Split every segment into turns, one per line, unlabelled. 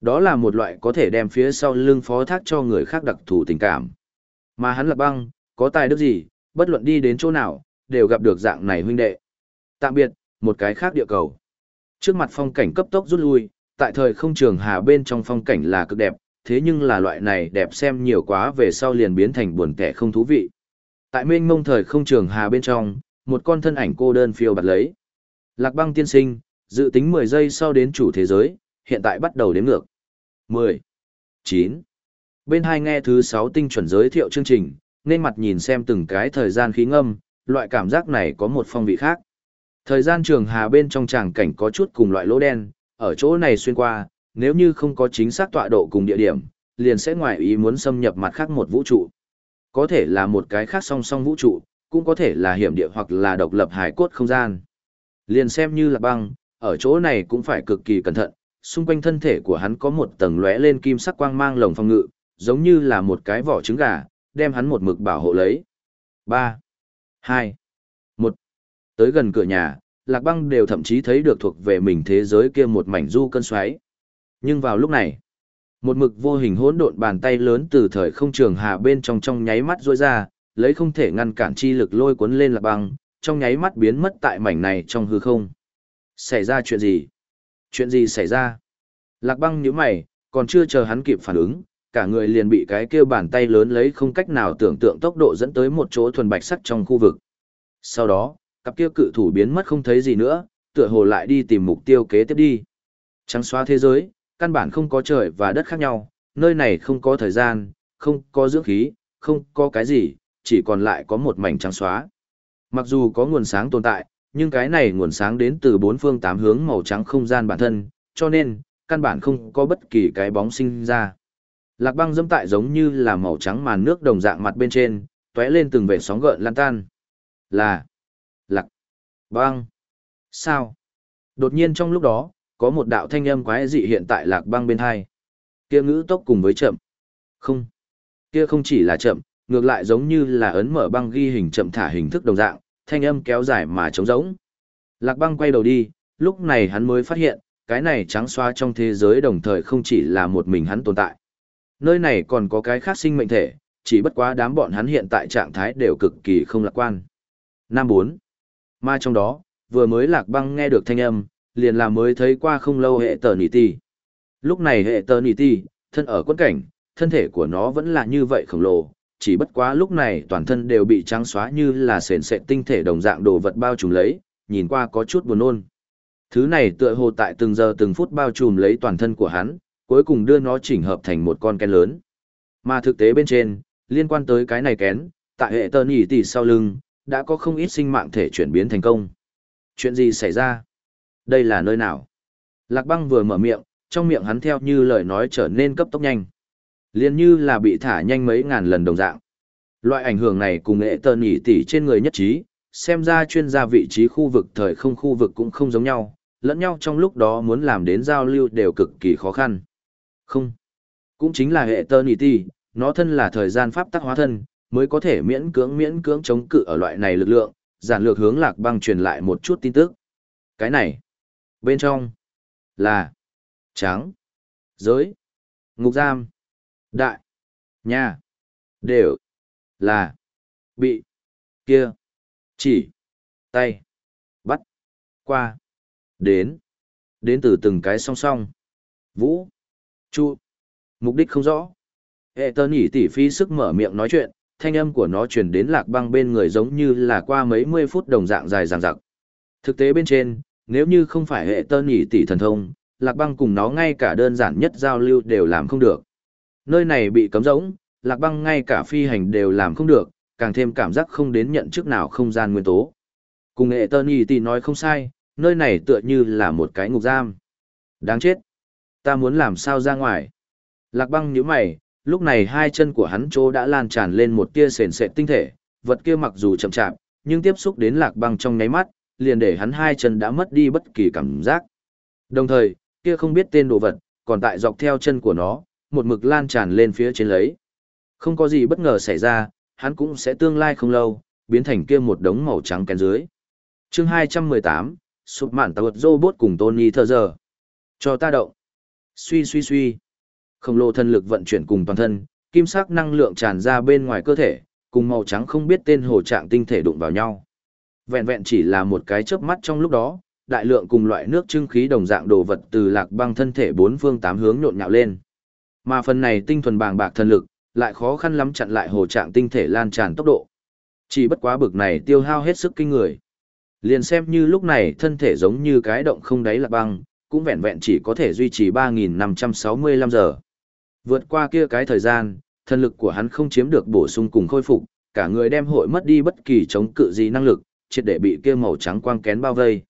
Đó là một loại có thể đem phía sau lưng phó thác cho người khác đặc thù tình cảm. Mà hắn là băng, có tài đức gì, bất luận đi đến chỗ nào, đều gặp được dạng này huynh đệ. Tạm biệt, một cái khác địa cầu. Trước mặt phong cảnh cấp tốc rút lui, tại thời không trường hà bên trong phong cảnh là cực đẹp, thế nhưng là loại này đẹp xem nhiều quá về sau liền biến thành buồn kẻ không thú vị. Tại mênh mông thời không trường hà bên trong, một con thân ảnh cô đơn phiêu bạt lấy. Lạc băng tiên sinh, dự tính 10 giây sau đến chủ thế giới, hiện tại bắt đầu đếm ngược. 10, 9. Bên hai nghe thứ 6 tinh chuẩn giới thiệu chương trình, nên mặt nhìn xem từng cái thời gian khí ngâm, loại cảm giác này có một phong vị khác. Thời gian trường hà bên trong tràng cảnh có chút cùng loại lỗ đen, ở chỗ này xuyên qua, nếu như không có chính xác tọa độ cùng địa điểm, liền sẽ ngoài ý muốn xâm nhập mặt khác một vũ trụ. Có thể là một cái khác song song vũ trụ, cũng có thể là hiểm địa hoặc là độc lập hải cốt không gian. Liền xem như là băng, ở chỗ này cũng phải cực kỳ cẩn thận, xung quanh thân thể của hắn có một tầng lóe lên kim sắc quang mang lồng phòng ngự, giống như là một cái vỏ trứng gà, đem hắn một mực bảo hộ lấy. 3, 2, 1. Tới gần cửa nhà, Lạc Băng đều thậm chí thấy được thuộc về mình thế giới kia một mảnh du cơn xoáy. Nhưng vào lúc này, một mực vô hình hỗn độn bàn tay lớn từ thời không trường hà bên trong trong nháy mắt rôi ra, lấy không thể ngăn cản chi lực lôi cuốn lên Lạc Băng, trong nháy mắt biến mất tại mảnh này trong hư không. Xảy ra chuyện gì? Chuyện gì xảy ra? Lạc Băng nhíu mày, còn chưa chờ hắn kịp phản ứng, cả người liền bị cái kia bàn tay lớn lấy không cách nào tưởng tượng tốc độ dẫn tới một chỗ thuần bạch sắt trong khu vực. Sau đó, cặp kia cự thủ biến mất không thấy gì nữa, tựa hồ lại đi tìm mục tiêu kế tiếp đi. Trắng xóa thế giới, căn bản không có trời và đất khác nhau, nơi này không có thời gian, không có dưỡng khí, không có cái gì, chỉ còn lại có một mảnh trắng xóa. Mặc dù có nguồn sáng tồn tại, nhưng cái này nguồn sáng đến từ bốn phương tám hướng màu trắng không gian bản thân, cho nên, căn bản không có bất kỳ cái bóng sinh ra. Lạc băng dâm tại giống như là màu trắng màn nước đồng dạng mặt bên trên, tóe lên từng vệt sóng gợn lan tan. Là Lạc băng. Sao? Đột nhiên trong lúc đó, có một đạo thanh âm quái dị hiện tại lạc băng bên hai. Kia ngữ tốc cùng với chậm. Không. Kia không chỉ là chậm, ngược lại giống như là ấn mở băng ghi hình chậm thả hình thức đồng dạng, thanh âm kéo dài mà trống rỗng. Lạc băng quay đầu đi, lúc này hắn mới phát hiện, cái này trắng xóa trong thế giới đồng thời không chỉ là một mình hắn tồn tại. Nơi này còn có cái khác sinh mệnh thể, chỉ bất quá đám bọn hắn hiện tại trạng thái đều cực kỳ không lạc quan. Nam 4. Mà trong đó, vừa mới lạc băng nghe được thanh âm, liền là mới thấy qua không lâu hệ tờ nỉ ti. Lúc này hệ tờ nỉ ti, thân ở quân cảnh, thân thể của nó vẫn là như vậy khổng lồ, chỉ bất quá lúc này toàn thân đều bị trắng xóa như là sền sệt tinh thể đồng dạng đồ vật bao trùm lấy, nhìn qua có chút buồn nôn. Thứ này tựa hồ tại từng giờ từng phút bao trùm lấy toàn thân của hắn, cuối cùng đưa nó chỉnh hợp thành một con kén lớn. Mà thực tế bên trên, liên quan tới cái này kén, tại hệ tờ nhỉ tỷ sau lưng, đã có không ít sinh mạng thể chuyển biến thành công. Chuyện gì xảy ra? Đây là nơi nào? Lạc băng vừa mở miệng, trong miệng hắn theo như lời nói trở nên cấp tốc nhanh. Liên như là bị thả nhanh mấy ngàn lần đồng dạng. Loại ảnh hưởng này cùng hệ tờ nhỉ tỷ trên người nhất trí, xem ra chuyên gia vị trí khu vực thời không khu vực cũng không giống nhau, lẫn nhau trong lúc đó muốn làm đến giao lưu đều cực kỳ khó khăn. Không. Cũng chính là hệ tơ nỉ ti, nó thân là thời gian pháp tắc hóa thân, mới có thể miễn cưỡng miễn cưỡng chống cự ở loại này lực lượng, giản lược hướng lạc băng truyền lại một chút tin tức. Cái này, bên trong, là, trắng, giới, ngục giam, đại, nhà, đều, là, bị, kia, chỉ, tay, bắt, qua, đến, đến từ từng cái song song. Vũ, Chu. Mục đích không rõ. Hệ tơ nhỉ tỉ phi sức mở miệng nói chuyện, thanh âm của nó truyền đến lạc băng bên người giống như là qua mấy mươi phút đồng dạng dài dằng dặc. Thực tế bên trên, nếu như không phải hệ tơ nhỉ tỉ thần thông, lạc băng cùng nó ngay cả đơn giản nhất giao lưu đều làm không được. Nơi này bị cấm rỗng, lạc băng ngay cả phi hành đều làm không được, càng thêm cảm giác không đến nhận chức nào không gian nguyên tố. Cùng hệ tơ nhỉ tì nói không sai, nơi này tựa như là một cái ngục giam. Đáng chết. Ta muốn làm sao ra ngoài? Lạc băng nhíu mày, lúc này hai chân của hắn chỗ đã lan tràn lên một tia sền sệt tinh thể, vật kia mặc dù chậm chạp, nhưng tiếp xúc đến lạc băng trong nháy mắt, liền để hắn hai chân đã mất đi bất kỳ cảm giác. Đồng thời, kia không biết tên đồ vật, còn tại dọc theo chân của nó, một mực lan tràn lên phía trên lấy. Không có gì bất ngờ xảy ra, hắn cũng sẽ tương lai không lâu, biến thành kia một đống màu trắng kén dưới. chương 218, sụp mạn tàu robot cùng Tony thơ giờ. Cho ta động. Suy suy suy. Khổng lồ thân lực vận chuyển cùng toàn thân, kim sắc năng lượng tràn ra bên ngoài cơ thể, cùng màu trắng không biết tên hồ trạng tinh thể đụng vào nhau. Vẹn vẹn chỉ là một cái chớp mắt trong lúc đó, đại lượng cùng loại nước trưng khí đồng dạng đồ vật từ lạc băng thân thể bốn phương tám hướng nhộn nhạo lên. Mà phần này tinh thuần bàng bạc thần lực, lại khó khăn lắm chặn lại hồ trạng tinh thể lan tràn tốc độ. Chỉ bất quá bực này tiêu hao hết sức kinh người. Liền xem như lúc này thân thể giống như cái động không đáy lạc băng, cũng vẹn vẹn chỉ có thể duy trì 3.565 giờ. Vượt qua kia cái thời gian, thân lực của hắn không chiếm được bổ sung cùng khôi phục, cả người đem hội mất đi bất kỳ chống cự gì năng lực, triệt để bị kia màu trắng quang kén bao vây.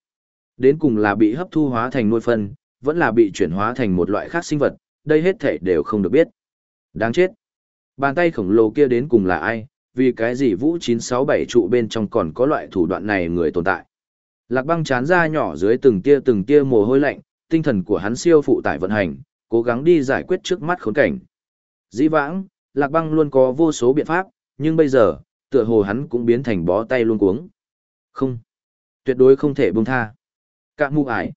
Đến cùng là bị hấp thu hóa thành nuôi phân, vẫn là bị chuyển hóa thành một loại khác sinh vật, đây hết thể đều không được biết. Đáng chết. Bàn tay khổng lồ kia đến cùng là ai, vì cái gì vũ 967 trụ bên trong còn có loại thủ đoạn này người tồn tại. Lạc băng chán ra nhỏ dưới từng tia từng tia mồ hôi lạnh, tinh thần của hắn siêu phụ tải vận hành, cố gắng đi giải quyết trước mắt khốn cảnh. Dĩ vãng, Lạc băng luôn có vô số biện pháp, nhưng bây giờ, tựa hồ hắn cũng biến thành bó tay luôn cuống. Không, tuyệt đối không thể buông tha. Cạ mù ải.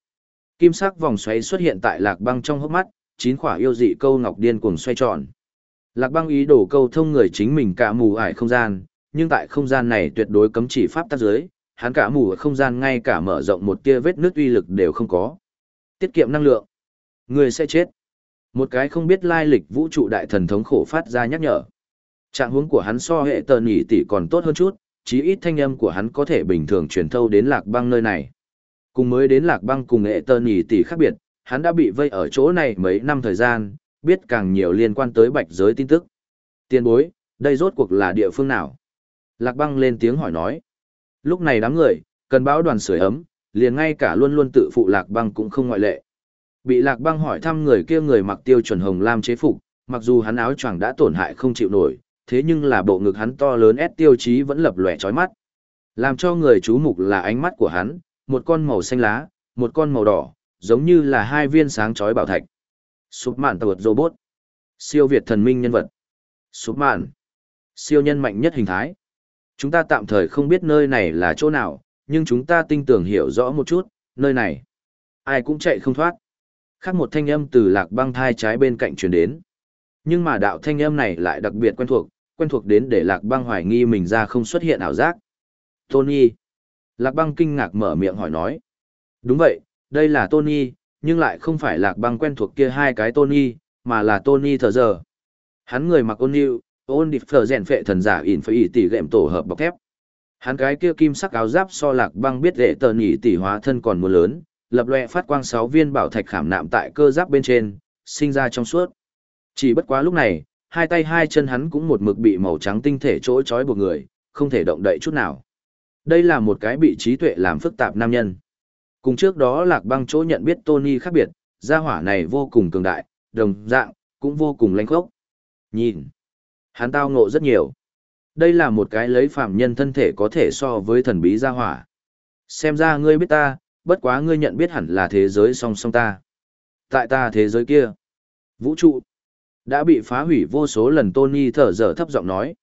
Kim sắc vòng xoáy xuất hiện tại lạc băng trong hốc mắt, chín khỏa yêu dị câu ngọc điên cuồng xoay tròn. Lạc băng ý đồ câu thông người chính mình cả mù ải không gian, nhưng tại không gian này tuyệt đối cấm chỉ pháp tác giới, hắn cả mù ở không gian ngay cả mở rộng một tia vết nước uy lực đều không có. Tiết kiệm năng lượng. Người sẽ chết. Một cái không biết lai lịch vũ trụ đại thần thống khổ phát ra nhắc nhở. Trạng huống của hắn so hệ tờ nhỉ tỷ còn tốt hơn chút, chí ít thanh âm của hắn có thể bình thường truyền thâu đến lạc băng nơi này. Cùng mới đến lạc băng cùng hệ tờ nhỉ tỷ khác biệt, hắn đã bị vây ở chỗ này mấy năm thời gian, biết càng nhiều liên quan tới bạch giới tin tức. Tiên bối, đây rốt cuộc là địa phương nào? Lạc băng lên tiếng hỏi nói. Lúc này đám người, cần báo đoàn sưởi ấm, liền ngay cả luôn luôn tự phụ lạc băng cũng không ngoại lệ. Bị lạc băng hỏi thăm người kia người mặc tiêu chuẩn hồng lam chế phục, mặc dù hắn áo choàng đã tổn hại không chịu nổi, thế nhưng là bộ ngực hắn to lớn ép tiêu chí vẫn lập lòe chói mắt. Làm cho người chú mục là ánh mắt của hắn, một con màu xanh lá, một con màu đỏ, giống như là hai viên sáng chói bảo thạch. Sụp mạn tàu robot. Siêu Việt thần minh nhân vật. Sụp mạn. Siêu nhân mạnh nhất hình thái. Chúng ta tạm thời không biết nơi này là chỗ nào, nhưng chúng ta tin tưởng hiểu rõ một chút, nơi này. Ai cũng chạy không thoát. Khác một thanh âm từ lạc băng thai trái bên cạnh truyền đến. Nhưng mà đạo thanh âm này lại đặc biệt quen thuộc, quen thuộc đến để lạc băng hoài nghi mình ra không xuất hiện ảo giác. Tony. Lạc băng kinh ngạc mở miệng hỏi nói. Đúng vậy, đây là Tony, nhưng lại không phải lạc băng quen thuộc kia hai cái Tony, mà là Tony thờ giờ. Hắn người mặc ôn yêu, ôn địch phở rèn phệ thần giả ỉn phải ỉ tỷ gệm tổ hợp bọc thép. Hắn cái kia kim sắc áo giáp so lạc băng biết đệ tờ nhỉ tỷ hóa thân còn muốn lớn, lập loè phát quang sáu viên bảo thạch khảm nạm tại cơ giáp bên trên, sinh ra trong suốt. Chỉ bất quá lúc này, hai tay hai chân hắn cũng một mực bị màu trắng tinh thể chỗ trói buộc người, không thể động đậy chút nào. Đây là một cái bị trí tuệ làm phức tạp nam nhân. Cùng trước đó lạc băng chỗ nhận biết Tony khác biệt, gia hỏa này vô cùng cường đại, đồng dạng, cũng vô cùng lanh khốc. Nhìn, hắn tao ngộ rất nhiều. Đây là một cái lấy phạm nhân thân thể có thể so với thần bí gia hỏa. Xem ra ngươi biết ta, bất quá ngươi nhận biết hẳn là thế giới song song ta. Tại ta thế giới kia, vũ trụ, đã bị phá hủy vô số lần Tony thở dở thấp giọng nói.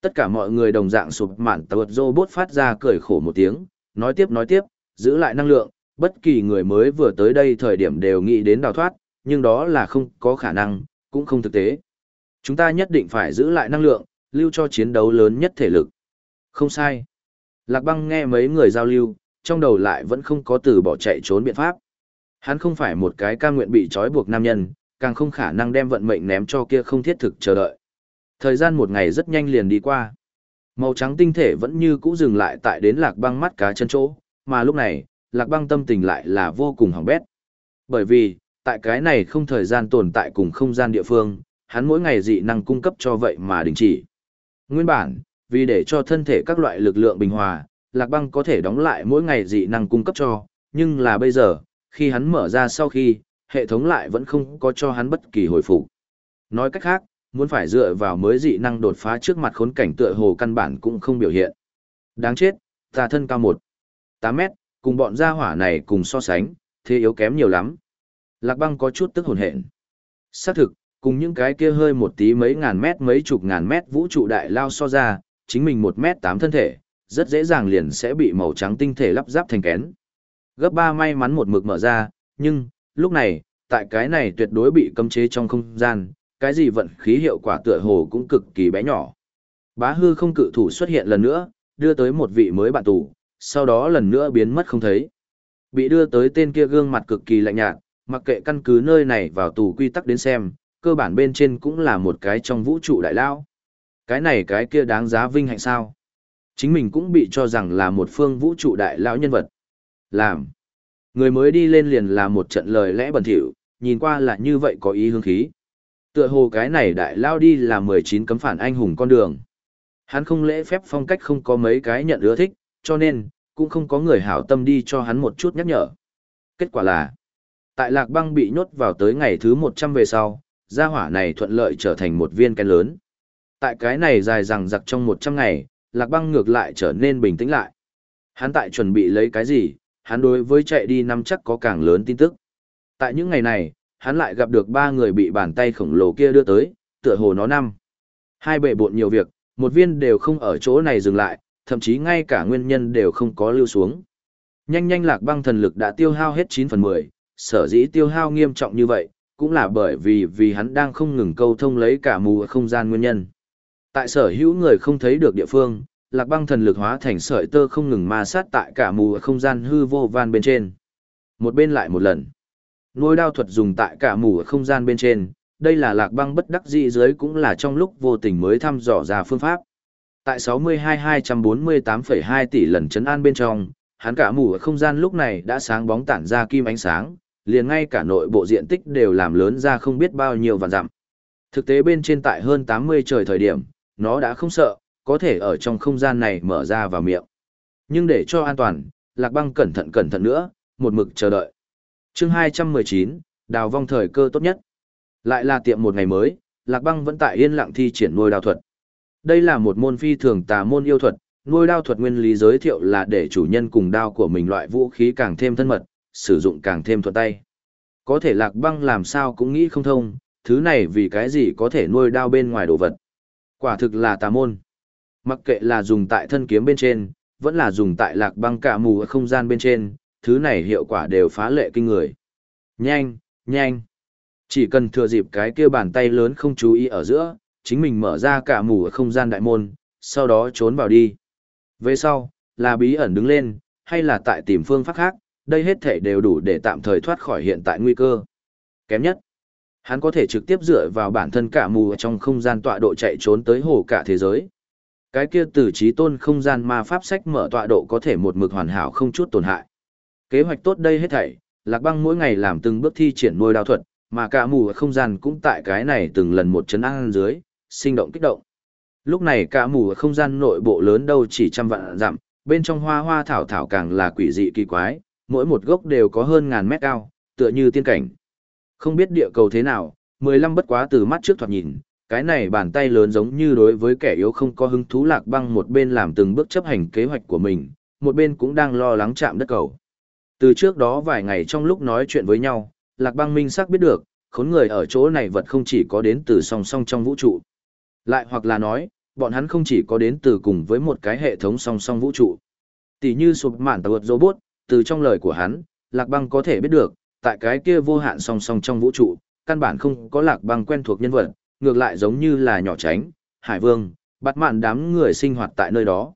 Tất cả mọi người đồng dạng sụp mạn tàu robot phát ra cười khổ một tiếng, nói tiếp nói tiếp, giữ lại năng lượng, bất kỳ người mới vừa tới đây thời điểm đều nghĩ đến đào thoát, nhưng đó là không có khả năng, cũng không thực tế. Chúng ta nhất định phải giữ lại năng lượng, lưu cho chiến đấu lớn nhất thể lực. Không sai. Lạc băng nghe mấy người giao lưu, trong đầu lại vẫn không có từ bỏ chạy trốn biện pháp. Hắn không phải một cái ca nguyện bị trói buộc nam nhân, càng không khả năng đem vận mệnh ném cho kia không thiết thực chờ đợi. Thời gian một ngày rất nhanh liền đi qua. Màu trắng tinh thể vẫn như cũ dừng lại tại đến lạc băng mắt cá chân chỗ, mà lúc này, lạc băng tâm tình lại là vô cùng hỏng bét. Bởi vì, tại cái này không thời gian tồn tại cùng không gian địa phương, hắn mỗi ngày dị năng cung cấp cho vậy mà đình chỉ. Nguyên bản, vì để cho thân thể các loại lực lượng bình hòa, lạc băng có thể đóng lại mỗi ngày dị năng cung cấp cho, nhưng là bây giờ, khi hắn mở ra sau khi, hệ thống lại vẫn không có cho hắn bất kỳ hồi phục. Nói cách khác, muốn phải dựa vào mới dị năng đột phá trước mặt khốn cảnh tựa hồ căn bản cũng không biểu hiện. Đáng chết, ta thân cao 1, 8 mét, cùng bọn gia hỏa này cùng so sánh, thế yếu kém nhiều lắm. Lạc băng có chút tức hồn hện. Xác thực, cùng những cái kia hơi một tí mấy ngàn mét mấy chục ngàn mét vũ trụ đại lao so ra, chính mình một mét tám thân thể, rất dễ dàng liền sẽ bị màu trắng tinh thể lắp ráp thành kén. Gấp ba may mắn một mực mở ra, nhưng, lúc này, tại cái này tuyệt đối bị cấm chế trong không gian, cái gì vận khí hiệu quả tựa hồ cũng cực kỳ bé nhỏ. Bá hư không cự thủ xuất hiện lần nữa, đưa tới một vị mới bạn tù, sau đó lần nữa biến mất không thấy. Bị đưa tới tên kia gương mặt cực kỳ lạnh nhạt, mặc kệ căn cứ nơi này vào tù quy tắc đến xem, cơ bản bên trên cũng là một cái trong vũ trụ đại lao. Cái này cái kia đáng giá vinh hạnh sao? Chính mình cũng bị cho rằng là một phương vũ trụ đại lão nhân vật. Làm. Người mới đi lên liền là một trận lời lẽ bẩn thỉu, nhìn qua là như vậy có ý hương khí. Tựa hồ cái này đại lao đi là 19 cấm phản anh hùng con đường. Hắn không lễ phép phong cách không có mấy cái nhận ưa thích, cho nên, cũng không có người hảo tâm đi cho hắn một chút nhắc nhở. Kết quả là, tại lạc băng bị nhốt vào tới ngày thứ 100 về sau, gia hỏa này thuận lợi trở thành một viên kén lớn. Tại cái này dài rằng giặc trong 100 ngày, lạc băng ngược lại trở nên bình tĩnh lại. Hắn tại chuẩn bị lấy cái gì, hắn đối với chạy đi năm chắc có càng lớn tin tức. Tại những ngày này, hắn lại gặp được ba người bị bàn tay khổng lồ kia đưa tới, tựa hồ nó năm. Hai bệ bộn nhiều việc, một viên đều không ở chỗ này dừng lại, thậm chí ngay cả nguyên nhân đều không có lưu xuống. Nhanh nhanh lạc băng thần lực đã tiêu hao hết 9 phần 10, sở dĩ tiêu hao nghiêm trọng như vậy, cũng là bởi vì vì hắn đang không ngừng câu thông lấy cả mù không gian nguyên nhân. Tại sở hữu người không thấy được địa phương, lạc băng thần lực hóa thành sợi tơ không ngừng ma sát tại cả mù không gian hư vô van bên trên. Một bên lại một lần. Nôi đao thuật dùng tại cả mù không gian bên trên, đây là lạc băng bất đắc dĩ dưới cũng là trong lúc vô tình mới thăm dò ra phương pháp. Tại 62-248,2 tỷ lần chấn an bên trong, hắn cả mù không gian lúc này đã sáng bóng tản ra kim ánh sáng, liền ngay cả nội bộ diện tích đều làm lớn ra không biết bao nhiêu vạn dặm. Thực tế bên trên tại hơn 80 trời thời điểm, nó đã không sợ, có thể ở trong không gian này mở ra vào miệng. Nhưng để cho an toàn, Lạc Băng cẩn thận cẩn thận nữa, một mực chờ đợi. chương 219, đào vong thời cơ tốt nhất. Lại là tiệm một ngày mới, Lạc Băng vẫn tại yên lặng thi triển nuôi đào thuật. Đây là một môn phi thường tà môn yêu thuật, nuôi đao thuật nguyên lý giới thiệu là để chủ nhân cùng đao của mình loại vũ khí càng thêm thân mật, sử dụng càng thêm thuận tay. Có thể Lạc Băng làm sao cũng nghĩ không thông, thứ này vì cái gì có thể nuôi đao bên ngoài đồ vật. Quả thực là tà môn. Mặc kệ là dùng tại thân kiếm bên trên, vẫn là dùng tại lạc băng cả mù ở không gian bên trên, thứ này hiệu quả đều phá lệ kinh người. Nhanh, nhanh. Chỉ cần thừa dịp cái kia bàn tay lớn không chú ý ở giữa, chính mình mở ra cả mù ở không gian đại môn, sau đó trốn vào đi. Về sau, là bí ẩn đứng lên, hay là tại tìm phương pháp khác, đây hết thể đều đủ để tạm thời thoát khỏi hiện tại nguy cơ. Kém nhất, hắn có thể trực tiếp dựa vào bản thân cả mù trong không gian tọa độ chạy trốn tới hồ cả thế giới. Cái kia từ trí tôn không gian ma pháp sách mở tọa độ có thể một mực hoàn hảo không chút tổn hại. Kế hoạch tốt đây hết thảy, Lạc Băng mỗi ngày làm từng bước thi triển nuôi đao thuật, mà cả mù không gian cũng tại cái này từng lần một chấn an dưới, sinh động kích động. Lúc này cả mù không gian nội bộ lớn đâu chỉ trăm vạn dặm, bên trong hoa hoa thảo thảo càng là quỷ dị kỳ quái, mỗi một gốc đều có hơn ngàn mét cao, tựa như tiên cảnh. Không biết địa cầu thế nào, mười lăm bất quá từ mắt trước thoạt nhìn, cái này bàn tay lớn giống như đối với kẻ yếu không có hứng thú lạc băng một bên làm từng bước chấp hành kế hoạch của mình, một bên cũng đang lo lắng chạm đất cầu. Từ trước đó vài ngày trong lúc nói chuyện với nhau, lạc băng minh xác biết được, khốn người ở chỗ này vật không chỉ có đến từ song song trong vũ trụ. Lại hoặc là nói, bọn hắn không chỉ có đến từ cùng với một cái hệ thống song song vũ trụ. Tỷ như sụp mạn tàu robot, từ trong lời của hắn, lạc băng có thể biết được, tại cái kia vô hạn song song trong vũ trụ, căn bản không có lạc băng quen thuộc nhân vật, ngược lại giống như là nhỏ tránh, hải vương, bắt mạn đám người sinh hoạt tại nơi đó.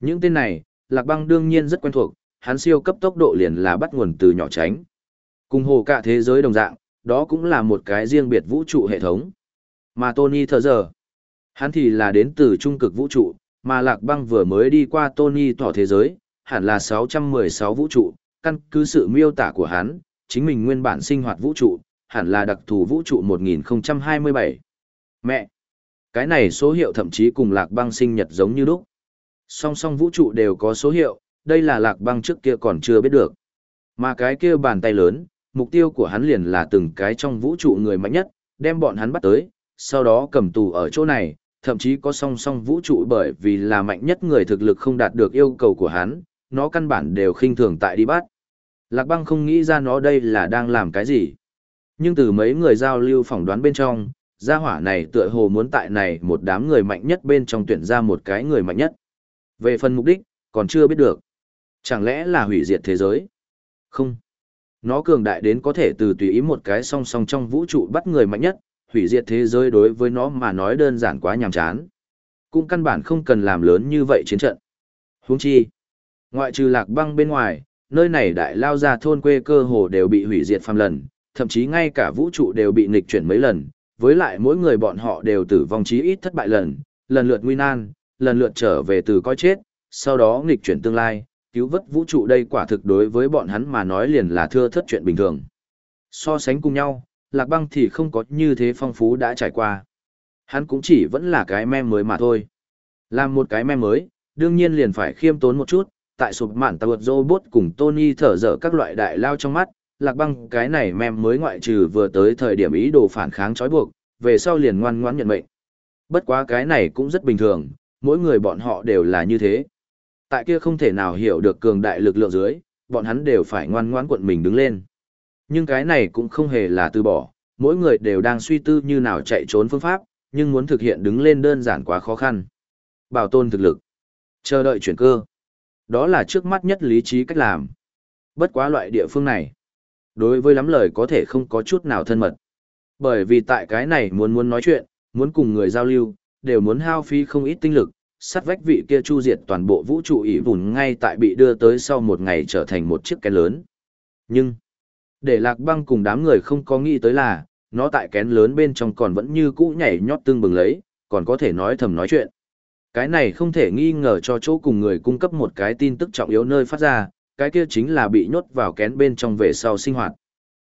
Những tên này, Lạc Băng đương nhiên rất quen thuộc, hắn siêu cấp tốc độ liền là bắt nguồn từ nhỏ tránh. Cùng hồ cả thế giới đồng dạng, đó cũng là một cái riêng biệt vũ trụ hệ thống. Mà Tony thờ giờ, hắn thì là đến từ trung cực vũ trụ, mà Lạc Băng vừa mới đi qua Tony tỏ thế giới, hẳn là 616 vũ trụ, căn cứ sự miêu tả của hắn, chính mình nguyên bản sinh hoạt vũ trụ, hẳn là đặc thù vũ trụ 1027. Mẹ! Cái này số hiệu thậm chí cùng lạc băng sinh nhật giống như lúc. Song song vũ trụ đều có số hiệu, đây là lạc băng trước kia còn chưa biết được. Mà cái kia bàn tay lớn, mục tiêu của hắn liền là từng cái trong vũ trụ người mạnh nhất, đem bọn hắn bắt tới, sau đó cầm tù ở chỗ này, thậm chí có song song vũ trụ bởi vì là mạnh nhất người thực lực không đạt được yêu cầu của hắn, nó căn bản đều khinh thường tại đi bắt. Lạc băng không nghĩ ra nó đây là đang làm cái gì. Nhưng từ mấy người giao lưu phỏng đoán bên trong, gia hỏa này tựa hồ muốn tại này một đám người mạnh nhất bên trong tuyển ra một cái người mạnh nhất. Về phần mục đích, còn chưa biết được. Chẳng lẽ là hủy diệt thế giới? Không. Nó cường đại đến có thể từ tùy ý một cái song song trong vũ trụ bắt người mạnh nhất, hủy diệt thế giới đối với nó mà nói đơn giản quá nhàm chán. Cũng căn bản không cần làm lớn như vậy chiến trận. Huống chi, ngoại trừ lạc băng bên ngoài, nơi này đại lao ra thôn quê cơ hồ đều bị hủy diệt phàm lần, thậm chí ngay cả vũ trụ đều bị nghịch chuyển mấy lần, với lại mỗi người bọn họ đều tử vong chí ít thất bại lần, lần lượt nguy nan, lần lượt trở về từ coi chết, sau đó nghịch chuyển tương lai, cứu vớt vũ trụ đây quả thực đối với bọn hắn mà nói liền là thưa thất chuyện bình thường. So sánh cùng nhau, Lạc Băng thì không có như thế phong phú đã trải qua. Hắn cũng chỉ vẫn là cái mem mới mà thôi. Làm một cái mem mới, đương nhiên liền phải khiêm tốn một chút, tại sụp mạn tàu robot cùng Tony thở dở các loại đại lao trong mắt, Lạc Băng cái này mem mới ngoại trừ vừa tới thời điểm ý đồ phản kháng trói buộc, về sau liền ngoan ngoãn nhận mệnh. Bất quá cái này cũng rất bình thường, mỗi người bọn họ đều là như thế. Tại kia không thể nào hiểu được cường đại lực lượng dưới, bọn hắn đều phải ngoan ngoãn quận mình đứng lên. Nhưng cái này cũng không hề là từ bỏ, mỗi người đều đang suy tư như nào chạy trốn phương pháp, nhưng muốn thực hiện đứng lên đơn giản quá khó khăn. Bảo tồn thực lực, chờ đợi chuyển cơ. Đó là trước mắt nhất lý trí cách làm. Bất quá loại địa phương này, đối với lắm lời có thể không có chút nào thân mật. Bởi vì tại cái này muốn muốn nói chuyện, muốn cùng người giao lưu, đều muốn hao phí không ít tinh lực, sắt vách vị kia chu diệt toàn bộ vũ trụ ỷ vùn ngay tại bị đưa tới sau một ngày trở thành một chiếc cái lớn. Nhưng, để lạc băng cùng đám người không có nghĩ tới là, nó tại kén lớn bên trong còn vẫn như cũ nhảy nhót tương bừng lấy, còn có thể nói thầm nói chuyện. Cái này không thể nghi ngờ cho chỗ cùng người cung cấp một cái tin tức trọng yếu nơi phát ra, cái kia chính là bị nhốt vào kén bên trong về sau sinh hoạt.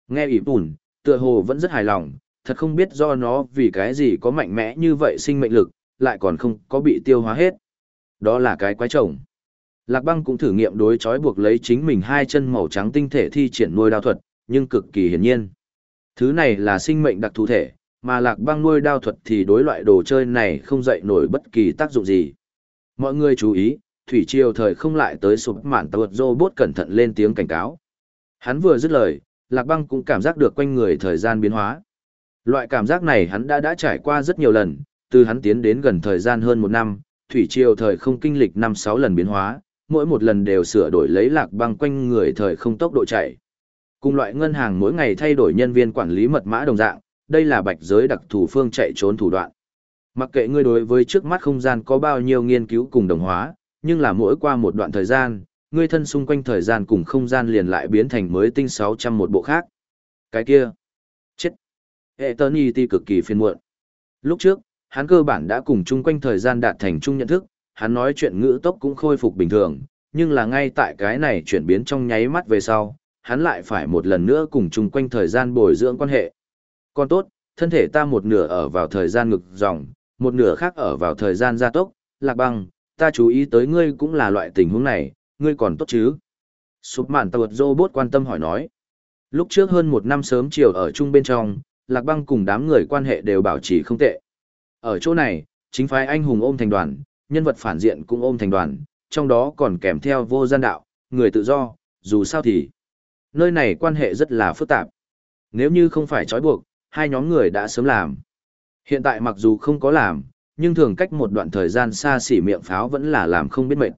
Nghe ỉ bùn, tựa hồ vẫn rất hài lòng, thật không biết do nó vì cái gì có mạnh mẽ như vậy sinh mệnh lực, lại còn không có bị tiêu hóa hết. Đó là cái quái chồng. Lạc băng cũng thử nghiệm đối chói buộc lấy chính mình hai chân màu trắng tinh thể thi triển nuôi đao thuật, nhưng cực kỳ hiển nhiên. Thứ này là sinh mệnh đặc thù thể, mà lạc băng nuôi đao thuật thì đối loại đồ chơi này không dậy nổi bất kỳ tác dụng gì. Mọi người chú ý, thủy triều thời không lại tới sụp mạn tàu robot cẩn thận lên tiếng cảnh cáo. Hắn vừa dứt lời, lạc băng cũng cảm giác được quanh người thời gian biến hóa. Loại cảm giác này hắn đã đã trải qua rất nhiều lần, từ hắn tiến đến gần thời gian hơn một năm, thủy triều thời không kinh lịch năm sáu lần biến hóa, mỗi một lần đều sửa đổi lấy lạc băng quanh người thời không tốc độ chạy. Cùng loại ngân hàng mỗi ngày thay đổi nhân viên quản lý mật mã đồng dạng, đây là bạch giới đặc thù phương chạy trốn thủ đoạn. Mặc kệ ngươi đối với trước mắt không gian có bao nhiêu nghiên cứu cùng đồng hóa, nhưng là mỗi qua một đoạn thời gian, ngươi thân xung quanh thời gian cùng không gian liền lại biến thành mới tinh 600 một bộ khác. Cái kia, chết. Eternity cực kỳ phiền muộn. Lúc trước, hắn cơ bản đã cùng chung quanh thời gian đạt thành chung nhận thức, hắn nói chuyện ngữ tốc cũng khôi phục bình thường, nhưng là ngay tại cái này chuyển biến trong nháy mắt về sau, hắn lại phải một lần nữa cùng chung quanh thời gian bồi dưỡng quan hệ. Còn tốt, thân thể ta một nửa ở vào thời gian ngực dòng, một nửa khác ở vào thời gian gia tốc, lạc băng, ta chú ý tới ngươi cũng là loại tình huống này, ngươi còn tốt chứ? Sụp mạn tàu robot quan tâm hỏi nói. Lúc trước hơn một năm sớm chiều ở chung bên trong, lạc băng cùng đám người quan hệ đều bảo trì không tệ. Ở chỗ này, chính phái anh hùng ôm thành đoàn, nhân vật phản diện cũng ôm thành đoàn, trong đó còn kèm theo vô gian đạo, người tự do, dù sao thì. Nơi này quan hệ rất là phức tạp. Nếu như không phải trói buộc, hai nhóm người đã sớm làm. Hiện tại mặc dù không có làm, nhưng thường cách một đoạn thời gian xa xỉ miệng pháo vẫn là làm không biết mệt.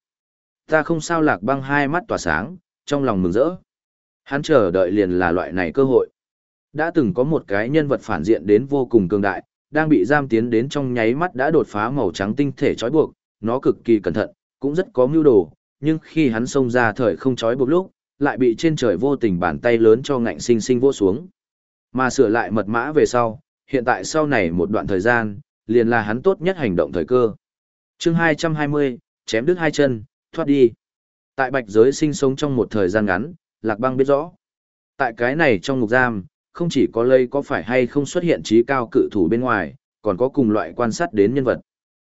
Ta không sao lạc băng hai mắt tỏa sáng, trong lòng mừng rỡ. Hắn chờ đợi liền là loại này cơ hội. Đã từng có một cái nhân vật phản diện đến vô cùng cường đại, đang bị giam tiến đến trong nháy mắt đã đột phá màu trắng tinh thể trói buộc, nó cực kỳ cẩn thận, cũng rất có mưu đồ, nhưng khi hắn xông ra thời không trói buộc lúc, lại bị trên trời vô tình bàn tay lớn cho ngạnh sinh sinh vô xuống. Mà sửa lại mật mã về sau, hiện tại sau này một đoạn thời gian, liền là hắn tốt nhất hành động thời cơ. chương 220, chém đứt hai chân, thoát đi. Tại bạch giới sinh sống trong một thời gian ngắn, Lạc Băng biết rõ. Tại cái này trong ngục giam, không chỉ có lây có phải hay không xuất hiện trí cao cự thủ bên ngoài, còn có cùng loại quan sát đến nhân vật.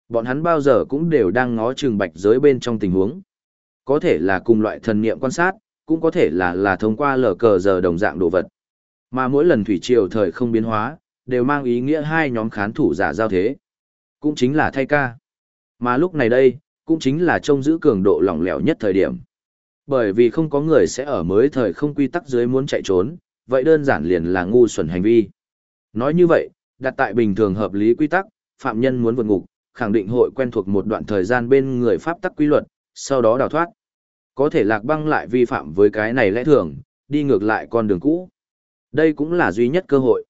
Bọn hắn bao giờ cũng đều đang ngó chừng bạch giới bên trong tình huống. Có thể là cùng loại thần niệm quan sát, cũng có thể là là thông qua lờ cờ giờ đồng dạng đồ vật. Mà mỗi lần thủy triều thời không biến hóa, đều mang ý nghĩa hai nhóm khán thủ giả giao thế. Cũng chính là thay ca. Mà lúc này đây, cũng chính là trông giữ cường độ lỏng lẻo nhất thời điểm. Bởi vì không có người sẽ ở mới thời không quy tắc dưới muốn chạy trốn, vậy đơn giản liền là ngu xuẩn hành vi. Nói như vậy, đặt tại bình thường hợp lý quy tắc, phạm nhân muốn vượt ngục, khẳng định hội quen thuộc một đoạn thời gian bên người pháp tắc quy luật, sau đó đào thoát. Có thể lạc băng lại vi phạm với cái này lẽ thường, đi ngược lại con đường cũ. Đây cũng là duy nhất cơ hội.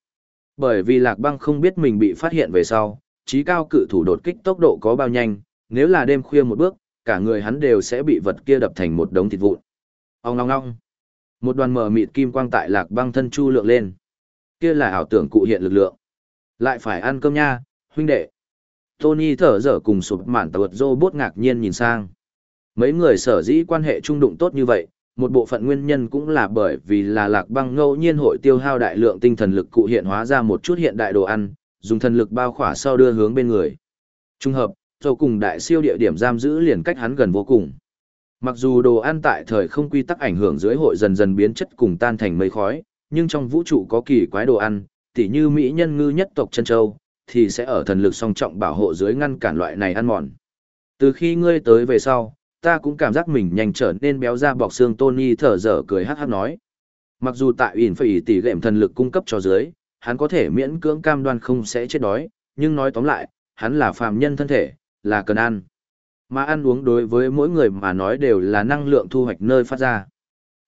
Bởi vì Lạc Băng không biết mình bị phát hiện về sau, trí cao cự thủ đột kích tốc độ có bao nhanh, nếu là đêm khuya một bước, cả người hắn đều sẽ bị vật kia đập thành một đống thịt vụn. Ông ngong ngong. Một đoàn mờ mịt kim quang tại Lạc Băng thân chu lượng lên. Kia là ảo tưởng cụ hiện lực lượng. Lại phải ăn cơm nha, huynh đệ. Tony thở dở cùng sụp mạn tàu robot ngạc nhiên nhìn sang. Mấy người sở dĩ quan hệ trung đụng tốt như vậy, một bộ phận nguyên nhân cũng là bởi vì là lạc băng ngẫu nhiên hội tiêu hao đại lượng tinh thần lực cụ hiện hóa ra một chút hiện đại đồ ăn, dùng thần lực bao khỏa sau đưa hướng bên người. Trung hợp, dầu cùng đại siêu địa điểm giam giữ liền cách hắn gần vô cùng. Mặc dù đồ ăn tại thời không quy tắc ảnh hưởng dưới hội dần dần biến chất cùng tan thành mây khói, nhưng trong vũ trụ có kỳ quái đồ ăn, tỉ như mỹ nhân ngư nhất tộc chân châu, thì sẽ ở thần lực song trọng bảo hộ dưới ngăn cản loại này ăn mòn. Từ khi ngươi tới về sau, ta cũng cảm giác mình nhanh trở nên béo ra bọc xương Tony thở dở cười hát hát nói. Mặc dù tại ỉn phải tỷ gệm thần lực cung cấp cho dưới, hắn có thể miễn cưỡng cam đoan không sẽ chết đói, nhưng nói tóm lại, hắn là phàm nhân thân thể, là cần ăn. Mà ăn uống đối với mỗi người mà nói đều là năng lượng thu hoạch nơi phát ra.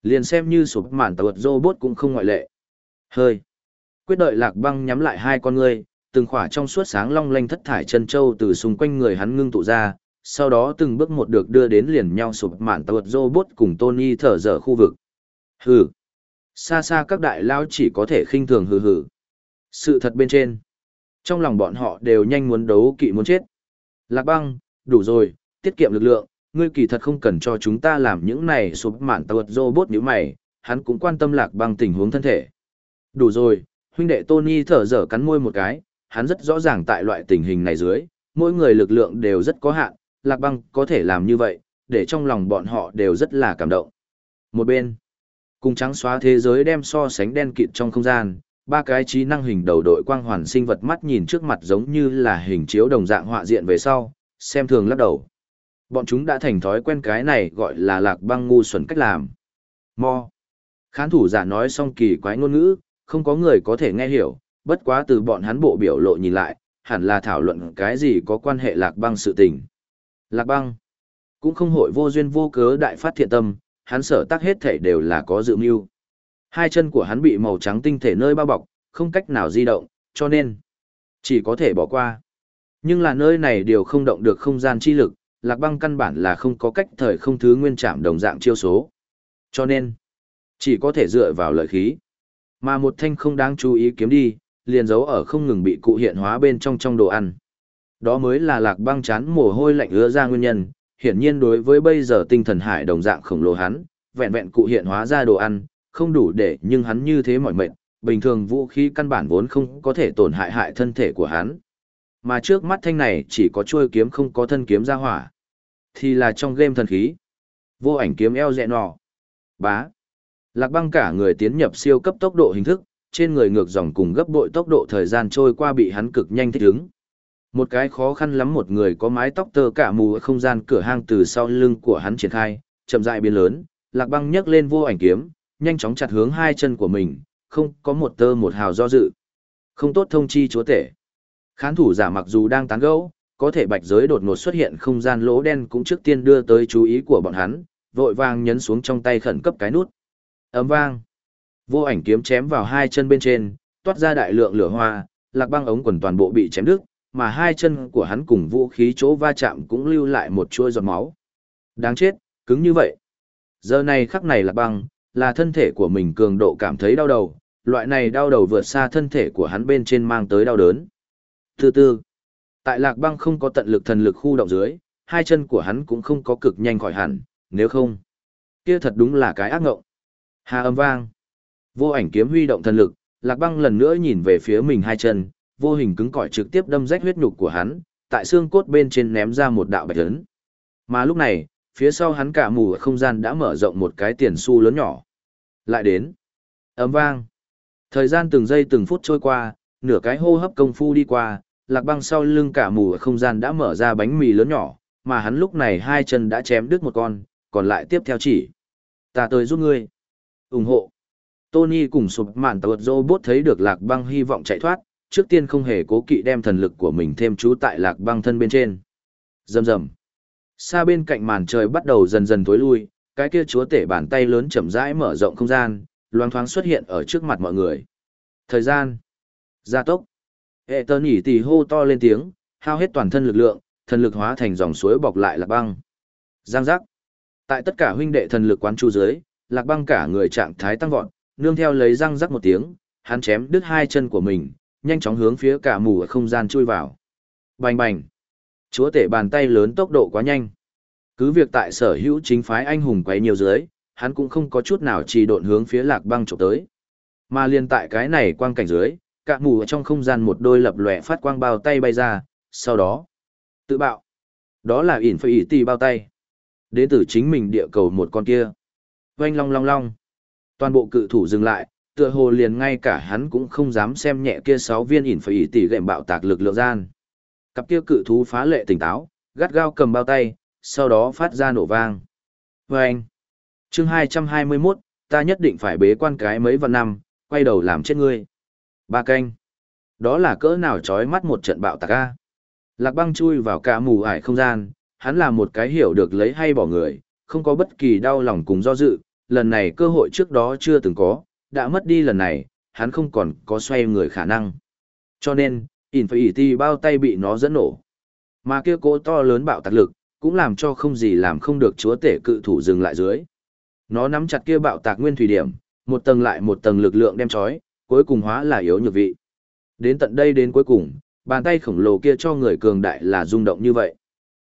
Liền xem như sụp mản tàu robot cũng không ngoại lệ. Hơi. Quyết đợi lạc băng nhắm lại hai con ngươi, từng khỏa trong suốt sáng long lanh thất thải chân châu từ xung quanh người hắn ngưng tụ ra, sau đó từng bước một được đưa đến liền nhau sụp mạn tàu robot cùng Tony thở dở khu vực. Hừ. Xa xa các đại lao chỉ có thể khinh thường hừ hừ. Sự thật bên trên. Trong lòng bọn họ đều nhanh muốn đấu kỵ muốn chết. Lạc băng, đủ rồi, tiết kiệm lực lượng, ngươi kỳ thật không cần cho chúng ta làm những này sụp mạn tàu robot như mày, hắn cũng quan tâm lạc băng tình huống thân thể. Đủ rồi, huynh đệ Tony thở dở cắn môi một cái, hắn rất rõ ràng tại loại tình hình này dưới, mỗi người lực lượng đều rất có hạn, lạc băng có thể làm như vậy, để trong lòng bọn họ đều rất là cảm động. Một bên, cùng trắng xóa thế giới đem so sánh đen kịt trong không gian, ba cái trí năng hình đầu đội quang hoàn sinh vật mắt nhìn trước mặt giống như là hình chiếu đồng dạng họa diện về sau, xem thường lắc đầu. Bọn chúng đã thành thói quen cái này gọi là lạc băng ngu xuẩn cách làm. Mo. Khán thủ giả nói xong kỳ quái ngôn ngữ, không có người có thể nghe hiểu, bất quá từ bọn hắn bộ biểu lộ nhìn lại, hẳn là thảo luận cái gì có quan hệ lạc băng sự tình. Lạc băng, cũng không hội vô duyên vô cớ đại phát thiện tâm, hắn sở tác hết thể đều là có dự mưu. Hai chân của hắn bị màu trắng tinh thể nơi bao bọc, không cách nào di động, cho nên chỉ có thể bỏ qua. Nhưng là nơi này đều không động được không gian chi lực, lạc băng căn bản là không có cách thời không thứ nguyên chạm đồng dạng chiêu số. Cho nên, chỉ có thể dựa vào lợi khí. Mà một thanh không đáng chú ý kiếm đi, liền giấu ở không ngừng bị cụ hiện hóa bên trong trong đồ ăn. Đó mới là lạc băng chán mồ hôi lạnh ứa ra nguyên nhân, hiển nhiên đối với bây giờ tinh thần hải đồng dạng khổng lồ hắn, vẹn vẹn cụ hiện hóa ra đồ ăn, không đủ để nhưng hắn như thế mỏi mệt, bình thường vũ khí căn bản vốn không có thể tổn hại hại thân thể của hắn. Mà trước mắt thanh này chỉ có chuôi kiếm không có thân kiếm ra hỏa. Thì là trong game thần khí. Vô ảnh kiếm eo dẹ nọ. Bá. Lạc băng cả người tiến nhập siêu cấp tốc độ hình thức, trên người ngược dòng cùng gấp bội tốc độ thời gian trôi qua bị hắn cực nhanh thích ứng. Một cái khó khăn lắm một người có mái tóc tơ cả mù ở không gian cửa hang từ sau lưng của hắn triển khai, chậm rãi biến lớn, Lạc Băng nhấc lên vô ảnh kiếm, nhanh chóng chặt hướng hai chân của mình, không có một tơ một hào do dự. Không tốt thông chi chúa tể. Khán thủ giả mặc dù đang tán gẫu, có thể bạch giới đột ngột xuất hiện không gian lỗ đen cũng trước tiên đưa tới chú ý của bọn hắn, vội vàng nhấn xuống trong tay khẩn cấp cái nút. Ấm vang. Vô ảnh kiếm chém vào hai chân bên trên, toát ra đại lượng lửa hoa, lạc băng ống quần toàn bộ bị chém đứt, mà hai chân của hắn cùng vũ khí chỗ va chạm cũng lưu lại một chuôi giọt máu. Đáng chết, cứng như vậy. Giờ này khắc này là băng, là thân thể của mình cường độ cảm thấy đau đầu, loại này đau đầu vượt xa thân thể của hắn bên trên mang tới đau đớn. Từ từ, tại lạc băng không có tận lực thần lực khu động dưới, hai chân của hắn cũng không có cực nhanh khỏi hẳn, nếu không, kia thật đúng là cái ác ngộng. Hà âm vang. Vô ảnh kiếm huy động thần lực, Lạc Băng lần nữa nhìn về phía mình hai chân, vô hình cứng cỏi trực tiếp đâm rách huyết nhục của hắn, tại xương cốt bên trên ném ra một đạo bạch lớn. Mà lúc này, phía sau hắn cả mù không gian đã mở rộng một cái tiền xu lớn nhỏ. Lại đến. Ấm vang. Thời gian từng giây từng phút trôi qua, nửa cái hô hấp công phu đi qua, Lạc Băng sau lưng cả mù không gian đã mở ra bánh mì lớn nhỏ, mà hắn lúc này hai chân đã chém đứt một con, còn lại tiếp theo chỉ. Ta tới giúp ngươi. ủng hộ. Tony cùng sụp mạn tàu robot thấy được lạc băng hy vọng chạy thoát, trước tiên không hề cố kỵ đem thần lực của mình thêm chú tại lạc băng thân bên trên. Rầm rầm. Xa bên cạnh màn trời bắt đầu dần dần tối lui, cái kia chúa tể bàn tay lớn chậm rãi mở rộng không gian, loang thoáng xuất hiện ở trước mặt mọi người. Thời gian. Gia tốc. Hệ tơ nhỉ tì hô to lên tiếng, hao hết toàn thân lực lượng, thần lực hóa thành dòng suối bọc lại lạc băng. Giang giác. Tại tất cả huynh đệ thần lực quán chu dưới, lạc băng cả người trạng thái tăng vọt, nương theo lấy răng rắc một tiếng, hắn chém đứt hai chân của mình, nhanh chóng hướng phía cả mù ở không gian chui vào. Bành bành. Chúa tể bàn tay lớn tốc độ quá nhanh. Cứ việc tại sở hữu chính phái anh hùng quấy nhiều dưới, hắn cũng không có chút nào trì độn hướng phía lạc băng chụp tới. Mà liên tại cái này quang cảnh dưới, cả mù ở trong không gian một đôi lập lòe phát quang bao tay bay ra, sau đó tự bạo. Đó là ỉn phải ỉ tì bao tay. Đến từ chính mình địa cầu một con kia. Oanh long long long. Toàn bộ cự thủ dừng lại, tựa hồ liền ngay cả hắn cũng không dám xem nhẹ kia sáu viên ỉn phải ỉ tỉ gệm bạo tạc lực lượng gian. Cặp kia cự thú phá lệ tỉnh táo, gắt gao cầm bao tay, sau đó phát ra nổ vang. anh Chương hai trăm hai mươi 221, ta nhất định phải bế quan cái mấy vạn năm, quay đầu làm chết ngươi. Ba canh. Đó là cỡ nào chói mắt một trận bạo tạc a. Lạc băng chui vào cả mù ải không gian, hắn là một cái hiểu được lấy hay bỏ người, không có bất kỳ đau lòng cùng do dự, lần này cơ hội trước đó chưa từng có, đã mất đi lần này, hắn không còn có xoay người khả năng. Cho nên, Infinity bao tay bị nó dẫn nổ. Mà kia cố to lớn bạo tạc lực, cũng làm cho không gì làm không được chúa tể cự thủ dừng lại dưới. Nó nắm chặt kia bạo tạc nguyên thủy điểm, một tầng lại một tầng lực lượng đem chói, cuối cùng hóa là yếu nhược vị. Đến tận đây đến cuối cùng, bàn tay khổng lồ kia cho người cường đại là rung động như vậy.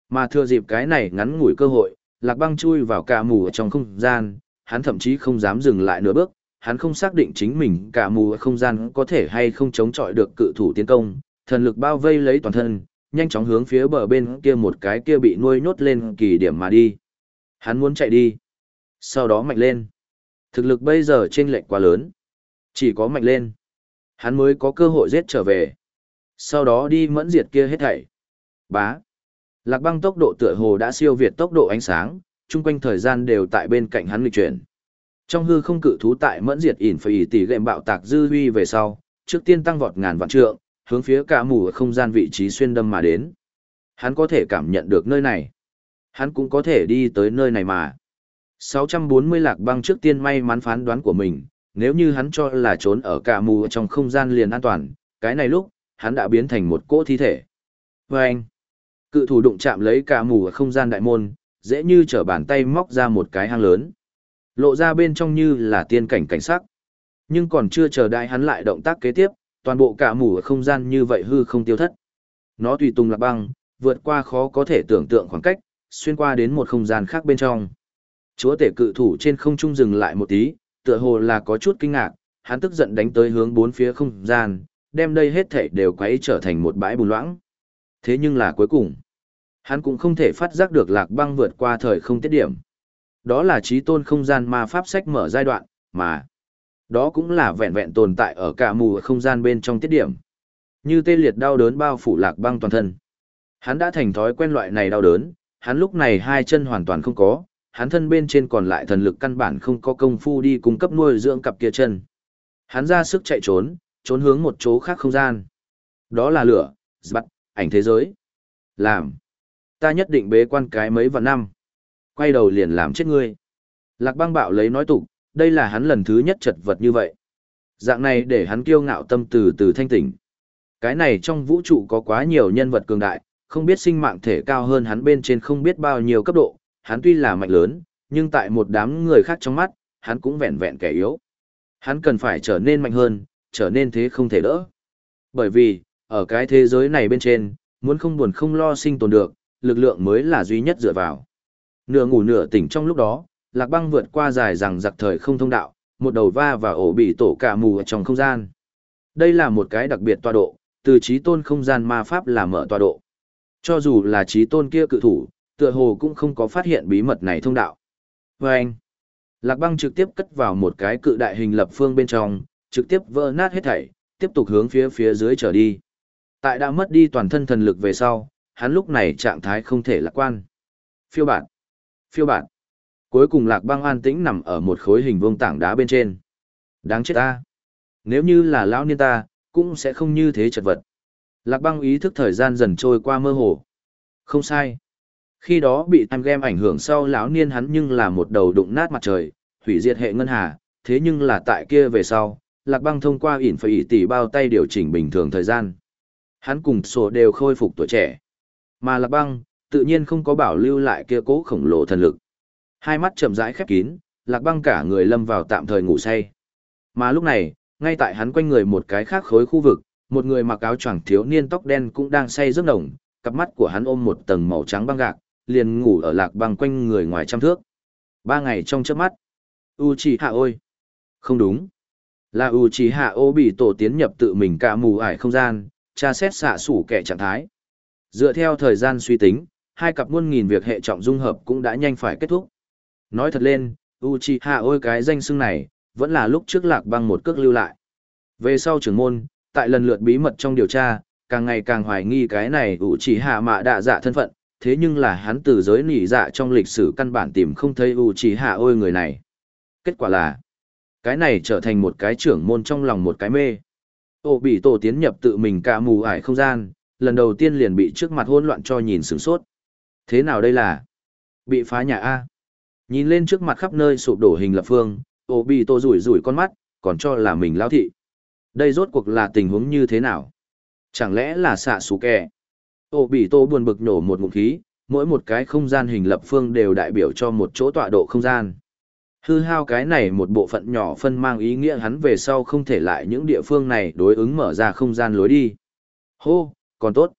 Mà thừa dịp cái này ngắn ngủi cơ hội, lạc băng chui vào cả mù ở trong không gian, hắn thậm chí không dám dừng lại nửa bước, hắn không xác định chính mình cả mù không gian có thể hay không chống chọi được cự thủ tiến công, thần lực bao vây lấy toàn thân, nhanh chóng hướng phía bờ bên kia một cái kia bị nuôi nhốt lên kỳ điểm mà đi. Hắn muốn chạy đi, sau đó mạnh lên. Thực lực bây giờ trên lệch quá lớn, chỉ có mạnh lên, hắn mới có cơ hội giết trở về. Sau đó đi mẫn diệt kia hết thảy. Bá. Lạc băng tốc độ tựa hồ đã siêu việt tốc độ ánh sáng, chung quanh thời gian đều tại bên cạnh hắn lịch chuyển. Trong hư không cự thú tại mẫn diệt ỉn phải tỷ gệm bạo tạc dư huy về sau, trước tiên tăng vọt ngàn vạn trượng, hướng phía cả mù ở không gian vị trí xuyên đâm mà đến. Hắn có thể cảm nhận được nơi này. Hắn cũng có thể đi tới nơi này mà. 640 lạc băng trước tiên may mắn phán đoán của mình, nếu như hắn cho là trốn ở cả mù trong không gian liền an toàn, cái này lúc, hắn đã biến thành một cỗ thi thể. Và anh, cự thủ đụng chạm lấy cả mù ở không gian đại môn, dễ như trở bàn tay móc ra một cái hang lớn. Lộ ra bên trong như là tiên cảnh cảnh sắc. Nhưng còn chưa chờ đại hắn lại động tác kế tiếp, toàn bộ cả mù ở không gian như vậy hư không tiêu thất. Nó tùy tung lạc băng, vượt qua khó có thể tưởng tượng khoảng cách, xuyên qua đến một không gian khác bên trong. Chúa tể cự thủ trên không trung dừng lại một tí, tựa hồ là có chút kinh ngạc, hắn tức giận đánh tới hướng bốn phía không gian, đem đây hết thảy đều quấy trở thành một bãi bùn loãng. Thế nhưng là cuối cùng, hắn cũng không thể phát giác được lạc băng vượt qua thời không tiết điểm. Đó là trí tôn không gian ma pháp sách mở giai đoạn, mà đó cũng là vẹn vẹn tồn tại ở cả mù không gian bên trong tiết điểm. Như tê liệt đau đớn bao phủ lạc băng toàn thân. Hắn đã thành thói quen loại này đau đớn, hắn lúc này hai chân hoàn toàn không có, hắn thân bên trên còn lại thần lực căn bản không có công phu đi cung cấp nuôi dưỡng cặp kia chân. Hắn ra sức chạy trốn, trốn hướng một chỗ khác không gian. Đó là lửa, bắt, ảnh thế giới. Làm. Ta nhất định bế quan cái mấy vạn năm. Quay đầu liền làm chết ngươi. Lạc băng bạo lấy nói tục, đây là hắn lần thứ nhất chật vật như vậy. Dạng này để hắn kiêu ngạo tâm từ từ thanh tỉnh. Cái này trong vũ trụ có quá nhiều nhân vật cường đại, không biết sinh mạng thể cao hơn hắn bên trên không biết bao nhiêu cấp độ, hắn tuy là mạnh lớn, nhưng tại một đám người khác trong mắt, hắn cũng vẹn vẹn kẻ yếu. Hắn cần phải trở nên mạnh hơn, trở nên thế không thể đỡ. Bởi vì, ở cái thế giới này bên trên, muốn không buồn không lo sinh tồn được, lực lượng mới là duy nhất dựa vào. Nửa ngủ nửa tỉnh trong lúc đó, lạc băng vượt qua dài rằng giặc thời không thông đạo, một đầu va và ổ bị tổ cả mù ở trong không gian. Đây là một cái đặc biệt tọa độ, từ trí tôn không gian ma pháp là mở tọa độ. Cho dù là trí tôn kia cự thủ, tựa hồ cũng không có phát hiện bí mật này thông đạo. vê anh, Lạc băng trực tiếp cất vào một cái cự đại hình lập phương bên trong, trực tiếp vỡ nát hết thảy, tiếp tục hướng phía phía dưới trở đi. Tại đã mất đi toàn thân thần lực về sau, hắn lúc này trạng thái không thể lạc quan. Phiêu bản. Phiêu bản. Cuối cùng lạc băng an tĩnh nằm ở một khối hình vuông tảng đá bên trên. Đáng chết ta. Nếu như là lão niên ta, cũng sẽ không như thế chật vật. Lạc băng ý thức thời gian dần trôi qua mơ hồ. Không sai. Khi đó bị tham game ảnh hưởng sau lão niên hắn nhưng là một đầu đụng nát mặt trời, hủy diệt hệ ngân hà, thế nhưng là tại kia về sau, Lạc Băng thông qua ỉn phải ỉ tỷ bao tay điều chỉnh bình thường thời gian. Hắn cùng sổ đều khôi phục tuổi trẻ. Mà Lạc Băng, tự nhiên không có bảo lưu lại kia cố khổng lồ thần lực. Hai mắt chậm rãi khép kín, Lạc Băng cả người lâm vào tạm thời ngủ say. Mà lúc này, ngay tại hắn quanh người một cái khác khối khu vực, một người mặc áo choàng thiếu niên tóc đen cũng đang say giấc nồng, cặp mắt của hắn ôm một tầng màu trắng băng gạc, liền ngủ ở lạc băng quanh người ngoài trăm thước. Ba ngày trong chớp mắt. U hạ ôi. Không đúng. Là U hạ ô bị tổ tiến nhập tự mình cả mù ải không gian, tra xét xạ sủ kẻ trạng thái. Dựa theo thời gian suy tính, hai cặp muôn nghìn việc hệ trọng dung hợp cũng đã nhanh phải kết thúc. Nói thật lên, Uchiha ôi cái danh xưng này, vẫn là lúc trước lạc băng một cước lưu lại. Về sau trưởng môn, tại lần lượt bí mật trong điều tra, càng ngày càng hoài nghi cái này Uchiha mạ đạ dạ thân phận, thế nhưng là hắn từ giới nỉ dạ trong lịch sử căn bản tìm không thấy Uchiha ôi người này. Kết quả là, cái này trở thành một cái trưởng môn trong lòng một cái mê. Ô bị tổ tiến nhập tự mình cả mù ải không gian, lần đầu tiên liền bị trước mặt hỗn loạn cho nhìn sửng sốt. Thế nào đây là? Bị phá nhà A. Nhìn lên trước mặt khắp nơi sụp đổ hình lập phương, ô bị tô rủi rủi con mắt, còn cho là mình lao thị. Đây rốt cuộc là tình huống như thế nào? Chẳng lẽ là xạ xú kẻ? Ô bị tô buồn bực nổ một ngụm khí, mỗi một cái không gian hình lập phương đều đại biểu cho một chỗ tọa độ không gian. Hư hao cái này một bộ phận nhỏ phân mang ý nghĩa hắn về sau không thể lại những địa phương này đối ứng mở ra không gian lối đi. Hô, còn tốt.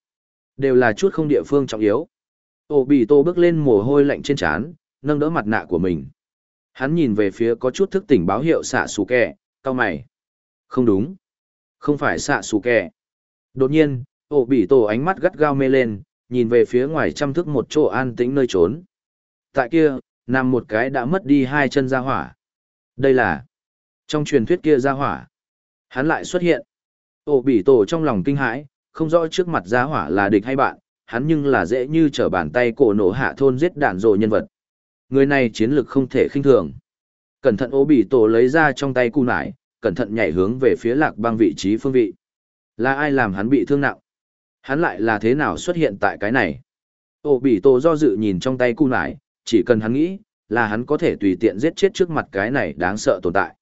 Đều là chút không địa phương trọng yếu. Ô bị tô bước lên mồ hôi lạnh trên trán, nâng đỡ mặt nạ của mình. Hắn nhìn về phía có chút thức tỉnh báo hiệu xạ xù kẹ, cao mày. Không đúng. Không phải xạ xù kẹ. Đột nhiên, Ô bị tổ ánh mắt gắt gao mê lên, nhìn về phía ngoài chăm thức một chỗ an tĩnh nơi trốn. Tại kia, nằm một cái đã mất đi hai chân ra hỏa. Đây là trong truyền thuyết kia ra hỏa. Hắn lại xuất hiện. Ô bị tổ trong lòng kinh hãi, không rõ trước mặt ra hỏa là địch hay bạn, hắn nhưng là dễ như trở bàn tay cổ nổ hạ thôn giết đạn rồ nhân vật. Người này chiến lực không thể khinh thường. Cẩn thận ố bị tổ lấy ra trong tay cu nải, cẩn thận nhảy hướng về phía lạc băng vị trí phương vị. Là ai làm hắn bị thương nặng? Hắn lại là thế nào xuất hiện tại cái này? Ô bị tổ do dự nhìn trong tay cu nải, chỉ cần hắn nghĩ, là hắn có thể tùy tiện giết chết trước mặt cái này đáng sợ tồn tại.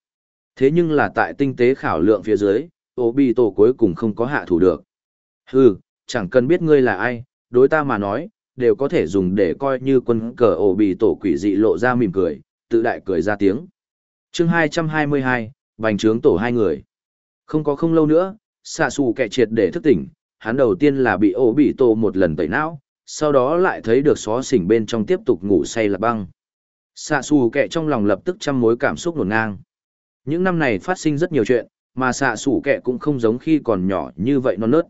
Thế nhưng là tại tinh tế khảo lượng phía dưới, ô bị tổ cuối cùng không có hạ thủ được. Hừ, chẳng cần biết ngươi là ai, đối ta mà nói, đều có thể dùng để coi như quân cờ ổ bị tổ quỷ dị lộ ra mỉm cười, tự đại cười ra tiếng. chương 222, bành trướng tổ hai người. Không có không lâu nữa, xạ xù kẻ triệt để thức tỉnh, hắn đầu tiên là bị ổ bị tổ một lần tẩy não, sau đó lại thấy được xó xỉnh bên trong tiếp tục ngủ say là băng. Xạ xù kẻ trong lòng lập tức trăm mối cảm xúc nổn ngang. Những năm này phát sinh rất nhiều chuyện, mà xạ xù kẻ cũng không giống khi còn nhỏ như vậy non nớt.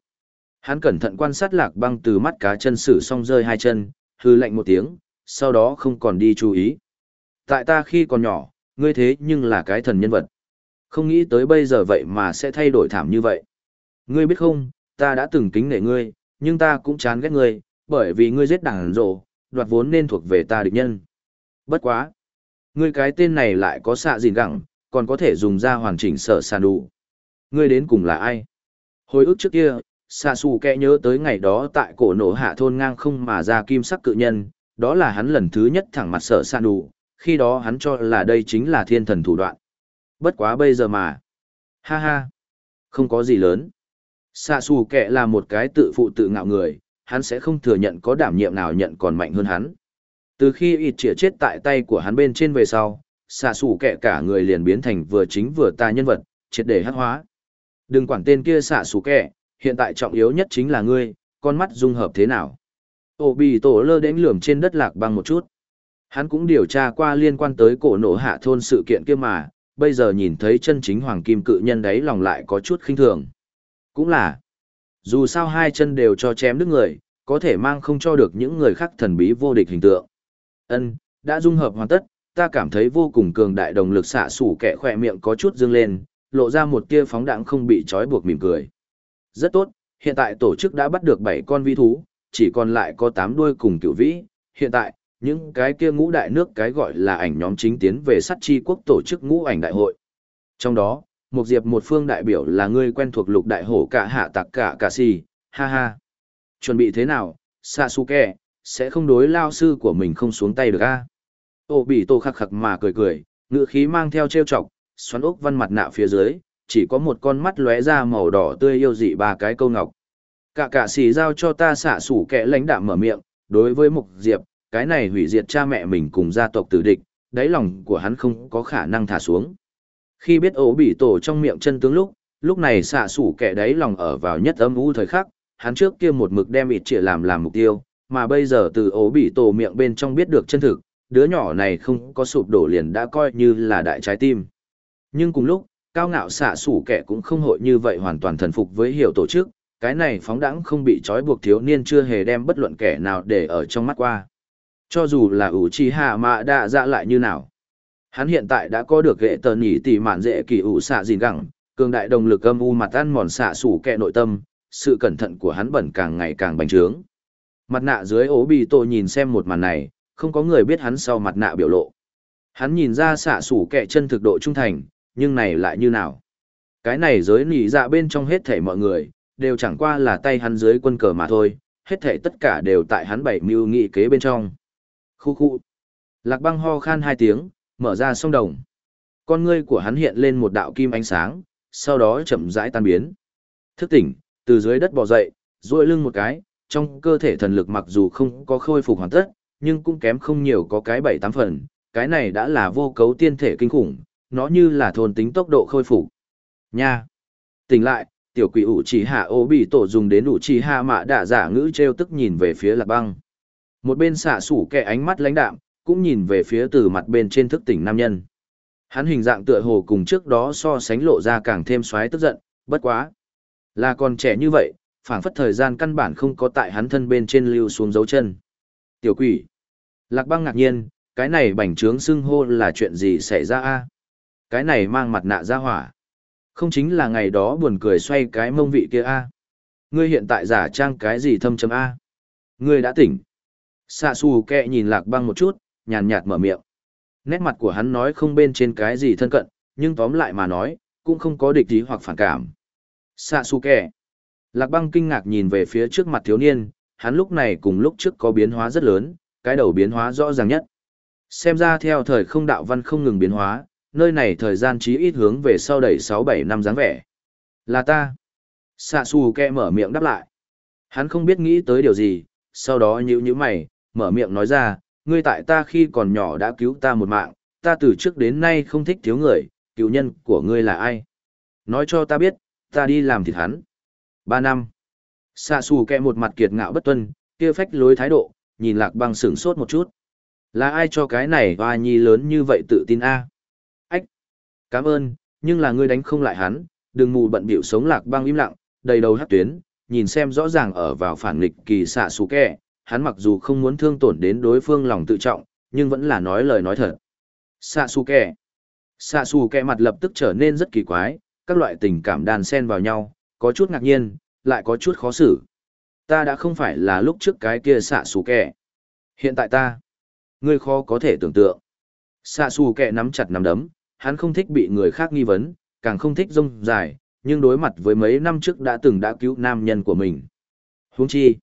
Hắn cẩn thận quan sát lạc băng từ mắt cá chân sử xong rơi hai chân, hư lạnh một tiếng, sau đó không còn đi chú ý. Tại ta khi còn nhỏ, ngươi thế nhưng là cái thần nhân vật. Không nghĩ tới bây giờ vậy mà sẽ thay đổi thảm như vậy. Ngươi biết không, ta đã từng kính nể ngươi, nhưng ta cũng chán ghét ngươi, bởi vì ngươi giết đảng rộ, đoạt vốn nên thuộc về ta địch nhân. Bất quá. Ngươi cái tên này lại có xạ gìn gẳng, còn có thể dùng ra hoàn chỉnh sở sàn đủ. Ngươi đến cùng là ai? Hồi ức trước kia, xạ xù kẽ nhớ tới ngày đó tại cổ nổ hạ thôn ngang không mà ra kim sắc cự nhân, đó là hắn lần thứ nhất thẳng mặt sở sàn đủ, khi đó hắn cho là đây chính là thiên thần thủ đoạn. Bất quá bây giờ mà. Ha ha. Không có gì lớn. Xạ xù kệ là một cái tự phụ tự ngạo người, hắn sẽ không thừa nhận có đảm nhiệm nào nhận còn mạnh hơn hắn. Từ khi ít chĩa chết tại tay của hắn bên trên về sau, xạ xù kệ cả người liền biến thành vừa chính vừa ta nhân vật, triệt để hắc hóa. Đừng quản tên kia xạ xù kệ, hiện tại trọng yếu nhất chính là ngươi, con mắt dung hợp thế nào. Ô bì tổ lơ đến lườm trên đất lạc băng một chút. Hắn cũng điều tra qua liên quan tới cổ nổ hạ thôn sự kiện kia mà, bây giờ nhìn thấy chân chính hoàng kim cự nhân đấy lòng lại có chút khinh thường. Cũng là, dù sao hai chân đều cho chém đứt người, có thể mang không cho được những người khác thần bí vô địch hình tượng. Ân, đã dung hợp hoàn tất, ta cảm thấy vô cùng cường đại đồng lực xạ sủ kẻ khỏe miệng có chút dương lên, lộ ra một tia phóng đẳng không bị trói buộc mỉm cười. Rất tốt, hiện tại tổ chức đã bắt được 7 con vi thú, chỉ còn lại có 8 đuôi cùng cửu vĩ. Hiện tại, những cái kia ngũ đại nước cái gọi là ảnh nhóm chính tiến về sát chi quốc tổ chức ngũ ảnh đại hội. Trong đó, một diệp một phương đại biểu là người quen thuộc lục đại hổ cả hạ tặc cả cả si, ha ha. Chuẩn bị thế nào, Sasuke, sẽ không đối lao sư của mình không xuống tay được a Ô bị tô khắc khắc mà cười cười, ngựa khí mang theo trêu chọc, xoắn ốc văn mặt nạ phía dưới, chỉ có một con mắt lóe ra màu đỏ tươi yêu dị ba cái câu ngọc. Cả cả xì giao cho ta xả sủ kẻ lãnh đạm mở miệng, đối với Mục Diệp, cái này hủy diệt cha mẹ mình cùng gia tộc tử địch, đáy lòng của hắn không có khả năng thả xuống. Khi biết ổ bị tổ trong miệng chân tướng lúc, lúc này xạ sủ kẻ đáy lòng ở vào nhất âm u thời khắc, hắn trước kia một mực đem ịt trịa làm làm mục tiêu, mà bây giờ từ ổ bị tổ miệng bên trong biết được chân thực, đứa nhỏ này không có sụp đổ liền đã coi như là đại trái tim. Nhưng cùng lúc, cao ngạo xạ sủ kẻ cũng không hội như vậy hoàn toàn thần phục với hiểu tổ chức, cái này phóng đẳng không bị trói buộc thiếu niên chưa hề đem bất luận kẻ nào để ở trong mắt qua. Cho dù là ủ trì hạ mạ đa dạ lại như nào. Hắn hiện tại đã có được ghệ tờ nhỉ tỷ mạn dễ kỳ ủ xạ gìn gẳng, cường đại động lực âm u mặt ăn mòn xạ sủ kẻ nội tâm, sự cẩn thận của hắn bẩn càng ngày càng bành trướng. Mặt nạ dưới ố bị tổ nhìn xem một màn này, không có người biết hắn sau mặt nạ biểu lộ. Hắn nhìn ra xạ sủ kẻ chân thực độ trung thành, nhưng này lại như nào? Cái này giới nỉ dạ bên trong hết thể mọi người, đều chẳng qua là tay hắn dưới quân cờ mà thôi, hết thể tất cả đều tại hắn bảy mưu nghị kế bên trong. Khu khu. Lạc băng ho khan hai tiếng, mở ra sông đồng. Con ngươi của hắn hiện lên một đạo kim ánh sáng, sau đó chậm rãi tan biến. Thức tỉnh, từ dưới đất bò dậy, duỗi lưng một cái, trong cơ thể thần lực mặc dù không có khôi phục hoàn tất, nhưng cũng kém không nhiều có cái bảy tám phần, cái này đã là vô cấu tiên thể kinh khủng, nó như là thôn tính tốc độ khôi phục. Nha! Tỉnh lại, tiểu quỷ ủ chỉ hạ ô bị tổ dùng đến ủ chỉ hạ mạ đạ giả ngữ treo tức nhìn về phía lạc băng. Một bên xạ sủ kẻ ánh mắt lãnh đạm, cũng nhìn về phía từ mặt bên trên thức tỉnh nam nhân. Hắn hình dạng tựa hồ cùng trước đó so sánh lộ ra càng thêm xoáy tức giận, bất quá. Là còn trẻ như vậy, phảng phất thời gian căn bản không có tại hắn thân bên trên lưu xuống dấu chân. Tiểu quỷ. Lạc băng ngạc nhiên, cái này bành trướng xưng hô là chuyện gì xảy ra a? Cái này mang mặt nạ ra hỏa. Không chính là ngày đó buồn cười xoay cái mông vị kia a? Ngươi hiện tại giả trang cái gì thâm chấm a? Ngươi đã tỉnh. Sạ xù kẹ nhìn lạc băng một chút, nhàn nhạt mở miệng. Nét mặt của hắn nói không bên trên cái gì thân cận, nhưng tóm lại mà nói, cũng không có địch ý hoặc phản cảm. Sạ xù kẹ. Lạc băng kinh ngạc nhìn về phía trước mặt thiếu niên, hắn lúc này cùng lúc trước có biến hóa rất lớn, cái đầu biến hóa rõ ràng nhất. Xem ra theo thời không đạo văn không ngừng biến hóa, nơi này thời gian chí ít hướng về sau đẩy 6-7 năm dáng vẻ. Là ta. Sạ xù kẹ mở miệng đáp lại. Hắn không biết nghĩ tới điều gì, sau đó nhíu nhíu mày, mở miệng nói ra, ngươi tại ta khi còn nhỏ đã cứu ta một mạng, ta từ trước đến nay không thích thiếu người, cứu nhân của ngươi là ai? Nói cho ta biết, ta đi làm thịt hắn. Ba năm. Sạ xù kẹ một mặt kiệt ngạo bất tuân, kia phách lối thái độ, nhìn lạc băng sửng sốt một chút. Là ai cho cái này hoa nhi lớn như vậy tự tin a? Cảm ơn, nhưng là ngươi đánh không lại hắn, đừng mù bận biểu sống lạc băng im lặng, đầy đầu hát tuyến, nhìn xem rõ ràng ở vào phản nghịch kỳ xạ xù kẹ, hắn mặc dù không muốn thương tổn đến đối phương lòng tự trọng, nhưng vẫn là nói lời nói thật. Xạ xù kẹ. Xạ xù kẹ mặt lập tức trở nên rất kỳ quái, các loại tình cảm đàn xen vào nhau, có chút ngạc nhiên, lại có chút khó xử. Ta đã không phải là lúc trước cái kia xạ xù kẹ. Hiện tại ta, ngươi khó có thể tưởng tượng. Xạ xù kẹ nắm chặt nắm đấm, hắn không thích bị người khác nghi vấn, càng không thích rông dài, nhưng đối mặt với mấy năm trước đã từng đã cứu nam nhân của mình. Huống chi,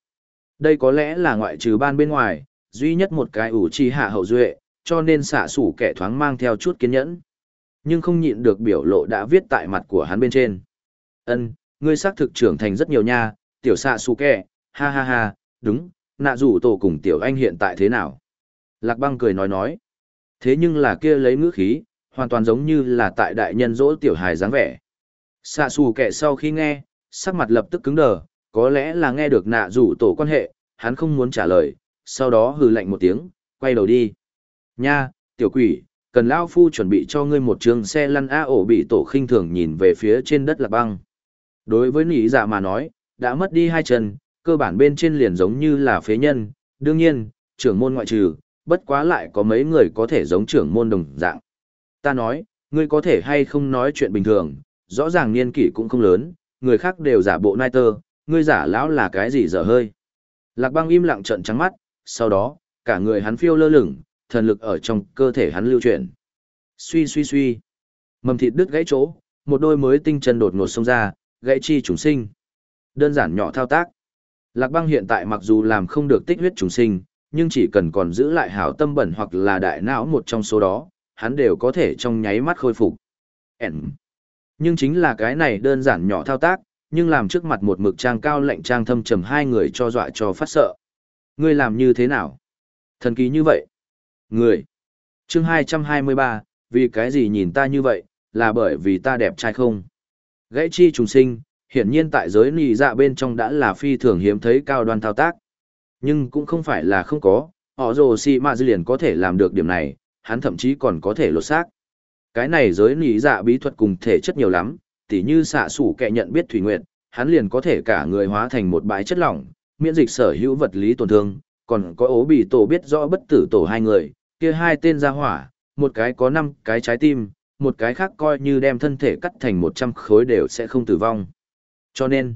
đây có lẽ là ngoại trừ ban bên ngoài, duy nhất một cái ủ chi hạ hậu duệ, cho nên xạ sủ kẻ thoáng mang theo chút kiên nhẫn. Nhưng không nhịn được biểu lộ đã viết tại mặt của hắn bên trên. ân ngươi xác thực trưởng thành rất nhiều nha, tiểu xạ sủ kẻ, ha ha ha, đúng, nạ rủ tổ cùng tiểu anh hiện tại thế nào? Lạc băng cười nói nói. Thế nhưng là kia lấy ngữ khí, hoàn toàn giống như là tại đại nhân dỗ tiểu hài dáng vẻ. Xạ xù kẻ sau khi nghe, sắc mặt lập tức cứng đờ, có lẽ là nghe được nạ rủ tổ quan hệ, hắn không muốn trả lời, sau đó hừ lạnh một tiếng, quay đầu đi. Nha, tiểu quỷ, cần lao phu chuẩn bị cho ngươi một trường xe lăn A ổ bị tổ khinh thường nhìn về phía trên đất lạc băng. Đối với nỉ dạ mà nói, đã mất đi hai chân, cơ bản bên trên liền giống như là phế nhân, đương nhiên, trưởng môn ngoại trừ, bất quá lại có mấy người có thể giống trưởng môn đồng dạng. Ta nói, ngươi có thể hay không nói chuyện bình thường, rõ ràng niên kỷ cũng không lớn, người khác đều giả bộ nai tơ, ngươi giả lão là cái gì dở hơi. Lạc băng im lặng trận trắng mắt, sau đó, cả người hắn phiêu lơ lửng, thần lực ở trong cơ thể hắn lưu chuyển. Suy suy suy. Mầm thịt đứt gãy chỗ, một đôi mới tinh chân đột ngột xông ra, gãy chi trùng sinh. Đơn giản nhỏ thao tác. Lạc băng hiện tại mặc dù làm không được tích huyết trùng sinh, nhưng chỉ cần còn giữ lại hảo tâm bẩn hoặc là đại não một trong số đó, hắn đều có thể trong nháy mắt khôi phục. Ẩn. Nhưng chính là cái này đơn giản nhỏ thao tác, nhưng làm trước mặt một mực trang cao lạnh trang thâm trầm hai người cho dọa cho phát sợ. Ngươi làm như thế nào? Thần kỳ như vậy. Người. chương 223, vì cái gì nhìn ta như vậy, là bởi vì ta đẹp trai không? Gãy chi trùng sinh, hiển nhiên tại giới nì dạ bên trong đã là phi thường hiếm thấy cao đoan thao tác. Nhưng cũng không phải là không có, họ rồ si mà dư liền có thể làm được điểm này, hắn thậm chí còn có thể lột xác. Cái này giới nỉ dạ bí thuật cùng thể chất nhiều lắm, tỉ như xạ sủ kẻ nhận biết thủy nguyện, hắn liền có thể cả người hóa thành một bãi chất lỏng, miễn dịch sở hữu vật lý tổn thương, còn có ố bị tổ biết rõ bất tử tổ hai người, kia hai tên ra hỏa, một cái có năm cái trái tim, một cái khác coi như đem thân thể cắt thành một trăm khối đều sẽ không tử vong. Cho nên,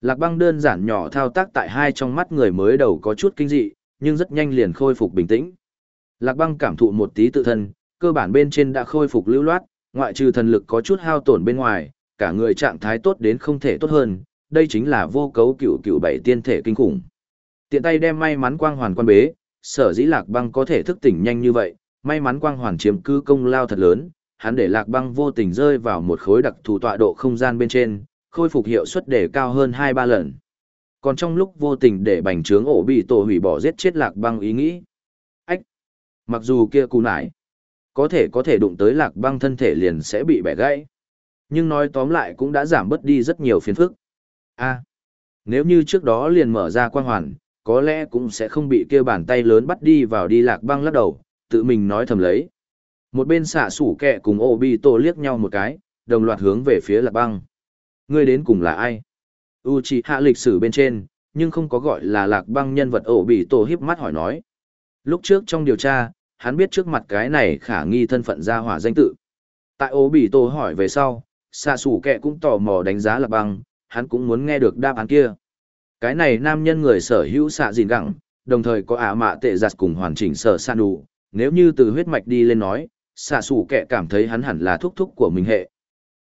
lạc băng đơn giản nhỏ thao tác tại hai trong mắt người mới đầu có chút kinh dị, nhưng rất nhanh liền khôi phục bình tĩnh. Lạc băng cảm thụ một tí tự thân, cơ bản bên trên đã khôi phục lưu loát, ngoại trừ thần lực có chút hao tổn bên ngoài, cả người trạng thái tốt đến không thể tốt hơn, đây chính là vô cấu cựu cựu bảy tiên thể kinh khủng. Tiện tay đem may mắn quang hoàn quan bế, sở dĩ lạc băng có thể thức tỉnh nhanh như vậy, may mắn quang hoàn chiếm cứ công lao thật lớn, hắn để lạc băng vô tình rơi vào một khối đặc thù tọa độ không gian bên trên, khôi phục hiệu suất để cao hơn 2-3 lần. Còn trong lúc vô tình để bành trướng ổ bị tổ hủy bỏ giết chết lạc băng ý nghĩ. Mặc dù kia cù nải, có thể có thể đụng tới lạc băng thân thể liền sẽ bị bẻ gãy. Nhưng nói tóm lại cũng đã giảm bớt đi rất nhiều phiền phức. A. nếu như trước đó liền mở ra quan hoàn, có lẽ cũng sẽ không bị kia bàn tay lớn bắt đi vào đi lạc băng lắc đầu, tự mình nói thầm lấy. Một bên xạ sủ kẹ cùng ô bi tổ liếc nhau một cái, đồng loạt hướng về phía lạc băng. Ngươi đến cùng là ai? U chỉ hạ lịch sử bên trên, nhưng không có gọi là lạc băng nhân vật ổ bị tổ hiếp mắt hỏi nói. Lúc trước trong điều tra, hắn biết trước mặt cái này khả nghi thân phận ra hỏa danh tự. Tại ô bị tổ hỏi về sau, xạ sủ kẹ cũng tò mò đánh giá lạc băng, hắn cũng muốn nghe được đáp án kia. Cái này nam nhân người sở hữu xạ gìn gẳng, đồng thời có ả mạ tệ giặt cùng hoàn chỉnh sở xạ đủ, nếu như từ huyết mạch đi lên nói, xạ sủ kẹ cảm thấy hắn hẳn là thúc thúc của mình hệ.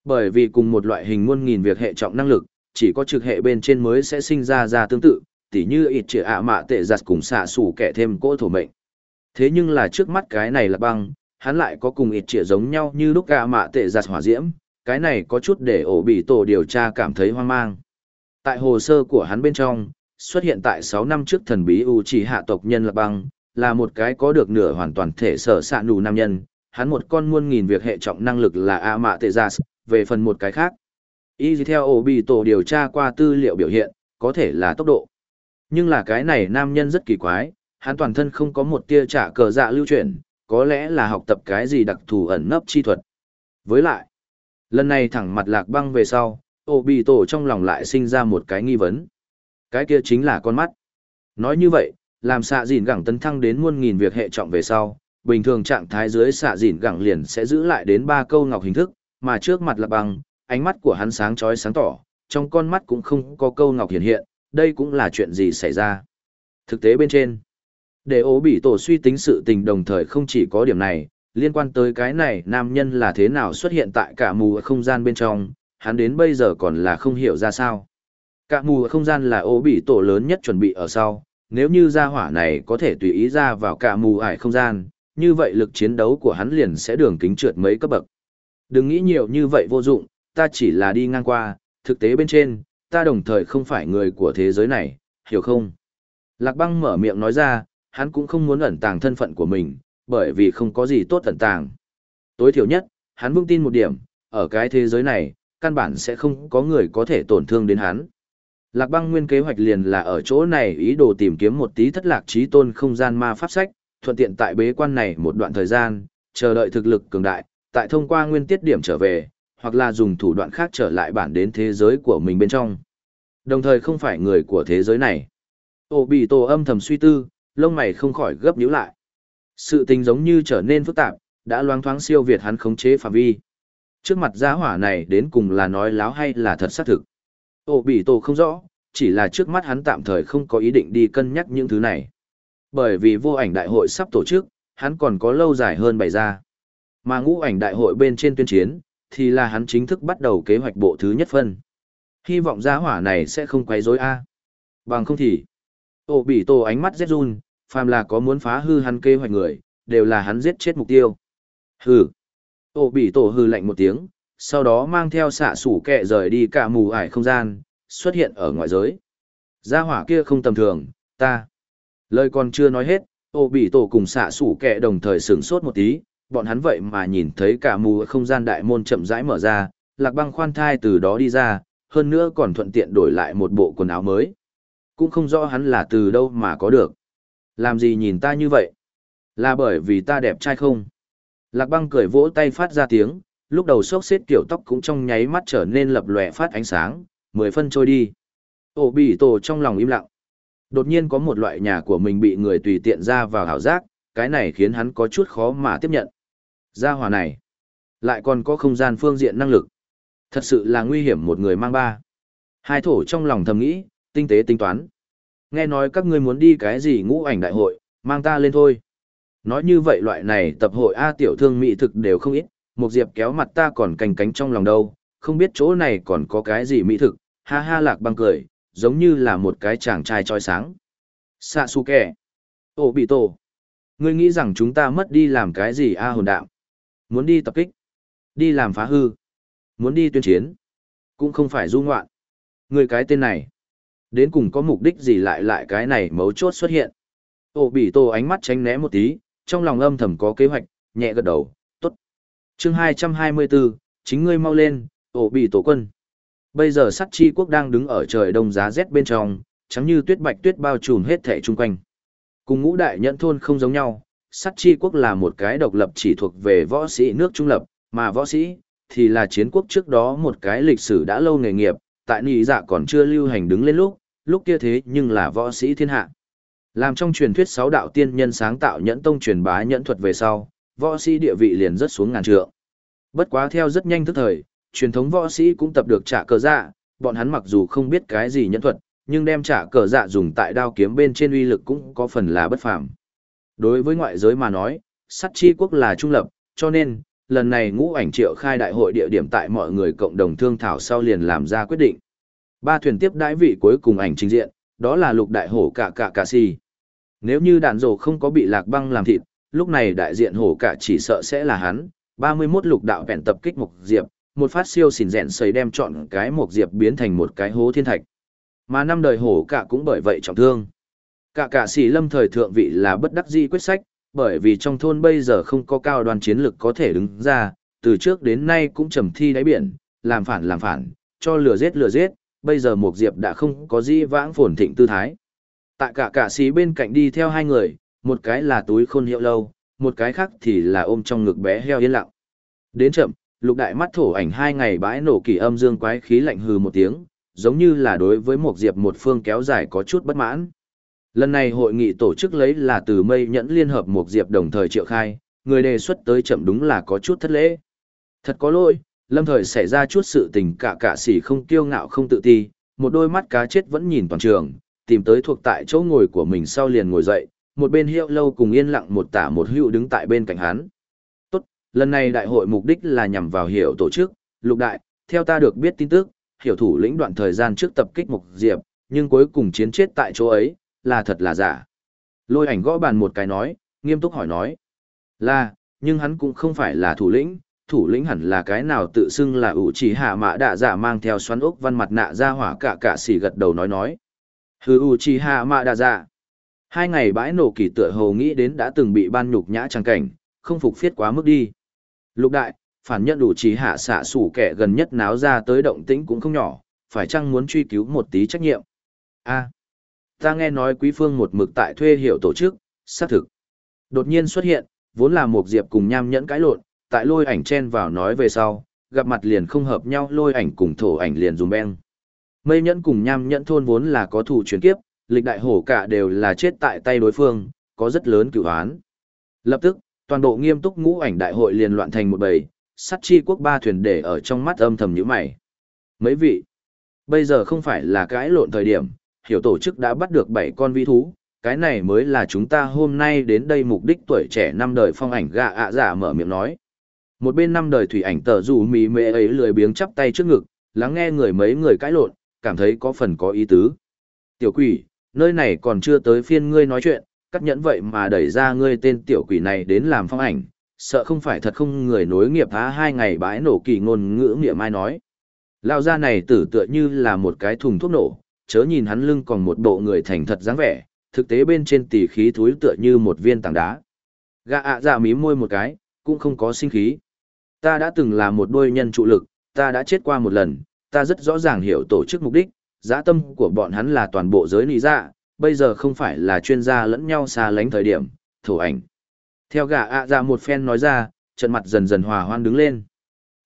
Bởi vì cùng một loại hình muôn nghìn việc hệ trọng năng lực, chỉ có trực hệ bên trên mới sẽ sinh ra ra tương tự, tỉ như ít trịa ả mạ tệ giặt cùng xạ sủ kẹ thêm cỗ thổ mệnh. Thế nhưng là trước mắt cái này là băng, hắn lại có cùng ít trịa giống nhau như lúc gạ mạ tệ giặt hỏa diễm, cái này có chút để ổ bị tổ điều tra cảm thấy hoang mang. Tại hồ sơ của hắn bên trong, xuất hiện tại 6 năm trước thần bí U chỉ hạ tộc nhân là băng, là một cái có được nửa hoàn toàn thể sở sạ nù nam nhân, hắn một con muôn nghìn việc hệ trọng năng lực là A Mạ Tệ Gia, về phần một cái khác. Y theo ổ bị tổ điều tra qua tư liệu biểu hiện, có thể là tốc độ. Nhưng là cái này nam nhân rất kỳ quái, hắn toàn thân không có một tia trả cờ dạ lưu chuyển, có lẽ là học tập cái gì đặc thù ẩn nấp chi thuật. Với lại, lần này thẳng mặt lạc băng về sau, ô bị tổ trong lòng lại sinh ra một cái nghi vấn. Cái kia chính là con mắt. Nói như vậy, làm xạ dìn gẳng tấn thăng đến muôn nghìn việc hệ trọng về sau, bình thường trạng thái dưới xạ dìn gẳng liền sẽ giữ lại đến ba câu ngọc hình thức, mà trước mặt lạc băng, ánh mắt của hắn sáng chói sáng tỏ, trong con mắt cũng không có câu ngọc hiện hiện, đây cũng là chuyện gì xảy ra. Thực tế bên trên, để ố bị tổ suy tính sự tình đồng thời không chỉ có điểm này, liên quan tới cái này nam nhân là thế nào xuất hiện tại cả mù không gian bên trong, hắn đến bây giờ còn là không hiểu ra sao. Cả mù không gian là ố bị tổ lớn nhất chuẩn bị ở sau, nếu như gia hỏa này có thể tùy ý ra vào cả mù ải không gian, như vậy lực chiến đấu của hắn liền sẽ đường kính trượt mấy cấp bậc. Đừng nghĩ nhiều như vậy vô dụng, ta chỉ là đi ngang qua, thực tế bên trên, ta đồng thời không phải người của thế giới này, hiểu không? Lạc băng mở miệng nói ra, hắn cũng không muốn ẩn tàng thân phận của mình, bởi vì không có gì tốt ẩn tàng. Tối thiểu nhất, hắn vững tin một điểm, ở cái thế giới này, căn bản sẽ không có người có thể tổn thương đến hắn. Lạc băng nguyên kế hoạch liền là ở chỗ này ý đồ tìm kiếm một tí thất lạc trí tôn không gian ma pháp sách, thuận tiện tại bế quan này một đoạn thời gian, chờ đợi thực lực cường đại, tại thông qua nguyên tiết điểm trở về, hoặc là dùng thủ đoạn khác trở lại bản đến thế giới của mình bên trong. Đồng thời không phải người của thế giới này. Ô bị tổ âm thầm suy tư, lông mày không khỏi gấp nhíu lại. Sự tình giống như trở nên phức tạp, đã loáng thoáng siêu việt hắn khống chế phạm vi. Trước mặt gia hỏa này đến cùng là nói láo hay là thật xác thực. Ô bị tổ không rõ, chỉ là trước mắt hắn tạm thời không có ý định đi cân nhắc những thứ này. Bởi vì vô ảnh đại hội sắp tổ chức, hắn còn có lâu dài hơn bày ra. Mà ngũ ảnh đại hội bên trên tuyên chiến, thì là hắn chính thức bắt đầu kế hoạch bộ thứ nhất phân. Hy vọng gia hỏa này sẽ không quấy rối a. Bằng không thì, Ô bị tổ ánh mắt rét run, phàm là có muốn phá hư hắn kế hoạch người, đều là hắn giết chết mục tiêu. Hừ. Ô bị tổ hừ lạnh một tiếng, sau đó mang theo xạ sủ kẹ rời đi cả mù ải không gian, xuất hiện ở ngoại giới. Gia hỏa kia không tầm thường, ta. Lời còn chưa nói hết, ô bị tổ cùng xạ sủ kẹ đồng thời sửng sốt một tí, bọn hắn vậy mà nhìn thấy cả mù không gian đại môn chậm rãi mở ra, lạc băng khoan thai từ đó đi ra, hơn nữa còn thuận tiện đổi lại một bộ quần áo mới. Cũng không rõ hắn là từ đâu mà có được. Làm gì nhìn ta như vậy? Là bởi vì ta đẹp trai không? Lạc băng cười vỗ tay phát ra tiếng, lúc đầu sốc xếp kiểu tóc cũng trong nháy mắt trở nên lập lòe phát ánh sáng, mười phân trôi đi. Ổ bị tổ trong lòng im lặng. Đột nhiên có một loại nhà của mình bị người tùy tiện ra vào hảo giác, cái này khiến hắn có chút khó mà tiếp nhận. Gia hòa này, lại còn có không gian phương diện năng lực. Thật sự là nguy hiểm một người mang ba. Hai thổ trong lòng thầm nghĩ, tinh tế tính toán. Nghe nói các ngươi muốn đi cái gì ngũ ảnh đại hội, mang ta lên thôi. Nói như vậy loại này tập hội A tiểu thương mỹ thực đều không ít, một diệp kéo mặt ta còn cành cánh trong lòng đâu, không biết chỗ này còn có cái gì mỹ thực, ha ha lạc băng cười, giống như là một cái chàng trai trói sáng. Sạ su kẻ. Ô bị tổ. Ngươi nghĩ rằng chúng ta mất đi làm cái gì A hồn đạo? Muốn đi tập kích? Đi làm phá hư? Muốn đi tuyên chiến? Cũng không phải du ngoạn. Người cái tên này. Đến cùng có mục đích gì lại lại cái này mấu chốt xuất hiện. Ô bị tổ ánh mắt tránh né một tí, trong lòng âm thầm có kế hoạch, nhẹ gật đầu, tốt. chương 224, chính ngươi mau lên, Ô bị tổ quân. Bây giờ sắt chi quốc đang đứng ở trời đông giá rét bên trong, trắng như tuyết bạch tuyết bao trùm hết thể chung quanh. Cùng ngũ đại nhận thôn không giống nhau, sắt chi quốc là một cái độc lập chỉ thuộc về võ sĩ nước trung lập, mà võ sĩ thì là chiến quốc trước đó một cái lịch sử đã lâu nghề nghiệp, tại nị dạ còn chưa lưu hành đứng lên lúc, lúc kia thế nhưng là võ sĩ thiên hạ. Làm trong truyền thuyết sáu đạo tiên nhân sáng tạo nhẫn tông truyền bá nhẫn thuật về sau, võ sĩ địa vị liền rất xuống ngàn trượng. Bất quá theo rất nhanh tức thời, truyền thống võ sĩ cũng tập được trả cờ dạ, bọn hắn mặc dù không biết cái gì nhẫn thuật, nhưng đem trả cờ dạ dùng tại đao kiếm bên trên uy lực cũng có phần là bất phàm. Đối với ngoại giới mà nói, sắt chi quốc là trung lập, cho nên, lần này ngũ ảnh triệu khai đại hội địa điểm tại mọi người cộng đồng thương thảo sau liền làm ra quyết định. Ba thuyền tiếp đãi vị cuối cùng ảnh trình diện, đó là lục đại hổ cả cả cả si. Nếu như đạn rổ không có bị lạc băng làm thịt, lúc này đại diện hổ cả chỉ sợ sẽ là hắn, 31 lục đạo vẹn tập kích mục diệp, một phát siêu xỉn rẹn sấy đem chọn cái mục diệp biến thành một cái hố thiên thạch. Mà năm đời hổ cả cũng bởi vậy trọng thương. Cả cả sĩ lâm thời thượng vị là bất đắc dĩ quyết sách, bởi vì trong thôn bây giờ không có cao đoàn chiến lực có thể đứng ra, từ trước đến nay cũng trầm thi đáy biển, làm phản làm phản, cho lừa giết lừa giết, bây giờ Mục diệp đã không có di vãng phồn thịnh tư thái. Tại cả cả sĩ bên cạnh đi theo hai người, một cái là túi khôn hiệu lâu, một cái khác thì là ôm trong ngực bé heo yên lặng. Đến chậm, lục đại mắt thổ ảnh hai ngày bãi nổ kỳ âm dương quái khí lạnh hừ một tiếng, giống như là đối với một diệp một phương kéo dài có chút bất mãn. Lần này hội nghị tổ chức lấy là từ mây nhẫn liên hợp một diệp đồng thời triệu khai, người đề xuất tới chậm đúng là có chút thất lễ. Thật có lỗi, lâm thời xảy ra chút sự tình cả cả xỉ không kiêu ngạo không tự ti, một đôi mắt cá chết vẫn nhìn toàn trường, tìm tới thuộc tại chỗ ngồi của mình sau liền ngồi dậy, một bên hiệu lâu cùng yên lặng một tả một hữu đứng tại bên cạnh hắn. Tốt, lần này đại hội mục đích là nhằm vào hiểu tổ chức, lục đại, theo ta được biết tin tức, hiểu thủ lĩnh đoạn thời gian trước tập kích mục diệp, nhưng cuối cùng chiến chết tại chỗ ấy, là thật là giả. Lôi ảnh gõ bàn một cái nói, nghiêm túc hỏi nói. Là, nhưng hắn cũng không phải là thủ lĩnh, thủ lĩnh hẳn là cái nào tự xưng là ủ chỉ hạ Mạ đạ giả mang theo xoắn ốc văn mặt nạ ra hỏa cả cả xỉ gật đầu nói nói. Hừ ủ chỉ hạ Mạ đạ giả. Hai ngày bãi nổ kỳ tựa hồ nghĩ đến đã từng bị ban nhục nhã trang cảnh, không phục phiết quá mức đi. Lục đại, phản nhận đủ chỉ hạ xạ sủ kẻ gần nhất náo ra tới động tĩnh cũng không nhỏ, phải chăng muốn truy cứu một tí trách nhiệm? A, ta nghe nói quý phương một mực tại thuê hiệu tổ chức, xác thực. Đột nhiên xuất hiện, vốn là một diệp cùng nham nhẫn cãi lộn, tại lôi ảnh chen vào nói về sau, gặp mặt liền không hợp nhau lôi ảnh cùng thổ ảnh liền dùng beng. Mây nhẫn cùng nham nhẫn thôn vốn là có thủ chuyển kiếp, lịch đại hổ cả đều là chết tại tay đối phương, có rất lớn cửu án. Lập tức, toàn bộ nghiêm túc ngũ ảnh đại hội liền loạn thành một bầy, sắt chi quốc ba thuyền để ở trong mắt âm thầm như mày. Mấy vị, bây giờ không phải là cái lộn thời điểm, hiểu tổ chức đã bắt được bảy con vi thú, cái này mới là chúng ta hôm nay đến đây mục đích tuổi trẻ năm đời phong ảnh gạ ạ giả mở miệng nói. Một bên năm đời thủy ảnh tờ dù mì mê ấy lười biếng chắp tay trước ngực, lắng nghe người mấy người cãi lộn, cảm thấy có phần có ý tứ. Tiểu quỷ, nơi này còn chưa tới phiên ngươi nói chuyện, cắt nhẫn vậy mà đẩy ra ngươi tên tiểu quỷ này đến làm phong ảnh, sợ không phải thật không người nối nghiệp há hai ngày bãi nổ kỳ ngôn ngữ nghĩa mai nói. Lao ra này tử tựa như là một cái thùng thuốc nổ, chớ nhìn hắn lưng còn một bộ người thành thật dáng vẻ, thực tế bên trên tỉ khí thúi tựa như một viên tảng đá. Gã ạ dạ mí môi một cái, cũng không có sinh khí. Ta đã từng là một đôi nhân trụ lực, ta đã chết qua một lần, ta rất rõ ràng hiểu tổ chức mục đích, giá tâm của bọn hắn là toàn bộ giới lý dạ, bây giờ không phải là chuyên gia lẫn nhau xa lánh thời điểm, thủ ảnh. Theo gã ạ dạ một phen nói ra, trận mặt dần dần hòa hoan đứng lên.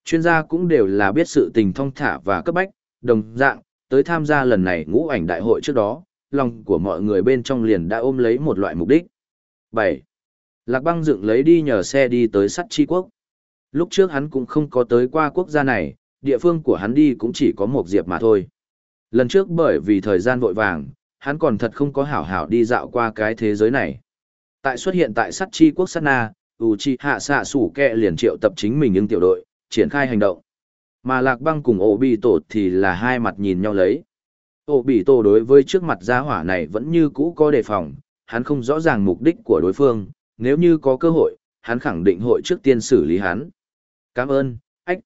Chuyên gia cũng đều là biết sự tình thông thả và cấp bách, đồng dạng, tới tham gia lần này ngũ ảnh đại hội trước đó, lòng của mọi người bên trong liền đã ôm lấy một loại mục đích. 7. Lạc băng dựng lấy đi nhờ xe đi tới sắt chi quốc. Lúc trước hắn cũng không có tới qua quốc gia này, địa phương của hắn đi cũng chỉ có một diệp mà thôi. Lần trước bởi vì thời gian vội vàng, hắn còn thật không có hảo hảo đi dạo qua cái thế giới này. Tại xuất hiện tại sắt chi quốc sát na, hạ xạ sủ kẹ liền triệu tập chính mình nhưng tiểu đội, triển khai hành động. Mà lạc băng cùng ổ bị tổ thì là hai mặt nhìn nhau lấy. Ổ bị tổ đối với trước mặt gia hỏa này vẫn như cũ có đề phòng, hắn không rõ ràng mục đích của đối phương, nếu như có cơ hội, hắn khẳng định hội trước tiên xử lý hắn. Cảm ơn, ách.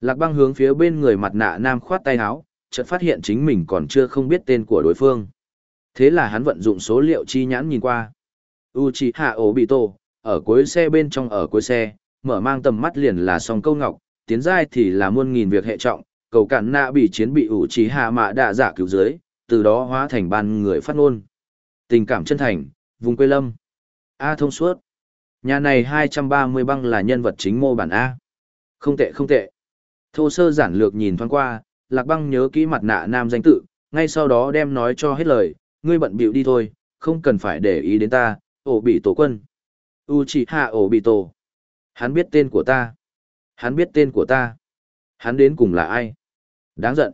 Lạc băng hướng phía bên người mặt nạ nam khoát tay áo, chợt phát hiện chính mình còn chưa không biết tên của đối phương. Thế là hắn vận dụng số liệu chi nhãn nhìn qua. Uchiha Obito, ở cuối xe bên trong ở cuối xe, mở mang tầm mắt liền là song câu ngọc, tiến giai thì là muôn nghìn việc hệ trọng, cầu cản nạ bị chiến bị Uchiha mạ đạ giả cứu dưới, từ đó hóa thành ban người phát ngôn. Tình cảm chân thành, vùng quê lâm. A thông suốt. Nhà này 230 băng là nhân vật chính mô bản A. Không tệ không tệ. Thô sơ giản lược nhìn thoáng qua, lạc băng nhớ kỹ mặt nạ nam danh tự, ngay sau đó đem nói cho hết lời, ngươi bận bịu đi thôi, không cần phải để ý đến ta, ổ bị tổ quân. U chỉ hạ ổ bị tổ. Hắn biết tên của ta. Hắn biết tên của ta. Hắn đến cùng là ai? Đáng giận.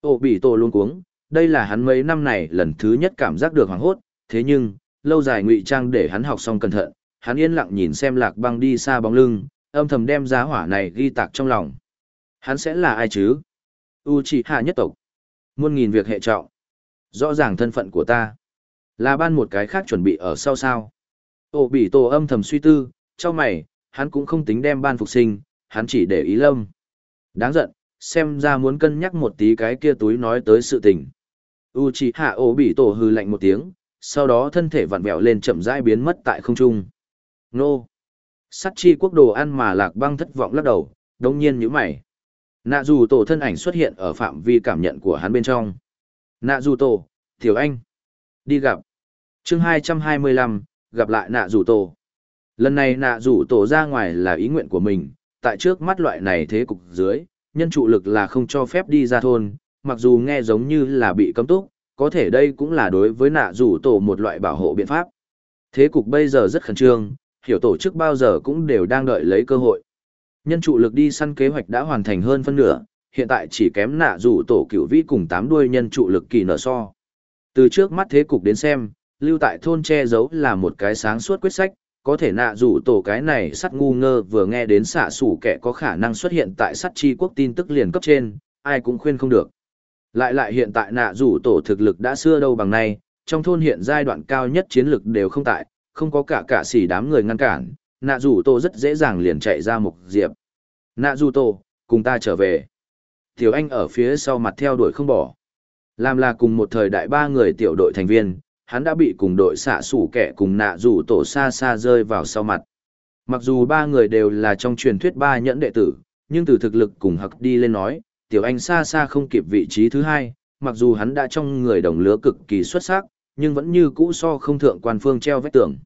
Ổ bị tổ luôn cuống, đây là hắn mấy năm này lần thứ nhất cảm giác được hoảng hốt, thế nhưng, lâu dài ngụy trang để hắn học xong cẩn thận, hắn yên lặng nhìn xem lạc băng đi xa bóng lưng, âm thầm đem giá hỏa này ghi tạc trong lòng. Hắn sẽ là ai chứ? U chỉ hạ nhất tộc. Muôn nghìn việc hệ trọng. Rõ ràng thân phận của ta. Là ban một cái khác chuẩn bị ở sau sao. Ô bị tổ âm thầm suy tư, cho mày, hắn cũng không tính đem ban phục sinh, hắn chỉ để ý lâm. Đáng giận, xem ra muốn cân nhắc một tí cái kia túi nói tới sự tình. U chỉ hạ ổ bị tổ hư lạnh một tiếng, sau đó thân thể vặn vẹo lên chậm rãi biến mất tại không trung. Nô! Sắt chi quốc đồ ăn mà lạc băng thất vọng lắc đầu, đồng nhiên như mày. Nạ dù tổ thân ảnh xuất hiện ở phạm vi cảm nhận của hắn bên trong. Nạ dù tổ, Tiểu Anh. Đi gặp. chương 225, gặp lại nạ dù tổ. Lần này nạ dù tổ ra ngoài là ý nguyện của mình, tại trước mắt loại này thế cục dưới, nhân trụ lực là không cho phép đi ra thôn, mặc dù nghe giống như là bị cấm túc, có thể đây cũng là đối với nạ dù tổ một loại bảo hộ biện pháp. Thế cục bây giờ rất khẩn trương, hiểu tổ chức bao giờ cũng đều đang đợi lấy cơ hội. Nhân trụ lực đi săn kế hoạch đã hoàn thành hơn phân nửa, hiện tại chỉ kém nạ rủ tổ cửu vĩ cùng tám đuôi nhân trụ lực kỳ nở so. Từ trước mắt thế cục đến xem, lưu tại thôn che giấu là một cái sáng suốt quyết sách, có thể nạ rủ tổ cái này sắt ngu ngơ vừa nghe đến xạ sủ kẻ có khả năng xuất hiện tại sắt chi quốc tin tức liền cấp trên, ai cũng khuyên không được. Lại lại hiện tại nạ rủ tổ thực lực đã xưa đâu bằng nay, trong thôn hiện giai đoạn cao nhất chiến lực đều không tại, không có cả cả xỉ đám người ngăn cản, nạ dù tổ rất dễ dàng liền chạy ra mục diệp. Nạ dù tổ, cùng ta trở về. Tiểu anh ở phía sau mặt theo đuổi không bỏ. Làm là cùng một thời đại ba người tiểu đội thành viên, hắn đã bị cùng đội xạ sủ kẻ cùng nạ dù tổ xa xa rơi vào sau mặt. Mặc dù ba người đều là trong truyền thuyết ba nhẫn đệ tử, nhưng từ thực lực cùng hặc đi lên nói, tiểu anh xa xa không kịp vị trí thứ hai, mặc dù hắn đã trong người đồng lứa cực kỳ xuất sắc, nhưng vẫn như cũ so không thượng quan phương treo vách tường.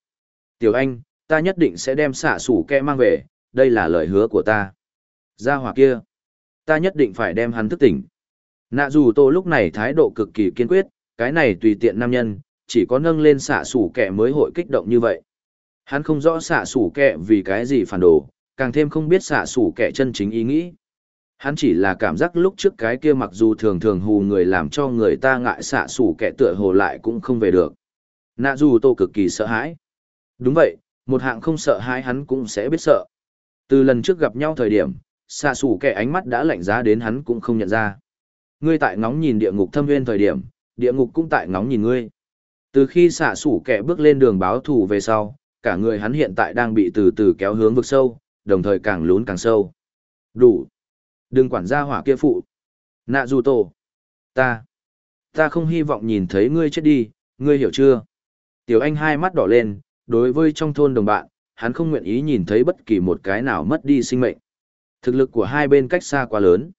Tiểu anh, ta nhất định sẽ đem xạ sủ kẹ mang về, đây là lời hứa của ta. Ra hỏa kia, ta nhất định phải đem hắn thức tỉnh. Nạ dù tô lúc này thái độ cực kỳ kiên quyết, cái này tùy tiện nam nhân, chỉ có nâng lên xạ sủ kẻ mới hội kích động như vậy. Hắn không rõ xạ sủ kẻ vì cái gì phản đồ, càng thêm không biết xạ sủ kẻ chân chính ý nghĩ. Hắn chỉ là cảm giác lúc trước cái kia mặc dù thường thường hù người làm cho người ta ngại xạ sủ kẻ tựa hồ lại cũng không về được. Nạ dù tô cực kỳ sợ hãi. Đúng vậy, một hạng không sợ hãi hắn cũng sẽ biết sợ. Từ lần trước gặp nhau thời điểm, xạ sủ kẻ ánh mắt đã lạnh giá đến hắn cũng không nhận ra. Ngươi tại ngóng nhìn địa ngục thâm nguyên thời điểm, địa ngục cũng tại ngóng nhìn ngươi. Từ khi xạ sủ kẻ bước lên đường báo thù về sau, cả người hắn hiện tại đang bị từ từ kéo hướng vực sâu, đồng thời càng lún càng sâu. Đủ. Đừng quản gia hỏa kia phụ. Nạ dù tổ. Ta. Ta không hy vọng nhìn thấy ngươi chết đi, ngươi hiểu chưa? Tiểu anh hai mắt đỏ lên, đối với trong thôn đồng bạn, hắn không nguyện ý nhìn thấy bất kỳ một cái nào mất đi sinh mệnh. Thực lực của hai bên cách xa quá lớn.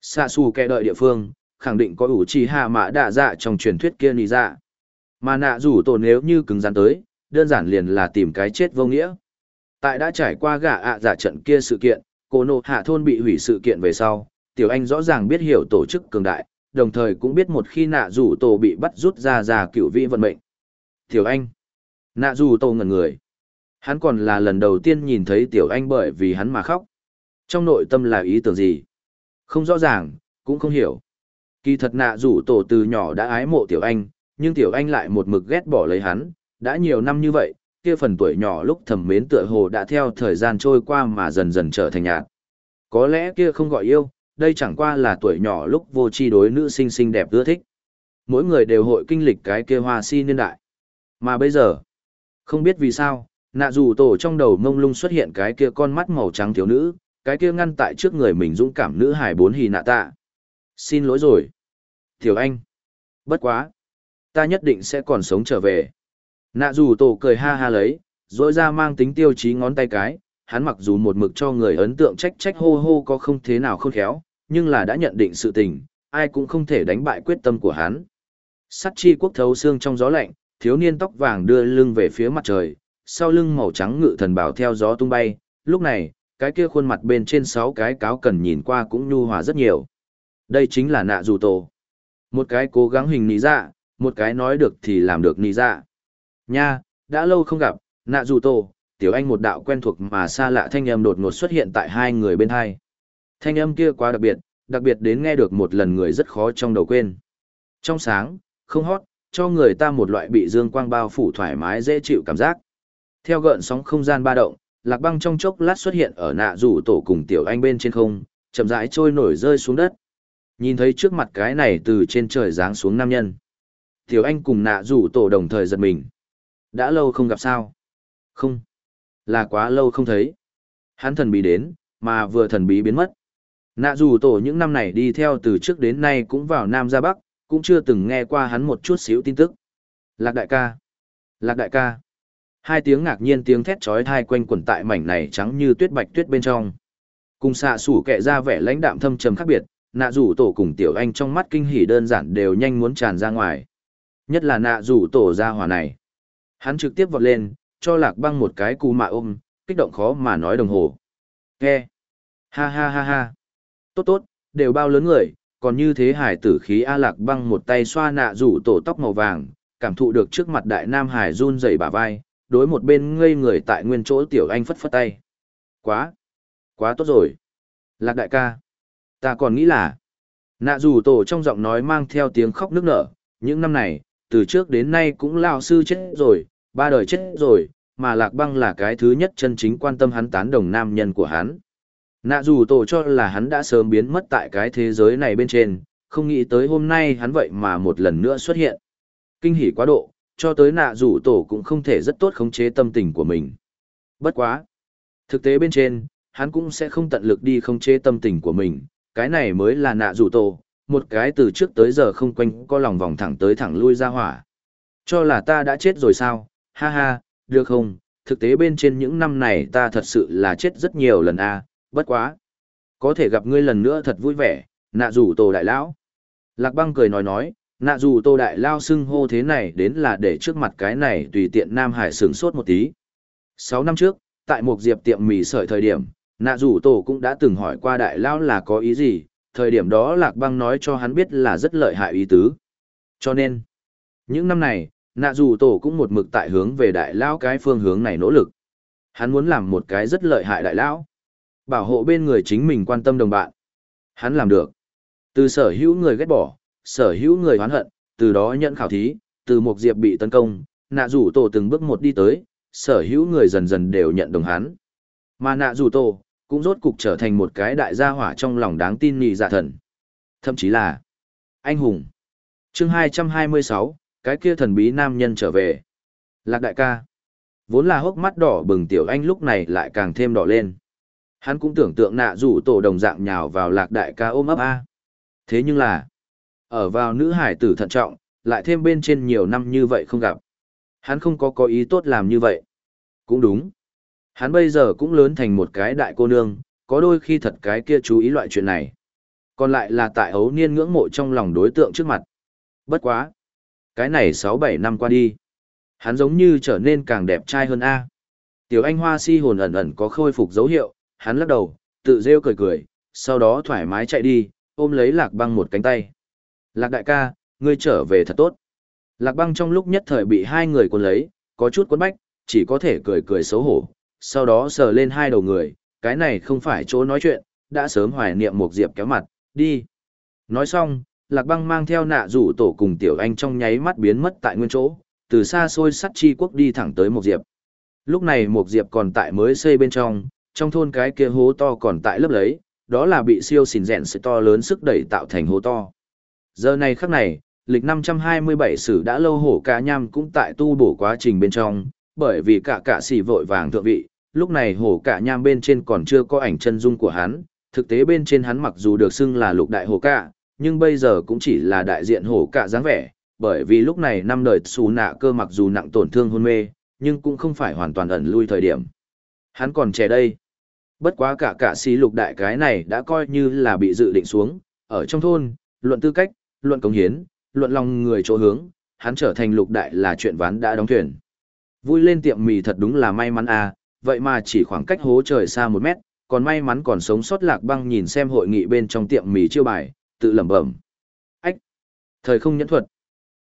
Xa xù kẻ đợi địa phương, khẳng định có ủ trì hạ mã đạ dạ trong truyền thuyết kia nì dạ. Mà nạ rủ tổ nếu như cứng rắn tới, đơn giản liền là tìm cái chết vô nghĩa. Tại đã trải qua gã ạ giả trận kia sự kiện, cô nộ hạ thôn bị hủy sự kiện về sau, tiểu anh rõ ràng biết hiểu tổ chức cường đại, đồng thời cũng biết một khi nạ rủ tổ bị bắt rút ra ra cựu vị vận mệnh. Tiểu anh, nạ rủ tổ ngẩn người. Hắn còn là lần đầu tiên nhìn thấy tiểu anh bởi vì hắn mà khóc. Trong nội tâm là ý tưởng gì? Không rõ ràng, cũng không hiểu. Kỳ thật nạ rủ tổ từ nhỏ đã ái mộ tiểu anh, nhưng tiểu anh lại một mực ghét bỏ lấy hắn, đã nhiều năm như vậy, kia phần tuổi nhỏ lúc thầm mến tựa hồ đã theo thời gian trôi qua mà dần dần trở thành nhạt. Có lẽ kia không gọi yêu, đây chẳng qua là tuổi nhỏ lúc vô tri đối nữ sinh xinh đẹp ưa thích. Mỗi người đều hội kinh lịch cái kia hoa si niên đại. Mà bây giờ, không biết vì sao, nạ dù tổ trong đầu mông lung xuất hiện cái kia con mắt màu trắng thiếu nữ, cái kia ngăn tại trước người mình dũng cảm nữ hải bốn hì nạ tạ. Xin lỗi rồi. Tiểu anh. Bất quá. Ta nhất định sẽ còn sống trở về. Nạ dù tổ cười ha ha lấy, rồi ra mang tính tiêu chí ngón tay cái, hắn mặc dù một mực cho người ấn tượng trách trách hô hô có không thế nào khôn khéo, nhưng là đã nhận định sự tình, ai cũng không thể đánh bại quyết tâm của hắn. Sắt chi quốc thấu xương trong gió lạnh, thiếu niên tóc vàng đưa lưng về phía mặt trời, sau lưng màu trắng ngự thần bảo theo gió tung bay, lúc này, cái kia khuôn mặt bên trên sáu cái cáo cần nhìn qua cũng nhu hòa rất nhiều. Đây chính là nạ dù tổ. Một cái cố gắng hình nì dạ, một cái nói được thì làm được nì dạ. Nha, đã lâu không gặp, nạ dù tổ, tiểu anh một đạo quen thuộc mà xa lạ thanh âm đột ngột xuất hiện tại hai người bên hai. Thanh âm kia quá đặc biệt, đặc biệt đến nghe được một lần người rất khó trong đầu quên. Trong sáng, không hót, cho người ta một loại bị dương quang bao phủ thoải mái dễ chịu cảm giác. Theo gợn sóng không gian ba động, lạc băng trong chốc lát xuất hiện ở nạ rủ tổ cùng tiểu anh bên trên không, chậm rãi trôi nổi rơi xuống đất. Nhìn thấy trước mặt cái này từ trên trời giáng xuống nam nhân. Tiểu anh cùng nạ rủ tổ đồng thời giật mình. Đã lâu không gặp sao? Không. Là quá lâu không thấy. Hắn thần bí đến, mà vừa thần bí biến mất. Nạ dù tổ những năm này đi theo từ trước đến nay cũng vào Nam ra Bắc, cũng chưa từng nghe qua hắn một chút xíu tin tức. Lạc đại ca. Lạc đại ca. Hai tiếng ngạc nhiên tiếng thét chói tai quanh quẩn tại mảnh này trắng như tuyết bạch tuyết bên trong. Cùng xạ sủ kệ ra vẻ lãnh đạm thâm trầm khác biệt, nạ rủ tổ cùng tiểu anh trong mắt kinh hỉ đơn giản đều nhanh muốn tràn ra ngoài. Nhất là nạ rủ tổ ra hỏa này. Hắn trực tiếp vọt lên, cho lạc băng một cái cù mạ ôm, kích động khó mà nói đồng hồ. Nghe! Ha ha ha ha! Tốt tốt, đều bao lớn người, còn như thế hải tử khí A lạc băng một tay xoa nạ rủ tổ tóc màu vàng, cảm thụ được trước mặt đại nam hải run rẩy bả vai, đối một bên ngây người tại nguyên chỗ tiểu anh phất phất tay. Quá! Quá tốt rồi! Lạc đại ca! Ta còn nghĩ là... Nạ rủ tổ trong giọng nói mang theo tiếng khóc nức nở, những năm này, từ trước đến nay cũng lao sư chết rồi, ba đời chết rồi, mà lạc băng là cái thứ nhất chân chính quan tâm hắn tán đồng nam nhân của hắn. Nạ dù tổ cho là hắn đã sớm biến mất tại cái thế giới này bên trên, không nghĩ tới hôm nay hắn vậy mà một lần nữa xuất hiện. Kinh hỉ quá độ, cho tới nạ dù tổ cũng không thể rất tốt khống chế tâm tình của mình. Bất quá. Thực tế bên trên, hắn cũng sẽ không tận lực đi khống chế tâm tình của mình, cái này mới là nạ dù tổ, một cái từ trước tới giờ không quanh co lòng vòng thẳng tới thẳng lui ra hỏa. Cho là ta đã chết rồi sao, ha ha, được không, thực tế bên trên những năm này ta thật sự là chết rất nhiều lần a bất quá. Có thể gặp ngươi lần nữa thật vui vẻ, nạ rủ tổ đại lão. Lạc băng cười nói nói, nạ rủ tổ đại lao xưng hô thế này đến là để trước mặt cái này tùy tiện Nam Hải sướng sốt một tí. Sáu năm trước, tại một diệp tiệm mì sợi thời điểm, nạ rủ tổ cũng đã từng hỏi qua đại lao là có ý gì, thời điểm đó lạc băng nói cho hắn biết là rất lợi hại ý tứ. Cho nên, những năm này, nạ dù tổ cũng một mực tại hướng về đại lão cái phương hướng này nỗ lực. Hắn muốn làm một cái rất lợi hại đại lão. Bảo hộ bên người chính mình quan tâm đồng bạn. Hắn làm được. Từ sở hữu người ghét bỏ, sở hữu người oán hận, từ đó nhận khảo thí, từ một diệp bị tấn công, nạ rủ tổ từng bước một đi tới, sở hữu người dần dần đều nhận đồng hắn. Mà nạ rủ tổ, cũng rốt cục trở thành một cái đại gia hỏa trong lòng đáng tin nhị dạ thần. Thậm chí là anh hùng. chương 226, cái kia thần bí nam nhân trở về. Lạc đại ca. Vốn là hốc mắt đỏ bừng tiểu anh lúc này lại càng thêm đỏ lên. Hắn cũng tưởng tượng nạ rủ tổ đồng dạng nhào vào lạc đại ca ôm ấp a. Thế nhưng là, ở vào nữ hải tử thận trọng, lại thêm bên trên nhiều năm như vậy không gặp. Hắn không có có ý tốt làm như vậy. Cũng đúng. Hắn bây giờ cũng lớn thành một cái đại cô nương, có đôi khi thật cái kia chú ý loại chuyện này. Còn lại là tại ấu niên ngưỡng mộ trong lòng đối tượng trước mặt. Bất quá. Cái này 6-7 năm qua đi. Hắn giống như trở nên càng đẹp trai hơn A. Tiểu anh hoa si hồn ẩn ẩn có khôi phục dấu hiệu, hắn lắc đầu, tự rêu cười cười, sau đó thoải mái chạy đi, ôm lấy lạc băng một cánh tay. Lạc đại ca, ngươi trở về thật tốt. Lạc băng trong lúc nhất thời bị hai người cuốn lấy, có chút cuốn bách, chỉ có thể cười cười xấu hổ, sau đó sờ lên hai đầu người, cái này không phải chỗ nói chuyện, đã sớm hoài niệm một diệp kéo mặt, đi. Nói xong, lạc băng mang theo nạ rủ tổ cùng tiểu anh trong nháy mắt biến mất tại nguyên chỗ, từ xa xôi sắt chi quốc đi thẳng tới một diệp. Lúc này một diệp còn tại mới xây bên trong, trong thôn cái kia hố to còn tại lớp lấy, đó là bị siêu xìn rẹn sự to lớn sức đẩy tạo thành hố to. Giờ này khắc này, lịch 527 sử đã lâu hổ cá nham cũng tại tu bổ quá trình bên trong, bởi vì cả cả xỉ vội vàng thượng vị, lúc này hổ cả nham bên trên còn chưa có ảnh chân dung của hắn, thực tế bên trên hắn mặc dù được xưng là lục đại hổ cả, nhưng bây giờ cũng chỉ là đại diện hổ cả dáng vẻ, bởi vì lúc này năm đời xù nạ cơ mặc dù nặng tổn thương hôn mê, nhưng cũng không phải hoàn toàn ẩn lui thời điểm. Hắn còn trẻ đây. Bất quá cả cả xí lục đại cái này đã coi như là bị dự định xuống, ở trong thôn, luận tư cách, luận công hiến, luận lòng người chỗ hướng, hắn trở thành lục đại là chuyện ván đã đóng thuyền. Vui lên tiệm mì thật đúng là may mắn à, vậy mà chỉ khoảng cách hố trời xa một mét, còn may mắn còn sống sót lạc băng nhìn xem hội nghị bên trong tiệm mì chiêu bài, tự lẩm bẩm. Ách! Thời không nhẫn thuật.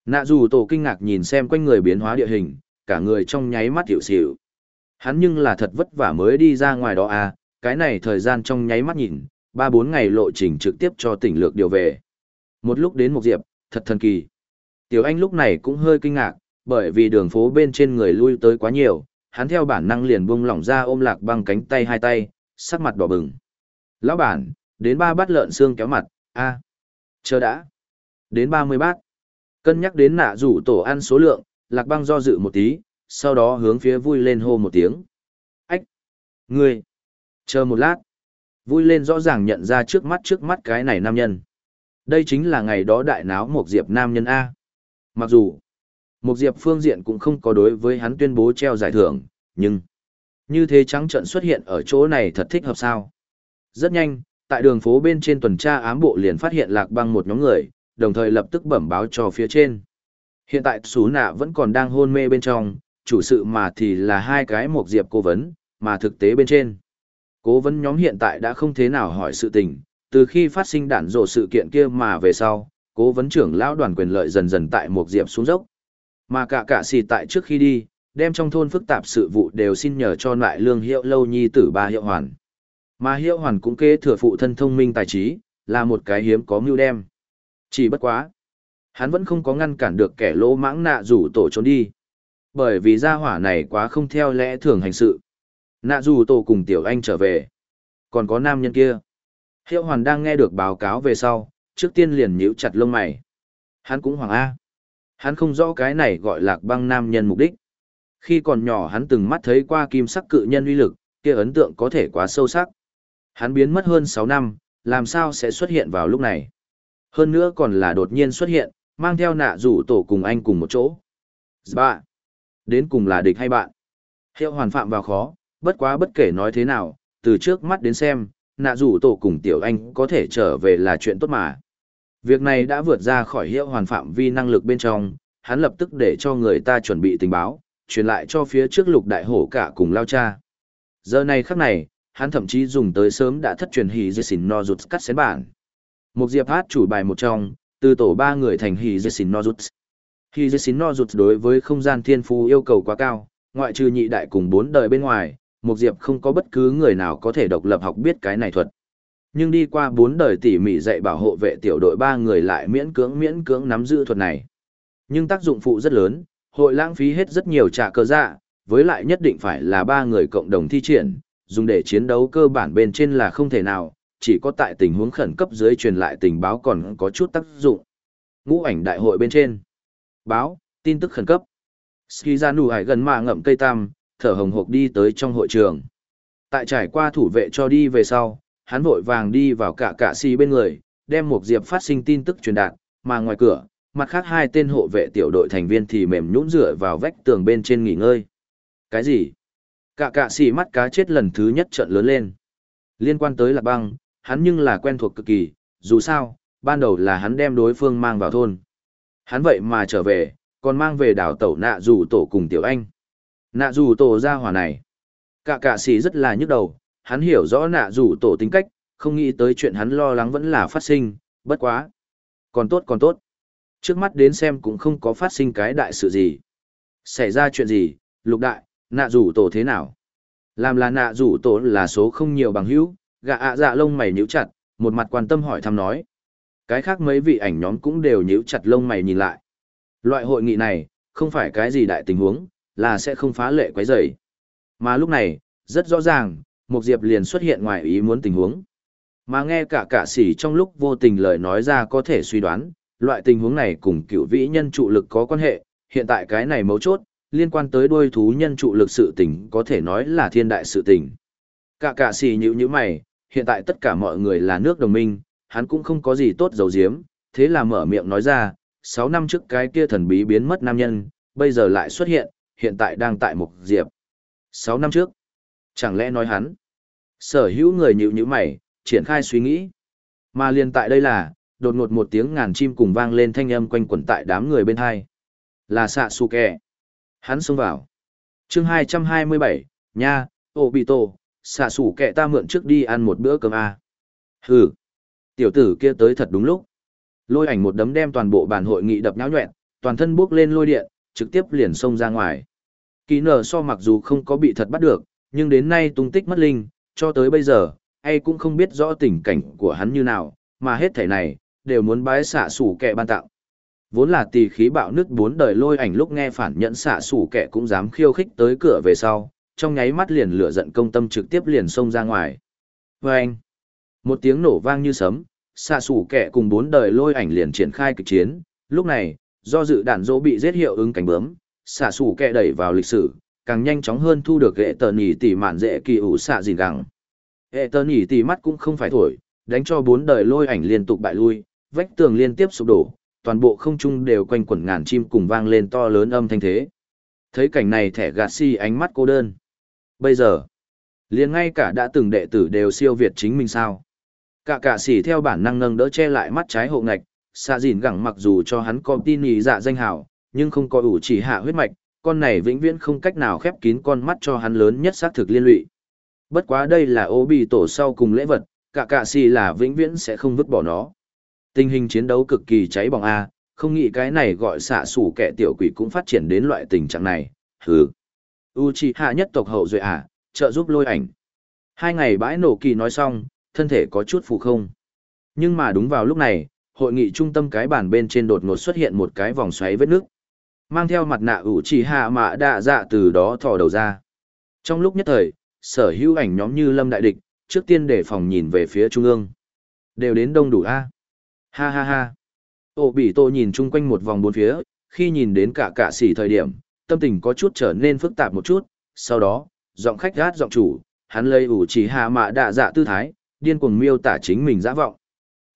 Nạ dù tổ kinh ngạc nhìn xem quanh người biến hóa địa hình, cả người trong nháy mắt hiểu xỉu. Hắn nhưng là thật vất vả mới đi ra ngoài đó à, cái này thời gian trong nháy mắt nhìn, ba bốn ngày lộ trình trực tiếp cho tỉnh lược điều về. Một lúc đến một diệp, thật thần kỳ. Tiểu Anh lúc này cũng hơi kinh ngạc, bởi vì đường phố bên trên người lui tới quá nhiều, hắn theo bản năng liền buông lỏng ra ôm lạc băng cánh tay hai tay, sắc mặt đỏ bừng. Lão bản, đến ba bát lợn xương kéo mặt, a Chờ đã. Đến ba mươi bát. Cân nhắc đến nạ rủ tổ ăn số lượng, lạc băng do dự một tí, sau đó hướng phía vui lên hô một tiếng. Ách! Ngươi! Chờ một lát. Vui lên rõ ràng nhận ra trước mắt trước mắt cái này nam nhân. Đây chính là ngày đó đại náo một diệp nam nhân A. Mặc dù, một diệp phương diện cũng không có đối với hắn tuyên bố treo giải thưởng, nhưng như thế trắng trận xuất hiện ở chỗ này thật thích hợp sao. Rất nhanh, tại đường phố bên trên tuần tra ám bộ liền phát hiện lạc băng một nhóm người, đồng thời lập tức bẩm báo cho phía trên. Hiện tại Sú Nạ vẫn còn đang hôn mê bên trong, chủ sự mà thì là hai cái một diệp cố vấn, mà thực tế bên trên. Cố vấn nhóm hiện tại đã không thế nào hỏi sự tình, từ khi phát sinh đản rộ sự kiện kia mà về sau, cố vấn trưởng lão đoàn quyền lợi dần dần tại một diệp xuống dốc. Mà cả cả xì tại trước khi đi, đem trong thôn phức tạp sự vụ đều xin nhờ cho lại lương hiệu lâu nhi tử ba hiệu hoàn. Mà hiệu hoàn cũng kế thừa phụ thân thông minh tài trí, là một cái hiếm có mưu đem. Chỉ bất quá. Hắn vẫn không có ngăn cản được kẻ lỗ mãng nạ rủ tổ trốn đi. Bởi vì gia hỏa này quá không theo lẽ thường hành sự. Nạ rủ tổ cùng tiểu anh trở về. Còn có nam nhân kia. Hiệu hoàn đang nghe được báo cáo về sau, trước tiên liền nhíu chặt lông mày. Hắn cũng hoàng A. Hắn không rõ cái này gọi lạc băng nam nhân mục đích. Khi còn nhỏ hắn từng mắt thấy qua kim sắc cự nhân uy lực, kia ấn tượng có thể quá sâu sắc. Hắn biến mất hơn 6 năm, làm sao sẽ xuất hiện vào lúc này. Hơn nữa còn là đột nhiên xuất hiện, mang theo nạ rủ tổ cùng anh cùng một chỗ. Dạ. Đến cùng là địch hay bạn? Hiệu hoàn phạm vào khó, bất quá bất kể nói thế nào, từ trước mắt đến xem, nạ rủ tổ cùng tiểu anh có thể trở về là chuyện tốt mà. Việc này đã vượt ra khỏi hiệu hoàn phạm vi năng lực bên trong, hắn lập tức để cho người ta chuẩn bị tình báo, truyền lại cho phía trước lục đại hổ cả cùng lao cha. Giờ này khắc này, hắn thậm chí dùng tới sớm đã thất truyền hỉ dây xỉn no rụt cắt xén bản. Một diệp hát chủ bài một trong, từ tổ ba người thành hỉ dây xỉn no rụt. Hỉ dây xỉn no rụt đối với không gian thiên phú yêu cầu quá cao, ngoại trừ nhị đại cùng bốn đời bên ngoài, một diệp không có bất cứ người nào có thể độc lập học biết cái này thuật. Nhưng đi qua bốn đời tỉ mỉ dạy bảo hộ vệ tiểu đội ba người lại miễn cưỡng miễn cưỡng nắm giữ thuật này. Nhưng tác dụng phụ rất lớn, hội lãng phí hết rất nhiều trả cơ dạ, với lại nhất định phải là ba người cộng đồng thi triển, dùng để chiến đấu cơ bản bên trên là không thể nào, chỉ có tại tình huống khẩn cấp dưới truyền lại tình báo còn có chút tác dụng. Ngũ ảnh đại hội bên trên. Báo, tin tức khẩn cấp. Ski ra nụ hải gần mà ngậm cây tam, thở hồng hộc đi tới trong hội trường. Tại trải qua thủ vệ cho đi về sau, hắn vội vàng đi vào cả cả si bên người, đem một diệp phát sinh tin tức truyền đạt, mà ngoài cửa, mặt khác hai tên hộ vệ tiểu đội thành viên thì mềm nhũn rửa vào vách tường bên trên nghỉ ngơi. Cái gì? Cả cả si mắt cá chết lần thứ nhất trợn lớn lên. Liên quan tới lạc băng, hắn nhưng là quen thuộc cực kỳ, dù sao, ban đầu là hắn đem đối phương mang vào thôn. Hắn vậy mà trở về, còn mang về đảo tẩu nạ dù tổ cùng tiểu anh. Nạ dù tổ ra hỏa này. Cả cả sĩ rất là nhức đầu, hắn hiểu rõ nạ rủ tổ tính cách, không nghĩ tới chuyện hắn lo lắng vẫn là phát sinh, bất quá. Còn tốt còn tốt. Trước mắt đến xem cũng không có phát sinh cái đại sự gì. Xảy ra chuyện gì, lục đại, nạ rủ tổ thế nào? Làm là nạ rủ tổ là số không nhiều bằng hữu, gạ ạ dạ lông mày nhíu chặt, một mặt quan tâm hỏi thăm nói. Cái khác mấy vị ảnh nhóm cũng đều nhíu chặt lông mày nhìn lại. Loại hội nghị này, không phải cái gì đại tình huống, là sẽ không phá lệ quấy rầy. Mà lúc này, rất rõ ràng, một diệp liền xuất hiện ngoài ý muốn tình huống. Mà nghe cả cả sĩ trong lúc vô tình lời nói ra có thể suy đoán, loại tình huống này cùng cựu vĩ nhân trụ lực có quan hệ, hiện tại cái này mấu chốt, liên quan tới đôi thú nhân trụ lực sự tình có thể nói là thiên đại sự tình. Cả cả sĩ nhữ như mày, hiện tại tất cả mọi người là nước đồng minh, hắn cũng không có gì tốt dầu diếm, thế là mở miệng nói ra, 6 năm trước cái kia thần bí biến mất nam nhân, bây giờ lại xuất hiện, hiện tại đang tại Mục Diệp. 6 năm trước, chẳng lẽ nói hắn, sở hữu người nhịu như mày, triển khai suy nghĩ. Mà liền tại đây là, đột ngột một tiếng ngàn chim cùng vang lên thanh âm quanh quẩn tại đám người bên hai. Là xạ su kẹ. Hắn xông vào. chương 227, nha, ô bị tổ, xạ sủ kẹ ta mượn trước đi ăn một bữa cơm à. Hừ. Tiểu tử kia tới thật đúng lúc. Lôi ảnh một đấm đem toàn bộ bàn hội nghị đập nhão nhuẹn, toàn thân bước lên lôi điện, trực tiếp liền xông ra ngoài. Kỳ nở so mặc dù không có bị thật bắt được, nhưng đến nay tung tích mất linh, cho tới bây giờ, ai cũng không biết rõ tình cảnh của hắn như nào, mà hết thể này, đều muốn bái xạ sủ kẻ ban tặng. Vốn là tỷ khí bạo nước bốn đời lôi ảnh lúc nghe phản nhận xạ sủ kẻ cũng dám khiêu khích tới cửa về sau, trong nháy mắt liền lửa giận công tâm trực tiếp liền xông ra ngoài. Vâng! Một tiếng nổ vang như sấm, xạ sủ kẻ cùng bốn đời lôi ảnh liền triển khai kịch chiến, lúc này, do dự đạn dỗ bị giết hiệu ứng cảnh bướm, xạ sủ kẻ đẩy vào lịch sử, càng nhanh chóng hơn thu được hệ tờ nhỉ tỷ mạn dễ kỳ ủ xạ dìn gẳng. Hệ tờ nhỉ tỷ mắt cũng không phải thổi, đánh cho bốn đời lôi ảnh liên tục bại lui, vách tường liên tiếp sụp đổ, toàn bộ không trung đều quanh quẩn ngàn chim cùng vang lên to lớn âm thanh thế. Thấy cảnh này thẻ gạt si ánh mắt cô đơn. Bây giờ, liền ngay cả đã từng đệ tử đều siêu việt chính mình sao. Cả cả xỉ theo bản năng nâng đỡ che lại mắt trái hộ ngạch, xạ dìn gẳng mặc dù cho hắn có tin ý dạ danh hảo, nhưng không có ủ chỉ hạ huyết mạch, con này vĩnh viễn không cách nào khép kín con mắt cho hắn lớn nhất xác thực liên lụy. Bất quá đây là ô bì tổ sau cùng lễ vật, cả cả sĩ là vĩnh viễn sẽ không vứt bỏ nó. Tình hình chiến đấu cực kỳ cháy bỏng A, không nghĩ cái này gọi xạ sủ kẻ tiểu quỷ cũng phát triển đến loại tình trạng này, hừ. Uchiha nhất tộc hậu duệ à, trợ giúp lôi ảnh. Hai ngày bãi nổ kỳ nói xong, thân thể có chút phù không. Nhưng mà đúng vào lúc này, hội nghị trung tâm cái bàn bên trên đột ngột xuất hiện một cái vòng xoáy vết nước. Mang theo mặt nạ ủ chỉ hạ mạ đạ dạ từ đó thò đầu ra. Trong lúc nhất thời, sở hữu ảnh nhóm như lâm đại địch, trước tiên để phòng nhìn về phía trung ương. Đều đến đông đủ a. Ha ha ha. Ô bị tô nhìn chung quanh một vòng bốn phía, khi nhìn đến cả cả sỉ thời điểm, tâm tình có chút trở nên phức tạp một chút, sau đó, giọng khách gát giọng chủ, hắn lấy ủ chỉ hạ mạ đạ dạ tư thái, điên cuồng miêu tả chính mình dã vọng.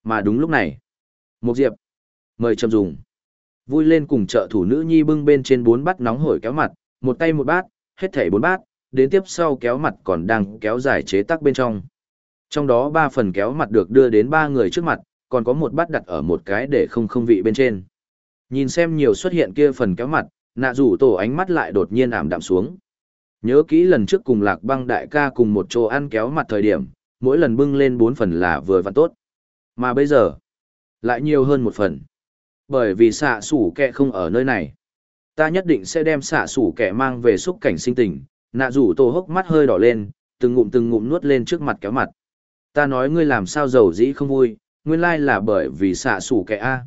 Mà đúng lúc này, một diệp, mời châm dùng. Vui lên cùng trợ thủ nữ nhi bưng bên trên bốn bát nóng hổi kéo mặt, một tay một bát, hết thảy bốn bát, đến tiếp sau kéo mặt còn đang kéo dài chế tác bên trong. Trong đó ba phần kéo mặt được đưa đến ba người trước mặt, còn có một bát đặt ở một cái để không không vị bên trên. Nhìn xem nhiều xuất hiện kia phần kéo mặt, nạ rủ tổ ánh mắt lại đột nhiên ảm đạm xuống. Nhớ kỹ lần trước cùng lạc băng đại ca cùng một chỗ ăn kéo mặt thời điểm, mỗi lần bưng lên bốn phần là vừa vặn tốt. Mà bây giờ, lại nhiều hơn một phần. Bởi vì xạ sủ kẹ không ở nơi này. Ta nhất định sẽ đem xạ sủ kẹ mang về xúc cảnh sinh tình, nạ rủ tổ hốc mắt hơi đỏ lên, từng ngụm từng ngụm nuốt lên trước mặt kéo mặt. Ta nói ngươi làm sao giàu dĩ không vui, nguyên lai là bởi vì xạ sủ kẻ A.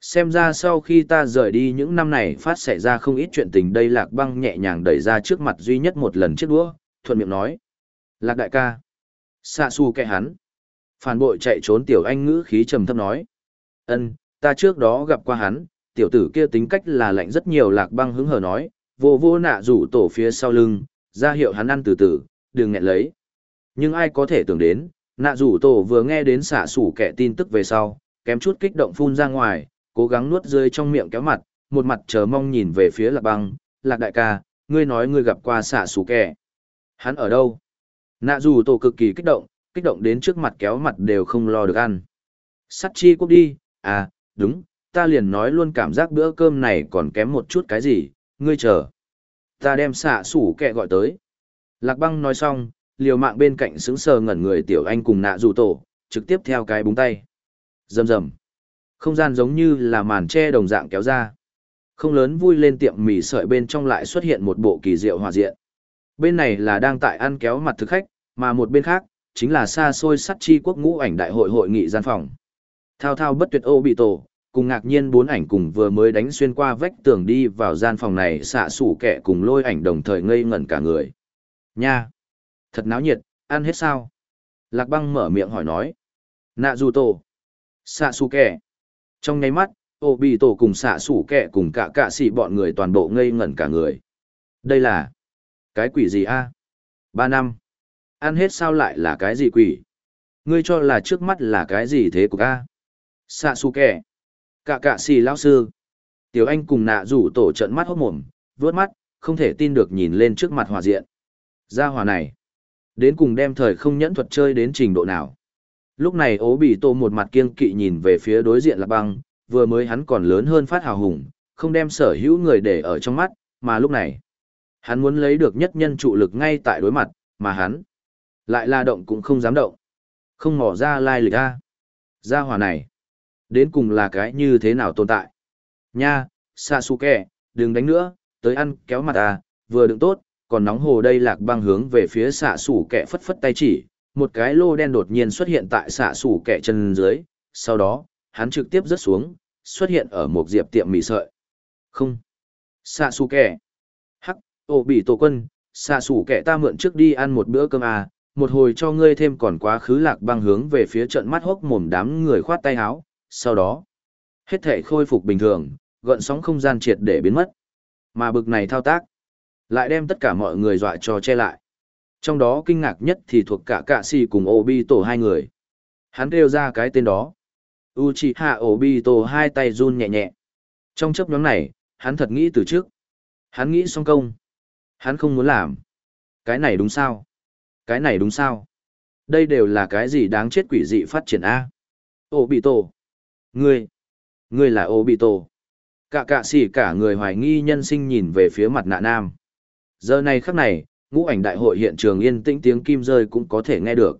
Xem ra sau khi ta rời đi những năm này phát xảy ra không ít chuyện tình đây lạc băng nhẹ nhàng đẩy ra trước mặt duy nhất một lần chiếc đũa, thuận miệng nói. Lạc đại ca. Xạ sủ kẻ hắn. Phản bội chạy trốn tiểu anh ngữ khí trầm thấp nói. ân ta trước đó gặp qua hắn, tiểu tử kia tính cách là lạnh rất nhiều lạc băng hứng hờ nói, vô vô nạ rủ tổ phía sau lưng, ra hiệu hắn ăn từ từ, đừng nghẹn lấy. Nhưng ai có thể tưởng đến, nạ rủ tổ vừa nghe đến xả sủ kẻ tin tức về sau, kém chút kích động phun ra ngoài, cố gắng nuốt rơi trong miệng kéo mặt, một mặt chờ mong nhìn về phía lạc băng, lạc đại ca, ngươi nói ngươi gặp qua xả sủ kẻ. Hắn ở đâu? Nạ rủ tổ cực kỳ kích động, kích động đến trước mặt kéo mặt đều không lo được ăn. Sắt chi quốc đi, à, đúng, ta liền nói luôn cảm giác bữa cơm này còn kém một chút cái gì, ngươi chờ. Ta đem xạ sủ kẹ gọi tới. Lạc băng nói xong, liều mạng bên cạnh sững sờ ngẩn người tiểu anh cùng nạ dù tổ, trực tiếp theo cái búng tay. Rầm rầm. Không gian giống như là màn tre đồng dạng kéo ra. Không lớn vui lên tiệm mì sợi bên trong lại xuất hiện một bộ kỳ diệu hòa diện. Bên này là đang tại ăn kéo mặt thực khách, mà một bên khác, chính là xa xôi sắt chi quốc ngũ ảnh đại hội hội nghị gian phòng. Thao thao bất tuyệt ô bị tổ, cùng ngạc nhiên bốn ảnh cùng vừa mới đánh xuyên qua vách tường đi vào gian phòng này xạ sủ kẻ cùng lôi ảnh đồng thời ngây ngẩn cả người. Nha! Thật náo nhiệt, ăn hết sao? Lạc băng mở miệng hỏi nói. Nạ dù tổ. Xạ sủ kẻ. Trong nháy mắt, ô bị tổ cùng xạ sủ kẻ cùng cả cạ xỉ bọn người toàn bộ ngây ngẩn cả người. Đây là... Cái quỷ gì a? Ba năm. Ăn hết sao lại là cái gì quỷ? Ngươi cho là trước mắt là cái gì thế của a? Xạ xù kẻ Cả cạ xì lão sư. Tiểu anh cùng nạ rủ tổ trận mắt hốt mồm, vớt mắt, không thể tin được nhìn lên trước mặt hòa diện. Gia hòa này. Đến cùng đem thời không nhẫn thuật chơi đến trình độ nào. Lúc này ố bị tô một mặt kiêng kỵ nhìn về phía đối diện lạc băng, vừa mới hắn còn lớn hơn phát hào hùng, không đem sở hữu người để ở trong mắt, mà lúc này. Hắn muốn lấy được nhất nhân trụ lực ngay tại đối mặt, mà hắn lại la động cũng không dám động. Không mỏ ra lai lịch ra. Gia hòa này. Đến cùng là cái như thế nào tồn tại? Nha, Sasuke, đừng đánh nữa, tới ăn kéo mặt à, vừa đựng tốt, còn nóng hồ đây lạc băng hướng về phía xạ sủ kẻ phất phất tay chỉ, một cái lô đen đột nhiên xuất hiện tại xạ sủ kẻ chân dưới, sau đó, hắn trực tiếp rớt xuống, xuất hiện ở một diệp tiệm mì sợi. Không. Xạ sủ kẻ. Hắc, ổ bị tổ quân, xạ sủ kẻ ta mượn trước đi ăn một bữa cơm à, một hồi cho ngươi thêm còn quá khứ lạc băng hướng về phía trận mắt hốc mồm đám người khoát tay áo, sau đó, hết thể khôi phục bình thường, gợn sóng không gian triệt để biến mất. Mà bực này thao tác, lại đem tất cả mọi người dọa cho che lại. Trong đó kinh ngạc nhất thì thuộc cả cạ si cùng Obito hai người. Hắn kêu ra cái tên đó. Uchiha Obito hai tay run nhẹ nhẹ. Trong chấp nhóm này, hắn thật nghĩ từ trước. Hắn nghĩ xong công. Hắn không muốn làm. Cái này đúng sao? Cái này đúng sao? Đây đều là cái gì đáng chết quỷ dị phát triển A? Obito. Ngươi, ngươi là Obito. Cả cạ sĩ cả người hoài nghi nhân sinh nhìn về phía mặt nạ nam. Giờ này khắc này, ngũ ảnh đại hội hiện trường yên tĩnh tiếng kim rơi cũng có thể nghe được.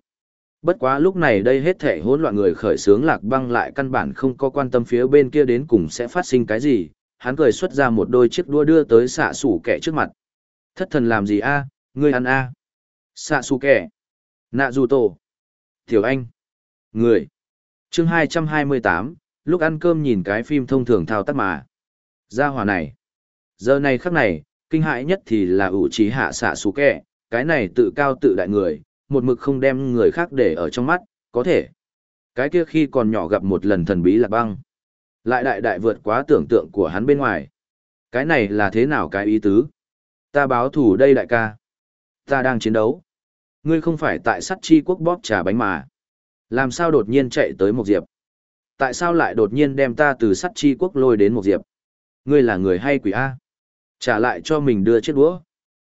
Bất quá lúc này đây hết thể hỗn loạn người khởi sướng lạc băng lại căn bản không có quan tâm phía bên kia đến cùng sẽ phát sinh cái gì, hắn cười xuất ra một đôi chiếc đua đưa tới xạ sủ kẻ trước mặt. Thất thần làm gì a ngươi ăn a xạ sủ kẻ. Nạ dù tổ. Tiểu anh. Người chương 228, lúc ăn cơm nhìn cái phim thông thường thao tác mà. Gia hỏa này. Giờ này khắc này, kinh hại nhất thì là ủ trí hạ xạ xú kẻ, cái này tự cao tự đại người, một mực không đem người khác để ở trong mắt, có thể. Cái kia khi còn nhỏ gặp một lần thần bí lạc băng. Lại đại đại vượt quá tưởng tượng của hắn bên ngoài. Cái này là thế nào cái ý tứ? Ta báo thủ đây đại ca. Ta đang chiến đấu. Ngươi không phải tại sắt chi quốc bóp trà bánh mà. Làm sao đột nhiên chạy tới một diệp? Tại sao lại đột nhiên đem ta từ sắt chi quốc lôi đến một diệp? Ngươi là người hay quỷ A? Trả lại cho mình đưa chiếc đũa.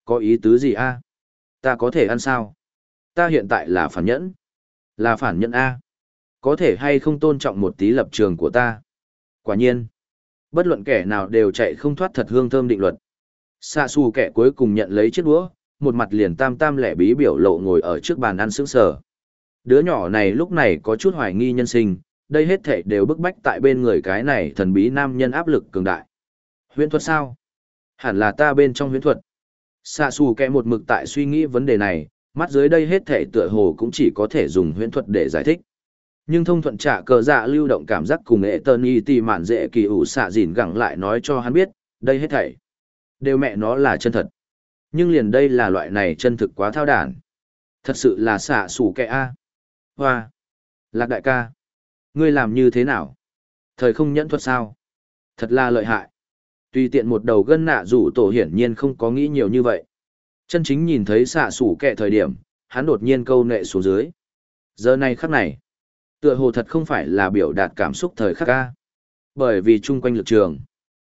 Có ý tứ gì A? Ta có thể ăn sao? Ta hiện tại là phản nhẫn. Là phản nhẫn A. Có thể hay không tôn trọng một tí lập trường của ta? Quả nhiên. Bất luận kẻ nào đều chạy không thoát thật hương thơm định luật. Sa su kẻ cuối cùng nhận lấy chiếc đũa, một mặt liền tam tam lẻ bí biểu lộ ngồi ở trước bàn ăn sững sờ. Đứa nhỏ này lúc này có chút hoài nghi nhân sinh, đây hết thể đều bức bách tại bên người cái này thần bí nam nhân áp lực cường đại. Huyễn thuật sao? Hẳn là ta bên trong huyễn thuật. Xạ xù kẹ một mực tại suy nghĩ vấn đề này, mắt dưới đây hết thể tựa hồ cũng chỉ có thể dùng huyễn thuật để giải thích. Nhưng thông thuận trả cờ dạ lưu động cảm giác cùng nghệ tơn y tì mạn dễ kỳ ủ xạ dìn gẳng lại nói cho hắn biết, đây hết thảy. Đều mẹ nó là chân thật. Nhưng liền đây là loại này chân thực quá thao đản. Thật sự là xạ xù kẹ A. Hoa! Lạc đại ca! Ngươi làm như thế nào? Thời không nhẫn thuật sao? Thật là lợi hại. Tùy tiện một đầu gân nạ rủ tổ hiển nhiên không có nghĩ nhiều như vậy. Chân chính nhìn thấy xạ sủ kẹ thời điểm, hắn đột nhiên câu nệ xuống dưới. Giờ này khắc này, tựa hồ thật không phải là biểu đạt cảm xúc thời khắc ca. Bởi vì chung quanh lực trường,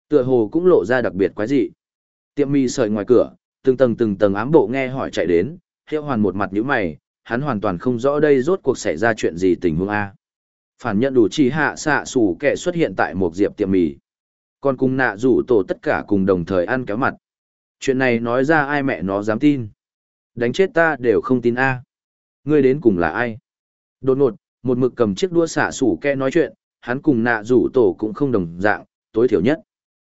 tựa hồ cũng lộ ra đặc biệt quái dị. Tiệm mì sợi ngoài cửa, từng tầng từng tầng ám bộ nghe hỏi chạy đến, hiệu hoàn một mặt nhíu mày, hắn hoàn toàn không rõ đây rốt cuộc xảy ra chuyện gì tình huống A. Phản nhận đủ chỉ hạ xạ sủ kẻ xuất hiện tại một diệp tiệm mì. Còn cùng nạ rủ tổ tất cả cùng đồng thời ăn kéo mặt. Chuyện này nói ra ai mẹ nó dám tin. Đánh chết ta đều không tin A. Ngươi đến cùng là ai? Đột ngột, một mực cầm chiếc đua xạ sủ kẻ nói chuyện, hắn cùng nạ rủ tổ cũng không đồng dạng, tối thiểu nhất.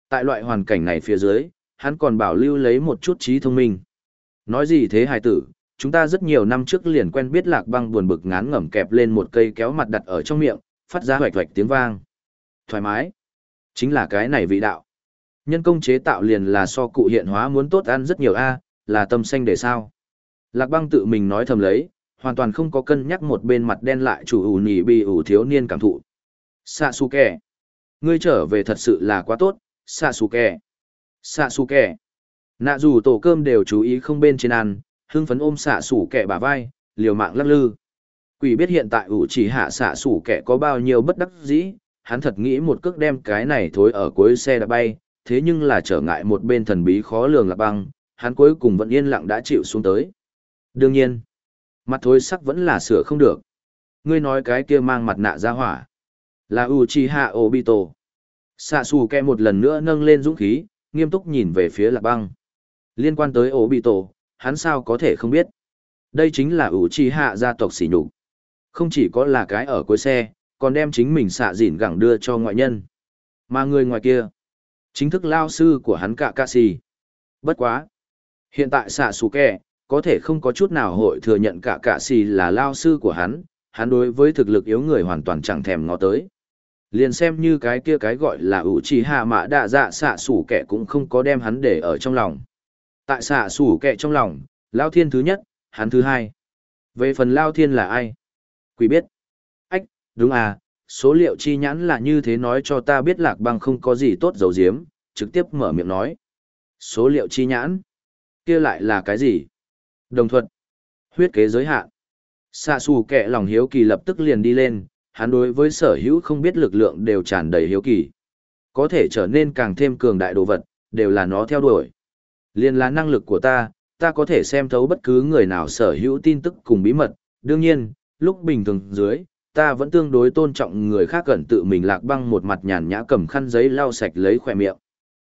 Tại loại hoàn cảnh này phía dưới, hắn còn bảo lưu lấy một chút trí thông minh. Nói gì thế hài tử, chúng ta rất nhiều năm trước liền quen biết lạc băng buồn bực ngán ngẩm kẹp lên một cây kéo mặt đặt ở trong miệng, phát ra hoạch hoạch tiếng vang. Thoải mái. Chính là cái này vị đạo. Nhân công chế tạo liền là so cụ hiện hóa muốn tốt ăn rất nhiều a, là tâm xanh để sao. Lạc băng tự mình nói thầm lấy, hoàn toàn không có cân nhắc một bên mặt đen lại chủ ủ nỉ bị ủ thiếu niên cảm thụ. Sasuke. Ngươi trở về thật sự là quá tốt, Sasuke. Sasuke. Nạ dù tổ cơm đều chú ý không bên trên ăn, hưng phấn ôm xạ sủ kẻ bả vai, liều mạng lắc lư. Quỷ biết hiện tại ủ chỉ hạ xạ sủ kẻ có bao nhiêu bất đắc dĩ, hắn thật nghĩ một cước đem cái này thối ở cuối xe đã bay, thế nhưng là trở ngại một bên thần bí khó lường là băng, hắn cuối cùng vẫn yên lặng đã chịu xuống tới. Đương nhiên, mặt thối sắc vẫn là sửa không được. Ngươi nói cái kia mang mặt nạ ra hỏa. Là Uchiha Obito. Xạ xù kẹ một lần nữa nâng lên dũng khí, nghiêm túc nhìn về phía lạc băng. Liên quan tới Obito, hắn sao có thể không biết. Đây chính là ủ trì hạ gia tộc xỉ nhục. Không chỉ có là cái ở cuối xe, còn đem chính mình xạ dịn gẳng đưa cho ngoại nhân. Mà người ngoài kia, chính thức lao sư của hắn cả ca si. Bất quá. Hiện tại xạ sủ kẻ, có thể không có chút nào hội thừa nhận cả cả si là lao sư của hắn, hắn đối với thực lực yếu người hoàn toàn chẳng thèm ngó tới. Liền xem như cái kia cái gọi là ủ trì hạ mã đạ dạ xạ sủ kẻ cũng không có đem hắn để ở trong lòng. Tại xạ sủ kệ trong lòng, lao thiên thứ nhất, hắn thứ hai. Về phần lao thiên là ai? Quỷ biết. Ách, đúng à, số liệu chi nhãn là như thế nói cho ta biết lạc băng không có gì tốt dầu diếm, trực tiếp mở miệng nói. Số liệu chi nhãn? kia lại là cái gì? Đồng thuận. Huyết kế giới hạn. Xạ xù kệ lòng hiếu kỳ lập tức liền đi lên, hắn đối với sở hữu không biết lực lượng đều tràn đầy hiếu kỳ. Có thể trở nên càng thêm cường đại đồ vật, đều là nó theo đuổi. Liên là năng lực của ta, ta có thể xem thấu bất cứ người nào sở hữu tin tức cùng bí mật. Đương nhiên, lúc bình thường dưới, ta vẫn tương đối tôn trọng người khác gần tự mình lạc băng một mặt nhàn nhã cầm khăn giấy lau sạch lấy khỏe miệng.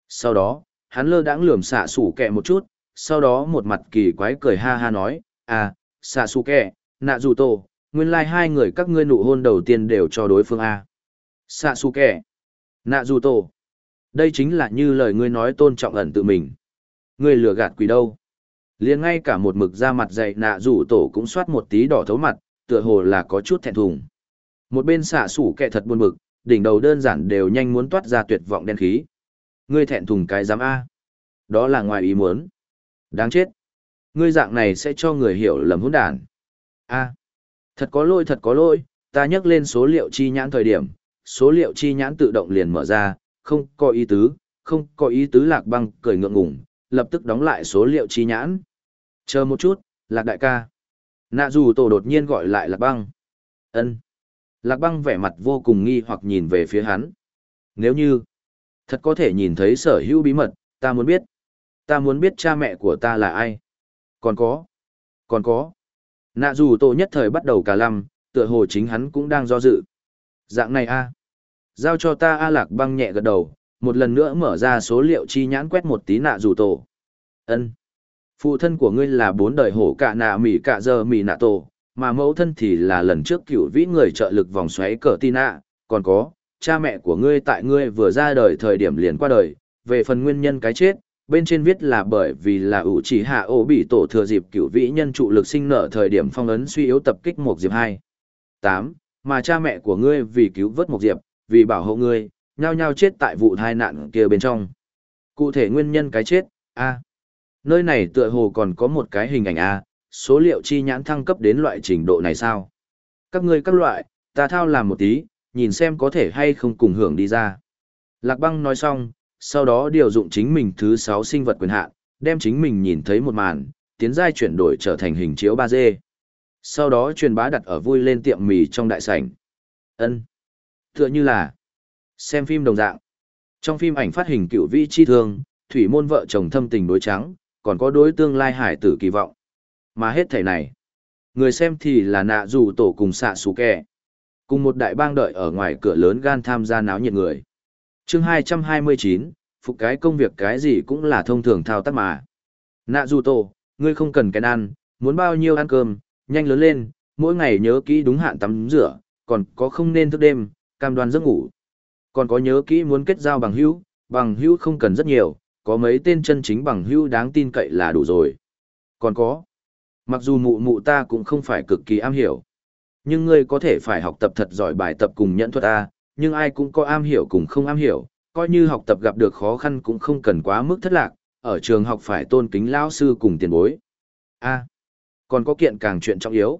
Sau đó, hắn lơ đãng lườm xạ sủ kẹ một chút, sau đó một mặt kỳ quái cười ha ha nói, à, xạ sủ kẹ, nạ dù tổ, nguyên lai like hai người các ngươi nụ hôn đầu tiên đều cho đối phương A. Sasuke. Naruto. Đây chính là như lời ngươi nói tôn trọng ẩn tự mình. Ngươi lừa gạt quỷ đâu. liền ngay cả một mực da mặt dày nạ rủ tổ cũng soát một tí đỏ thấu mặt, tựa hồ là có chút thẹn thùng. Một bên xạ sủ kẻ thật buồn bực, đỉnh đầu đơn giản đều nhanh muốn toát ra tuyệt vọng đen khí. Ngươi thẹn thùng cái giám A. Đó là ngoài ý muốn. Đáng chết. Ngươi dạng này sẽ cho người hiểu lầm hỗn đản. A. Thật có lỗi thật có lỗi, ta nhắc lên số liệu chi nhãn thời điểm, số liệu chi nhãn tự động liền mở ra, không có ý tứ, không có ý tứ lạc băng cười ngượng ngùng, lập tức đóng lại số liệu chi nhãn. Chờ một chút, lạc đại ca. Nạ dù tổ đột nhiên gọi lại lạc băng. ân Lạc băng vẻ mặt vô cùng nghi hoặc nhìn về phía hắn. Nếu như, thật có thể nhìn thấy sở hữu bí mật, ta muốn biết. Ta muốn biết cha mẹ của ta là ai. Còn có. Còn có. Nạ dù tổ nhất thời bắt đầu cả lăm, tựa hồ chính hắn cũng đang do dự. Dạng này a Giao cho ta A lạc băng nhẹ gật đầu, một lần nữa mở ra số liệu chi nhãn quét một tí nạ dù tổ. ân. Phụ thân của ngươi là bốn đời hổ cả nạ mỉ cả giờ mỉ nạ tổ, mà mẫu thân thì là lần trước cựu vĩ người trợ lực vòng xoáy cờ tin nạ, còn có, cha mẹ của ngươi tại ngươi vừa ra đời thời điểm liền qua đời, về phần nguyên nhân cái chết, bên trên viết là bởi vì là ủ chỉ hạ ô bị tổ thừa dịp cửu vĩ nhân trụ lực sinh nở thời điểm phong ấn suy yếu tập kích một diệp hai. Tám mà cha mẹ của ngươi vì cứu vớt một diệp vì bảo hộ ngươi nhao nhao chết tại vụ tai nạn kia bên trong. Cụ thể nguyên nhân cái chết? A. Nơi này tựa hồ còn có một cái hình ảnh a số liệu chi nhãn thăng cấp đến loại trình độ này sao? Các ngươi các loại ta thao làm một tí nhìn xem có thể hay không cùng hưởng đi ra. Lạc băng nói xong sau đó điều dụng chính mình thứ sáu sinh vật quyền hạn, đem chính mình nhìn thấy một màn, tiến giai chuyển đổi trở thành hình chiếu 3D. Sau đó truyền bá đặt ở vui lên tiệm mì trong đại sảnh. Ân, Tựa như là xem phim đồng dạng. Trong phim ảnh phát hình cựu vị chi thương, thủy môn vợ chồng thâm tình đối trắng, còn có đối tương lai hải tử kỳ vọng. Mà hết thể này, người xem thì là nạ dù tổ cùng xạ xú kẹ. Cùng một đại bang đợi ở ngoài cửa lớn gan tham gia náo nhiệt người. chương 229, phục cái công việc cái gì cũng là thông thường thao tác mà. Nạ dù tổ, ngươi không cần cái ăn, muốn bao nhiêu ăn cơm, nhanh lớn lên, mỗi ngày nhớ kỹ đúng hạn tắm rửa, còn có không nên thức đêm, cam đoan giấc ngủ. Còn có nhớ kỹ muốn kết giao bằng hữu, bằng hữu không cần rất nhiều, có mấy tên chân chính bằng hữu đáng tin cậy là đủ rồi. Còn có, mặc dù mụ mụ ta cũng không phải cực kỳ am hiểu, nhưng ngươi có thể phải học tập thật giỏi bài tập cùng nhận thuật a, nhưng ai cũng có am hiểu cùng không am hiểu, coi như học tập gặp được khó khăn cũng không cần quá mức thất lạc, ở trường học phải tôn kính lão sư cùng tiền bối. A, còn có kiện càng chuyện trọng yếu.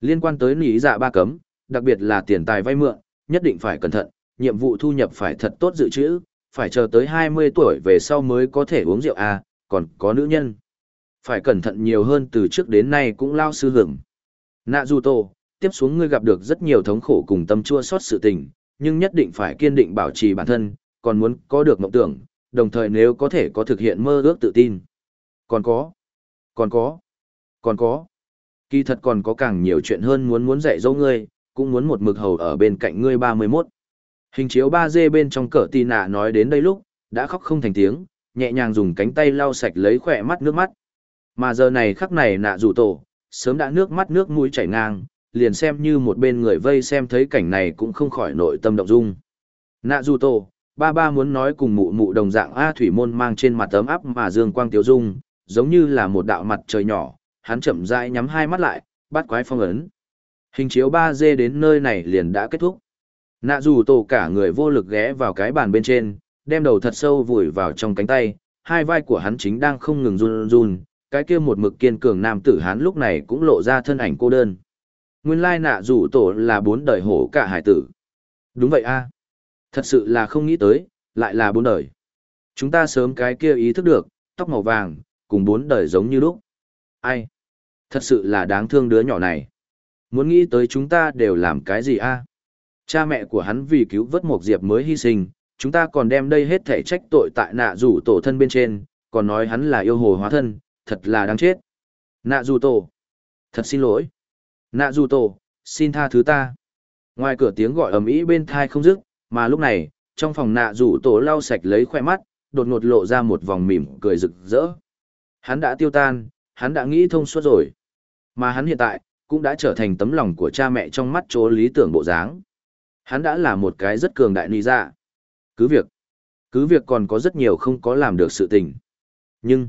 Liên quan tới lý dạ ba cấm, đặc biệt là tiền tài vay mượn, nhất định phải cẩn thận, nhiệm vụ thu nhập phải thật tốt dự trữ, phải chờ tới 20 tuổi về sau mới có thể uống rượu à? còn có nữ nhân. Phải cẩn thận nhiều hơn từ trước đến nay cũng lao sư hưởng. Nạ dù tổ, tiếp xuống ngươi gặp được rất nhiều thống khổ cùng tâm chua xót sự tình, nhưng nhất định phải kiên định bảo trì bản thân, còn muốn có được mộng tưởng, đồng thời nếu có thể có thực hiện mơ ước tự tin. Còn có, còn có, còn có. Kỳ thật còn có càng nhiều chuyện hơn muốn muốn dạy dỗ ngươi, cũng muốn một mực hầu ở bên cạnh ngươi 31. Hình chiếu 3D bên trong cỡ tì nạ nói đến đây lúc, đã khóc không thành tiếng, nhẹ nhàng dùng cánh tay lau sạch lấy khỏe mắt nước mắt. Mà giờ này khắc này nạ rủ tổ, sớm đã nước mắt nước mũi chảy ngang, liền xem như một bên người vây xem thấy cảnh này cũng không khỏi nội tâm động dung. Nạ rủ tổ, ba ba muốn nói cùng mụ mụ đồng dạng A thủy môn mang trên mặt tấm áp mà dương quang tiếu dung, giống như là một đạo mặt trời nhỏ, hắn chậm rãi nhắm hai mắt lại, bắt quái phong ấn. Hình chiếu 3D đến nơi này liền đã kết thúc. Nạ dù tổ cả người vô lực ghé vào cái bàn bên trên, đem đầu thật sâu vùi vào trong cánh tay, hai vai của hắn chính đang không ngừng run run, cái kia một mực kiên cường nam tử hắn lúc này cũng lộ ra thân ảnh cô đơn. Nguyên lai nạ dù tổ là bốn đời hổ cả hải tử. Đúng vậy a Thật sự là không nghĩ tới, lại là bốn đời. Chúng ta sớm cái kia ý thức được, tóc màu vàng, cùng bốn đời giống như lúc. Ai? Thật sự là đáng thương đứa nhỏ này. Muốn nghĩ tới chúng ta đều làm cái gì a? Cha mẹ của hắn vì cứu vớt một diệp mới hy sinh, chúng ta còn đem đây hết thể trách tội tại nạ rủ tổ thân bên trên, còn nói hắn là yêu hồ hóa thân, thật là đáng chết. Nạ rủ tổ. Thật xin lỗi. Nạ rủ tổ, xin tha thứ ta. Ngoài cửa tiếng gọi ầm ĩ bên thai không dứt, mà lúc này, trong phòng nạ rủ tổ lau sạch lấy khoe mắt, đột ngột lộ ra một vòng mỉm cười rực rỡ. Hắn đã tiêu tan, hắn đã nghĩ thông suốt rồi. Mà hắn hiện tại, cũng đã trở thành tấm lòng của cha mẹ trong mắt chỗ lý tưởng bộ dáng. Hắn đã là một cái rất cường đại nì dạ. Cứ việc, cứ việc còn có rất nhiều không có làm được sự tình. Nhưng,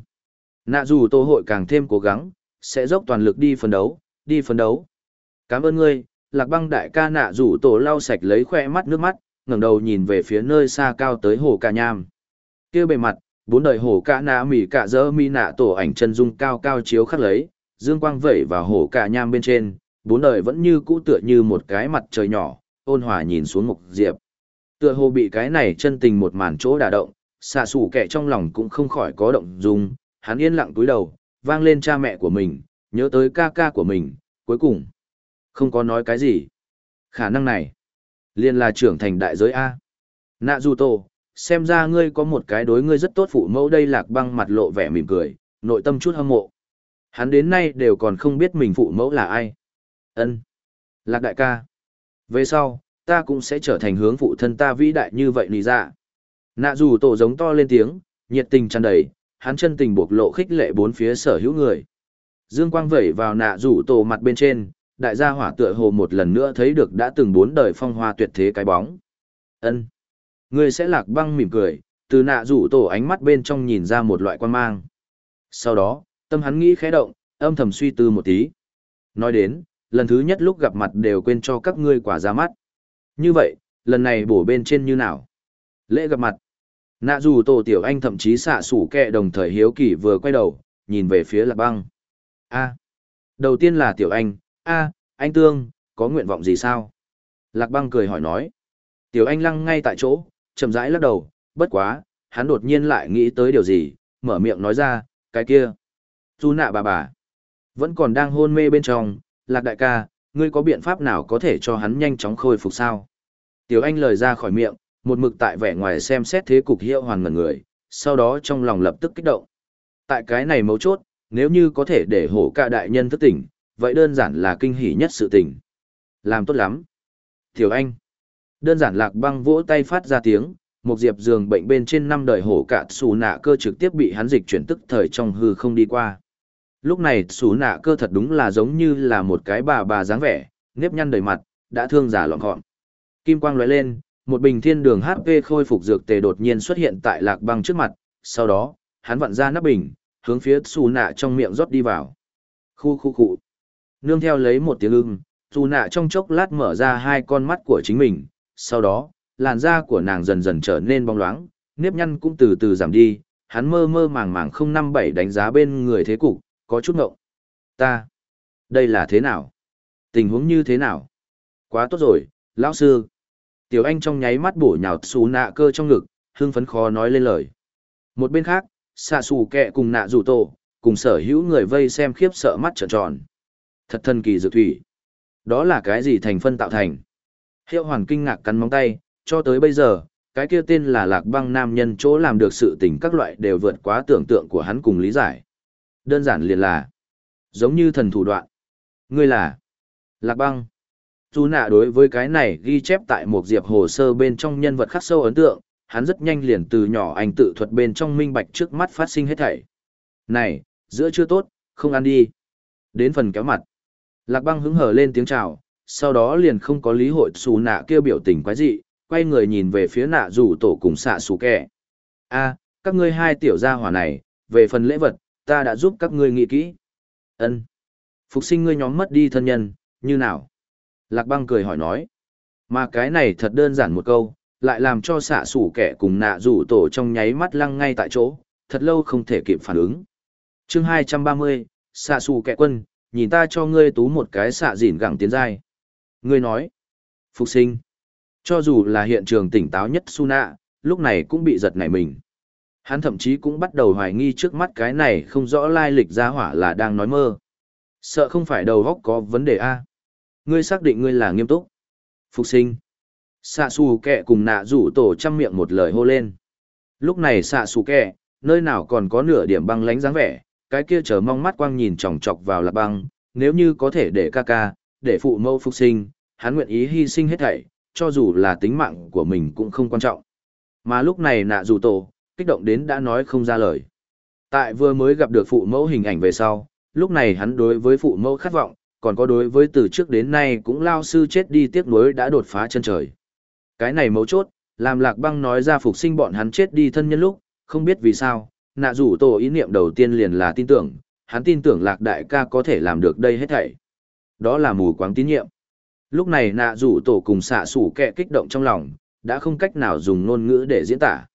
nạ dù tô hội càng thêm cố gắng, sẽ dốc toàn lực đi phấn đấu, đi phấn đấu. Cảm ơn ngươi, lạc băng đại ca nạ rủ tổ lau sạch lấy khoe mắt nước mắt, ngẩng đầu nhìn về phía nơi xa cao tới hồ ca nham. kia bề mặt, bốn đời hồ ca nạ mỉ cả dỡ mi nạ tổ ảnh chân dung cao cao chiếu khắc lấy, dương quang vẩy vào hồ ca nham bên trên, bốn đời vẫn như cũ tựa như một cái mặt trời nhỏ, ôn hòa nhìn xuống Mục Diệp. Tựa hồ bị cái này chân tình một màn chỗ đả động, xạ sủ kẻ trong lòng cũng không khỏi có động dung, hắn yên lặng túi đầu, vang lên cha mẹ của mình, nhớ tới ca ca của mình, cuối cùng. Không có nói cái gì. Khả năng này, liền là trưởng thành đại giới A. Nạ dù Tô, xem ra ngươi có một cái đối ngươi rất tốt phụ mẫu đây lạc băng mặt lộ vẻ mỉm cười, nội tâm chút hâm mộ. Hắn đến nay đều còn không biết mình phụ mẫu là ai. ân Lạc đại ca. Về sau, ta cũng sẽ trở thành hướng phụ thân ta vĩ đại như vậy nì dạ. Nạ dù tổ giống to lên tiếng, nhiệt tình tràn đầy, hắn chân tình buộc lộ khích lệ bốn phía sở hữu người. Dương quang vẩy vào nạ rủ tổ mặt bên trên, đại gia hỏa tựa hồ một lần nữa thấy được đã từng bốn đời phong hoa tuyệt thế cái bóng. ân Người sẽ lạc băng mỉm cười, từ nạ rủ tổ ánh mắt bên trong nhìn ra một loại quan mang. Sau đó, tâm hắn nghĩ khẽ động, âm thầm suy tư một tí. Nói đến, lần thứ nhất lúc gặp mặt đều quên cho các ngươi quả ra mắt. Như vậy, lần này bổ bên trên như nào? Lễ gặp mặt. Nạ dù tổ tiểu anh thậm chí xạ sủ kẹ đồng thời hiếu kỳ vừa quay đầu, nhìn về phía lạc băng. A. Đầu tiên là tiểu anh, A, anh Tương, có nguyện vọng gì sao? Lạc băng cười hỏi nói. Tiểu anh lăng ngay tại chỗ, chậm rãi lắc đầu, bất quá, hắn đột nhiên lại nghĩ tới điều gì, mở miệng nói ra, cái kia. Tu nạ bà bà. Vẫn còn đang hôn mê bên trong, lạc đại ca, ngươi có biện pháp nào có thể cho hắn nhanh chóng khôi phục sao? Tiểu Anh lời ra khỏi miệng, một mực tại vẻ ngoài xem xét thế cục hiệu hoàn ngần người, sau đó trong lòng lập tức kích động. Tại cái này mấu chốt, nếu như có thể để hổ ca đại nhân thức tỉnh, vậy đơn giản là kinh hỉ nhất sự tình. Làm tốt lắm. Tiểu Anh. Đơn giản lạc băng vỗ tay phát ra tiếng, một diệp giường bệnh bên trên năm đời hổ cạn xù nạ cơ trực tiếp bị hắn dịch chuyển tức thời trong hư không đi qua. Lúc này xù nạ cơ thật đúng là giống như là một cái bà bà dáng vẻ, nếp nhăn đầy mặt, đã thương giả lọn gọn. Kim quang lóe lên, một bình thiên đường HP khôi phục dược tề đột nhiên xuất hiện tại lạc băng trước mặt, sau đó, hắn vặn ra nắp bình, hướng phía xù nạ trong miệng rót đi vào. Khu khu khu. Nương theo lấy một tiếng ưng, xù nạ trong chốc lát mở ra hai con mắt của chính mình, sau đó, làn da của nàng dần dần trở nên bóng loáng, nếp nhăn cũng từ từ giảm đi, hắn mơ mơ màng màng không năm bảy đánh giá bên người thế cục, có chút ngộng. Ta, đây là thế nào? Tình huống như thế nào? Quá tốt rồi, lão sư. Tiểu Anh trong nháy mắt bổ nhào xù nạ cơ trong ngực, hưng phấn khó nói lên lời. Một bên khác, xạ xù kẹ cùng nạ rủ tổ, cùng sở hữu người vây xem khiếp sợ mắt trợn tròn. Thật thần kỳ dược thủy. Đó là cái gì thành phân tạo thành? Hiệu hoàn kinh ngạc cắn móng tay, cho tới bây giờ, cái kia tên là lạc băng nam nhân chỗ làm được sự tình các loại đều vượt quá tưởng tượng của hắn cùng lý giải. Đơn giản liền là, giống như thần thủ đoạn. Ngươi là, lạc băng. Dù nạ đối với cái này ghi chép tại một diệp hồ sơ bên trong nhân vật khắc sâu ấn tượng, hắn rất nhanh liền từ nhỏ anh tự thuật bên trong minh bạch trước mắt phát sinh hết thảy. Này, giữa chưa tốt, không ăn đi. Đến phần kéo mặt. Lạc băng hứng hở lên tiếng chào, sau đó liền không có lý hội xù nạ kêu biểu tình quái dị, quay người nhìn về phía nạ rủ tổ cùng xạ xù kẻ. a các ngươi hai tiểu gia hỏa này, về phần lễ vật, ta đã giúp các ngươi nghĩ kỹ. ân Phục sinh ngươi nhóm mất đi thân nhân, như nào? Lạc băng cười hỏi nói. Mà cái này thật đơn giản một câu, lại làm cho xạ xủ kẻ cùng nạ rủ tổ trong nháy mắt lăng ngay tại chỗ, thật lâu không thể kịp phản ứng. chương 230, xạ xù kẻ quân, nhìn ta cho ngươi tú một cái xạ dỉn gẳng tiến giai. Ngươi nói, phục sinh. Cho dù là hiện trường tỉnh táo nhất Suna, lúc này cũng bị giật nảy mình. Hắn thậm chí cũng bắt đầu hoài nghi trước mắt cái này không rõ lai lịch ra hỏa là đang nói mơ. Sợ không phải đầu góc có vấn đề A. Ngươi xác định ngươi là nghiêm túc. Phục sinh. Sạ xù kẹ cùng nạ rủ tổ chăm miệng một lời hô lên. Lúc này sạ xù kẹ, nơi nào còn có nửa điểm băng lánh dáng vẻ, cái kia chờ mong mắt quang nhìn chòng chọc vào là băng, nếu như có thể để ca ca, để phụ mẫu phục sinh, hắn nguyện ý hy sinh hết thảy, cho dù là tính mạng của mình cũng không quan trọng. Mà lúc này nạ dù tổ, kích động đến đã nói không ra lời. Tại vừa mới gặp được phụ mẫu hình ảnh về sau, lúc này hắn đối với phụ mẫu khát vọng, còn có đối với từ trước đến nay cũng lao sư chết đi tiếc nuối đã đột phá chân trời. Cái này mấu chốt, làm lạc băng nói ra phục sinh bọn hắn chết đi thân nhân lúc, không biết vì sao, nạ rủ tổ ý niệm đầu tiên liền là tin tưởng, hắn tin tưởng lạc đại ca có thể làm được đây hết thảy. Đó là mù quáng tín nhiệm. Lúc này nạ rủ tổ cùng xạ sủ kẹ kích động trong lòng, đã không cách nào dùng ngôn ngữ để diễn tả.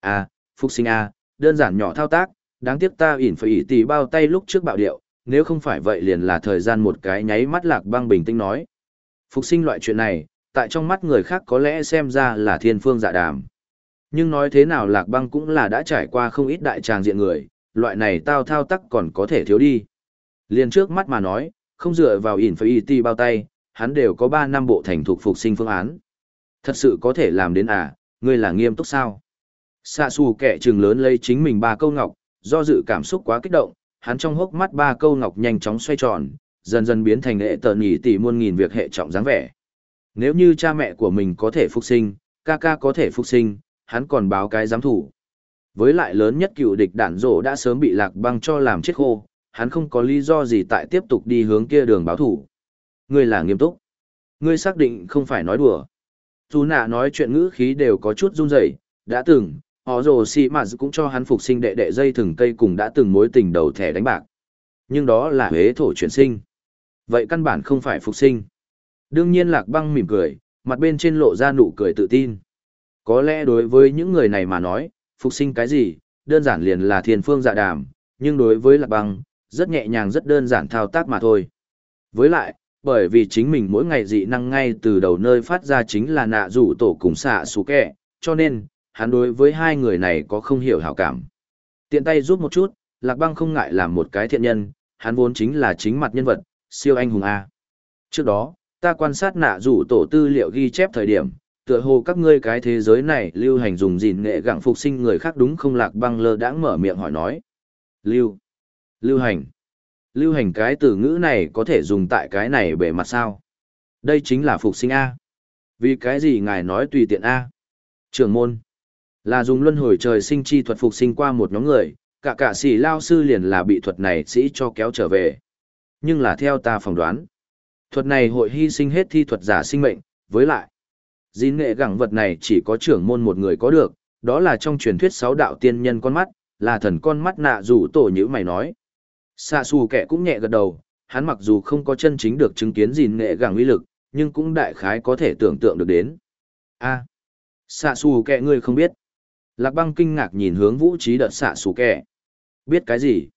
À, phục sinh A, đơn giản nhỏ thao tác, đáng tiếc ta ỉn phải ỉ tì bao tay lúc trước bạo điệu, nếu không phải vậy liền là thời gian một cái nháy mắt lạc băng bình tĩnh nói. Phục sinh loại chuyện này, tại trong mắt người khác có lẽ xem ra là thiên phương dạ đàm. Nhưng nói thế nào lạc băng cũng là đã trải qua không ít đại tràng diện người, loại này tao thao tác còn có thể thiếu đi. Liền trước mắt mà nói, không dựa vào ỉn phải ỉ bao tay, hắn đều có 3 năm bộ thành thục phục sinh phương án. Thật sự có thể làm đến à, ngươi là nghiêm túc sao? Xạ xù kẻ chừng lớn lấy chính mình ba câu ngọc, do dự cảm xúc quá kích động, hắn trong hốc mắt ba câu ngọc nhanh chóng xoay tròn, dần dần biến thành hệ tờ nhỉ tỷ muôn nghìn việc hệ trọng dáng vẻ. Nếu như cha mẹ của mình có thể phục sinh, ca ca có thể phục sinh, hắn còn báo cái giám thủ. Với lại lớn nhất cựu địch đản rổ đã sớm bị lạc băng cho làm chết khô, hắn không có lý do gì tại tiếp tục đi hướng kia đường báo thủ. Ngươi là nghiêm túc. Ngươi xác định không phải nói đùa. Dù nạ nói chuyện ngữ khí đều có chút run rẩy, đã từng, họ rồ xì mà cũng cho hắn phục sinh đệ đệ dây thừng cây cùng đã từng mối tình đầu thẻ đánh bạc. Nhưng đó là huế thổ chuyển sinh. Vậy căn bản không phải phục sinh. Đương nhiên lạc băng mỉm cười, mặt bên trên lộ ra nụ cười tự tin. Có lẽ đối với những người này mà nói, phục sinh cái gì, đơn giản liền là thiền phương dạ đàm, nhưng đối với lạc băng, rất nhẹ nhàng rất đơn giản thao tác mà thôi. Với lại, bởi vì chính mình mỗi ngày dị năng ngay từ đầu nơi phát ra chính là nạ rủ tổ cùng xạ xú kẹ, cho nên, hắn đối với hai người này có không hiểu hảo cảm. Tiện tay giúp một chút, Lạc Băng không ngại làm một cái thiện nhân, hắn vốn chính là chính mặt nhân vật, siêu anh hùng A. Trước đó, ta quan sát nạ rủ tổ tư liệu ghi chép thời điểm, tựa hồ các ngươi cái thế giới này lưu hành dùng gìn nghệ gặng phục sinh người khác đúng không Lạc Băng lơ đãng mở miệng hỏi nói. Lưu. Lưu hành. Lưu hành cái từ ngữ này có thể dùng tại cái này bề mặt sao? Đây chính là phục sinh A. Vì cái gì ngài nói tùy tiện A? Trường môn. Là dùng luân hồi trời sinh chi thuật phục sinh qua một nhóm người, cả cả sĩ lao sư liền là bị thuật này sĩ cho kéo trở về. Nhưng là theo ta phỏng đoán. Thuật này hội hy sinh hết thi thuật giả sinh mệnh, với lại. Dín nghệ gẳng vật này chỉ có trưởng môn một người có được, đó là trong truyền thuyết sáu đạo tiên nhân con mắt, là thần con mắt nạ rủ tổ như mày nói. Xa xù kẻ cũng nhẹ gật đầu, hắn mặc dù không có chân chính được chứng kiến gìn nghệ gẳng uy lực, nhưng cũng đại khái có thể tưởng tượng được đến. a à, xạ xù kẻ ngươi không biết. Lạc băng kinh ngạc nhìn hướng vũ trí đợt xạ xù kẹ, Biết cái gì?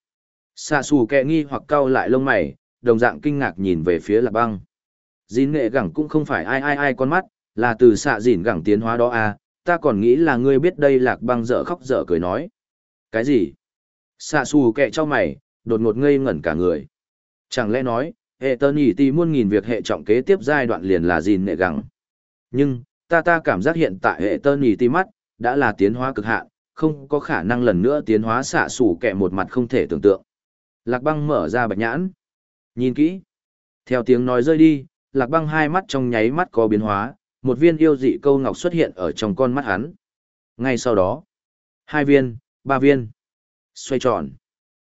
Xạ xù kẹ nghi hoặc cau lại lông mày, đồng dạng kinh ngạc nhìn về phía lạc băng. Dìn nghệ gẳng cũng không phải ai ai ai con mắt, là từ xạ dìn gẳng tiến hóa đó à, ta còn nghĩ là ngươi biết đây lạc băng dở khóc dở cười nói. Cái gì? Xạ xù kẹ cho mày, đột ngột ngây ngẩn cả người. Chẳng lẽ nói, hệ tơ nhỉ tì muôn nghìn việc hệ trọng kế tiếp giai đoạn liền là Dìn nghệ gẳng. Nhưng, ta ta cảm giác hiện tại hệ tơ nhỉ tì mắt, đã là tiến hóa cực hạn, không có khả năng lần nữa tiến hóa xạ sủ kẹ một mặt không thể tưởng tượng. Lạc băng mở ra bạch nhãn. Nhìn kỹ. Theo tiếng nói rơi đi, lạc băng hai mắt trong nháy mắt có biến hóa, một viên yêu dị câu ngọc xuất hiện ở trong con mắt hắn. Ngay sau đó, hai viên, ba viên, xoay tròn.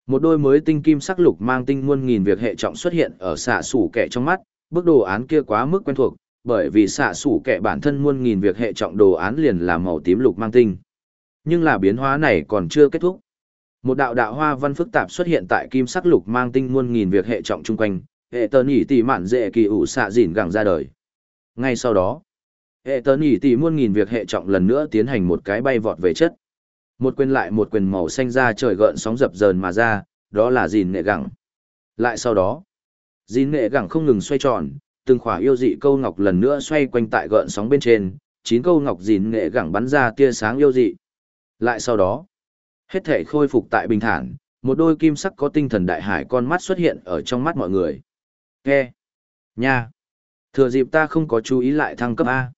Một đôi mới tinh kim sắc lục mang tinh muôn nghìn việc hệ trọng xuất hiện ở xạ sủ kẻ trong mắt, bức đồ án kia quá mức quen thuộc, bởi vì xạ sủ kẻ bản thân muôn nghìn việc hệ trọng đồ án liền là màu tím lục mang tinh. Nhưng là biến hóa này còn chưa kết thúc. Một đạo đạo hoa văn phức tạp xuất hiện tại kim sắc lục mang tinh muôn nghìn việc hệ trọng chung quanh, hệ tờ nhỉ tỷ mạn dễ kỳ ủ xạ dỉn gẳng ra đời. Ngay sau đó, hệ tờ nhỉ tỷ muôn nghìn việc hệ trọng lần nữa tiến hành một cái bay vọt về chất. Một quyền lại một quyền màu xanh ra trời gợn sóng dập dờn mà ra, đó là dìn nghệ gẳng. Lại sau đó, dìn nghệ gẳng không ngừng xoay tròn, từng khỏa yêu dị câu ngọc lần nữa xoay quanh tại gợn sóng bên trên, chín câu ngọc dìn nghệ gẳng bắn ra tia sáng yêu dị. Lại sau đó, Hết thể khôi phục tại bình thản, một đôi kim sắc có tinh thần đại hải con mắt xuất hiện ở trong mắt mọi người. Khe, Nha! Thừa dịp ta không có chú ý lại thăng cấp A.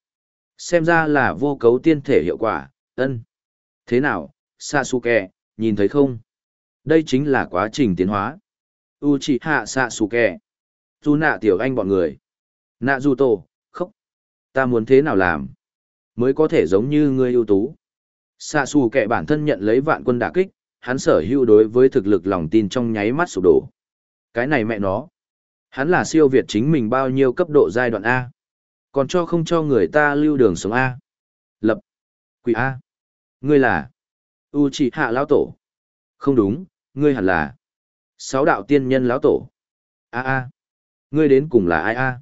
Xem ra là vô cấu tiên thể hiệu quả, ân. Thế nào, Sasuke, nhìn thấy không? Đây chính là quá trình tiến hóa. Uchiha Sasuke. Du nạ tiểu anh bọn người. Nạ du tổ, khóc. Ta muốn thế nào làm? Mới có thể giống như ngươi ưu tú. Xạ xù kẻ bản thân nhận lấy vạn quân đả kích, hắn sở hữu đối với thực lực lòng tin trong nháy mắt sụp đổ. Cái này mẹ nó. Hắn là siêu việt chính mình bao nhiêu cấp độ giai đoạn A. Còn cho không cho người ta lưu đường sống A. Lập. Quỷ A. Ngươi là. U chỉ hạ lão tổ. Không đúng, ngươi hẳn là. Sáu đạo tiên nhân lão tổ. A A. Ngươi đến cùng là ai A.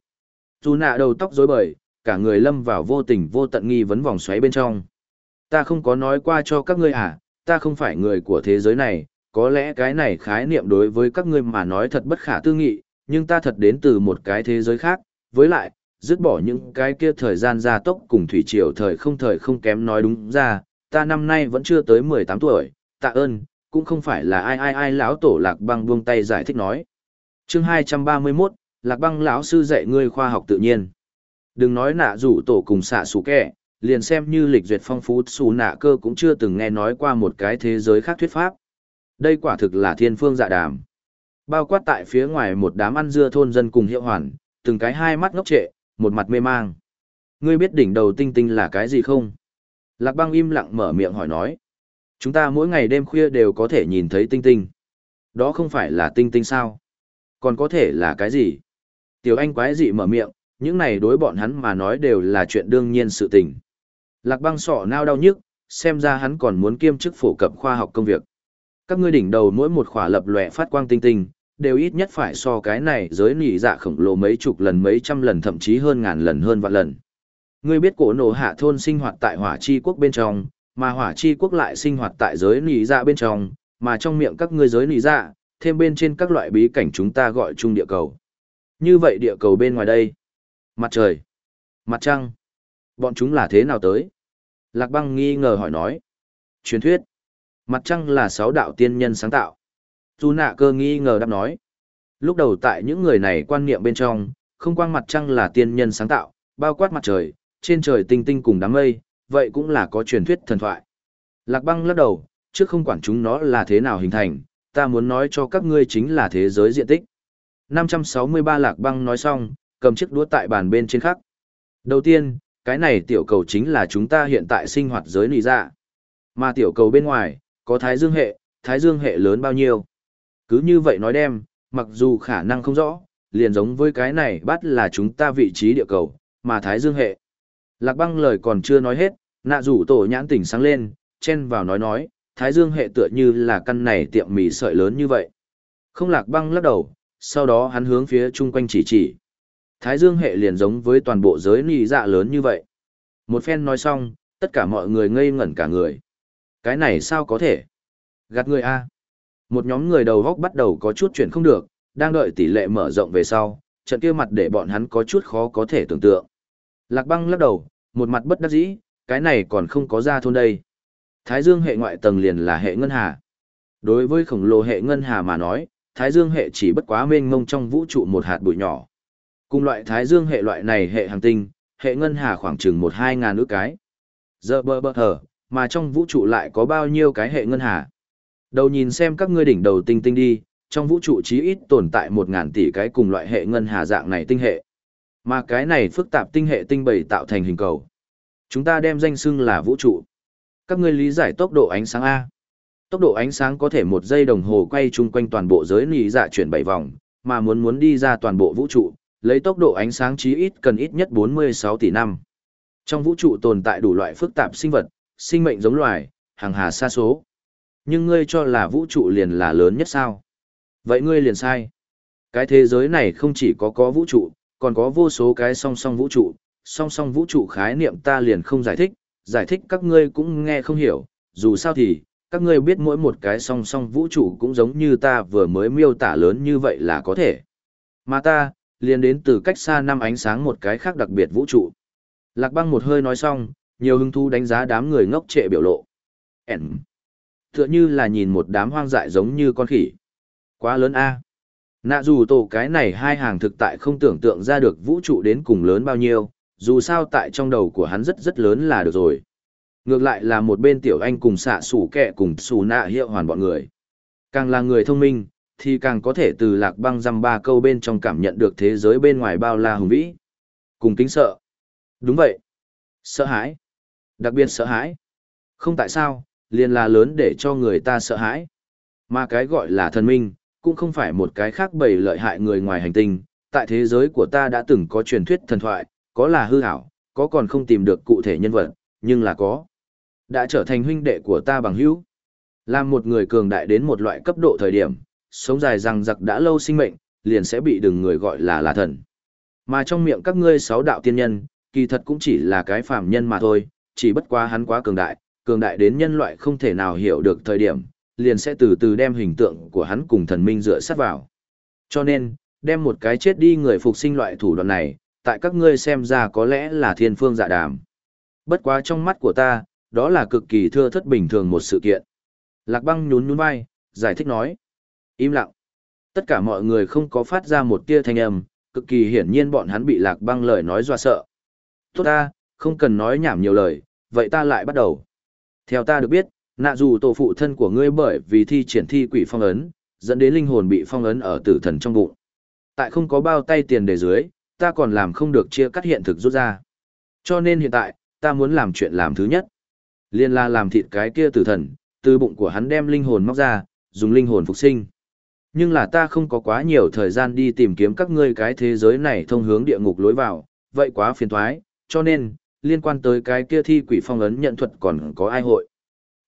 Dù nạ đầu tóc rối bời, cả người lâm vào vô tình vô tận nghi vấn vòng xoáy bên trong. Ta không có nói qua cho các ngươi à, ta không phải người của thế giới này, có lẽ cái này khái niệm đối với các ngươi mà nói thật bất khả tư nghị, nhưng ta thật đến từ một cái thế giới khác, với lại, dứt bỏ những cái kia thời gian gia tốc cùng thủy triều thời không thời không kém nói đúng ra, ta năm nay vẫn chưa tới 18 tuổi, tạ ơn, cũng không phải là ai ai ai lão tổ lạc băng buông tay giải thích nói. chương 231, lạc băng lão sư dạy ngươi khoa học tự nhiên. Đừng nói nạ rủ tổ cùng xạ xù kẹ liền xem như lịch duyệt phong phú xù nạ cơ cũng chưa từng nghe nói qua một cái thế giới khác thuyết pháp. Đây quả thực là thiên phương dạ đàm. Bao quát tại phía ngoài một đám ăn dưa thôn dân cùng hiệu hoàn, từng cái hai mắt ngốc trệ, một mặt mê mang. Ngươi biết đỉnh đầu tinh tinh là cái gì không? Lạc băng im lặng mở miệng hỏi nói. Chúng ta mỗi ngày đêm khuya đều có thể nhìn thấy tinh tinh. Đó không phải là tinh tinh sao? Còn có thể là cái gì? Tiểu anh quái dị mở miệng, những này đối bọn hắn mà nói đều là chuyện đương nhiên sự tình. Lạc băng sọ nao đau nhức, xem ra hắn còn muốn kiêm chức phổ cập khoa học công việc. Các ngươi đỉnh đầu mỗi một khỏa lập lòe phát quang tinh tinh, đều ít nhất phải so cái này giới nỉ dạ khổng lồ mấy chục lần mấy trăm lần thậm chí hơn ngàn lần hơn vạn lần. Ngươi biết cổ nổ hạ thôn sinh hoạt tại hỏa chi quốc bên trong, mà hỏa chi quốc lại sinh hoạt tại giới nỉ dạ bên trong, mà trong miệng các ngươi giới nỉ dạ, thêm bên trên các loại bí cảnh chúng ta gọi chung địa cầu. Như vậy địa cầu bên ngoài đây, mặt trời, mặt trăng, bọn chúng là thế nào tới? Lạc băng nghi ngờ hỏi nói. Truyền thuyết. Mặt trăng là sáu đạo tiên nhân sáng tạo. Dù nạ cơ nghi ngờ đáp nói. Lúc đầu tại những người này quan niệm bên trong, không quang mặt trăng là tiên nhân sáng tạo, bao quát mặt trời, trên trời tinh tinh cùng đám mây, vậy cũng là có truyền thuyết thần thoại. Lạc băng lắc đầu, trước không quản chúng nó là thế nào hình thành, ta muốn nói cho các ngươi chính là thế giới diện tích. 563 lạc băng nói xong, cầm chiếc đũa tại bàn bên trên khắc. Đầu tiên, cái này tiểu cầu chính là chúng ta hiện tại sinh hoạt giới nì dạ. Mà tiểu cầu bên ngoài, có thái dương hệ, thái dương hệ lớn bao nhiêu. Cứ như vậy nói đem, mặc dù khả năng không rõ, liền giống với cái này bắt là chúng ta vị trí địa cầu, mà thái dương hệ. Lạc băng lời còn chưa nói hết, nạ rủ tổ nhãn tỉnh sáng lên, chen vào nói nói, thái dương hệ tựa như là căn này tiệm mì sợi lớn như vậy. Không lạc băng lắc đầu, sau đó hắn hướng phía chung quanh chỉ chỉ. Thái dương hệ liền giống với toàn bộ giới nì dạ lớn như vậy. Một phen nói xong, tất cả mọi người ngây ngẩn cả người. Cái này sao có thể? Gạt người A. Một nhóm người đầu góc bắt đầu có chút chuyển không được, đang đợi tỷ lệ mở rộng về sau, trận kia mặt để bọn hắn có chút khó có thể tưởng tượng. Lạc băng lắc đầu, một mặt bất đắc dĩ, cái này còn không có ra thôn đây. Thái dương hệ ngoại tầng liền là hệ ngân hà. Đối với khổng lồ hệ ngân hà mà nói, Thái dương hệ chỉ bất quá mênh mông trong vũ trụ một hạt bụi nhỏ. Cùng loại Thái dương hệ loại này hệ hành tinh, hệ ngân hà khoảng chừng một hai ngàn ước cái. Giờ bơ bơ hở, mà trong vũ trụ lại có bao nhiêu cái hệ ngân hà. Đầu nhìn xem các ngươi đỉnh đầu tinh tinh đi, trong vũ trụ chí ít tồn tại một ngàn tỷ cái cùng loại hệ ngân hà dạng này tinh hệ. Mà cái này phức tạp tinh hệ tinh bày tạo thành hình cầu. Chúng ta đem danh xưng là vũ trụ. Các ngươi lý giải tốc độ ánh sáng A. Tốc độ ánh sáng có thể một giây đồng hồ quay chung quanh toàn bộ giới nỉ dạ chuyển bảy vòng, mà muốn muốn đi ra toàn bộ vũ trụ, lấy tốc độ ánh sáng chí ít cần ít nhất 46 tỷ năm. Trong vũ trụ tồn tại đủ loại phức tạp sinh vật, sinh mệnh giống loài, hàng hà xa số. Nhưng ngươi cho là vũ trụ liền là lớn nhất sao? Vậy ngươi liền sai. Cái thế giới này không chỉ có có vũ trụ, còn có vô số cái song song vũ trụ, song song vũ trụ khái niệm ta liền không giải thích, giải thích các ngươi cũng nghe không hiểu, dù sao thì, các ngươi biết mỗi một cái song song vũ trụ cũng giống như ta vừa mới miêu tả lớn như vậy là có thể. Mà ta, liền đến từ cách xa năm ánh sáng một cái khác đặc biệt vũ trụ. Lạc băng một hơi nói xong, nhiều hứng thú đánh giá đám người ngốc trệ biểu lộ. Ấn. Tựa như là nhìn một đám hoang dại giống như con khỉ. Quá lớn a. Nạ dù tổ cái này hai hàng thực tại không tưởng tượng ra được vũ trụ đến cùng lớn bao nhiêu, dù sao tại trong đầu của hắn rất rất lớn là được rồi. Ngược lại là một bên tiểu anh cùng xạ sủ kẹ cùng xù nạ hiệu hoàn bọn người. Càng là người thông minh, thì càng có thể từ lạc băng dăm ba câu bên trong cảm nhận được thế giới bên ngoài bao la hùng vĩ. Cùng kính sợ. Đúng vậy. Sợ hãi. Đặc biệt sợ hãi. Không tại sao, liền là lớn để cho người ta sợ hãi. Mà cái gọi là thần minh, cũng không phải một cái khác bầy lợi hại người ngoài hành tinh. Tại thế giới của ta đã từng có truyền thuyết thần thoại, có là hư hảo, có còn không tìm được cụ thể nhân vật, nhưng là có. Đã trở thành huynh đệ của ta bằng hữu. Làm một người cường đại đến một loại cấp độ thời điểm, sống dài rằng giặc đã lâu sinh mệnh, liền sẽ bị đừng người gọi là là thần. Mà trong miệng các ngươi sáu đạo tiên nhân, kỳ thật cũng chỉ là cái phàm nhân mà thôi, chỉ bất quá hắn quá cường đại, cường đại đến nhân loại không thể nào hiểu được thời điểm, liền sẽ từ từ đem hình tượng của hắn cùng thần minh dựa sát vào. Cho nên, đem một cái chết đi người phục sinh loại thủ đoạn này, tại các ngươi xem ra có lẽ là thiên phương dạ đàm. Bất quá trong mắt của ta, đó là cực kỳ thưa thất bình thường một sự kiện. Lạc băng nhún nhún vai, giải thích nói. Im lặng. Tất cả mọi người không có phát ra một tia thanh âm, cực kỳ hiển nhiên bọn hắn bị lạc băng lời nói dọa sợ. Tốt ta, không cần nói nhảm nhiều lời, vậy ta lại bắt đầu. Theo ta được biết, nạ dù tổ phụ thân của ngươi bởi vì thi triển thi quỷ phong ấn, dẫn đến linh hồn bị phong ấn ở tử thần trong bụng. Tại không có bao tay tiền để dưới, ta còn làm không được chia cắt hiện thực rút ra. Cho nên hiện tại, ta muốn làm chuyện làm thứ nhất. Liên la làm thịt cái kia tử thần, từ bụng của hắn đem linh hồn móc ra, dùng linh hồn phục sinh. Nhưng là ta không có quá nhiều thời gian đi tìm kiếm các ngươi cái thế giới này thông hướng địa ngục lối vào, vậy quá phiền toái, cho nên, liên quan tới cái kia thi quỷ phong ấn nhận thuật còn có ai hội.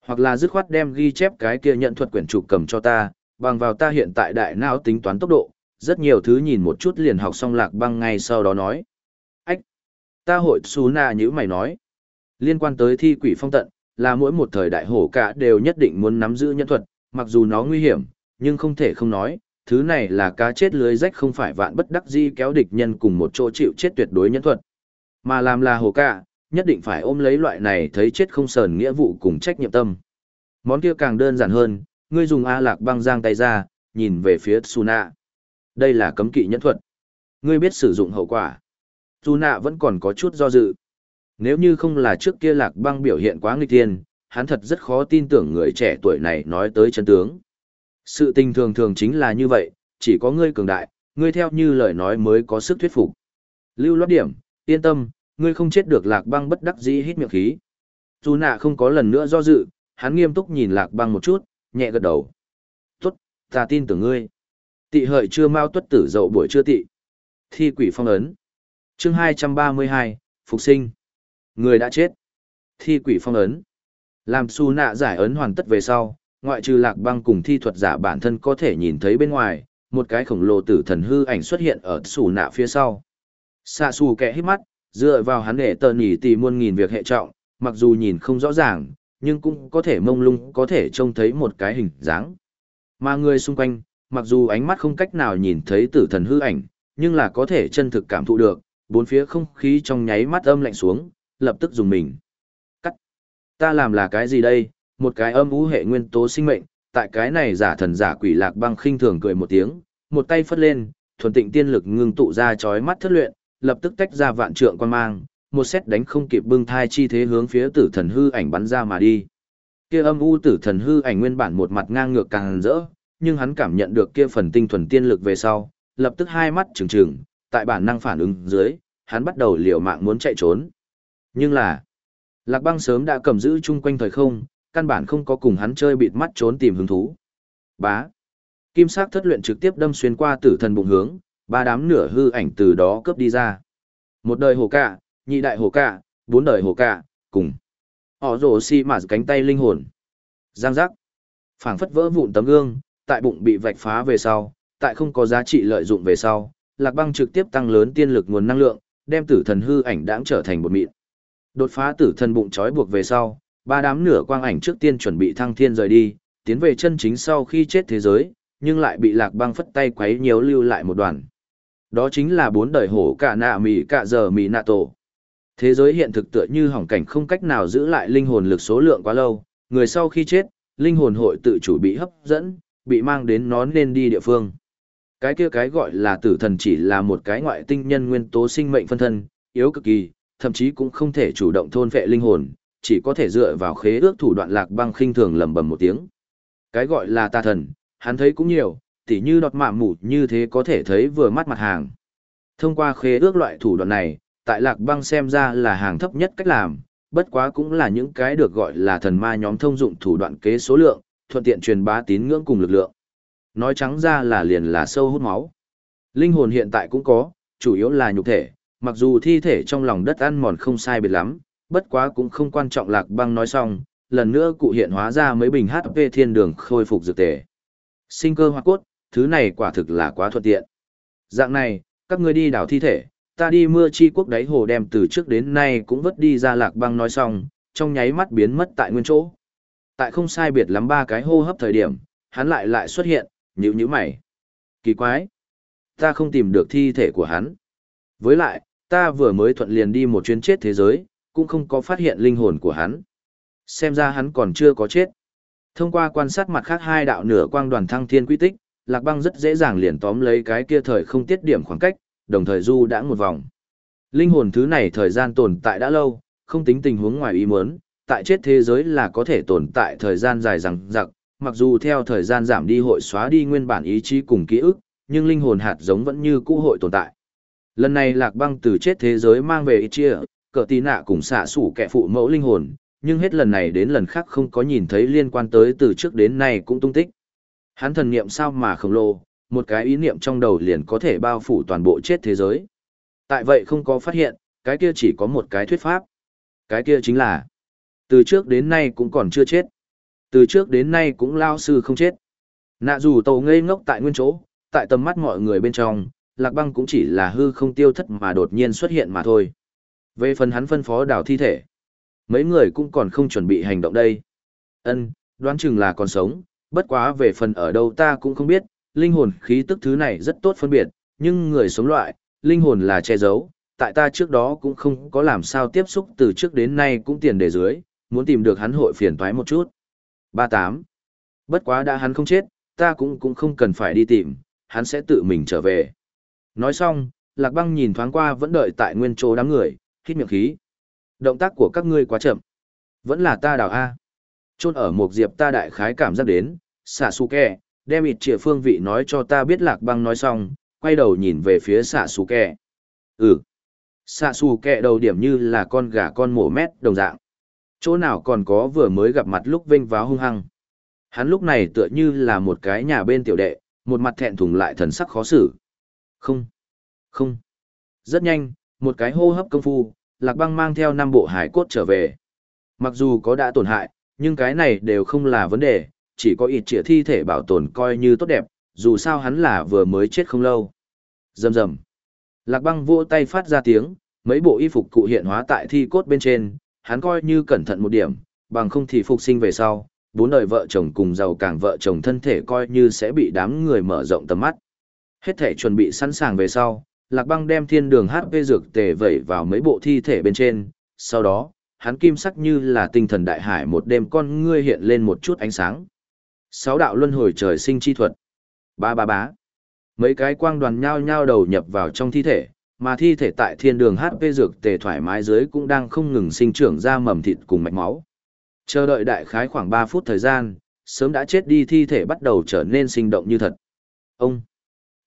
Hoặc là dứt khoát đem ghi chép cái kia nhận thuật quyển trục cầm cho ta, bằng vào ta hiện tại đại não tính toán tốc độ, rất nhiều thứ nhìn một chút liền học xong lạc băng ngay sau đó nói. Ách! Ta hội xú nà như mày nói. Liên quan tới thi quỷ phong tận, là mỗi một thời đại hổ cả đều nhất định muốn nắm giữ nhân thuật, mặc dù nó nguy hiểm, nhưng không thể không nói, thứ này là cá chết lưới rách không phải vạn bất đắc di kéo địch nhân cùng một chỗ chịu chết tuyệt đối nhân thuật. Mà làm là hổ cả, nhất định phải ôm lấy loại này thấy chết không sờn nghĩa vụ cùng trách nhiệm tâm. Món kia càng đơn giản hơn, ngươi dùng A lạc băng giang tay ra, nhìn về phía Tsuna. Đây là cấm kỵ nhẫn thuật. Ngươi biết sử dụng hậu quả. Tsuna vẫn còn có chút do dự. Nếu như không là trước kia lạc băng biểu hiện quá nghịch tiên, hắn thật rất khó tin tưởng người trẻ tuổi này nói tới chân tướng. Sự tình thường thường chính là như vậy, chỉ có ngươi cường đại, ngươi theo như lời nói mới có sức thuyết phục. Lưu loát điểm, yên tâm, ngươi không chết được lạc băng bất đắc dĩ hít miệng khí. Dù nạ không có lần nữa do dự, hắn nghiêm túc nhìn lạc băng một chút, nhẹ gật đầu. Tốt, ta tin tưởng ngươi. Tị hợi chưa mau tuất tử dậu buổi chưa tị. Thi quỷ phong ấn. chương 232, Phục sinh. Người đã chết. Thi quỷ phong ấn. Làm su nạ giải ấn hoàn tất về sau, ngoại trừ lạc băng cùng thi thuật giả bản thân có thể nhìn thấy bên ngoài, một cái khổng lồ tử thần hư ảnh xuất hiện ở su nạ phía sau. Xạ xù kẽ hít mắt, dựa vào hắn nghệ tờ nhỉ tì muôn nghìn việc hệ trọng, mặc dù nhìn không rõ ràng, nhưng cũng có thể mông lung có thể trông thấy một cái hình dáng. Mà người xung quanh, mặc dù ánh mắt không cách nào nhìn thấy tử thần hư ảnh, nhưng là có thể chân thực cảm thụ được, bốn phía không khí trong nháy mắt âm lạnh xuống, lập tức dùng mình. Cắt. Ta làm là cái gì đây? Một cái âm ú hệ nguyên tố sinh mệnh, tại cái này giả thần giả quỷ lạc băng khinh thường cười một tiếng, một tay phất lên, thuần tịnh tiên lực ngưng tụ ra chói mắt thất luyện, lập tức tách ra vạn trượng quan mang, một xét đánh không kịp bưng thai chi thế hướng phía tử thần hư ảnh bắn ra mà đi. Kia âm u tử thần hư ảnh nguyên bản một mặt ngang ngược càng rỡ, nhưng hắn cảm nhận được kia phần tinh thuần tiên lực về sau, lập tức hai mắt trừng trừng, tại bản năng phản ứng dưới, hắn bắt đầu liều mạng muốn chạy trốn. Nhưng là, Lạc Băng sớm đã cầm giữ chung quanh thời không, căn bản không có cùng hắn chơi bịt mắt trốn tìm hứng thú. Bá. Kim sắc thất luyện trực tiếp đâm xuyên qua tử thần bụng hướng, ba đám nửa hư ảnh từ đó cướp đi ra. Một đời hồ cạ, nhị đại hồ cạ, bốn đời hồ cạ, cùng. Họ rổ xi si mà cánh tay linh hồn. Giang giác. phảng phất vỡ vụn tấm gương, tại bụng bị vạch phá về sau, tại không có giá trị lợi dụng về sau, lạc băng trực tiếp tăng lớn tiên lực nguồn năng lượng, đem tử thần hư ảnh đãng trở thành một mịn. Đột phá tử thần bụng trói buộc về sau, ba đám nửa quang ảnh trước tiên chuẩn bị thăng thiên rời đi, tiến về chân chính sau khi chết thế giới, nhưng lại bị lạc băng phất tay quấy nhiều lưu lại một đoàn. Đó chính là bốn đời hổ cả nạ mì cả giờ mì nạ tổ. Thế giới hiện thực tựa như hỏng cảnh không cách nào giữ lại linh hồn lực số lượng quá lâu, người sau khi chết, linh hồn hội tự chủ bị hấp dẫn, bị mang đến nó nên đi địa phương. Cái kia cái gọi là tử thần chỉ là một cái ngoại tinh nhân nguyên tố sinh mệnh phân thân, yếu cực kỳ, thậm chí cũng không thể chủ động thôn vệ linh hồn, chỉ có thể dựa vào khế ước thủ đoạn lạc băng khinh thường lầm bầm một tiếng. Cái gọi là tà thần, hắn thấy cũng nhiều, tỉ như đọt mạ mụ như thế có thể thấy vừa mắt mặt hàng. Thông qua khế ước loại thủ đoạn này, tại lạc băng xem ra là hàng thấp nhất cách làm, bất quá cũng là những cái được gọi là thần ma nhóm thông dụng thủ đoạn kế số lượng, thuận tiện truyền bá tín ngưỡng cùng lực lượng. Nói trắng ra là liền là sâu hút máu. Linh hồn hiện tại cũng có, chủ yếu là nhục thể, mặc dù thi thể trong lòng đất ăn mòn không sai biệt lắm, bất quá cũng không quan trọng lạc băng nói xong, lần nữa cụ hiện hóa ra mấy bình HP thiên đường khôi phục dược tề. Sinh cơ hoa cốt, thứ này quả thực là quá thuận tiện. Dạng này, các ngươi đi đảo thi thể, ta đi mưa chi quốc đáy hồ đem từ trước đến nay cũng vứt đi ra lạc băng nói xong, trong nháy mắt biến mất tại nguyên chỗ. Tại không sai biệt lắm ba cái hô hấp thời điểm, hắn lại lại xuất hiện, nhíu nhíu mày. Kỳ quái, ta không tìm được thi thể của hắn. Với lại, ta vừa mới thuận liền đi một chuyến chết thế giới, cũng không có phát hiện linh hồn của hắn. Xem ra hắn còn chưa có chết. Thông qua quan sát mặt khác hai đạo nửa quang đoàn thăng thiên quy tích, Lạc Băng rất dễ dàng liền tóm lấy cái kia thời không tiết điểm khoảng cách, đồng thời du đã một vòng. Linh hồn thứ này thời gian tồn tại đã lâu, không tính tình huống ngoài ý muốn, tại chết thế giới là có thể tồn tại thời gian dài rằng rặc, mặc dù theo thời gian giảm đi hội xóa đi nguyên bản ý chí cùng ký ức, nhưng linh hồn hạt giống vẫn như cũ hội tồn tại. Lần này Lạc Băng từ chết thế giới mang về ít chia, cờ tí nạ cùng xạ sủ kẻ phụ mẫu linh hồn, nhưng hết lần này đến lần khác không có nhìn thấy liên quan tới từ trước đến nay cũng tung tích. Hắn thần niệm sao mà khổng lồ, một cái ý niệm trong đầu liền có thể bao phủ toàn bộ chết thế giới. Tại vậy không có phát hiện, cái kia chỉ có một cái thuyết pháp. Cái kia chính là, từ trước đến nay cũng còn chưa chết. Từ trước đến nay cũng lao sư không chết. Nạ dù tàu ngây ngốc tại nguyên chỗ, tại tầm mắt mọi người bên trong, lạc băng cũng chỉ là hư không tiêu thất mà đột nhiên xuất hiện mà thôi. Về phần hắn phân phó đào thi thể, mấy người cũng còn không chuẩn bị hành động đây. Ân, đoán chừng là còn sống, bất quá về phần ở đâu ta cũng không biết, linh hồn khí tức thứ này rất tốt phân biệt, nhưng người sống loại, linh hồn là che giấu, tại ta trước đó cũng không có làm sao tiếp xúc từ trước đến nay cũng tiền đề dưới, muốn tìm được hắn hội phiền toái một chút. 38. Bất quá đã hắn không chết, ta cũng cũng không cần phải đi tìm, hắn sẽ tự mình trở về. Nói xong, Lạc Băng nhìn thoáng qua vẫn đợi tại nguyên chỗ đám người, hít miệng khí. Động tác của các ngươi quá chậm. Vẫn là ta đào A. Trôn ở một diệp ta đại khái cảm giác đến, xạ su kẹ, đem ịt trịa phương vị nói cho ta biết Lạc Băng nói xong, quay đầu nhìn về phía xạ su kẹ. Ừ. Xạ su kẹ đầu điểm như là con gà con mổ mét đồng dạng. Chỗ nào còn có vừa mới gặp mặt lúc vinh váo hung hăng. Hắn lúc này tựa như là một cái nhà bên tiểu đệ, một mặt thẹn thùng lại thần sắc khó xử. Không. Không. Rất nhanh, một cái hô hấp công phu, Lạc Băng mang theo năm bộ hải cốt trở về. Mặc dù có đã tổn hại, nhưng cái này đều không là vấn đề, chỉ có ít trịa thi thể bảo tồn coi như tốt đẹp, dù sao hắn là vừa mới chết không lâu. Rầm rầm. Lạc Băng vỗ tay phát ra tiếng, mấy bộ y phục cụ hiện hóa tại thi cốt bên trên, hắn coi như cẩn thận một điểm, bằng không thì phục sinh về sau, bốn đời vợ chồng cùng giàu càng vợ chồng thân thể coi như sẽ bị đám người mở rộng tầm mắt. Hết thể chuẩn bị sẵn sàng về sau, Lạc Băng đem thiên đường HP dược tề vẩy vào mấy bộ thi thể bên trên, sau đó, hắn kim sắc như là tinh thần đại hải một đêm con ngươi hiện lên một chút ánh sáng. Sáu đạo luân hồi trời sinh chi thuật. Ba ba bá. Mấy cái quang đoàn nhao nhao đầu nhập vào trong thi thể, mà thi thể tại thiên đường HP dược tề thoải mái dưới cũng đang không ngừng sinh trưởng ra mầm thịt cùng mạch máu. Chờ đợi đại khái khoảng 3 phút thời gian, sớm đã chết đi thi thể bắt đầu trở nên sinh động như thật. Ông!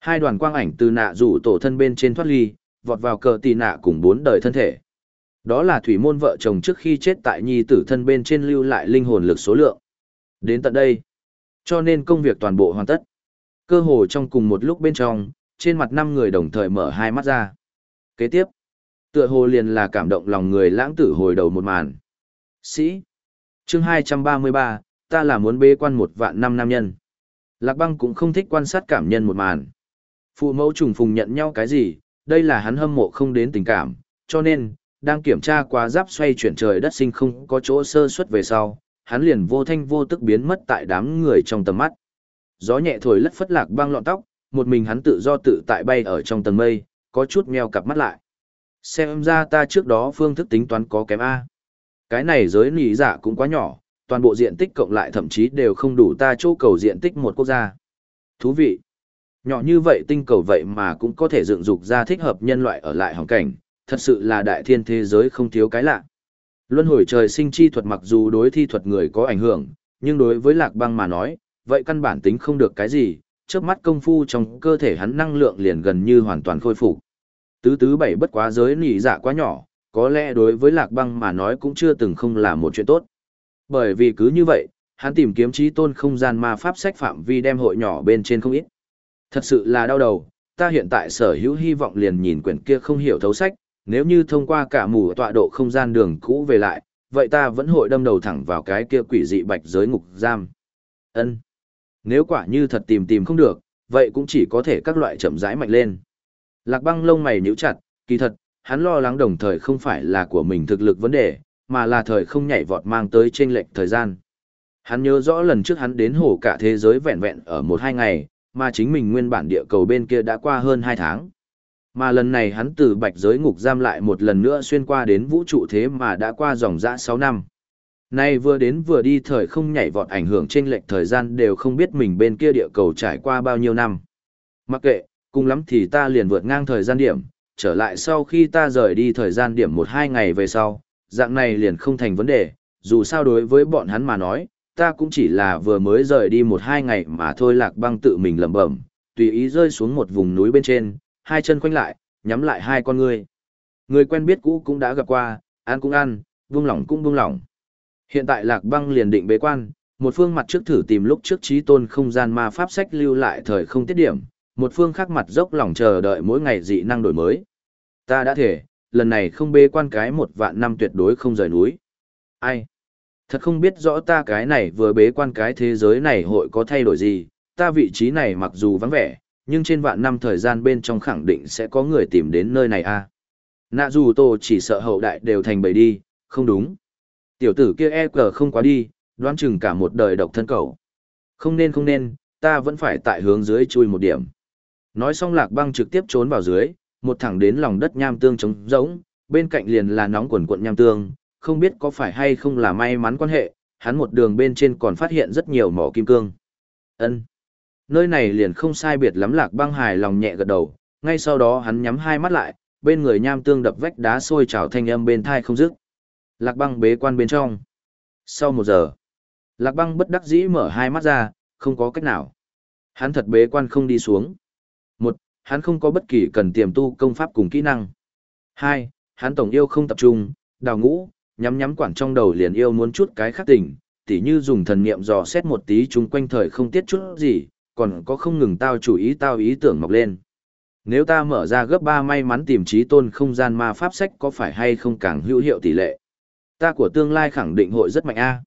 Hai đoàn quang ảnh từ nạ rủ tổ thân bên trên thoát ly, vọt vào cờ tì nạ cùng bốn đời thân thể. Đó là thủy môn vợ chồng trước khi chết tại nhi tử thân bên trên lưu lại linh hồn lực số lượng. Đến tận đây, cho nên công việc toàn bộ hoàn tất. Cơ hồ trong cùng một lúc bên trong, trên mặt năm người đồng thời mở hai mắt ra. Kế tiếp, tựa hồ liền là cảm động lòng người lãng tử hồi đầu một màn. Sĩ, chương 233, ta là muốn bế quan một vạn năm nam nhân. Lạc băng cũng không thích quan sát cảm nhân một màn. Phụ mẫu trùng phùng nhận nhau cái gì, đây là hắn hâm mộ không đến tình cảm, cho nên, đang kiểm tra qua giáp xoay chuyển trời đất sinh không có chỗ sơ suất về sau, hắn liền vô thanh vô tức biến mất tại đám người trong tầm mắt. Gió nhẹ thổi lất phất lạc băng lọn tóc, một mình hắn tự do tự tại bay ở trong tầng mây, có chút meo cặp mắt lại. Xem ra ta trước đó phương thức tính toán có kém A. Cái này giới nỉ giả cũng quá nhỏ, toàn bộ diện tích cộng lại thậm chí đều không đủ ta chỗ cầu diện tích một quốc gia. Thú vị. Nhỏ như vậy tinh cầu vậy mà cũng có thể dựng dục ra thích hợp nhân loại ở lại hoàn cảnh, thật sự là đại thiên thế giới không thiếu cái lạ. Luân hồi trời sinh chi thuật mặc dù đối thi thuật người có ảnh hưởng, nhưng đối với lạc băng mà nói, vậy căn bản tính không được cái gì, trước mắt công phu trong cơ thể hắn năng lượng liền gần như hoàn toàn khôi phục. Tứ tứ bảy bất quá giới nỉ dạ quá nhỏ, có lẽ đối với lạc băng mà nói cũng chưa từng không là một chuyện tốt. Bởi vì cứ như vậy, hắn tìm kiếm trí tôn không gian ma pháp sách phạm vi đem hội nhỏ bên trên không ít. Thật sự là đau đầu, ta hiện tại sở hữu hy vọng liền nhìn quyển kia không hiểu thấu sách, nếu như thông qua cả mù tọa độ không gian đường cũ về lại, vậy ta vẫn hội đâm đầu thẳng vào cái kia quỷ dị bạch giới ngục giam. Ân. Nếu quả như thật tìm tìm không được, vậy cũng chỉ có thể các loại chậm rãi mạnh lên. Lạc băng lông mày nhíu chặt, kỳ thật, hắn lo lắng đồng thời không phải là của mình thực lực vấn đề, mà là thời không nhảy vọt mang tới trên lệch thời gian. Hắn nhớ rõ lần trước hắn đến hồ cả thế giới vẹn vẹn ở một hai ngày, mà chính mình nguyên bản địa cầu bên kia đã qua hơn hai tháng. Mà lần này hắn từ bạch giới ngục giam lại một lần nữa xuyên qua đến vũ trụ thế mà đã qua dòng dã 6 năm. Nay vừa đến vừa đi thời không nhảy vọt ảnh hưởng trên lệch thời gian đều không biết mình bên kia địa cầu trải qua bao nhiêu năm. Mặc kệ, cùng lắm thì ta liền vượt ngang thời gian điểm, trở lại sau khi ta rời đi thời gian điểm một hai ngày về sau, dạng này liền không thành vấn đề, dù sao đối với bọn hắn mà nói, ta cũng chỉ là vừa mới rời đi một hai ngày mà thôi lạc băng tự mình lẩm bẩm, tùy ý rơi xuống một vùng núi bên trên, hai chân khoanh lại, nhắm lại hai con ngươi. Người quen biết cũ cũng đã gặp qua, ăn cũng ăn, buông lỏng cũng buông lỏng. Hiện tại lạc băng liền định bế quan, một phương mặt trước thử tìm lúc trước trí tôn không gian ma pháp sách lưu lại thời không tiết điểm, một phương khác mặt dốc lòng chờ đợi mỗi ngày dị năng đổi mới. Ta đã thể, lần này không bế quan cái một vạn năm tuyệt đối không rời núi. Ai? Thật không biết rõ ta cái này vừa bế quan cái thế giới này hội có thay đổi gì, ta vị trí này mặc dù vắng vẻ, nhưng trên vạn năm thời gian bên trong khẳng định sẽ có người tìm đến nơi này a. À? Nạ dù tổ chỉ sợ hậu đại đều thành bầy đi, không đúng. Tiểu tử kia e cờ không quá đi, đoán chừng cả một đời độc thân cầu. Không nên không nên, ta vẫn phải tại hướng dưới chui một điểm. Nói xong lạc băng trực tiếp trốn vào dưới, một thẳng đến lòng đất nham tương trống rỗng, bên cạnh liền là nóng quần cuộn nham tương, không biết có phải hay không là may mắn quan hệ, hắn một đường bên trên còn phát hiện rất nhiều mỏ kim cương. Ân, Nơi này liền không sai biệt lắm lạc băng hài lòng nhẹ gật đầu, ngay sau đó hắn nhắm hai mắt lại, bên người nham tương đập vách đá sôi trào thanh âm bên thai không dứt. Lạc băng bế quan bên trong. Sau một giờ, lạc băng bất đắc dĩ mở hai mắt ra, không có cách nào. Hắn thật bế quan không đi xuống. Một, hắn không có bất kỳ cần tiềm tu công pháp cùng kỹ năng. Hai, hắn tổng yêu không tập trung, đào ngũ, nhắm nhắm quản trong đầu liền yêu muốn chút cái khác tỉnh, tỉ như dùng thần niệm dò xét một tí chung quanh thời không tiết chút gì, còn có không ngừng tao chủ ý tao ý tưởng mọc lên. Nếu ta mở ra gấp ba may mắn tìm trí tôn không gian ma pháp sách có phải hay không càng hữu hiệu tỷ lệ. Ta của tương lai khẳng định hội rất mạnh a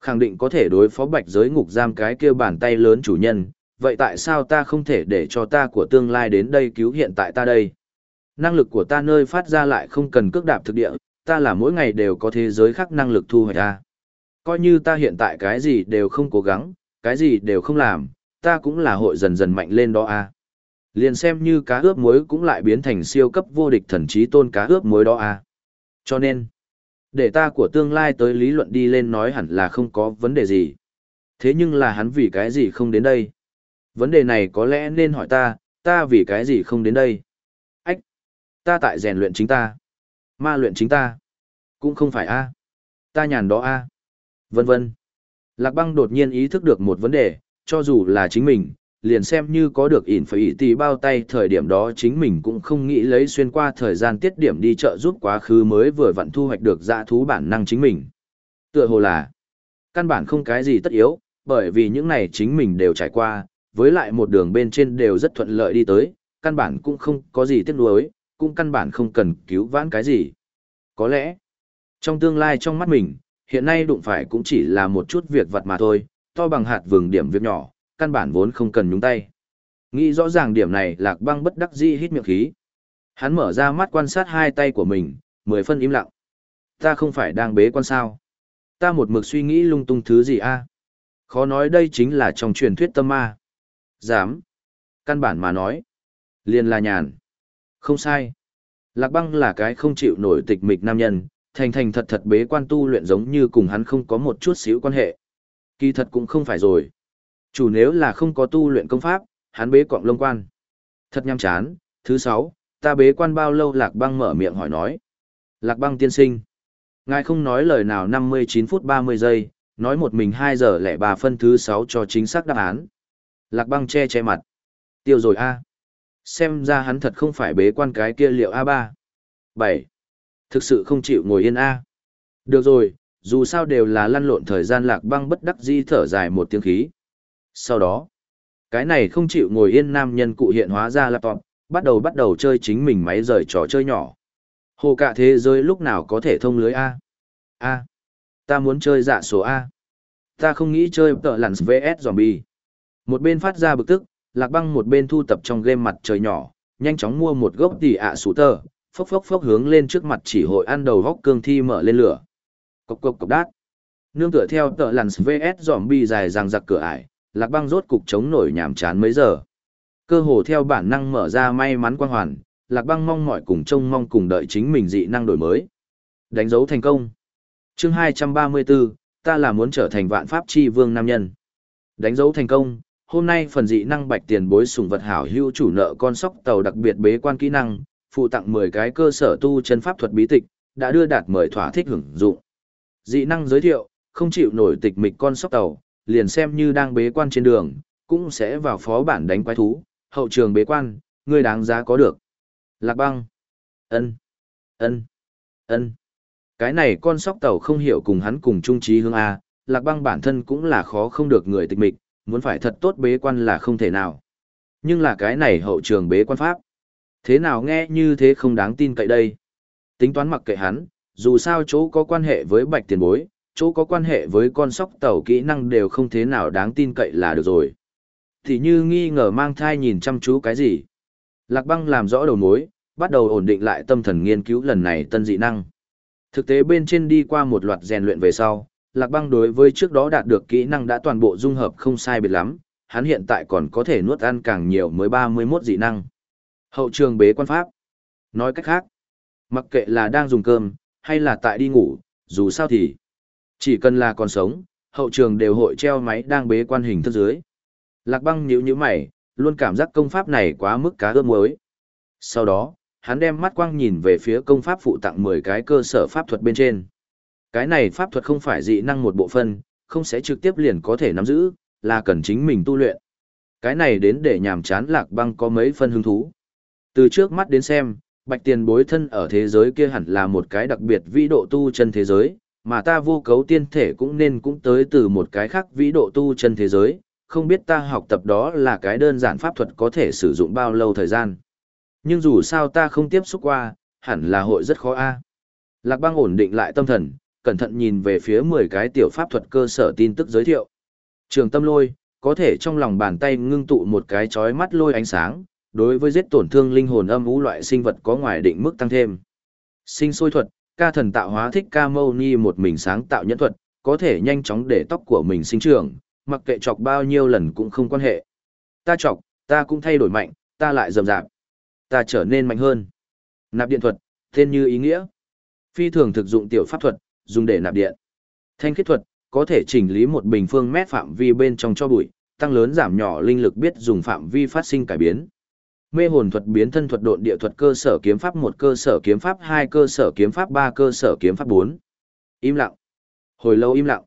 Khẳng định có thể đối phó bạch giới ngục giam cái kia bàn tay lớn chủ nhân, vậy tại sao ta không thể để cho ta của tương lai đến đây cứu hiện tại ta đây? Năng lực của ta nơi phát ra lại không cần cước đạp thực địa, ta là mỗi ngày đều có thế giới khác năng lực thu hoạch ta. Coi như ta hiện tại cái gì đều không cố gắng, cái gì đều không làm, ta cũng là hội dần dần mạnh lên đó a. Liền xem như cá ướp muối cũng lại biến thành siêu cấp vô địch thần trí tôn cá ướp muối đó a. Cho nên, để ta của tương lai tới lý luận đi lên nói hẳn là không có vấn đề gì. Thế nhưng là hắn vì cái gì không đến đây? Vấn đề này có lẽ nên hỏi ta, ta vì cái gì không đến đây? Ách! Ta tại rèn luyện chính ta. Ma luyện chính ta. Cũng không phải a Ta nhàn đó a Vân vân. Lạc băng đột nhiên ý thức được một vấn đề, cho dù là chính mình, liền xem như có được ỉn phải ỉ tì bao tay thời điểm đó chính mình cũng không nghĩ lấy xuyên qua thời gian tiết điểm đi chợ giúp quá khứ mới vừa vặn thu hoạch được dã thú bản năng chính mình. Tựa hồ là, căn bản không cái gì tất yếu, bởi vì những này chính mình đều trải qua, với lại một đường bên trên đều rất thuận lợi đi tới, căn bản cũng không có gì tiếc nuối, cũng căn bản không cần cứu vãn cái gì. Có lẽ, trong tương lai trong mắt mình, hiện nay đụng phải cũng chỉ là một chút việc vặt mà thôi, to bằng hạt vừng điểm việc nhỏ, căn bản vốn không cần nhúng tay. Nghĩ rõ ràng điểm này lạc băng bất đắc dĩ hít miệng khí. Hắn mở ra mắt quan sát hai tay của mình, mười phân im lặng. Ta không phải đang bế quan sao. Ta một mực suy nghĩ lung tung thứ gì a Khó nói đây chính là trong truyền thuyết tâm ma. Dám. Căn bản mà nói. Liền là nhàn. Không sai. Lạc băng là cái không chịu nổi tịch mịch nam nhân, thành thành thật thật bế quan tu luyện giống như cùng hắn không có một chút xíu quan hệ. Kỳ thật cũng không phải rồi. Chủ nếu là không có tu luyện công pháp, hắn bế quọng lông quan. Thật nhăm chán. Thứ sáu, ta bế quan bao lâu lạc băng mở miệng hỏi nói. Lạc băng tiên sinh. Ngài không nói lời nào 59 phút 30 giây, nói một mình 2 giờ lẻ 3 phân thứ 6 cho chính xác đáp án. Lạc băng che che mặt. Tiêu rồi a Xem ra hắn thật không phải bế quan cái kia liệu A3. 7. Thực sự không chịu ngồi yên A. Được rồi, dù sao đều là lăn lộn thời gian lạc băng bất đắc di thở dài một tiếng khí. Sau đó, cái này không chịu ngồi yên nam nhân cụ hiện hóa ra laptop, bắt đầu bắt đầu chơi chính mình máy rời trò chơi nhỏ. Hồ cả thế giới lúc nào có thể thông lưới A. A. Ta muốn chơi dạ số A. Ta không nghĩ chơi tợ lặn VS zombie. Một bên phát ra bực tức, lạc băng một bên thu tập trong game mặt trời nhỏ, nhanh chóng mua một gốc tỉ ạ sủ tờ, phốc phốc phốc hướng lên trước mặt chỉ hội ăn đầu góc cương thi mở lên lửa. Cộc cộc cộc đát. Nương tựa theo tợ lằn VS bi dài ràng giặc cửa ải, lạc băng rốt cục chống nổi nhảm chán mấy giờ. Cơ hồ theo bản năng mở ra may mắn quang hoàn, lạc băng mong mọi cùng trông mong cùng đợi chính mình dị năng đổi mới. Đánh dấu thành công. chương 234, ta là muốn trở thành vạn pháp chi vương nam nhân. Đánh dấu thành công, hôm nay phần dị năng bạch tiền bối sùng vật hảo hữu chủ nợ con sóc tàu đặc biệt bế quan kỹ năng, phụ tặng 10 cái cơ sở tu chân pháp thuật bí tịch, đã đưa đạt mời thỏa thích hưởng dụng. Dị năng giới thiệu, không chịu nổi tịch mịch con sóc tàu, liền xem như đang bế quan trên đường, cũng sẽ vào phó bản đánh quái thú, hậu trường bế quan, người đáng giá có được. Lạc băng. ân ân ân Cái này con sóc tàu không hiểu cùng hắn cùng trung trí hướng A, lạc băng bản thân cũng là khó không được người tịch mịch, muốn phải thật tốt bế quan là không thể nào. Nhưng là cái này hậu trường bế quan pháp. Thế nào nghe như thế không đáng tin cậy đây? Tính toán mặc kệ hắn, dù sao chỗ có quan hệ với bạch tiền bối, chỗ có quan hệ với con sóc tàu kỹ năng đều không thế nào đáng tin cậy là được rồi. Thì như nghi ngờ mang thai nhìn chăm chú cái gì. Lạc băng làm rõ đầu mối, bắt đầu ổn định lại tâm thần nghiên cứu lần này tân dị năng. Thực tế bên trên đi qua một loạt rèn luyện về sau, Lạc băng đối với trước đó đạt được kỹ năng đã toàn bộ dung hợp không sai biệt lắm, hắn hiện tại còn có thể nuốt ăn càng nhiều mới 31 dị năng. Hậu trường bế quan pháp. Nói cách khác, mặc kệ là đang dùng cơm, hay là tại đi ngủ, dù sao thì chỉ cần là còn sống, hậu trường đều hội treo máy đang bế quan hình thức dưới. Lạc băng nhíu nhíu mày, luôn cảm giác công pháp này quá mức cá ướp muối. Sau đó, hắn đem mắt quang nhìn về phía công pháp phụ tặng 10 cái cơ sở pháp thuật bên trên. Cái này pháp thuật không phải dị năng một bộ phân, không sẽ trực tiếp liền có thể nắm giữ, là cần chính mình tu luyện. Cái này đến để nhàm chán lạc băng có mấy phân hứng thú. Từ trước mắt đến xem, bạch tiền bối thân ở thế giới kia hẳn là một cái đặc biệt vĩ độ tu chân thế giới, mà ta vô cấu tiên thể cũng nên cũng tới từ một cái khác vĩ độ tu chân thế giới, không biết ta học tập đó là cái đơn giản pháp thuật có thể sử dụng bao lâu thời gian. Nhưng dù sao ta không tiếp xúc qua, hẳn là hội rất khó a. Lạc băng ổn định lại tâm thần, cẩn thận nhìn về phía 10 cái tiểu pháp thuật cơ sở tin tức giới thiệu. Trường tâm lôi, có thể trong lòng bàn tay ngưng tụ một cái chói mắt lôi ánh sáng, đối với giết tổn thương linh hồn âm ngũ loại sinh vật có ngoài định mức tăng thêm. Sinh sôi thuật, ca thần tạo hóa thích ca mâu ni một mình sáng tạo nhẫn thuật, có thể nhanh chóng để tóc của mình sinh trưởng, mặc kệ chọc bao nhiêu lần cũng không quan hệ. Ta chọc, ta cũng thay đổi mạnh, ta lại rầm rạp. Ta trở nên mạnh hơn. Nạp điện thuật, tên như ý nghĩa. Phi thường thực dụng tiểu pháp thuật, dùng để nạp điện. Thanh khiết thuật, có thể chỉnh lý một bình phương mét phạm vi bên trong cho bụi, tăng lớn giảm nhỏ linh lực biết dùng phạm vi phát sinh cải biến. Mê hồn thuật biến thân thuật độn địa thuật cơ sở kiếm pháp một cơ sở kiếm pháp hai cơ sở kiếm pháp ba cơ sở kiếm pháp bốn Im lặng. Hồi lâu im lặng.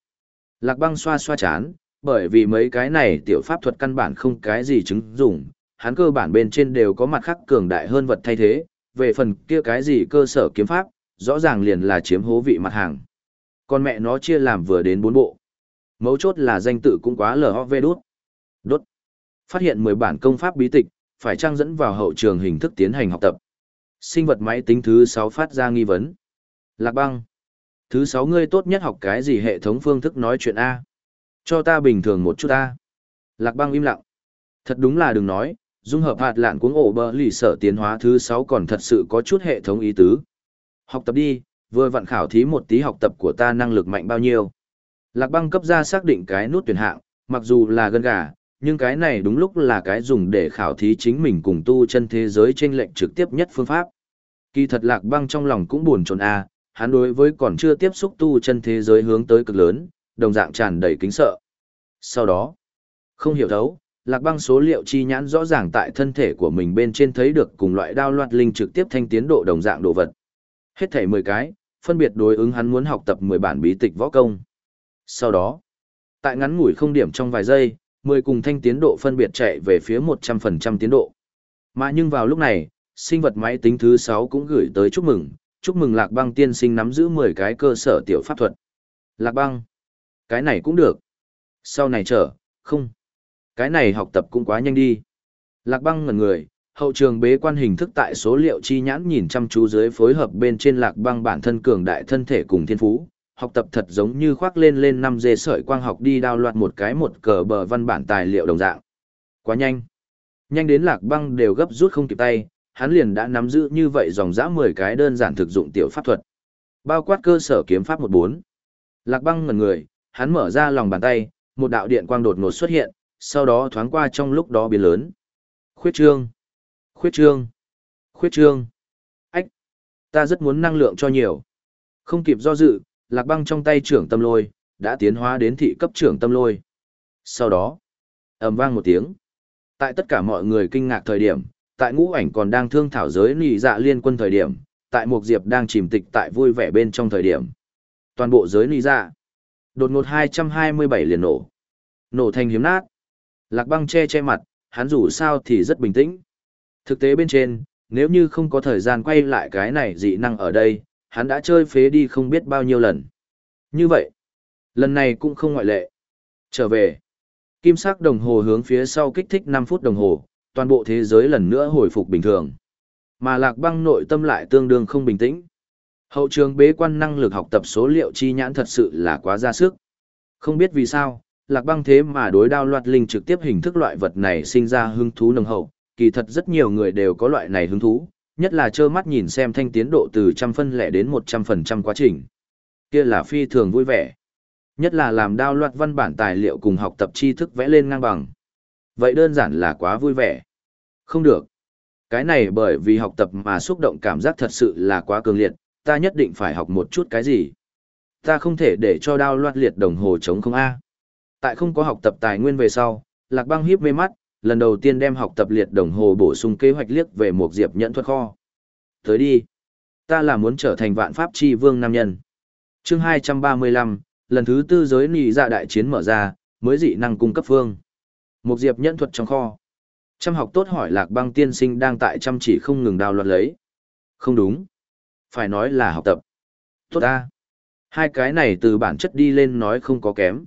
Lạc băng xoa xoa chán, bởi vì mấy cái này tiểu pháp thuật căn bản không cái gì chứng dụng, hắn cơ bản bên trên đều có mặt khác cường đại hơn vật thay thế, về phần kia cái gì cơ sở kiếm pháp, rõ ràng liền là chiếm hố vị mặt hàng. Con mẹ nó chia làm vừa đến bốn bộ. Mấu chốt là danh tự cũng quá lờ ho vê đốt. Đốt. Phát hiện 10 bản công pháp bí tịch, phải trang dẫn vào hậu trường hình thức tiến hành học tập. Sinh vật máy tính thứ 6 phát ra nghi vấn. Lạc băng. Thứ 6 ngươi tốt nhất học cái gì hệ thống phương thức nói chuyện A. Cho ta bình thường một chút A. Lạc băng im lặng. Thật đúng là đừng nói, dung hợp hạt lạn cuống ổ bờ lì sở tiến hóa thứ 6 còn thật sự có chút hệ thống ý tứ. Học tập đi, vừa vặn khảo thí một tí học tập của ta năng lực mạnh bao nhiêu. Lạc băng cấp ra xác định cái nút tuyển hạng, mặc dù là gân gà, nhưng cái này đúng lúc là cái dùng để khảo thí chính mình cùng tu chân thế giới trên lệnh trực tiếp nhất phương pháp. Kỳ thật lạc băng trong lòng cũng buồn chồn a, hắn đối với còn chưa tiếp xúc tu chân thế giới hướng tới cực lớn, đồng dạng tràn đầy kính sợ. Sau đó, không hiểu thấu, lạc băng số liệu chi nhãn rõ ràng tại thân thể của mình bên trên thấy được cùng loại đao loạt linh trực tiếp thanh tiến độ đồng dạng đồ vật. Hết thảy 10 cái, phân biệt đối ứng hắn muốn học tập 10 bản bí tịch võ công. Sau đó, tại ngắn ngủi không điểm trong vài giây, 10 cùng thanh tiến độ phân biệt chạy về phía 100% tiến độ. Mà nhưng vào lúc này, sinh vật máy tính thứ 6 cũng gửi tới chúc mừng, chúc mừng Lạc Băng tiên sinh nắm giữ 10 cái cơ sở tiểu pháp thuật. Lạc Băng, cái này cũng được. Sau này trở, không. Cái này học tập cũng quá nhanh đi. Lạc Băng ngẩn người, hậu trường bế quan hình thức tại số liệu chi nhãn nhìn chăm chú dưới phối hợp bên trên Lạc Băng bản thân cường đại thân thể cùng thiên phú, học tập thật giống như khoác lên lên năm dê sợi quang học đi đao loạt một cái một cờ bờ văn bản tài liệu đồng dạng. Quá nhanh. Nhanh đến lạc băng đều gấp rút không kịp tay, hắn liền đã nắm giữ như vậy dòng dã 10 cái đơn giản thực dụng tiểu pháp thuật. Bao quát cơ sở kiếm pháp 14. Lạc băng ngần người, hắn mở ra lòng bàn tay, một đạo điện quang đột ngột xuất hiện, sau đó thoáng qua trong lúc đó biến lớn. Khuyết trương. Khuyết trương. Khuyết trương. Ách. Ta rất muốn năng lượng cho nhiều. Không kịp do dự, lạc băng trong tay trưởng tâm lôi, đã tiến hóa đến thị cấp trưởng tâm lôi. Sau đó, ầm vang một tiếng. Tại tất cả mọi người kinh ngạc thời điểm, tại ngũ ảnh còn đang thương thảo giới nỉ dạ liên quân thời điểm, tại mục diệp đang chìm tịch tại vui vẻ bên trong thời điểm. Toàn bộ giới nỉ dạ, đột ngột 227 liền nổ. Nổ thành hiếm nát. Lạc băng che che mặt, hắn dù sao thì rất bình tĩnh. Thực tế bên trên, nếu như không có thời gian quay lại cái này dị năng ở đây, hắn đã chơi phế đi không biết bao nhiêu lần. Như vậy, lần này cũng không ngoại lệ. Trở về, kim sắc đồng hồ hướng phía sau kích thích 5 phút đồng hồ, toàn bộ thế giới lần nữa hồi phục bình thường. Mà lạc băng nội tâm lại tương đương không bình tĩnh. Hậu trường bế quan năng lực học tập số liệu chi nhãn thật sự là quá ra sức. Không biết vì sao, lạc băng thế mà đối đao loạt linh trực tiếp hình thức loại vật này sinh ra hứng thú nồng hậu, kỳ thật rất nhiều người đều có loại này hứng thú, nhất là trơ mắt nhìn xem thanh tiến độ từ trăm phân lẻ đến một trăm phần trăm quá trình. Kia là phi thường vui vẻ. Nhất là làm đao loạt văn bản tài liệu cùng học tập tri thức vẽ lên ngang bằng. Vậy đơn giản là quá vui vẻ. Không được. Cái này bởi vì học tập mà xúc động cảm giác thật sự là quá cường liệt, ta nhất định phải học một chút cái gì. Ta không thể để cho đao loạt liệt đồng hồ chống không A. Tại không có học tập tài nguyên về sau, Lạc Băng hiếp mê mắt, lần đầu tiên đem học tập liệt đồng hồ bổ sung kế hoạch liếc về một diệp nhẫn thuật kho. Tới đi. Ta là muốn trở thành vạn pháp chi vương nam nhân. chương 235, lần thứ tư giới nị dạ đại chiến mở ra, mới dị năng cung cấp phương. Một diệp nhẫn thuật trong kho. Trăm học tốt hỏi lạc băng tiên sinh đang tại chăm chỉ không ngừng đào loạt lấy. Không đúng. Phải nói là học tập. Tốt ta. Hai cái này từ bản chất đi lên nói không có kém.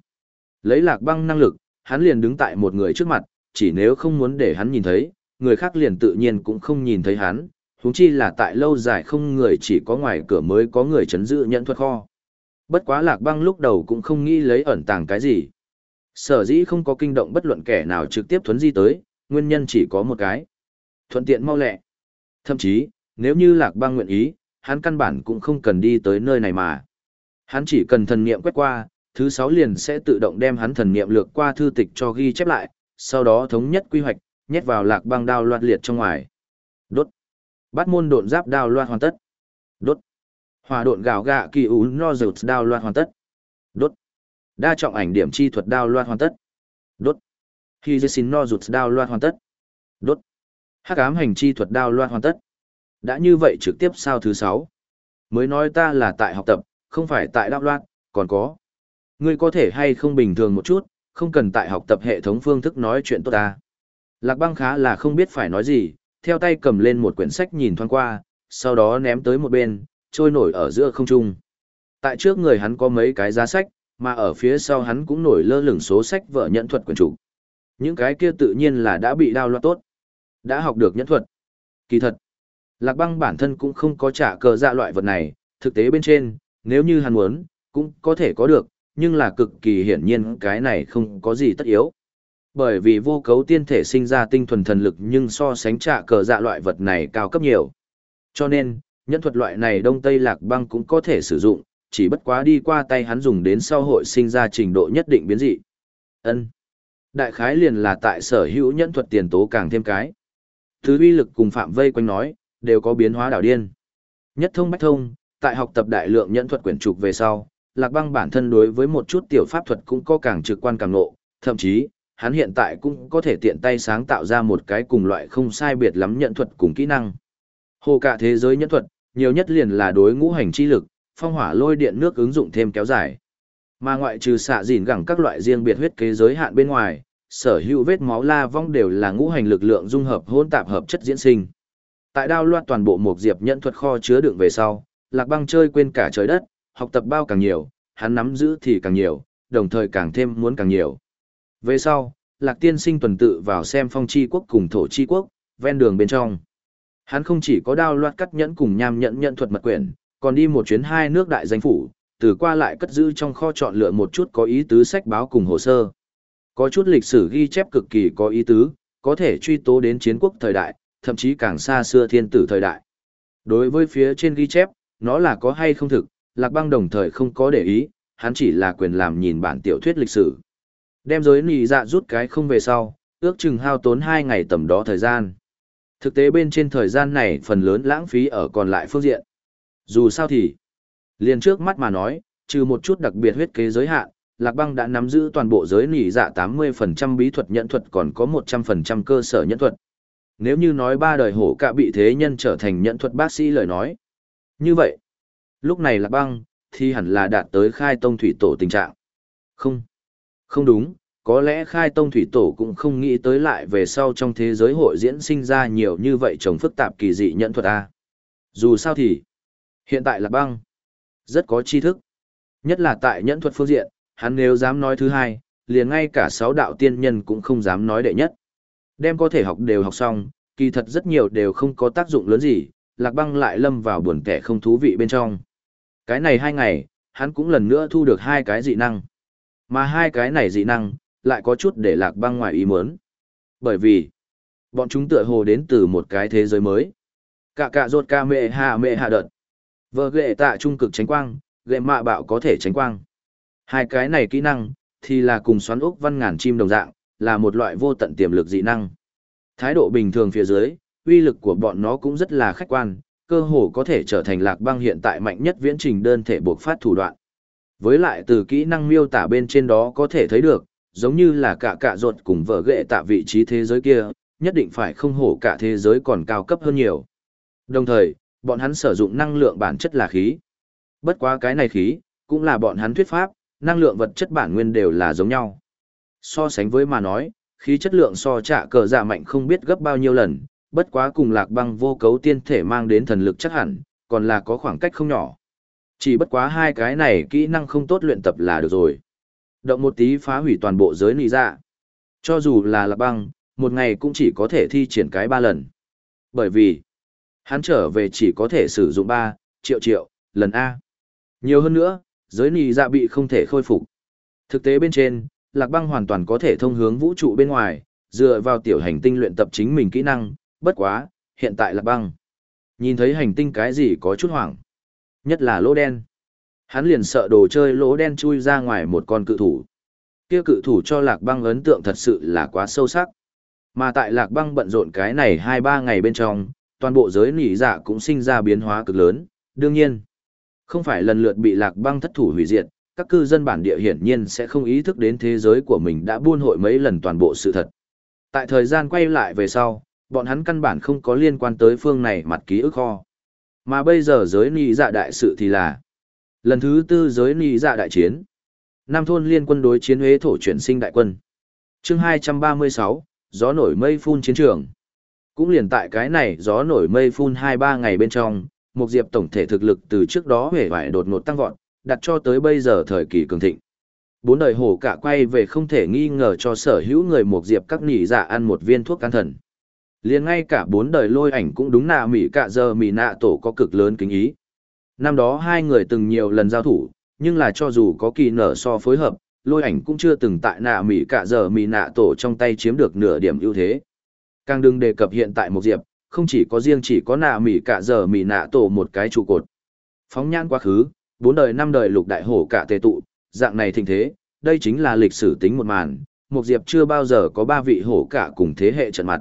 Lấy lạc băng năng lực, hắn liền đứng tại một người trước mặt, chỉ nếu không muốn để hắn nhìn thấy, người khác liền tự nhiên cũng không nhìn thấy hắn, huống chi là tại lâu dài không người chỉ có ngoài cửa mới có người chấn giữ nhận thuật kho. Bất quá lạc băng lúc đầu cũng không nghĩ lấy ẩn tàng cái gì. Sở dĩ không có kinh động bất luận kẻ nào trực tiếp thuấn di tới, nguyên nhân chỉ có một cái. Thuận tiện mau lẹ. Thậm chí, nếu như lạc băng nguyện ý, hắn căn bản cũng không cần đi tới nơi này mà. Hắn chỉ cần thần niệm quét qua, thứ sáu liền sẽ tự động đem hắn thần niệm lược qua thư tịch cho ghi chép lại, sau đó thống nhất quy hoạch, nhét vào lạc băng đao loạt liệt trong ngoài. Đốt. Bắt môn độn giáp đao loạt hoàn tất. Đốt. Hòa độn gạo gạ kỳ ún no rụt đao loạt hoàn tất. Đốt. Đa trọng ảnh điểm chi thuật đao loạt hoàn tất. Đốt. Khi dư xin no rụt đao loạt hoàn tất. Đốt. Hắc ám hành chi thuật đao loạt hoàn tất. Đã như vậy trực tiếp sao thứ sáu Mới nói ta là tại học tập, không phải tại đao loạt, còn có. Ngươi có thể hay không bình thường một chút, không cần tại học tập hệ thống phương thức nói chuyện tốt ta. Lạc băng khá là không biết phải nói gì, theo tay cầm lên một quyển sách nhìn thoáng qua, sau đó ném tới một bên, trôi nổi ở giữa không trung. Tại trước người hắn có mấy cái giá sách, mà ở phía sau hắn cũng nổi lơ lửng số sách vợ nhận thuật quyển chủ. Những cái kia tự nhiên là đã bị đao loạt tốt. Đã học được nhẫn thuật. Kỳ thật, Lạc băng bản thân cũng không có trả cờ dạ loại vật này, thực tế bên trên, nếu như hắn muốn, cũng có thể có được, nhưng là cực kỳ hiển nhiên cái này không có gì tất yếu. Bởi vì vô cấu tiên thể sinh ra tinh thuần thần lực nhưng so sánh trả cờ dạ loại vật này cao cấp nhiều. Cho nên, nhân thuật loại này đông tây lạc băng cũng có thể sử dụng, chỉ bất quá đi qua tay hắn dùng đến sau hội sinh ra trình độ nhất định biến dị. Ân. Đại khái liền là tại sở hữu nhân thuật tiền tố càng thêm cái. Thứ uy lực cùng phạm vây quanh nói, đều có biến hóa đảo điên. Nhất thông bách thông, tại học tập đại lượng nhân thuật quyển trục về sau, Lạc Băng bản thân đối với một chút tiểu pháp thuật cũng có càng trực quan càng ngộ, thậm chí, hắn hiện tại cũng có thể tiện tay sáng tạo ra một cái cùng loại không sai biệt lắm nhận thuật cùng kỹ năng. Hồ cả thế giới nhẫn thuật, nhiều nhất liền là đối ngũ hành chi lực, phong hỏa lôi điện nước ứng dụng thêm kéo dài. Mà ngoại trừ xạ dìn gẳng các loại riêng biệt huyết kế giới hạn bên ngoài, sở hữu vết máu la vong đều là ngũ hành lực lượng dung hợp hỗn tạp hợp chất diễn sinh. Tại đao loạt toàn bộ một diệp nhận thuật kho chứa đựng về sau, Lạc Băng chơi quên cả trời đất, học tập bao càng nhiều, hắn nắm giữ thì càng nhiều, đồng thời càng thêm muốn càng nhiều. Về sau, Lạc Tiên Sinh tuần tự vào xem phong chi quốc cùng thổ chi quốc, ven đường bên trong. Hắn không chỉ có đao loạt cắt nhẫn cùng nham nhẫn nhận thuật mật quyển, còn đi một chuyến hai nước đại danh phủ, từ qua lại cất giữ trong kho chọn lựa một chút có ý tứ sách báo cùng hồ sơ. Có chút lịch sử ghi chép cực kỳ có ý tứ, có thể truy tố đến chiến quốc thời đại, thậm chí càng xa xưa thiên tử thời đại. Đối với phía trên ghi chép, nó là có hay không thực, Lạc Băng đồng thời không có để ý, hắn chỉ là quyền làm nhìn bản tiểu thuyết lịch sử. Đem giới nì dạ rút cái không về sau, ước chừng hao tốn 2 ngày tầm đó thời gian. Thực tế bên trên thời gian này phần lớn lãng phí ở còn lại phương diện. Dù sao thì, liền trước mắt mà nói, trừ một chút đặc biệt huyết kế giới hạn, Lạc Băng đã nắm giữ toàn bộ giới nỉ dạ 80% bí thuật nhận thuật còn có 100% cơ sở nhận thuật. Nếu như nói ba đời hổ cả bị thế nhân trở thành nhận thuật bác sĩ lời nói. Như vậy, lúc này Lạc Băng, thì hẳn là đạt tới khai tông thủy tổ tình trạng. Không, không đúng, có lẽ khai tông thủy tổ cũng không nghĩ tới lại về sau trong thế giới hội diễn sinh ra nhiều như vậy trồng phức tạp kỳ dị nhận thuật A. Dù sao thì, hiện tại Lạc Băng, rất có tri thức. Nhất là tại nhẫn thuật phương diện, hắn nếu dám nói thứ hai, liền ngay cả sáu đạo tiên nhân cũng không dám nói đệ nhất. Đem có thể học đều học xong, kỳ thật rất nhiều đều không có tác dụng lớn gì, lạc băng lại lâm vào buồn kẻ không thú vị bên trong. Cái này hai ngày, hắn cũng lần nữa thu được hai cái dị năng. Mà hai cái này dị năng, lại có chút để lạc băng ngoài ý muốn. Bởi vì, bọn chúng tựa hồ đến từ một cái thế giới mới. Cả cả rột ca mẹ hạ mẹ hạ đợt. Vợ ghệ tạ trung cực tránh quang, ghệ mạ bạo có thể tránh quang. Hai cái này kỹ năng, thì là cùng xoắn ốc văn ngàn chim đồng dạng, là một loại vô tận tiềm lực dị năng. Thái độ bình thường phía dưới, uy lực của bọn nó cũng rất là khách quan, cơ hồ có thể trở thành lạc băng hiện tại mạnh nhất viễn trình đơn thể buộc phát thủ đoạn. Với lại từ kỹ năng miêu tả bên trên đó có thể thấy được, giống như là cả cả ruột cùng vợ ghệ tạ vị trí thế giới kia, nhất định phải không hổ cả thế giới còn cao cấp hơn nhiều. Đồng thời, bọn hắn sử dụng năng lượng bản chất là khí. Bất quá cái này khí, cũng là bọn hắn thuyết pháp, năng lượng vật chất bản nguyên đều là giống nhau. So sánh với mà nói, khí chất lượng so trả cờ dạ mạnh không biết gấp bao nhiêu lần, bất quá cùng lạc băng vô cấu tiên thể mang đến thần lực chắc hẳn, còn là có khoảng cách không nhỏ. Chỉ bất quá hai cái này kỹ năng không tốt luyện tập là được rồi. Động một tí phá hủy toàn bộ giới nì dạ Cho dù là lạc băng, một ngày cũng chỉ có thể thi triển cái ba lần. Bởi vì, hắn trở về chỉ có thể sử dụng ba triệu triệu, lần A. Nhiều hơn nữa, giới nì dạ bị không thể khôi phục. Thực tế bên trên, lạc băng hoàn toàn có thể thông hướng vũ trụ bên ngoài, dựa vào tiểu hành tinh luyện tập chính mình kỹ năng, bất quá, hiện tại lạc băng. Nhìn thấy hành tinh cái gì có chút hoảng. Nhất là lỗ đen. Hắn liền sợ đồ chơi lỗ đen chui ra ngoài một con cự thủ. Kia cự thủ cho lạc băng ấn tượng thật sự là quá sâu sắc. Mà tại lạc băng bận rộn cái này hai ba ngày bên trong, toàn bộ giới nỉ dạ cũng sinh ra biến hóa cực lớn, đương nhiên. Không phải lần lượt bị lạc băng thất thủ hủy diệt, các cư dân bản địa hiển nhiên sẽ không ý thức đến thế giới của mình đã buôn hội mấy lần toàn bộ sự thật. Tại thời gian quay lại về sau, bọn hắn căn bản không có liên quan tới phương này mặt ký ức kho. Mà bây giờ giới nì dạ đại sự thì là lần thứ tư giới nì dạ đại chiến. Nam thôn liên quân đối chiến huế thổ chuyển sinh đại quân. chương 236, gió nổi mây phun chiến trường. Cũng liền tại cái này gió nổi mây phun 2-3 ngày bên trong, một diệp tổng thể thực lực từ trước đó hề vải đột ngột tăng vọt, đặt cho tới bây giờ thời kỳ cường thịnh. Bốn đời hổ cả quay về không thể nghi ngờ cho sở hữu người một diệp các nỉ dạ ăn một viên thuốc can thần liền ngay cả bốn đời lôi ảnh cũng đúng nạ mỉ cả giờ mỉ nạ tổ có cực lớn kính ý. Năm đó hai người từng nhiều lần giao thủ, nhưng là cho dù có kỳ nở so phối hợp, lôi ảnh cũng chưa từng tại nạ mỉ cả giờ mỉ nạ tổ trong tay chiếm được nửa điểm ưu thế. Càng đừng đề cập hiện tại một diệp, không chỉ có riêng chỉ có nạ mỉ cả giờ mỉ nạ tổ một cái trụ cột. Phóng nhãn quá khứ, bốn đời năm đời lục đại hổ cả tề tụ, dạng này thình thế, đây chính là lịch sử tính một màn, một diệp chưa bao giờ có ba vị hổ cả cùng thế hệ trận mặt.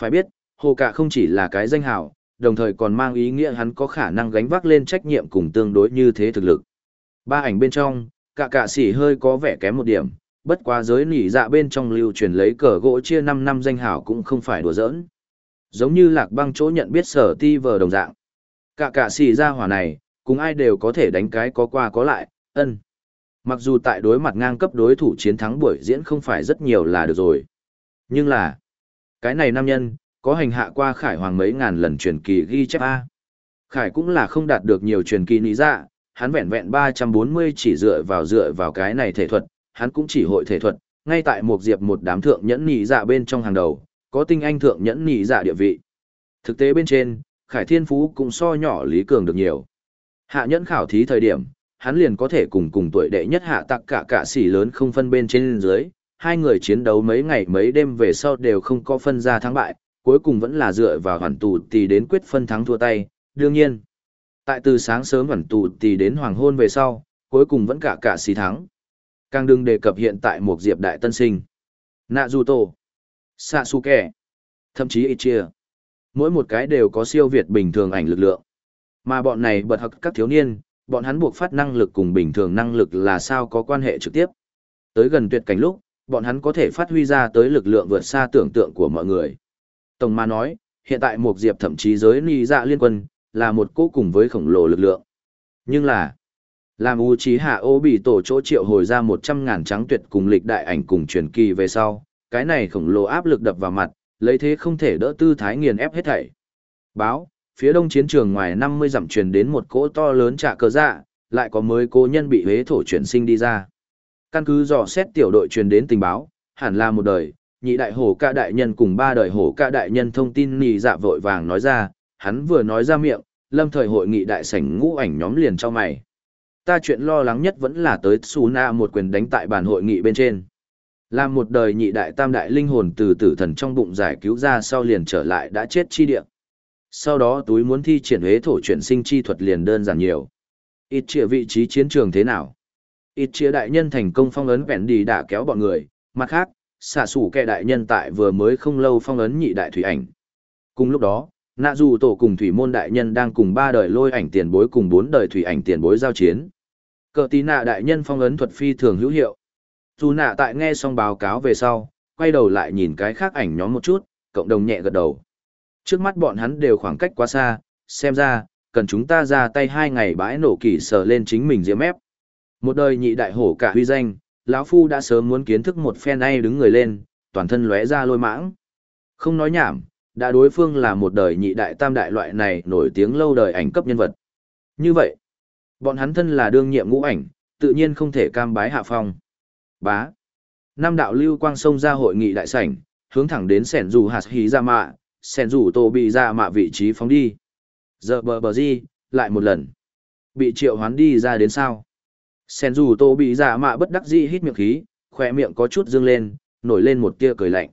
Phải biết, hồ cả không chỉ là cái danh hào, đồng thời còn mang ý nghĩa hắn có khả năng gánh vác lên trách nhiệm cùng tương đối như thế thực lực. Ba ảnh bên trong, cả cả sỉ hơi có vẻ kém một điểm, bất quá giới nỉ dạ bên trong lưu truyền lấy cờ gỗ chia 5 năm danh hào cũng không phải đùa giỡn. Giống như lạc băng chỗ nhận biết sở ti vờ đồng dạng. Cả cả sỉ ra hỏa này, cùng ai đều có thể đánh cái có qua có lại, ân. Mặc dù tại đối mặt ngang cấp đối thủ chiến thắng buổi diễn không phải rất nhiều là được rồi. Nhưng là, cái này nam nhân, có hành hạ qua khải hoàng mấy ngàn lần truyền kỳ ghi chép A. Khải cũng là không đạt được nhiều truyền kỳ lý dạ, hắn vẹn vẹn 340 chỉ dựa vào dựa vào cái này thể thuật, hắn cũng chỉ hội thể thuật, ngay tại một diệp một đám thượng nhẫn nhị dạ bên trong hàng đầu, có tinh anh thượng nhẫn nhị dạ địa vị. Thực tế bên trên, Khải Thiên Phú cũng so nhỏ Lý Cường được nhiều. Hạ nhẫn khảo thí thời điểm, hắn liền có thể cùng cùng tuổi đệ nhất hạ tặc cả cả xỉ lớn không phân bên trên dưới, hai người chiến đấu mấy ngày mấy đêm về sau đều không có phân ra thắng bại, cuối cùng vẫn là dựa vào hoàn tù thì đến quyết phân thắng thua tay, đương nhiên. Tại từ sáng sớm hoàn tù thì đến hoàng hôn về sau, cuối cùng vẫn cả cả xì thắng. Càng đừng đề cập hiện tại một diệp đại tân sinh. Naruto, Sasuke, thậm chí Ichia. Mỗi một cái đều có siêu việt bình thường ảnh lực lượng. Mà bọn này bật hợp các thiếu niên, bọn hắn buộc phát năng lực cùng bình thường năng lực là sao có quan hệ trực tiếp. Tới gần tuyệt cảnh lúc, bọn hắn có thể phát huy ra tới lực lượng vượt xa tưởng tượng của mọi người. Tổng mà nói, hiện tại một diệp thậm chí giới ni dạ liên quân, là một cố cùng với khổng lồ lực lượng. Nhưng là, làm U Chí Hạ Ô bị tổ chỗ triệu hồi ra một trăm ngàn trắng tuyệt cùng lịch đại ảnh cùng truyền kỳ về sau, cái này khổng lồ áp lực đập vào mặt, lấy thế không thể đỡ tư thái nghiền ép hết thảy. Báo, phía đông chiến trường ngoài năm mươi dặm truyền đến một cỗ to lớn trả cờ dạ, lại có mới cô nhân bị Hế thổ chuyển sinh đi ra. Căn cứ dò xét tiểu đội truyền đến tình báo, hẳn là một đời, nhị đại hổ ca đại nhân cùng ba đời hổ ca đại nhân thông tin nì dạ vội vàng nói ra, hắn vừa nói ra miệng, lâm thời hội nghị đại sảnh ngũ ảnh nhóm liền cho mày. Ta chuyện lo lắng nhất vẫn là tới Suna một quyền đánh tại bàn hội nghị bên trên. Làm một đời nhị đại tam đại linh hồn từ tử thần trong bụng giải cứu ra sau liền trở lại đã chết chi địa. Sau đó túi muốn thi triển huế thổ chuyển sinh chi thuật liền đơn giản nhiều. Ít trịa vị trí chiến trường thế nào? Ít chia đại nhân thành công phong ấn vẹn đi đã kéo bọn người, mặt khác, xả sủ kẻ đại nhân tại vừa mới không lâu phong ấn nhị đại thủy ảnh. Cùng lúc đó, nạ dù tổ cùng thủy môn đại nhân đang cùng ba đời lôi ảnh tiền bối cùng bốn đời thủy ảnh tiền bối giao chiến. Cờ tí nạ đại nhân phong ấn thuật phi thường hữu hiệu. Dù nạ tại nghe xong báo cáo về sau, quay đầu lại nhìn cái khác ảnh nhóm một chút, cộng đồng nhẹ gật đầu. Trước mắt bọn hắn đều khoảng cách quá xa, xem ra, cần chúng ta ra tay hai ngày bãi nổ kỳ sờ lên chính mình diễm ép. Một đời nhị đại hổ cả huy danh, lão phu đã sớm muốn kiến thức một phen ai đứng người lên, toàn thân lóe ra lôi mãng. Không nói nhảm, đã đối phương là một đời nhị đại tam đại loại này nổi tiếng lâu đời ảnh cấp nhân vật. Như vậy, bọn hắn thân là đương nhiệm ngũ ảnh, tự nhiên không thể cam bái hạ phong. Bá. nam đạo lưu quang sông ra hội nghị đại sảnh, hướng thẳng đến sẻn dù hạt hí ra mạ, sẻn dù tô bị ra mạ vị trí phóng đi. Giờ bờ bờ gì, lại một lần. Bị triệu hoán đi ra đến sao? Sen dù tô bị dạ mạ bất đắc dĩ hít miệng khí, khoe miệng có chút dương lên, nổi lên một tia cười lạnh.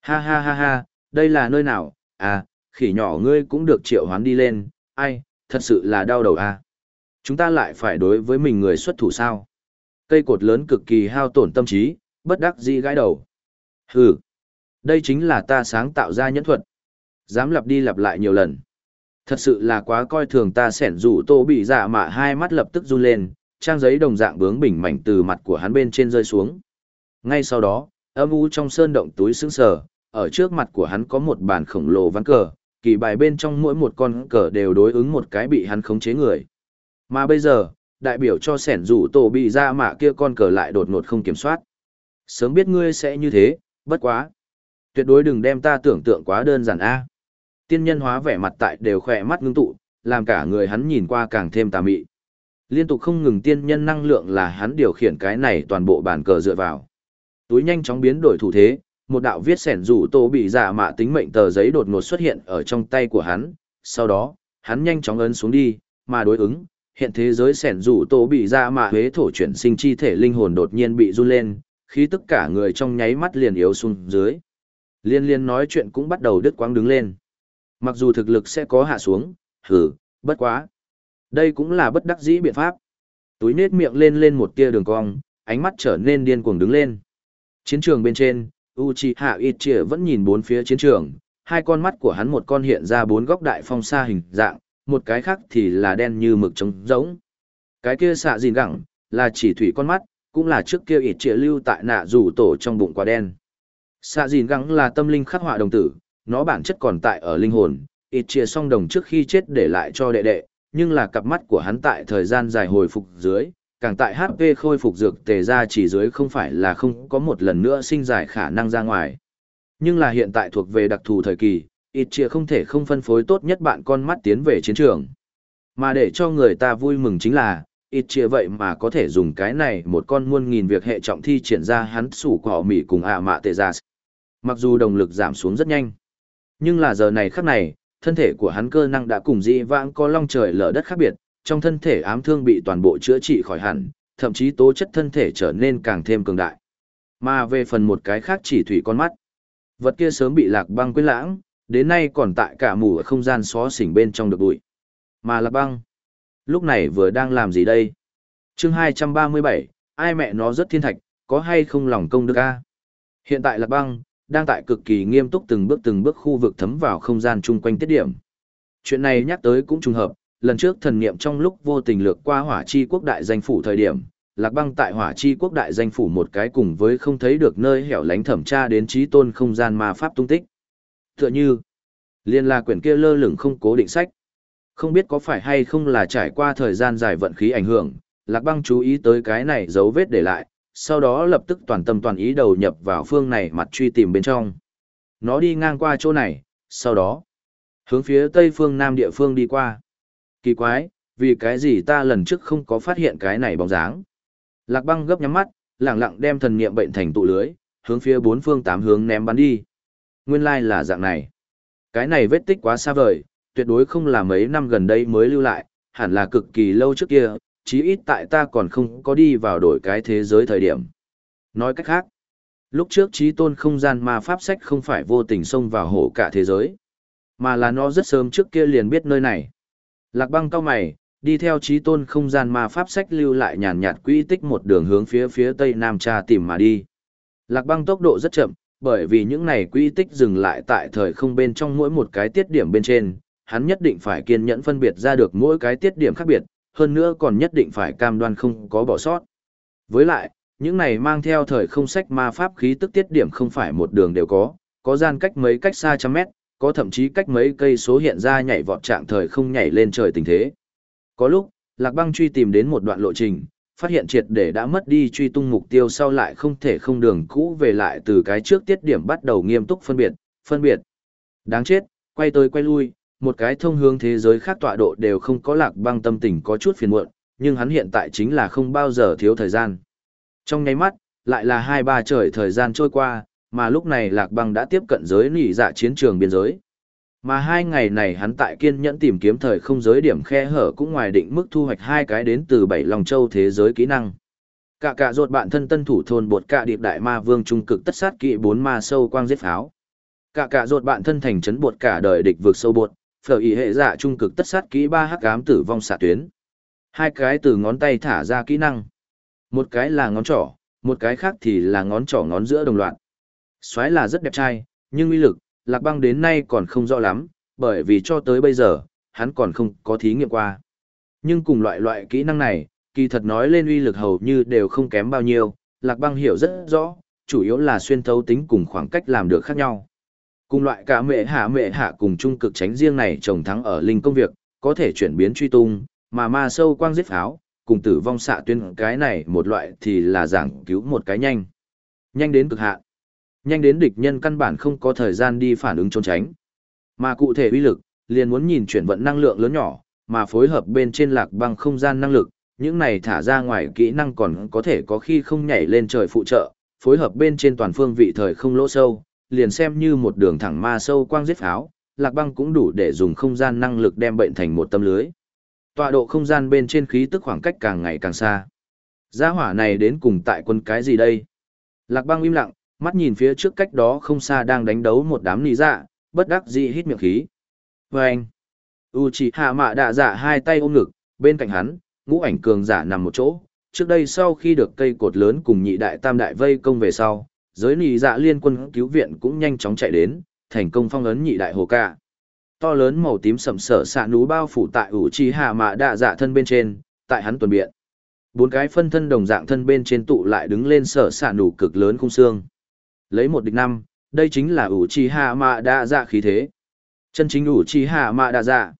Ha ha ha ha, đây là nơi nào? À, khỉ nhỏ ngươi cũng được triệu hoán đi lên, ai, thật sự là đau đầu à. Chúng ta lại phải đối với mình người xuất thủ sao? Cây cột lớn cực kỳ hao tổn tâm trí, bất đắc dĩ gãi đầu. Hừ, đây chính là ta sáng tạo ra nhẫn thuật. Dám lặp đi lặp lại nhiều lần. Thật sự là quá coi thường ta sẻn rủ tô bị dạ mạ hai mắt lập tức run lên, trang giấy đồng dạng bướng bình mảnh từ mặt của hắn bên trên rơi xuống. Ngay sau đó, âm u trong sơn động túi sững sờ, ở trước mặt của hắn có một bàn khổng lồ ván cờ, kỳ bài bên trong mỗi một con cờ đều đối ứng một cái bị hắn khống chế người. Mà bây giờ, đại biểu cho sẻn rủ tổ bị ra mà kia con cờ lại đột ngột không kiểm soát. Sớm biết ngươi sẽ như thế, bất quá. Tuyệt đối đừng đem ta tưởng tượng quá đơn giản a. Tiên nhân hóa vẻ mặt tại đều khỏe mắt ngưng tụ, làm cả người hắn nhìn qua càng thêm tà mị. Liên tục không ngừng tiên nhân năng lượng là hắn điều khiển cái này toàn bộ bàn cờ dựa vào. Túi nhanh chóng biến đổi thủ thế, một đạo viết sẻn rủ tổ bị giả mạ tính mệnh tờ giấy đột ngột xuất hiện ở trong tay của hắn, sau đó, hắn nhanh chóng ấn xuống đi, mà đối ứng, hiện thế giới sẻn rủ tổ bị giả mạ huế thổ chuyển sinh chi thể linh hồn đột nhiên bị run lên, khi tất cả người trong nháy mắt liền yếu xuống dưới. Liên liên nói chuyện cũng bắt đầu đứt quãng đứng lên. Mặc dù thực lực sẽ có hạ xuống, hừ, bất quá. Đây cũng là bất đắc dĩ biện pháp. Túi nết miệng lên lên một tia đường cong, ánh mắt trở nên điên cuồng đứng lên. Chiến trường bên trên, Uchiha Itchia vẫn nhìn bốn phía chiến trường, hai con mắt của hắn một con hiện ra bốn góc đại phong sa hình dạng, một cái khác thì là đen như mực trống rỗng. Cái kia xạ gìn gẳng, là chỉ thủy con mắt, cũng là trước kia Itchia lưu tại nạ rủ tổ trong bụng quả đen. Xạ gìn gẳng là tâm linh khắc họa đồng tử, nó bản chất còn tại ở linh hồn, Itchia song đồng trước khi chết để lại cho đệ đệ, nhưng là cặp mắt của hắn tại thời gian dài hồi phục dưới, càng tại HP khôi phục dược tề ra chỉ dưới không phải là không có một lần nữa sinh giải khả năng ra ngoài. Nhưng là hiện tại thuộc về đặc thù thời kỳ, ít chia không thể không phân phối tốt nhất bạn con mắt tiến về chiến trường. Mà để cho người ta vui mừng chính là, ít chia vậy mà có thể dùng cái này một con muôn nghìn việc hệ trọng thi triển ra hắn sủ cỏ mỉ cùng ạ mạ tệ ra. Mặc dù động lực giảm xuống rất nhanh, nhưng là giờ này khắc này, thân thể của hắn cơ năng đã cùng dị vãng có long trời lở đất khác biệt, trong thân thể ám thương bị toàn bộ chữa trị khỏi hẳn, thậm chí tố chất thân thể trở nên càng thêm cường đại. Mà về phần một cái khác chỉ thủy con mắt, vật kia sớm bị lạc băng quên lãng, đến nay còn tại cả mù ở không gian xó xỉnh bên trong được bụi. Mà lạc băng, lúc này vừa đang làm gì đây? chương 237, ai mẹ nó rất thiên thạch, có hay không lòng công đức a? Hiện tại lạc băng, đang tại cực kỳ nghiêm túc từng bước từng bước khu vực thấm vào không gian chung quanh tiết điểm. Chuyện này nhắc tới cũng trùng hợp, lần trước thần niệm trong lúc vô tình lược qua hỏa chi quốc đại danh phủ thời điểm, lạc băng tại hỏa chi quốc đại danh phủ một cái cùng với không thấy được nơi hẻo lánh thẩm tra đến trí tôn không gian ma pháp tung tích. Tựa như, liên là quyển kia lơ lửng không cố định sách. Không biết có phải hay không là trải qua thời gian dài vận khí ảnh hưởng, lạc băng chú ý tới cái này dấu vết để lại, sau đó lập tức toàn tâm toàn ý đầu nhập vào phương này mặt truy tìm bên trong. Nó đi ngang qua chỗ này, sau đó, hướng phía tây phương nam địa phương đi qua. Kỳ quái, vì cái gì ta lần trước không có phát hiện cái này bóng dáng. Lạc băng gấp nhắm mắt, lặng lặng đem thần niệm bệnh thành tụ lưới, hướng phía bốn phương tám hướng ném bắn đi. Nguyên lai like là dạng này. Cái này vết tích quá xa vời, tuyệt đối không là mấy năm gần đây mới lưu lại, hẳn là cực kỳ lâu trước kia, chí ít tại ta còn không có đi vào đổi cái thế giới thời điểm. Nói cách khác, lúc trước trí tôn không gian ma pháp sách không phải vô tình xông vào hổ cả thế giới, mà là nó rất sớm trước kia liền biết nơi này. Lạc băng cao mày, đi theo trí tôn không gian ma pháp sách lưu lại nhàn nhạt quỹ tích một đường hướng phía phía tây nam tra tìm mà đi. Lạc băng tốc độ rất chậm, bởi vì những này quỹ tích dừng lại tại thời không bên trong mỗi một cái tiết điểm bên trên, hắn nhất định phải kiên nhẫn phân biệt ra được mỗi cái tiết điểm khác biệt, hơn nữa còn nhất định phải cam đoan không có bỏ sót. Với lại, những này mang theo thời không sách ma pháp khí tức tiết điểm không phải một đường đều có, có gian cách mấy cách xa trăm mét, có thậm chí cách mấy cây số hiện ra nhảy vọt trạng thời không nhảy lên trời tình thế. Có lúc, Lạc Băng truy tìm đến một đoạn lộ trình, phát hiện triệt để đã mất đi truy tung mục tiêu sau lại không thể không đường cũ về lại từ cái trước tiết điểm bắt đầu nghiêm túc phân biệt, phân biệt. Đáng chết, quay tới quay lui, một cái thông hướng thế giới khác tọa độ đều không có Lạc Băng tâm tình có chút phiền muộn, nhưng hắn hiện tại chính là không bao giờ thiếu thời gian. Trong nháy mắt, lại là hai ba trời thời gian trôi qua, mà lúc này Lạc Băng đã tiếp cận giới nỉ dạ chiến trường biên giới. Mà hai ngày này hắn tại kiên nhẫn tìm kiếm thời không giới điểm khe hở cũng ngoài định mức thu hoạch hai cái đến từ bảy lòng châu thế giới kỹ năng. Cả cả ruột bạn thân tân thủ thôn bột cả điệp đại ma vương trung cực tất sát kỵ bốn ma sâu quang giết pháo. Cả cả ruột bạn thân thành trấn bột cả đời địch vượt sâu bột, phở ý hệ dạ trung cực tất sát kỹ ba hắc ám tử vong xạ tuyến. Hai cái từ ngón tay thả ra kỹ năng. Một cái là ngón trỏ, một cái khác thì là ngón trỏ ngón giữa đồng loạt. Xoái là rất đẹp trai, nhưng uy lực, lạc băng đến nay còn không rõ lắm, bởi vì cho tới bây giờ, hắn còn không có thí nghiệm qua. Nhưng cùng loại loại kỹ năng này, kỳ thật nói lên uy lực hầu như đều không kém bao nhiêu, lạc băng hiểu rất rõ, chủ yếu là xuyên thấu tính cùng khoảng cách làm được khác nhau. Cùng loại cả mệ hạ mệ hạ cùng trung cực tránh riêng này trồng thắng ở linh công việc, có thể chuyển biến truy tung, mà ma sâu quang giết pháo, cùng tử vong xạ tuyên cái này một loại thì là giảng cứu một cái nhanh. Nhanh đến cực hạn. Nhanh đến địch nhân căn bản không có thời gian đi phản ứng trốn tránh. Mà cụ thể uy lực, liền muốn nhìn chuyển vận năng lượng lớn nhỏ, mà phối hợp bên trên lạc băng không gian năng lực, những này thả ra ngoài kỹ năng còn có thể có khi không nhảy lên trời phụ trợ, phối hợp bên trên toàn phương vị thời không lỗ sâu, liền xem như một đường thẳng ma sâu quang giết pháo, lạc băng cũng đủ để dùng không gian năng lực đem bệnh thành một tâm lưới. Tọa độ không gian bên trên khí tức khoảng cách càng ngày càng xa. Gia hỏa này đến cùng tại quân cái gì đây? Lạc băng im lặng, mắt nhìn phía trước cách đó không xa đang đánh đấu một đám nì dạ, bất đắc dĩ hít miệng khí. Và anh, Uchiha mạ đạ dạ hai tay ôm ngực, bên cạnh hắn, ngũ ảnh cường giả nằm một chỗ. Trước đây sau khi được cây cột lớn cùng nhị đại tam đại vây công về sau, giới nị dạ liên quân cứu viện cũng nhanh chóng chạy đến, thành công phong ấn nhị đại hồ ca. To lớn màu tím sầm sở xạ núi bao phủ tại ủ trì hạ mạ đạ dạ thân bên trên, tại hắn tuần biện. Bốn cái phân thân đồng dạng thân bên trên tụ lại đứng lên sở xạ nủ cực lớn khung xương. Lấy một địch năm, đây chính là ủ trì hạ mạ đạ dạ khí thế. Chân chính ủ trì hạ mạ đạ dạ.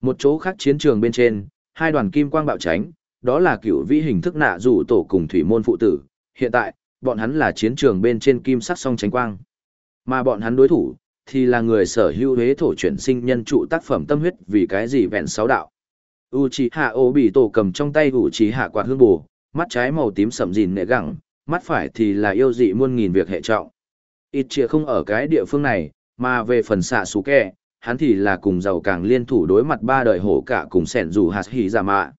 Một chỗ khác chiến trường bên trên, hai đoàn kim quang bạo tránh, đó là cựu vĩ hình thức nạ rủ tổ cùng thủy môn phụ tử. Hiện tại, bọn hắn là chiến trường bên trên kim sắc song tránh quang. Mà bọn hắn đối thủ, thì là người sở hữu hế thổ chuyển sinh nhân trụ tác phẩm tâm huyết vì cái gì vẹn sáu đạo. Uchiha Obito cầm trong tay Uchiha quạt hương bù, mắt trái màu tím sậm rìn nệ gẳng, mắt phải thì là yêu dị muôn nghìn việc hệ trọng. Ít chia không ở cái địa phương này, mà về phần xạ xú kẹ, hắn thì là cùng giàu càng liên thủ đối mặt ba đời hổ cả cùng sẻn dù hạt hỉ giả mạ.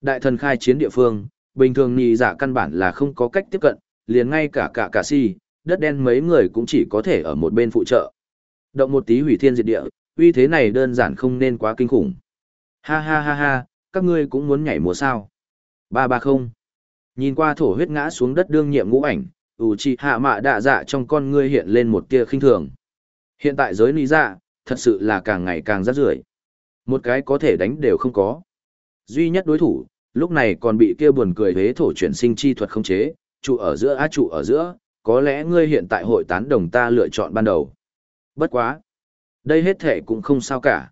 Đại thần khai chiến địa phương, bình thường nhì giả căn bản là không có cách tiếp cận, liền ngay cả cả cả si, đất đen mấy người cũng chỉ có thể ở một bên phụ trợ. Động một tí hủy thiên diệt địa, uy thế này đơn giản không nên quá kinh khủng. Ha ha ha ha, các ngươi cũng muốn nhảy múa sao. Ba ba không. Nhìn qua thổ huyết ngã xuống đất đương nhiệm ngũ ảnh, ủ trì hạ mạ đạ dạ trong con ngươi hiện lên một tia khinh thường. Hiện tại giới lý dạ, thật sự là càng ngày càng rát rưởi Một cái có thể đánh đều không có. Duy nhất đối thủ, lúc này còn bị kia buồn cười hế thổ chuyển sinh chi thuật không chế, trụ ở giữa á trụ ở giữa, có lẽ ngươi hiện tại hội tán đồng ta lựa chọn ban đầu. Bất quá. Đây hết thể cũng không sao cả.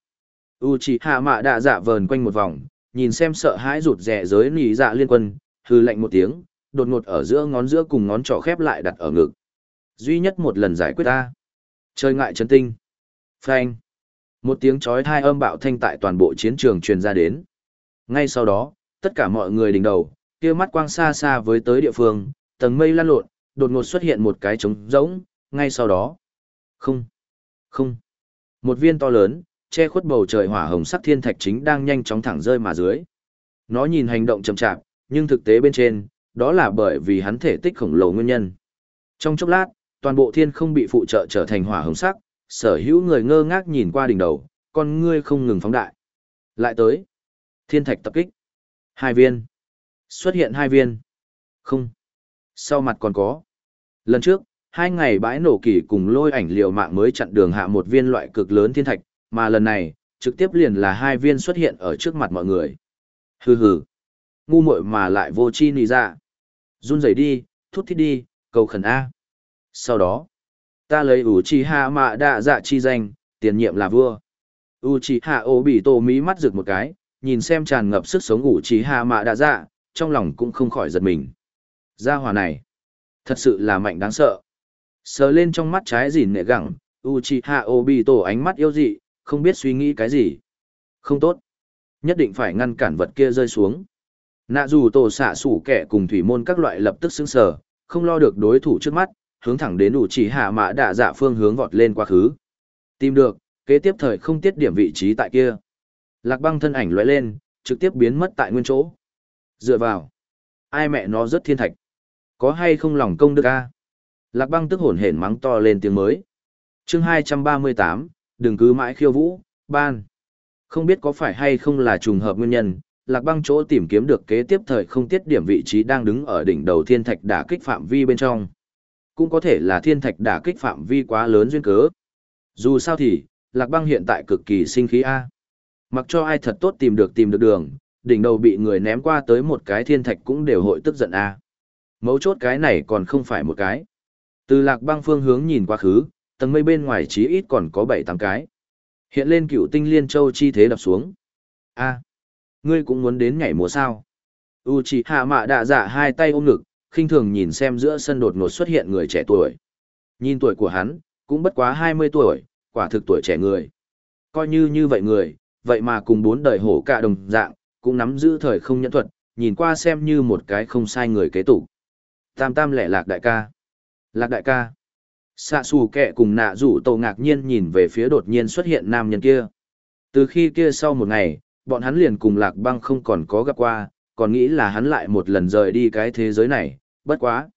Uchiha mạ đạ dạ vờn quanh một vòng, nhìn xem sợ hãi rụt rẻ giới nỉ dạ liên quân, hư lạnh một tiếng, đột ngột ở giữa ngón giữa cùng ngón trỏ khép lại đặt ở ngực. Duy nhất một lần giải quyết ta. Chơi ngại chấn tinh. Phanh. Một tiếng chói thai âm bạo thanh tại toàn bộ chiến trường truyền ra đến. Ngay sau đó, tất cả mọi người đỉnh đầu, kia mắt quang xa xa với tới địa phương, tầng mây lan lộn, đột ngột xuất hiện một cái trống rỗng, ngay sau đó. Không. Không. Một viên to lớn, che khuất bầu trời hỏa hồng sắc thiên thạch chính đang nhanh chóng thẳng rơi mà dưới. Nó nhìn hành động chậm chạp, nhưng thực tế bên trên, đó là bởi vì hắn thể tích khổng lồ nguyên nhân. Trong chốc lát, toàn bộ thiên không bị phụ trợ trở thành hỏa hồng sắc, sở hữu người ngơ ngác nhìn qua đỉnh đầu, con ngươi không ngừng phóng đại. Lại tới. Thiên thạch tập kích. Hai viên. Xuất hiện hai viên. Không. Sau mặt còn có. Lần trước, hai ngày bãi nổ kỳ cùng lôi ảnh liều mạng mới chặn đường hạ một viên loại cực lớn thiên thạch, mà lần này, trực tiếp liền là hai viên xuất hiện ở trước mặt mọi người. Hừ hừ ngu muội mà lại vô chi nì ra. Dạ. Run rẩy đi, thút thít đi, cầu khẩn A. Sau đó, ta lấy ủ trì hạ mạ đạ dạ chi danh, tiền nhiệm là vua. U Obito hạ mí mắt rực một cái, nhìn xem tràn ngập sức sống Uchiha trì hạ mạ đạ dạ, trong lòng cũng không khỏi giật mình. Gia hỏa này, thật sự là mạnh đáng sợ. Sờ lên trong mắt trái dìn nệ gẳng, Uchiha Obito ánh mắt yêu dị, không biết suy nghĩ cái gì. Không tốt. Nhất định phải ngăn cản vật kia rơi xuống. Nạ dù tổ xạ sủ kẻ cùng thủy môn các loại lập tức xứng sở, không lo được đối thủ trước mắt, hướng thẳng đến Uchiha mã đạ dạ phương hướng vọt lên quá khứ. Tìm được, kế tiếp thời không tiết điểm vị trí tại kia. Lạc băng thân ảnh lóe lên, trực tiếp biến mất tại nguyên chỗ. Dựa vào. Ai mẹ nó rất thiên thạch. Có hay không lòng công đức a? Lạc băng tức hổn hển mắng to lên tiếng mới. chương 238, đừng cứ mãi khiêu vũ, ban. Không biết có phải hay không là trùng hợp nguyên nhân, lạc băng chỗ tìm kiếm được kế tiếp thời không tiết điểm vị trí đang đứng ở đỉnh đầu thiên thạch đả kích phạm vi bên trong. Cũng có thể là thiên thạch đả kích phạm vi quá lớn duyên cớ. Dù sao thì, lạc băng hiện tại cực kỳ sinh khí A. Mặc cho ai thật tốt tìm được tìm được đường, đỉnh đầu bị người ném qua tới một cái thiên thạch cũng đều hội tức giận A. Mấu chốt cái này còn không phải một cái. Từ lạc băng phương hướng nhìn quá khứ, tầng mây bên ngoài chí ít còn có bảy tám cái. Hiện lên cựu tinh liên châu chi thế đập xuống. a ngươi cũng muốn đến nhảy múa sao? U chỉ hạ mạ đạ dạ hai tay ôm ngực, khinh thường nhìn xem giữa sân đột ngột xuất hiện người trẻ tuổi. Nhìn tuổi của hắn, cũng bất quá hai mươi tuổi, quả thực tuổi trẻ người. Coi như như vậy người, vậy mà cùng bốn đời hổ cả đồng dạng, cũng nắm giữ thời không nhẫn thuật, nhìn qua xem như một cái không sai người kế tục. Tam tam lẻ lạc đại ca. Lạc đại ca. Xạ xù kẹ cùng nạ rủ tổ ngạc nhiên nhìn về phía đột nhiên xuất hiện nam nhân kia. Từ khi kia sau một ngày, bọn hắn liền cùng lạc băng không còn có gặp qua, còn nghĩ là hắn lại một lần rời đi cái thế giới này, bất quá.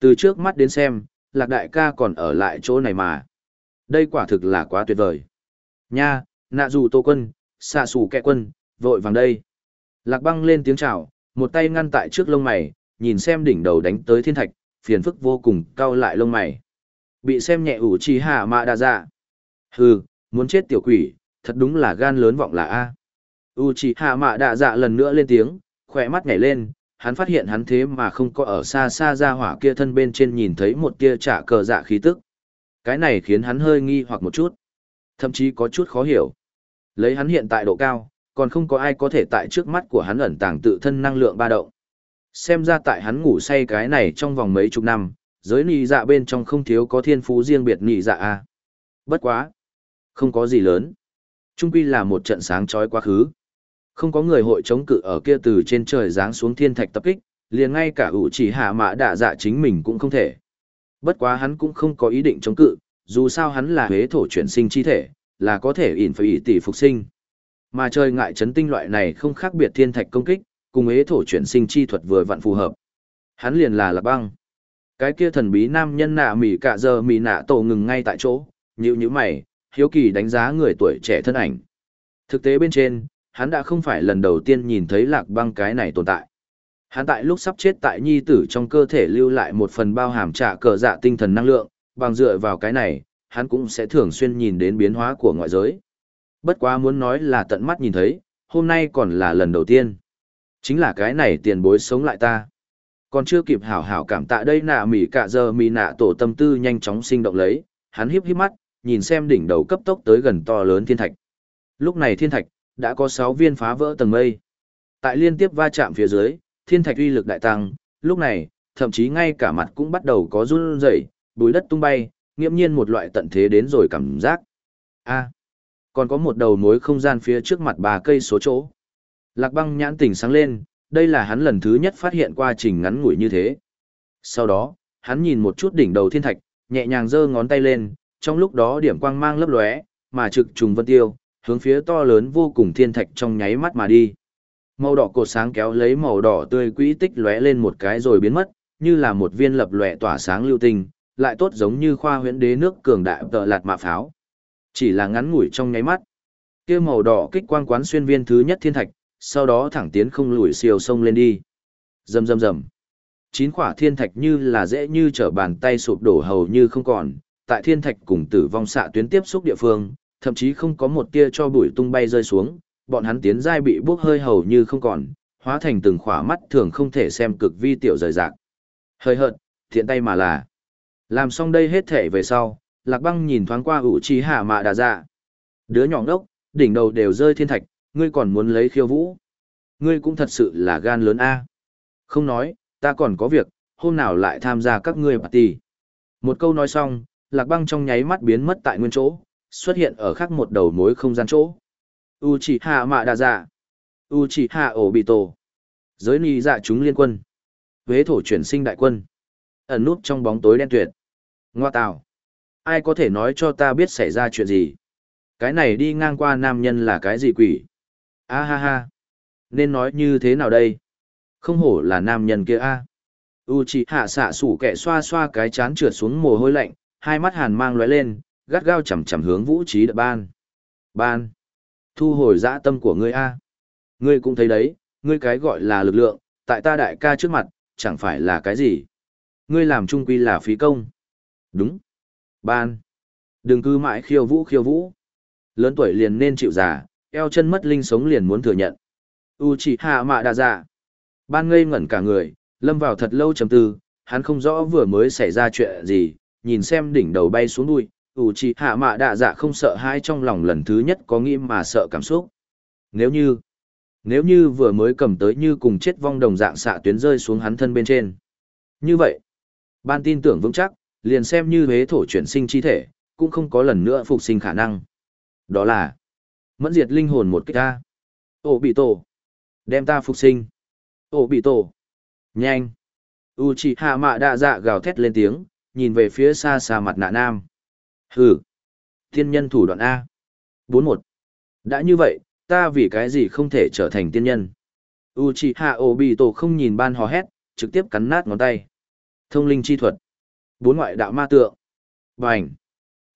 Từ trước mắt đến xem, lạc đại ca còn ở lại chỗ này mà. Đây quả thực là quá tuyệt vời. Nha, nạ rủ tổ quân, xạ xù kẹ quân, vội vàng đây. Lạc băng lên tiếng chào, một tay ngăn tại trước lông mày, nhìn xem đỉnh đầu đánh tới thiên thạch, phiền phức vô cùng cau lại lông mày. Bị xem nhẹ ủ trì hạ mạ đa dạ. Hừ, muốn chết tiểu quỷ, thật đúng là gan lớn vọng là A. U trì hạ mạ đa dạ lần nữa lên tiếng, khỏe mắt nhảy lên, hắn phát hiện hắn thế mà không có ở xa xa ra hỏa kia thân bên trên nhìn thấy một tia trả cờ dạ khí tức. Cái này khiến hắn hơi nghi hoặc một chút. Thậm chí có chút khó hiểu. Lấy hắn hiện tại độ cao, còn không có ai có thể tại trước mắt của hắn ẩn tàng tự thân năng lượng ba động. Xem ra tại hắn ngủ say cái này trong vòng mấy chục năm, giới nị dạ bên trong không thiếu có thiên phú riêng biệt nị dạ a. Bất quá. Không có gì lớn. Trung quy là một trận sáng chói quá khứ. Không có người hội chống cự ở kia từ trên trời giáng xuống thiên thạch tập kích, liền ngay cả ủ chỉ hạ mã đạ dạ chính mình cũng không thể. Bất quá hắn cũng không có ý định chống cự, dù sao hắn là huế thổ chuyển sinh chi thể, là có thể ỉn phải ỉ tỷ phục sinh. Mà trời ngại chấn tinh loại này không khác biệt thiên thạch công kích, cùng ế thổ chuyển sinh chi thuật vừa vặn phù hợp. Hắn liền là lạc băng. Cái kia thần bí nam nhân nạ mỉ cả giờ mỉ nạ tổ ngừng ngay tại chỗ, nhíu nhíu mày, hiếu kỳ đánh giá người tuổi trẻ thân ảnh. Thực tế bên trên, hắn đã không phải lần đầu tiên nhìn thấy lạc băng cái này tồn tại. Hắn tại lúc sắp chết tại nhi tử trong cơ thể lưu lại một phần bao hàm trả cờ dạ tinh thần năng lượng, bằng dựa vào cái này, hắn cũng sẽ thường xuyên nhìn đến biến hóa của ngoại giới. Bất quá muốn nói là tận mắt nhìn thấy, hôm nay còn là lần đầu tiên. Chính là cái này tiền bối sống lại ta. Còn chưa kịp hảo hảo cảm tạ đây nạ mỉ cả giờ mỉ nạ tổ tâm tư nhanh chóng sinh động lấy, hắn híp híp mắt, nhìn xem đỉnh đầu cấp tốc tới gần to lớn thiên thạch. Lúc này thiên thạch, đã có 6 viên phá vỡ tầng mây. Tại liên tiếp va chạm phía dưới, thiên thạch uy lực đại tăng, lúc này, thậm chí ngay cả mặt cũng bắt đầu có run rẩy, bùi đất tung bay, nghiễm nhiên một loại tận thế đến rồi cảm giác. A, còn có một đầu mối không gian phía trước mặt bà cây số chỗ. Lạc băng nhãn tỉnh sáng lên, đây là hắn lần thứ nhất phát hiện qua trình ngắn ngủi như thế. Sau đó, hắn nhìn một chút đỉnh đầu thiên thạch, nhẹ nhàng giơ ngón tay lên, trong lúc đó điểm quang mang lấp lóe, mà trực trùng vân tiêu, hướng phía to lớn vô cùng thiên thạch trong nháy mắt mà đi. Màu đỏ cột sáng kéo lấy màu đỏ tươi quỹ tích lóe lên một cái rồi biến mất, như là một viên lập lòe tỏa sáng lưu tinh, lại tốt giống như khoa huyễn đế nước cường đại tợ lạt mạ pháo. Chỉ là ngắn ngủi trong nháy mắt. Kia màu đỏ kích quang quán xuyên viên thứ nhất thiên thạch, sau đó thẳng tiến không lùi siêu sông lên đi. Rầm rầm rầm. Chín quả thiên thạch như là dễ như trở bàn tay sụp đổ hầu như không còn, tại thiên thạch cùng tử vong xạ tuyến tiếp xúc địa phương, thậm chí không có một tia cho bụi tung bay rơi xuống, bọn hắn tiến giai bị bốc hơi hầu như không còn, hóa thành từng khỏa mắt thường không thể xem cực vi tiểu rời rạc. Hơi hợt, thiện tay mà là. Làm xong đây hết thể về sau, lạc băng nhìn thoáng qua ủ trí hạ mạ đà dạ. Đứa nhỏ ngốc, đỉnh đầu đều rơi thiên thạch, ngươi còn muốn lấy khiêu vũ. Ngươi cũng thật sự là gan lớn a. Không nói, ta còn có việc, hôm nào lại tham gia các ngươi party. Một câu nói xong, lạc băng trong nháy mắt biến mất tại nguyên chỗ, xuất hiện ở khác một đầu mối không gian chỗ. U Chỉ Hạ Mạ Đa Dạ u chỉ hạ ổ bị tổ Giới ni dạ chúng liên quân Huế thổ chuyển sinh đại quân Ẩn núp trong bóng tối đen tuyệt Ngoa tào Ai có thể nói cho ta biết xảy ra chuyện gì Cái này đi ngang qua nam nhân là cái gì quỷ A ha ha Nên nói như thế nào đây Không hổ là nam nhân kia a Uchiha xạ sủ kẻ xoa xoa cái chán trượt xuống mồ hôi lạnh Hai mắt hàn mang lóe lên gắt gao chầm chầm hướng vũ trí đợt ban Ban Thu hồi dã tâm của ngươi a. Ngươi cũng thấy đấy, ngươi cái gọi là lực lượng, tại ta đại ca trước mặt, chẳng phải là cái gì. Ngươi làm trung quy là phí công. Đúng. Ban. Đừng cứ mãi khiêu vũ khiêu vũ. Lớn tuổi liền nên chịu già, eo chân mất linh sống liền muốn thừa nhận. U chỉ hạ mạ đa dạ. Ban ngây ngẩn cả người, lâm vào thật lâu trầm tư, hắn không rõ vừa mới xảy ra chuyện gì, nhìn xem đỉnh đầu bay xuống đuôi, ủ chỉ hạ mạ đạ dạ không sợ hai trong lòng lần thứ nhất có nghĩ mà sợ cảm xúc nếu như nếu như vừa mới cầm tới như cùng chết vong đồng dạng xạ tuyến rơi xuống hắn thân bên trên như vậy ban tin tưởng vững chắc liền xem như huế thổ chuyển sinh chi thể cũng không có lần nữa phục sinh khả năng đó là mẫn diệt linh hồn một cách ta ổ bị tổ đem ta phục sinh ổ bị tổ nhanh u chị hạ mạ đạ dạ gào thét lên tiếng nhìn về phía xa xa mặt nạ nam Hừ. Tiên nhân thủ đoạn A. 41. Đã như vậy, ta vì cái gì không thể trở thành tiên nhân? Uchiha Obito không nhìn ban hò hét, trực tiếp cắn nát ngón tay. Thông linh chi thuật. Bốn ngoại đạo ma tượng. Bành.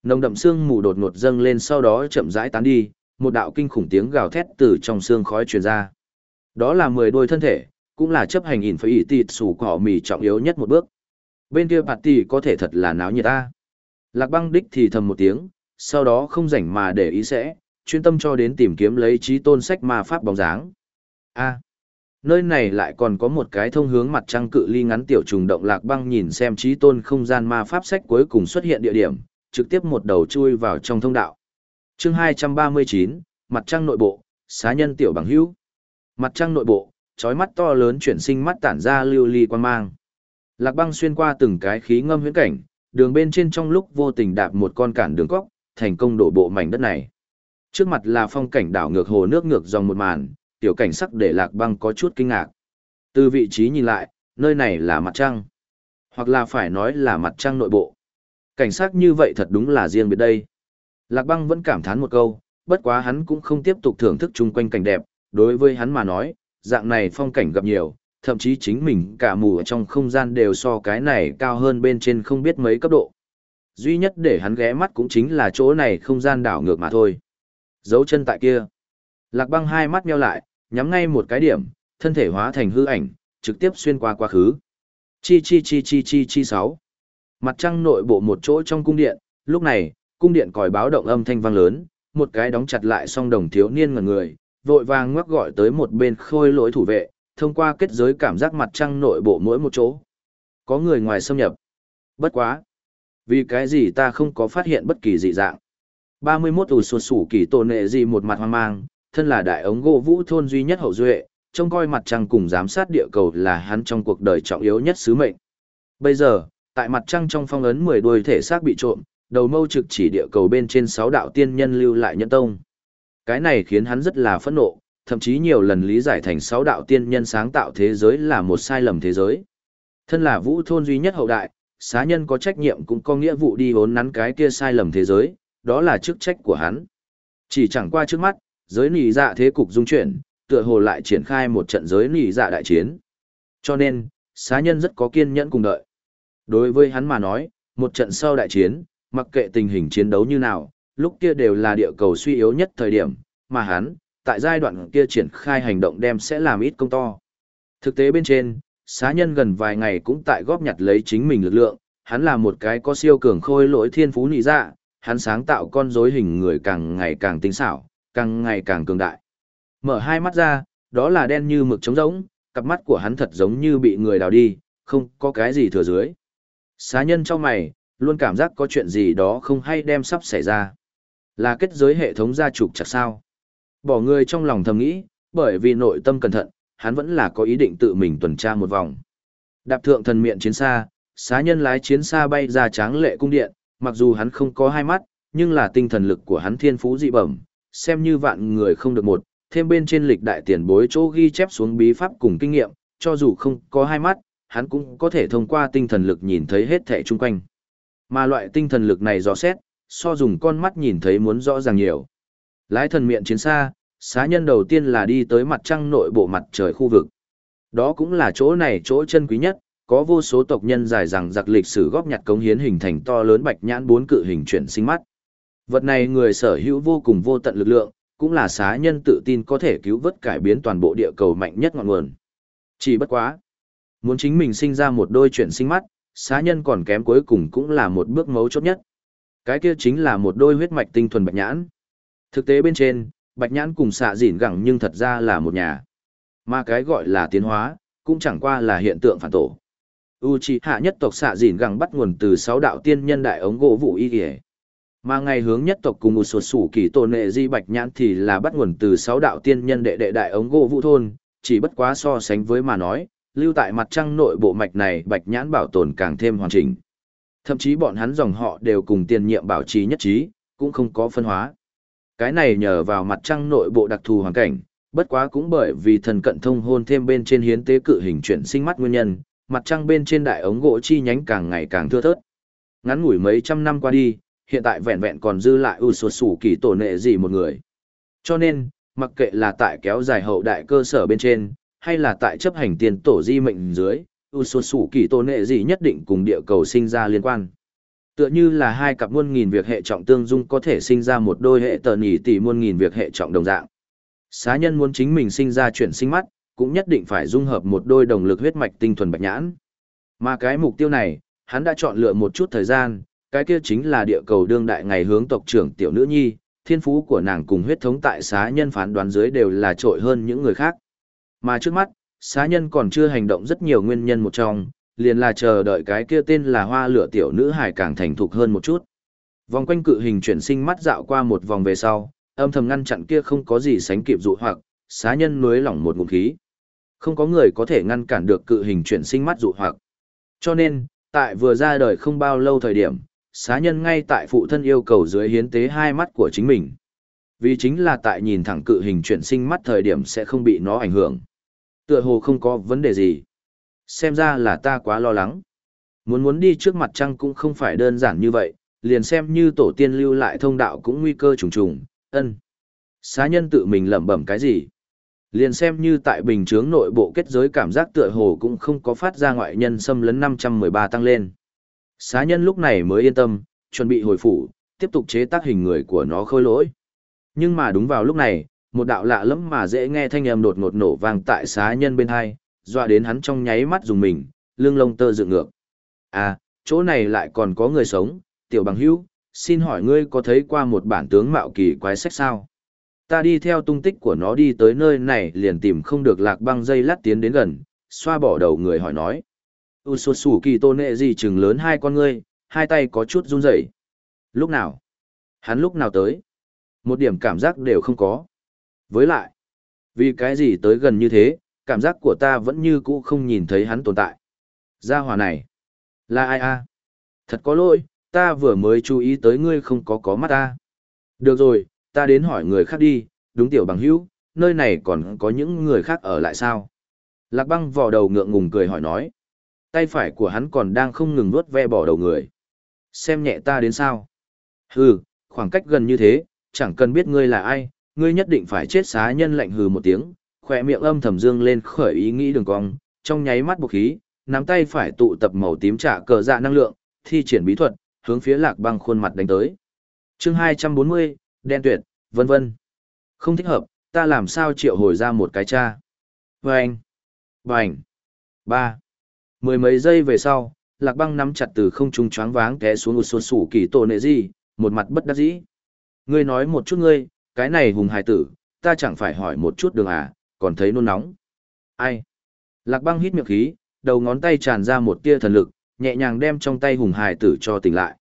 Nồng đậm xương mù đột ngột dâng lên sau đó chậm rãi tán đi, một đạo kinh khủng tiếng gào thét từ trong xương khói truyền ra. Đó là mười đôi thân thể, cũng là chấp hành ỉn phải ỉ tịt sủ cỏ mì trọng yếu nhất một bước. Bên kia bạt tỷ có thể thật là náo nhiệt ta. Lạc băng đích thì thầm một tiếng, sau đó không rảnh mà để ý sẽ, chuyên tâm cho đến tìm kiếm lấy trí tôn sách ma pháp bóng dáng. a nơi này lại còn có một cái thông hướng mặt trăng cự ly ngắn tiểu trùng động lạc băng nhìn xem trí tôn không gian ma pháp sách cuối cùng xuất hiện địa điểm, trực tiếp một đầu chui vào trong thông đạo. chương 239, mặt trăng nội bộ, xá nhân tiểu bằng hữu. Mặt trăng nội bộ, trói mắt to lớn chuyển sinh mắt tản ra lưu ly quan mang. Lạc băng xuyên qua từng cái khí ngâm huyễn cảnh, đường bên trên trong lúc vô tình đạp một con cản đường cóc, thành công đổ bộ mảnh đất này. Trước mặt là phong cảnh đảo ngược hồ nước ngược dòng một màn, tiểu cảnh sắc để lạc băng có chút kinh ngạc. Từ vị trí nhìn lại, nơi này là mặt trăng. Hoặc là phải nói là mặt trăng nội bộ. Cảnh sắc như vậy thật đúng là riêng biệt đây. Lạc băng vẫn cảm thán một câu, bất quá hắn cũng không tiếp tục thưởng thức chung quanh cảnh đẹp, đối với hắn mà nói, dạng này phong cảnh gặp nhiều, thậm chí chính mình cả mù ở trong không gian đều so cái này cao hơn bên trên không biết mấy cấp độ. Duy nhất để hắn ghé mắt cũng chính là chỗ này không gian đảo ngược mà thôi. Dấu chân tại kia. Lạc băng hai mắt nheo lại, nhắm ngay một cái điểm, thân thể hóa thành hư ảnh, trực tiếp xuyên qua quá khứ. Chi chi chi chi chi chi sáu. Mặt trăng nội bộ một chỗ trong cung điện, lúc này, cung điện còi báo động âm thanh vang lớn, một cái đóng chặt lại song đồng thiếu niên ngẩn người, vội vàng ngoắc gọi tới một bên khôi lỗi thủ vệ, thông qua kết giới cảm giác mặt trăng nội bộ mỗi một chỗ. Có người ngoài xâm nhập. Bất quá. Vì cái gì ta không có phát hiện bất kỳ dị dạng. 31 ủ sụt sủ kỳ tổ nệ gì một mặt hoang mang, thân là đại ống gỗ vũ thôn duy nhất hậu duệ, trông coi mặt trăng cùng giám sát địa cầu là hắn trong cuộc đời trọng yếu nhất sứ mệnh. Bây giờ, tại mặt trăng trong phong ấn 10 đuôi thể xác bị trộm, đầu mâu trực chỉ địa cầu bên trên 6 đạo tiên nhân lưu lại nhân tông. Cái này khiến hắn rất là phẫn nộ, thậm chí nhiều lần lý giải thành sáu đạo tiên nhân sáng tạo thế giới là một sai lầm thế giới. Thân là vũ thôn duy nhất hậu đại, xá nhân có trách nhiệm cũng có nghĩa vụ đi hốn nắn cái kia sai lầm thế giới, đó là chức trách của hắn. Chỉ chẳng qua trước mắt, giới nỉ dạ thế cục dung chuyển, tựa hồ lại triển khai một trận giới nỉ dạ đại chiến. Cho nên, xá nhân rất có kiên nhẫn cùng đợi. Đối với hắn mà nói, một trận sau đại chiến, mặc kệ tình hình chiến đấu như nào, lúc kia đều là địa cầu suy yếu nhất thời điểm, mà hắn, tại giai đoạn kia triển khai hành động đem sẽ làm ít công to. Thực tế bên trên, xá nhân gần vài ngày cũng tại góp nhặt lấy chính mình lực lượng, hắn là một cái có siêu cường khôi lỗi thiên phú nị dạ, hắn sáng tạo con rối hình người càng ngày càng tinh xảo, càng ngày càng cường đại. Mở hai mắt ra, đó là đen như mực trống rỗng, cặp mắt của hắn thật giống như bị người đào đi, không có cái gì thừa dưới. Xá nhân trong mày, luôn cảm giác có chuyện gì đó không hay đem sắp xảy ra. Là kết giới hệ thống gia trục chặt sao. Bỏ người trong lòng thầm nghĩ, bởi vì nội tâm cẩn thận, hắn vẫn là có ý định tự mình tuần tra một vòng. Đạp thượng thần miệng chiến xa, xá nhân lái chiến xa bay ra tráng lệ cung điện, mặc dù hắn không có hai mắt, nhưng là tinh thần lực của hắn thiên phú dị bẩm, xem như vạn người không được một, thêm bên trên lịch đại tiền bối chỗ ghi chép xuống bí pháp cùng kinh nghiệm, cho dù không có hai mắt, hắn cũng có thể thông qua tinh thần lực nhìn thấy hết thẻ chung quanh. Mà loại tinh thần lực này rõ xét, so dùng con mắt nhìn thấy muốn rõ ràng nhiều. Lái thần miệng chiến xa, xá nhân đầu tiên là đi tới mặt trăng nội bộ mặt trời khu vực. Đó cũng là chỗ này chỗ chân quý nhất, có vô số tộc nhân dài rằng giặc lịch sử góp nhặt cống hiến hình thành to lớn bạch nhãn bốn cự hình chuyển sinh mắt. Vật này người sở hữu vô cùng vô tận lực lượng, cũng là xá nhân tự tin có thể cứu vớt cải biến toàn bộ địa cầu mạnh nhất ngọn nguồn. Chỉ bất quá. Muốn chính mình sinh ra một đôi chuyển sinh mắt, xá nhân còn kém cuối cùng cũng là một bước mấu chốt nhất. Cái kia chính là một đôi huyết mạch tinh thuần bạch nhãn. Thực tế bên trên, bạch nhãn cùng xạ dỉn gẳng nhưng thật ra là một nhà. Mà cái gọi là tiến hóa, cũng chẳng qua là hiện tượng phản tổ. Uchiha nhất tộc xạ dỉn gẳng bắt nguồn từ sáu đạo tiên nhân đại ống gỗ vụ y kìa. Mà ngày hướng nhất tộc cùng một số sủ kỳ tổ nệ di bạch nhãn thì là bắt nguồn từ sáu đạo tiên nhân đệ đệ đại ống gỗ vũ thôn, chỉ bất quá so sánh với mà nói, lưu tại mặt trăng nội bộ mạch này bạch nhãn bảo tồn càng thêm hoàn chỉnh. Thậm chí bọn hắn dòng họ đều cùng tiền nhiệm bảo trì nhất trí, cũng không có phân hóa. Cái này nhờ vào mặt trăng nội bộ đặc thù hoàn cảnh, bất quá cũng bởi vì thần cận thông hôn thêm bên trên hiến tế cự hình chuyển sinh mắt nguyên nhân, mặt trăng bên trên đại ống gỗ chi nhánh càng ngày càng thưa thớt. Ngắn ngủi mấy trăm năm qua đi, hiện tại vẹn vẹn còn dư lại ưu sột sủ kỳ tổ nệ gì một người. Cho nên, mặc kệ là tại kéo dài hậu đại cơ sở bên trên, hay là tại chấp hành tiền tổ di mệnh dưới, ưu sột sủ kỳ tổ nệ gì nhất định cùng địa cầu sinh ra liên quan. Tựa như là hai cặp muôn nghìn việc hệ trọng tương dung có thể sinh ra một đôi hệ tờ nhỉ tỷ muôn nghìn việc hệ trọng đồng dạng. Xá nhân muốn chính mình sinh ra chuyển sinh mắt, cũng nhất định phải dung hợp một đôi đồng lực huyết mạch tinh thuần bạch nhãn. Mà cái mục tiêu này, hắn đã chọn lựa một chút thời gian, cái kia chính là địa cầu đương đại ngày hướng tộc trưởng tiểu nữ nhi, thiên phú của nàng cùng huyết thống tại xá nhân phán đoán dưới đều là trội hơn những người khác. Mà trước mắt, xá nhân còn chưa hành động rất nhiều nguyên nhân một trong, liền là chờ đợi cái kia tên là hoa lửa tiểu nữ hải càng thành thục hơn một chút. Vòng quanh cự hình chuyển sinh mắt dạo qua một vòng về sau, âm thầm ngăn chặn kia không có gì sánh kịp dụ hoặc, xá nhân nuối lỏng một ngụm khí. Không có người có thể ngăn cản được cự hình chuyển sinh mắt dụ hoặc. Cho nên, tại vừa ra đời không bao lâu thời điểm, xá nhân ngay tại phụ thân yêu cầu dưới hiến tế hai mắt của chính mình. Vì chính là tại nhìn thẳng cự hình chuyển sinh mắt thời điểm sẽ không bị nó ảnh hưởng. Tựa hồ không có vấn đề gì. Xem ra là ta quá lo lắng. Muốn muốn đi trước mặt trăng cũng không phải đơn giản như vậy, liền xem như tổ tiên lưu lại thông đạo cũng nguy cơ trùng trùng, ân. Xá nhân tự mình lẩm bẩm cái gì? Liền xem như tại bình chướng nội bộ kết giới cảm giác tựa hồ cũng không có phát ra ngoại nhân xâm lấn 513 tăng lên. Xá nhân lúc này mới yên tâm, chuẩn bị hồi phủ, tiếp tục chế tác hình người của nó khôi lỗi. Nhưng mà đúng vào lúc này, một đạo lạ lẫm mà dễ nghe thanh âm đột ngột nổ vang tại xá nhân bên hai, dọa đến hắn trong nháy mắt dùng mình, lưng lông tơ dựng ngược. À, chỗ này lại còn có người sống, tiểu bằng hữu, xin hỏi ngươi có thấy qua một bản tướng mạo kỳ quái sách sao? Ta đi theo tung tích của nó đi tới nơi này liền tìm không được lạc băng dây lát tiến đến gần, xoa bỏ đầu người hỏi nói. U sột sủ kỳ tôn nệ gì chừng lớn hai con ngươi, hai tay có chút run rẩy. Lúc nào? Hắn lúc nào tới? Một điểm cảm giác đều không có. Với lại, vì cái gì tới gần như thế, cảm giác của ta vẫn như cũ không nhìn thấy hắn tồn tại. Gia hòa này, là ai a? Thật có lỗi, ta vừa mới chú ý tới ngươi không có có mắt ta. Được rồi, ta đến hỏi người khác đi, đúng tiểu bằng hữu, nơi này còn có những người khác ở lại sao? Lạc băng vò đầu ngượng ngùng cười hỏi nói. Tay phải của hắn còn đang không ngừng nuốt ve bỏ đầu người. Xem nhẹ ta đến sao? Hừ, khoảng cách gần như thế, chẳng cần biết ngươi là ai, ngươi nhất định phải chết xá nhân lạnh hừ một tiếng, khỏe miệng âm thầm dương lên khởi ý nghĩ đường cong, trong nháy mắt bộc khí, nắm tay phải tụ tập màu tím trả cờ dạ năng lượng, thi triển bí thuật, hướng phía lạc băng khuôn mặt đánh tới. chương 240, đen tuyệt, vân vân. Không thích hợp, ta làm sao triệu hồi ra một cái cha. Vâng! Bành! Ba! Mười mấy giây về sau, lạc băng nắm chặt từ không trung choáng váng té xuống ụt số sủ kỳ tổ nệ gì, một mặt bất đắc dĩ. Ngươi nói một chút ngươi, cái này hùng hài tử, ta chẳng phải hỏi một chút đường à, còn thấy nôn nóng. Ai? Lạc băng hít miệng khí, đầu ngón tay tràn ra một tia thần lực, nhẹ nhàng đem trong tay hùng hài tử cho tỉnh lại.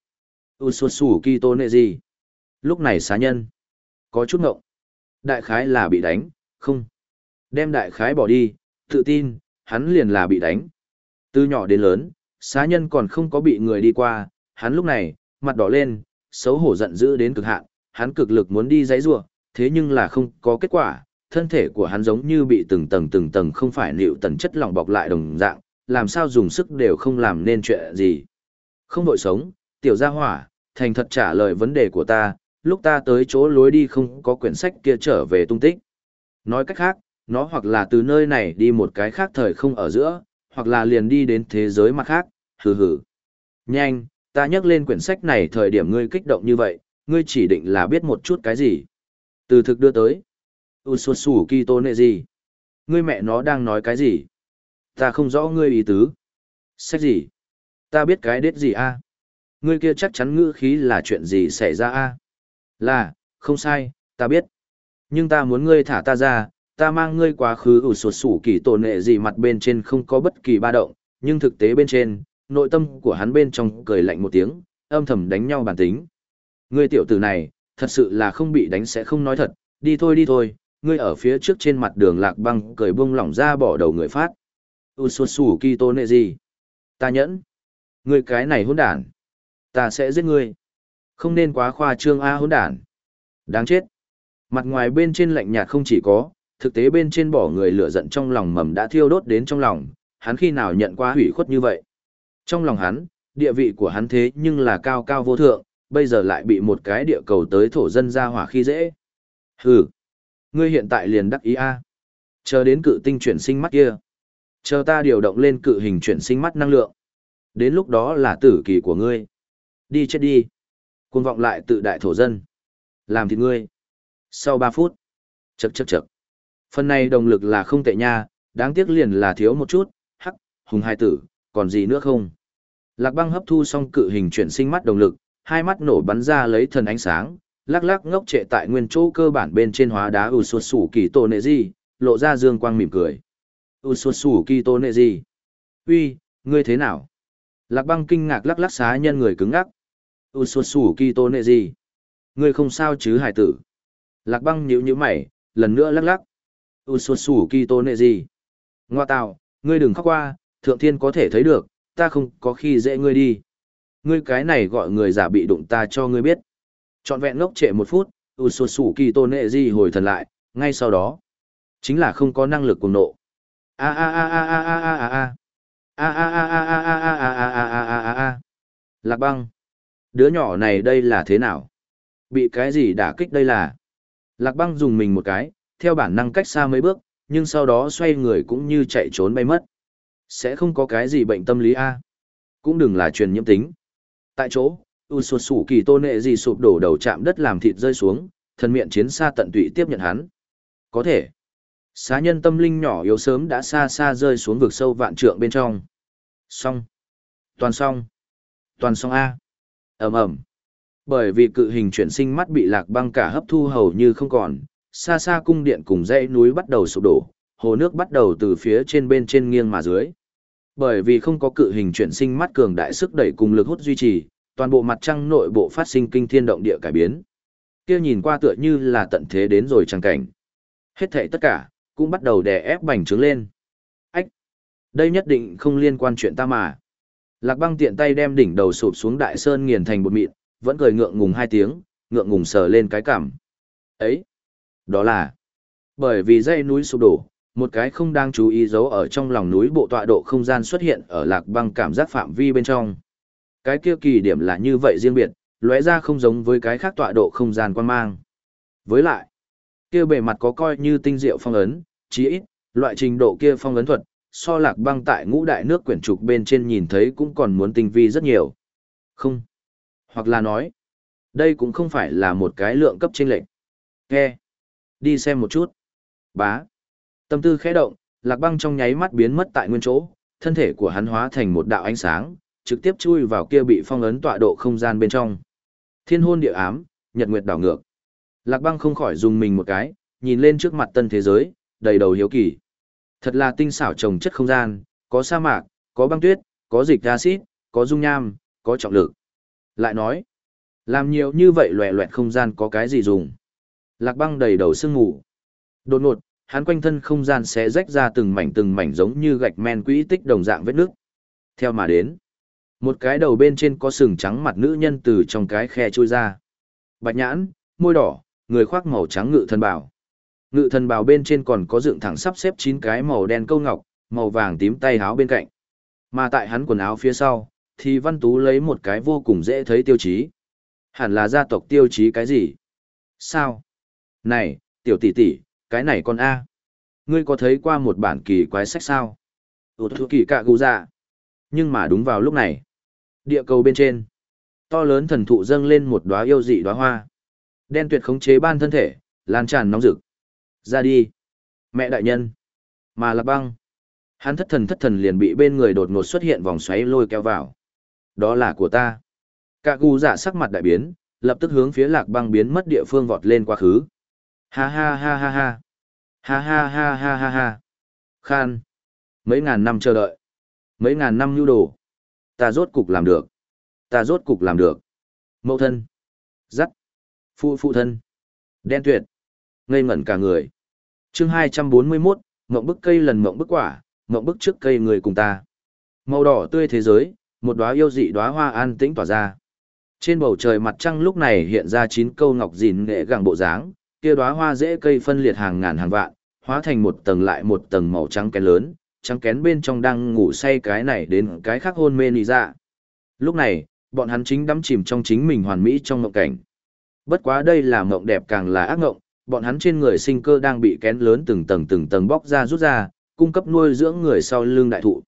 Ususu Kito nệ gì? Lúc này xá nhân. Có chút ngộng. Đại khái là bị đánh, không. Đem đại khái bỏ đi, tự tin, hắn liền là bị đánh. Từ nhỏ đến lớn, xá nhân còn không có bị người đi qua, hắn lúc này, mặt đỏ lên, xấu hổ giận dữ đến cực hạn, hắn cực lực muốn đi dãy rua, thế nhưng là không có kết quả, thân thể của hắn giống như bị từng tầng từng tầng không phải liệu tần chất lỏng bọc lại đồng dạng, làm sao dùng sức đều không làm nên chuyện gì. Không đội sống, tiểu gia hỏa, thành thật trả lời vấn đề của ta, lúc ta tới chỗ lối đi không có quyển sách kia trở về tung tích. Nói cách khác, nó hoặc là từ nơi này đi một cái khác thời không ở giữa, hoặc là liền đi đến thế giới mặt khác, hừ hừ. Nhanh, ta nhắc lên quyển sách này thời điểm ngươi kích động như vậy, ngươi chỉ định là biết một chút cái gì. Từ thực đưa tới. Ususu Kito nệ gì? Ngươi mẹ nó đang nói cái gì? Ta không rõ ngươi ý tứ. Sách gì? Ta biết cái đết gì a? Ngươi kia chắc chắn ngữ khí là chuyện gì xảy ra a? Là, không sai, ta biết. Nhưng ta muốn ngươi thả ta ra, ta mang ngươi quá khứ ủ sột sủ kỳ tổ nệ gì mặt bên trên không có bất kỳ ba động, nhưng thực tế bên trên, nội tâm của hắn bên trong cười lạnh một tiếng, âm thầm đánh nhau bản tính. Ngươi tiểu tử này, thật sự là không bị đánh sẽ không nói thật, đi thôi đi thôi, ngươi ở phía trước trên mặt đường lạc băng cười buông lỏng ra bỏ đầu người phát. Ủ sụt sủ kỳ tổ nệ gì? Ta nhẫn. Ngươi cái này hỗn đản. Ta sẽ giết ngươi. Không nên quá khoa trương A hỗn đản. Đáng chết. Mặt ngoài bên trên lạnh nhạt không chỉ có, thực tế bên trên bỏ người lửa giận trong lòng mầm đã thiêu đốt đến trong lòng, hắn khi nào nhận qua hủy khuất như vậy. Trong lòng hắn, địa vị của hắn thế nhưng là cao cao vô thượng, bây giờ lại bị một cái địa cầu tới thổ dân ra hỏa khi dễ. Hừ, ngươi hiện tại liền đắc ý a. Chờ đến cự tinh chuyển sinh mắt kia. Chờ ta điều động lên cự hình chuyển sinh mắt năng lượng. Đến lúc đó là tử kỳ của ngươi. Đi chết đi. Cuồng vọng lại tự đại thổ dân. Làm thịt ngươi. Sau 3 phút. Chậc chậc chậc. Phần này động lực là không tệ nha, đáng tiếc liền là thiếu một chút, hắc, hùng hai tử, còn gì nữa không? Lạc băng hấp thu xong cự hình chuyển sinh mắt động lực, hai mắt nổ bắn ra lấy thần ánh sáng, lắc lắc ngốc trệ tại nguyên chỗ cơ bản bên trên hóa đá ù sụt sủ kỳ tổ nệ gì, lộ ra dương quang mỉm cười. ù sụt sủ kỳ tổ nệ gì? Uy, ngươi thế nào? Lạc băng kinh ngạc lắc lắc xá nhân người cứng ngắc. ù sụt sủ kỳ tổ nệ gì? Ngươi không sao chứ hải tử? Lạc băng nhíu nhíu mày, lần nữa lắc lắc ù Kito sủ nệ gì? Ngoa tạo, ngươi đừng khóc qua, thượng thiên có thể thấy được, ta không có khi dễ ngươi đi. Ngươi cái này gọi người giả bị đụng ta cho ngươi biết. Chọn vẹn ngốc trệ một phút, Ususu Kito nệ gì hồi thần lại, ngay sau đó. Chính là không có năng lực cùng nộ. A a a a a a a a a. A a a a a a a a a a a a a. Lạc băng. Đứa nhỏ này đây là thế nào? Bị cái gì đả kích đây là? Lạc băng dùng mình một cái, theo bản năng cách xa mấy bước, nhưng sau đó xoay người cũng như chạy trốn bay mất. Sẽ không có cái gì bệnh tâm lý A. Cũng đừng là truyền nhiễm tính. Tại chỗ, u sụt sủ kỳ tôn nệ gì sụp đổ đầu chạm đất làm thịt rơi xuống, thần miệng chiến xa tận tụy tiếp nhận hắn. Có thể. Xá nhân tâm linh nhỏ yếu sớm đã xa xa rơi xuống vực sâu vạn trượng bên trong. Xong. Toàn xong. Toàn xong A. ầm ầm Bởi vì cự hình chuyển sinh mắt bị lạc băng cả hấp thu hầu như không còn, xa xa cung điện cùng dãy núi bắt đầu sụp đổ, hồ nước bắt đầu từ phía trên bên trên nghiêng mà dưới. Bởi vì không có cự hình chuyển sinh mắt cường đại sức đẩy cùng lực hút duy trì, toàn bộ mặt trăng nội bộ phát sinh kinh thiên động địa cải biến. Kia nhìn qua tựa như là tận thế đến rồi chẳng cảnh. Hết thảy tất cả, cũng bắt đầu đè ép bành trướng lên. Ách! Đây nhất định không liên quan chuyện ta mà. Lạc băng tiện tay đem đỉnh đầu sụp xuống đại sơn nghiền thành bột mịn, vẫn cười ngượng ngùng hai tiếng, ngượng ngùng sờ lên cái cảm. Ấy! Đó là... Bởi vì dãy núi sụp đổ, một cái không đang chú ý giấu ở trong lòng núi bộ tọa độ không gian xuất hiện ở lạc băng cảm giác phạm vi bên trong. Cái kia kỳ điểm là như vậy riêng biệt, lóe ra không giống với cái khác tọa độ không gian quan mang. Với lại, kia bề mặt có coi như tinh diệu phong ấn, chí ít, loại trình độ kia phong ấn thuật, so lạc băng tại ngũ đại nước quyển trục bên trên nhìn thấy cũng còn muốn tinh vi rất nhiều. Không. Hoặc là nói, đây cũng không phải là một cái lượng cấp chênh lệnh. Nghe. Đi xem một chút. Bá. Tâm tư khẽ động, lạc băng trong nháy mắt biến mất tại nguyên chỗ, thân thể của hắn hóa thành một đạo ánh sáng, trực tiếp chui vào kia bị phong ấn tọa độ không gian bên trong. Thiên hôn địa ám, nhật nguyệt đảo ngược. Lạc băng không khỏi dùng mình một cái, nhìn lên trước mặt tân thế giới, đầy đầu hiếu kỳ. Thật là tinh xảo trồng chất không gian, có sa mạc, Có băng tuyết, có dịch acid, có dung nham, có trọng lực. Lại nói, làm nhiều như vậy loẹ loẹt không gian có cái gì dùng. Lạc băng đầy đầu sương ngủ. Đột ngột, hắn quanh thân không gian sẽ rách ra từng mảnh từng mảnh giống như gạch men quỹ tích đồng dạng vết nước. Theo mà đến, một cái đầu bên trên có sừng trắng mặt nữ nhân từ trong cái khe trôi ra. Bạch nhãn, môi đỏ, người khoác màu trắng ngự thần bào. Ngự thần bào bên trên còn có dựng thẳng sắp xếp chín cái màu đen câu ngọc, màu vàng tím tay áo bên cạnh. Mà tại hắn quần áo phía sau, thì Văn Tú lấy một cái vô cùng dễ thấy tiêu chí. Hẳn là gia tộc tiêu chí cái gì? Sao? Này, tiểu tỷ tỷ, cái này con A. Ngươi có thấy qua một bản kỳ quái sách sao? Ủa thuộc kỳ cạ gù dạ. Nhưng mà đúng vào lúc này. Địa cầu bên trên. To lớn thần thụ dâng lên một đóa yêu dị đóa hoa. Đen tuyệt khống chế ban thân thể, lan tràn nóng rực. Ra đi. Mẹ đại nhân. Mà lạc băng. Hắn thất thần thất thần liền bị bên người đột ngột xuất hiện vòng xoáy lôi kéo vào. Đó là của ta. cạ gù dạ sắc mặt đại biến, lập tức hướng phía lạc băng biến mất địa phương vọt lên quá khứ. Ha ha ha ha ha. Ha ha ha ha ha ha. Khan. Mấy ngàn năm chờ đợi. Mấy ngàn năm nhu đồ. Ta rốt cục làm được. Ta rốt cục làm được. Mẫu thân. Dắt. Phụ phụ thân. Đen tuyệt. Ngây ngẩn cả người. chương 241, mộng bức cây lần mộng bức quả, mộng bức trước cây người cùng ta. Màu đỏ tươi thế giới, một đóa yêu dị đóa hoa an tĩnh tỏa ra. Trên bầu trời mặt trăng lúc này hiện ra chín câu ngọc dìn nghệ gàng bộ dáng, kia đóa hoa dễ cây phân liệt hàng ngàn hàng vạn, hóa thành một tầng lại một tầng màu trắng kén lớn, trắng kén bên trong đang ngủ say cái này đến cái khác hôn mê nì ra. Dạ. Lúc này, bọn hắn chính đắm chìm trong chính mình hoàn mỹ trong mộng cảnh. Bất quá đây là mộng đẹp càng là ác mộng, bọn hắn trên người sinh cơ đang bị kén lớn từng tầng từng tầng bóc ra rút ra, cung cấp nuôi dưỡng người sau lưng đại thụ.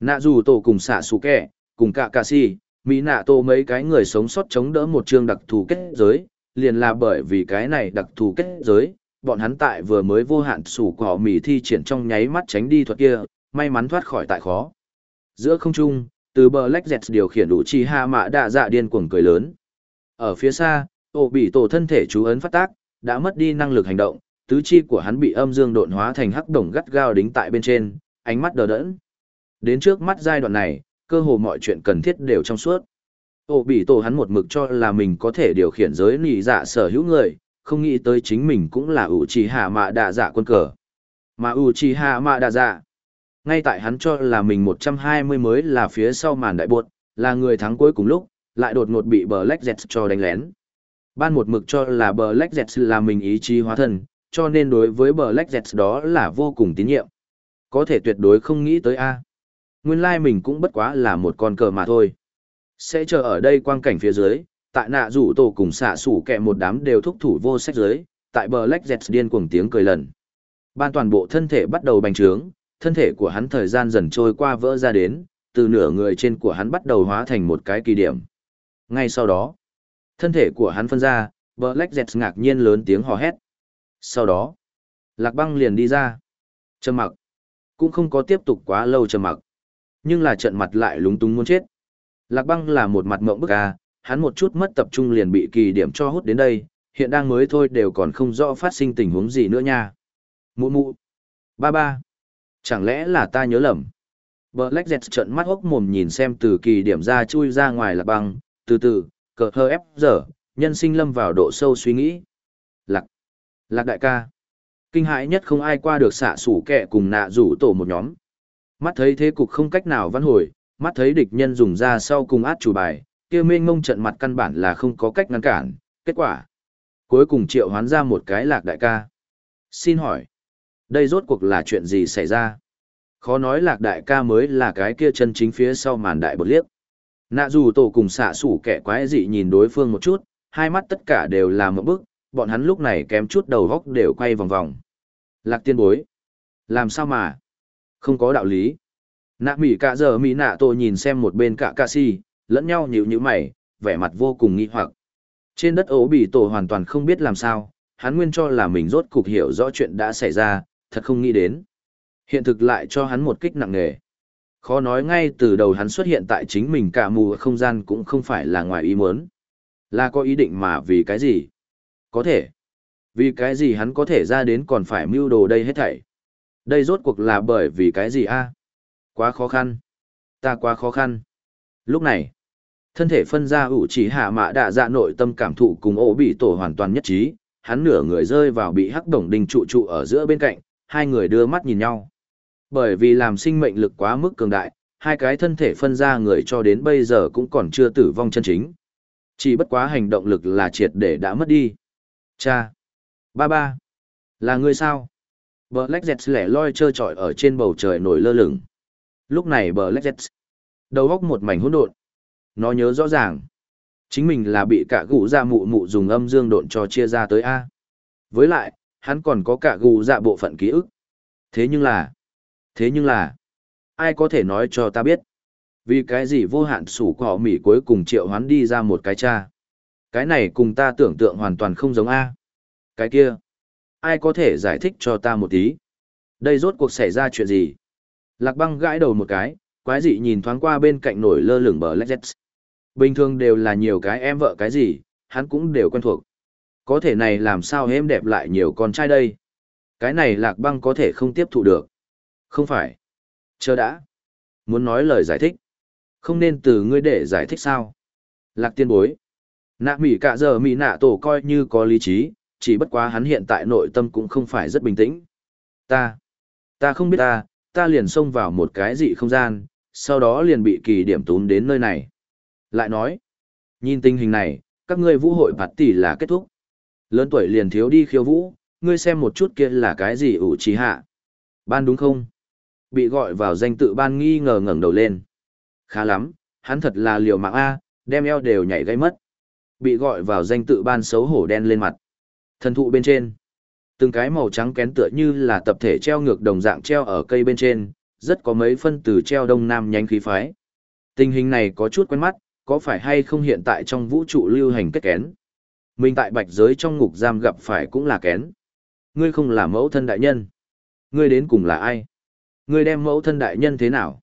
Nạ dù tổ cùng xạ sủ kẻ, cùng cả cà si, Mỹ nạ tổ mấy cái người sống sót chống đỡ một chương đặc thù kết giới, liền là bởi vì cái này đặc thù kết giới, bọn hắn tại vừa mới vô hạn sủ cỏ mì thi triển trong nháy mắt tránh đi thuật kia, may mắn thoát khỏi tại khó. Giữa không trung, từ bờ lách dẹt điều khiển đủ chi hạ mạ đạ dạ điên cuồng cười lớn. Ở phía xa, ổ bị tổ thân thể chú ấn phát tác, đã mất đi năng lực hành động, tứ chi của hắn bị âm dương độn hóa thành hắc đồng gắt gao đính tại bên trên, ánh mắt đờ đẫn. Đến trước mắt giai đoạn này, cơ hồ mọi chuyện cần thiết đều trong suốt. Ô bị tổ hắn một mực cho là mình có thể điều khiển giới nỉ dạ sở hữu người, không nghĩ tới chính mình cũng là ủ trì hạ mạ đạ dạ quân cờ. Mà ủ trì hạ mạ đạ dạ, ngay tại hắn cho là mình 120 mới là phía sau màn đại buột, là người thắng cuối cùng lúc, lại đột ngột bị Black Jets cho đánh lén. Ban một mực cho là Black Jets là mình ý chí hóa thân, cho nên đối với Black Jets đó là vô cùng tín nhiệm. Có thể tuyệt đối không nghĩ tới A. Nguyên lai mình cũng bất quá là một con cờ mà thôi. Sẽ chờ ở đây quang cảnh phía dưới, tại nạ rủ tổ cùng xạ sủ kẹ một đám đều thúc thủ vô sách dưới, tại bờ lách dẹt điên cuồng tiếng cười lần. Ban toàn bộ thân thể bắt đầu bành trướng, thân thể của hắn thời gian dần trôi qua vỡ ra đến, từ nửa người trên của hắn bắt đầu hóa thành một cái kỳ điểm. Ngay sau đó, thân thể của hắn phân ra, bờ lách dẹt ngạc nhiên lớn tiếng hò hét. Sau đó, lạc băng liền đi ra. Trầm mặc. Cũng không có tiếp tục quá lâu trầm mặc. Nhưng là trận mặt lại lúng túng muốn chết. Lạc băng là một mặt mộng bức à, hắn một chút mất tập trung liền bị kỳ điểm cho hút đến đây, hiện đang mới thôi đều còn không rõ phát sinh tình huống gì nữa nha. Mụ mụ. Ba ba. Chẳng lẽ là ta nhớ lầm? Black Jet trợn mắt hốc mồm nhìn xem từ kỳ điểm ra chui ra ngoài lạc băng, từ từ, cờ hơ ép giờ, nhân sinh lâm vào độ sâu suy nghĩ. Lạc. Lạc đại ca. Kinh hãi nhất không ai qua được xạ sủ kẹ cùng nạ rủ tổ một nhóm. Mắt thấy thế cục không cách nào văn hồi, mắt thấy địch nhân dùng ra sau cùng át chủ bài, kia mênh mông trận mặt căn bản là không có cách ngăn cản, kết quả. Cuối cùng triệu hoán ra một cái lạc đại ca. Xin hỏi, đây rốt cuộc là chuyện gì xảy ra? Khó nói lạc đại ca mới là cái kia chân chính phía sau màn đại bột liếc. Nạ dù tổ cùng xạ sủ kẻ quái dị nhìn đối phương một chút, hai mắt tất cả đều là một bức, bọn hắn lúc này kém chút đầu góc đều quay vòng vòng. Lạc tiên bối. Làm sao mà? Không có đạo lý. Nạ mỉ cả giờ mỉ nạ tổ nhìn xem một bên cả ca si, lẫn nhau nhịu nhữ mày, vẻ mặt vô cùng nghi hoặc. Trên đất ố bị tổ hoàn toàn không biết làm sao, hắn nguyên cho là mình rốt cục hiểu rõ chuyện đã xảy ra, thật không nghĩ đến. Hiện thực lại cho hắn một kích nặng nề. Khó nói ngay từ đầu hắn xuất hiện tại chính mình cả mù không gian cũng không phải là ngoài ý muốn. Là có ý định mà vì cái gì? Có thể. Vì cái gì hắn có thể ra đến còn phải mưu đồ đây hết thảy. Đây rốt cuộc là bởi vì cái gì a? Quá khó khăn. Ta quá khó khăn. Lúc này, thân thể phân ra ủ chỉ hạ mạ đạ dạ nội tâm cảm thụ cùng ổ bị tổ hoàn toàn nhất trí, hắn nửa người rơi vào bị hắc đồng đinh trụ trụ ở giữa bên cạnh, hai người đưa mắt nhìn nhau. Bởi vì làm sinh mệnh lực quá mức cường đại, hai cái thân thể phân ra người cho đến bây giờ cũng còn chưa tử vong chân chính. Chỉ bất quá hành động lực là triệt để đã mất đi. Cha! Ba ba! Là người sao? Black Jets lẻ loi trơ trọi ở trên bầu trời nổi lơ lửng. Lúc này bờ Jets đầu góc một mảnh hỗn độn. Nó nhớ rõ ràng, chính mình là bị cả gù dạ mụ mụ dùng âm dương độn cho chia ra tới A. Với lại, hắn còn có cả gù dạ bộ phận ký ức. Thế nhưng là, thế nhưng là, ai có thể nói cho ta biết? Vì cái gì vô hạn sủ của họ mỉ cuối cùng triệu hoán đi ra một cái cha? Cái này cùng ta tưởng tượng hoàn toàn không giống A. Cái kia, ai có thể giải thích cho ta một tí? Đây rốt cuộc xảy ra chuyện gì? Lạc băng gãi đầu một cái, quái dị nhìn thoáng qua bên cạnh nổi lơ lửng bờ Lexus. Bình thường đều là nhiều cái em vợ cái gì, hắn cũng đều quen thuộc. Có thể này làm sao em đẹp lại nhiều con trai đây? Cái này lạc băng có thể không tiếp thụ được. Không phải. Chờ đã. Muốn nói lời giải thích. Không nên từ ngươi để giải thích sao? Lạc tiên bối. Nạ mỉ cả giờ mỉ nạ tổ coi như có lý trí, chỉ bất quá hắn hiện tại nội tâm cũng không phải rất bình tĩnh. Ta. Ta không biết ta, ta liền xông vào một cái dị không gian, sau đó liền bị kỳ điểm tún đến nơi này. Lại nói, nhìn tình hình này, các ngươi vũ hội bạt tỷ là kết thúc. Lớn tuổi liền thiếu đi khiêu vũ, ngươi xem một chút kia là cái gì ủ trí hạ. Ban đúng không? Bị gọi vào danh tự ban nghi ngờ ngẩng đầu lên. Khá lắm, hắn thật là liều mạng A, đem eo đều nhảy gây mất. Bị gọi vào danh tự ban xấu hổ đen lên mặt. Thần thụ bên trên. Từng cái màu trắng kén tựa như là tập thể treo ngược đồng dạng treo ở cây bên trên, rất có mấy phân từ treo đông nam nhánh khí phái. Tình hình này có chút quen mắt, có phải hay không hiện tại trong vũ trụ lưu hành kết kén? Mình tại bạch giới trong ngục giam gặp phải cũng là kén. Ngươi không là mẫu thân đại nhân. Ngươi đến cùng là ai? Ngươi đem mẫu thân đại nhân thế nào?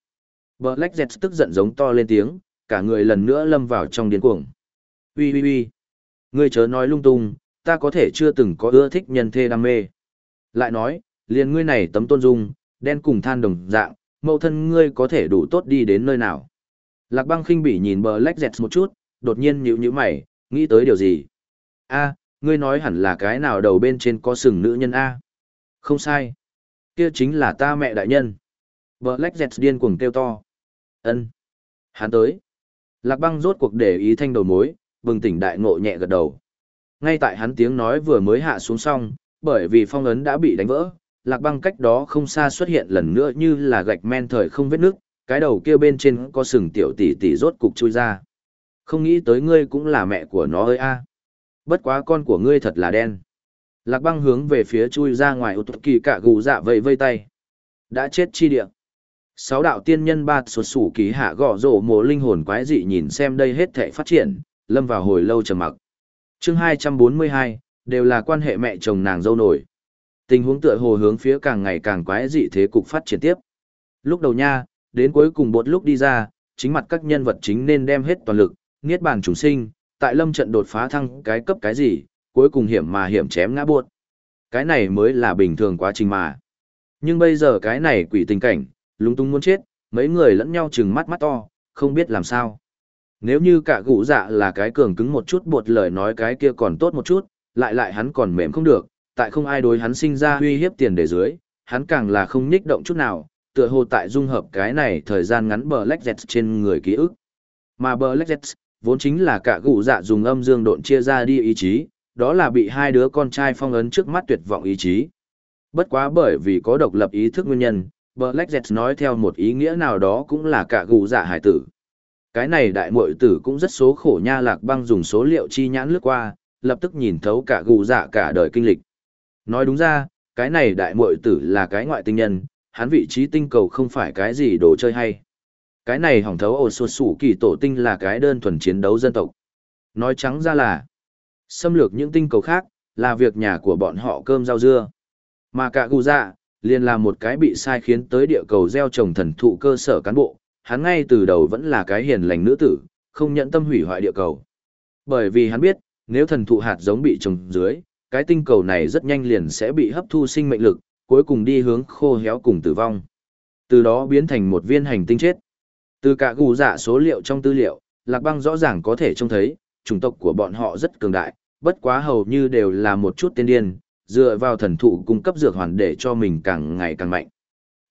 Black Jet tức giận giống to lên tiếng, cả người lần nữa lâm vào trong điên cuồng. Ui ui ui. Ngươi chớ nói lung tung, ta có thể chưa từng có ưa thích nhân thê đam mê. Lại nói, liền ngươi này tấm tôn dung, đen cùng than đồng dạng, mẫu thân ngươi có thể đủ tốt đi đến nơi nào. Lạc băng khinh bỉ nhìn bờ lách dẹt một chút, đột nhiên nhíu nhíu mày, nghĩ tới điều gì. a ngươi nói hẳn là cái nào đầu bên trên có sừng nữ nhân A. Không sai. Kia chính là ta mẹ đại nhân. Bờ lách dẹt điên cuồng kêu to. ân Hắn tới. Lạc băng rốt cuộc để ý thanh đầu mối, bừng tỉnh đại ngộ nhẹ gật đầu. Ngay tại hắn tiếng nói vừa mới hạ xuống xong, bởi vì phong ấn đã bị đánh vỡ, lạc băng cách đó không xa xuất hiện lần nữa như là gạch men thời không vết nước, cái đầu kia bên trên có sừng tiểu tỷ tỷ rốt cục chui ra. Không nghĩ tới ngươi cũng là mẹ của nó ơi a. Bất quá con của ngươi thật là đen. Lạc băng hướng về phía chui ra ngoài ô tục kỳ cả gù dạ vây vây tay. Đã chết chi địa. Sáu đạo tiên nhân ba sột sủ ký hạ gõ rổ mồ linh hồn quái dị nhìn xem đây hết thể phát triển, lâm vào hồi lâu trầm mặc chương 242, đều là quan hệ mẹ chồng nàng dâu nổi. Tình huống tựa hồ hướng phía càng ngày càng quái dị thế cục phát triển tiếp. Lúc đầu nha, đến cuối cùng bột lúc đi ra, chính mặt các nhân vật chính nên đem hết toàn lực, niết bàn chúng sinh, tại lâm trận đột phá thăng cái cấp cái gì, cuối cùng hiểm mà hiểm chém ngã buột. Cái này mới là bình thường quá trình mà. Nhưng bây giờ cái này quỷ tình cảnh, lúng túng muốn chết, mấy người lẫn nhau chừng mắt mắt to, không biết làm sao. Nếu như cả gũ dạ là cái cường cứng một chút bột lời nói cái kia còn tốt một chút, lại lại hắn còn mềm không được, tại không ai đối hắn sinh ra uy hiếp tiền để dưới, hắn càng là không nhích động chút nào, tựa hồ tại dung hợp cái này thời gian ngắn bờ Black Jet trên người ký ức. Mà bờ Black Jet, vốn chính là cả gũ dạ dùng âm dương độn chia ra đi ý chí, đó là bị hai đứa con trai phong ấn trước mắt tuyệt vọng ý chí. Bất quá bởi vì có độc lập ý thức nguyên nhân, Black Jet nói theo một ý nghĩa nào đó cũng là cả gũ dạ hải tử. Cái này đại muội tử cũng rất số khổ nha lạc băng dùng số liệu chi nhãn lướt qua, lập tức nhìn thấu cả gù dạ cả đời kinh lịch. Nói đúng ra, cái này đại muội tử là cái ngoại tinh nhân, hắn vị trí tinh cầu không phải cái gì đồ chơi hay. Cái này hỏng thấu ổ suột sủ kỳ tổ tinh là cái đơn thuần chiến đấu dân tộc. Nói trắng ra là, xâm lược những tinh cầu khác, là việc nhà của bọn họ cơm rau dưa. Mà cả gù dạ, liền là một cái bị sai khiến tới địa cầu gieo trồng thần thụ cơ sở cán bộ, hắn ngay từ đầu vẫn là cái hiền lành nữ tử, không nhận tâm hủy hoại địa cầu. Bởi vì hắn biết, nếu thần thụ hạt giống bị trồng dưới, cái tinh cầu này rất nhanh liền sẽ bị hấp thu sinh mệnh lực, cuối cùng đi hướng khô héo cùng tử vong. Từ đó biến thành một viên hành tinh chết. Từ cả gù dạ số liệu trong tư liệu, Lạc Băng rõ ràng có thể trông thấy, chủng tộc của bọn họ rất cường đại, bất quá hầu như đều là một chút tiên điên, dựa vào thần thụ cung cấp dược hoàn để cho mình càng ngày càng mạnh.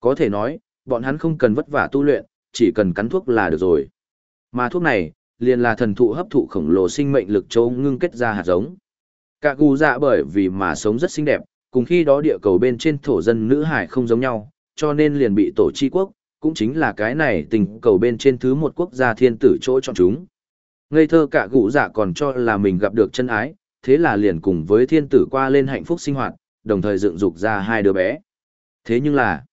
Có thể nói, bọn hắn không cần vất vả tu luyện, chỉ cần cắn thuốc là được rồi. Mà thuốc này, liền là thần thụ hấp thụ khổng lồ sinh mệnh lực châu ngưng kết ra hạt giống. Cả gù dạ bởi vì mà sống rất xinh đẹp, cùng khi đó địa cầu bên trên thổ dân nữ hải không giống nhau, cho nên liền bị tổ chi quốc, cũng chính là cái này tình cầu bên trên thứ một quốc gia thiên tử chỗ chọn chúng. Ngây thơ cả gũ dạ còn cho là mình gặp được chân ái, thế là liền cùng với thiên tử qua lên hạnh phúc sinh hoạt, đồng thời dựng dục ra hai đứa bé. Thế nhưng là,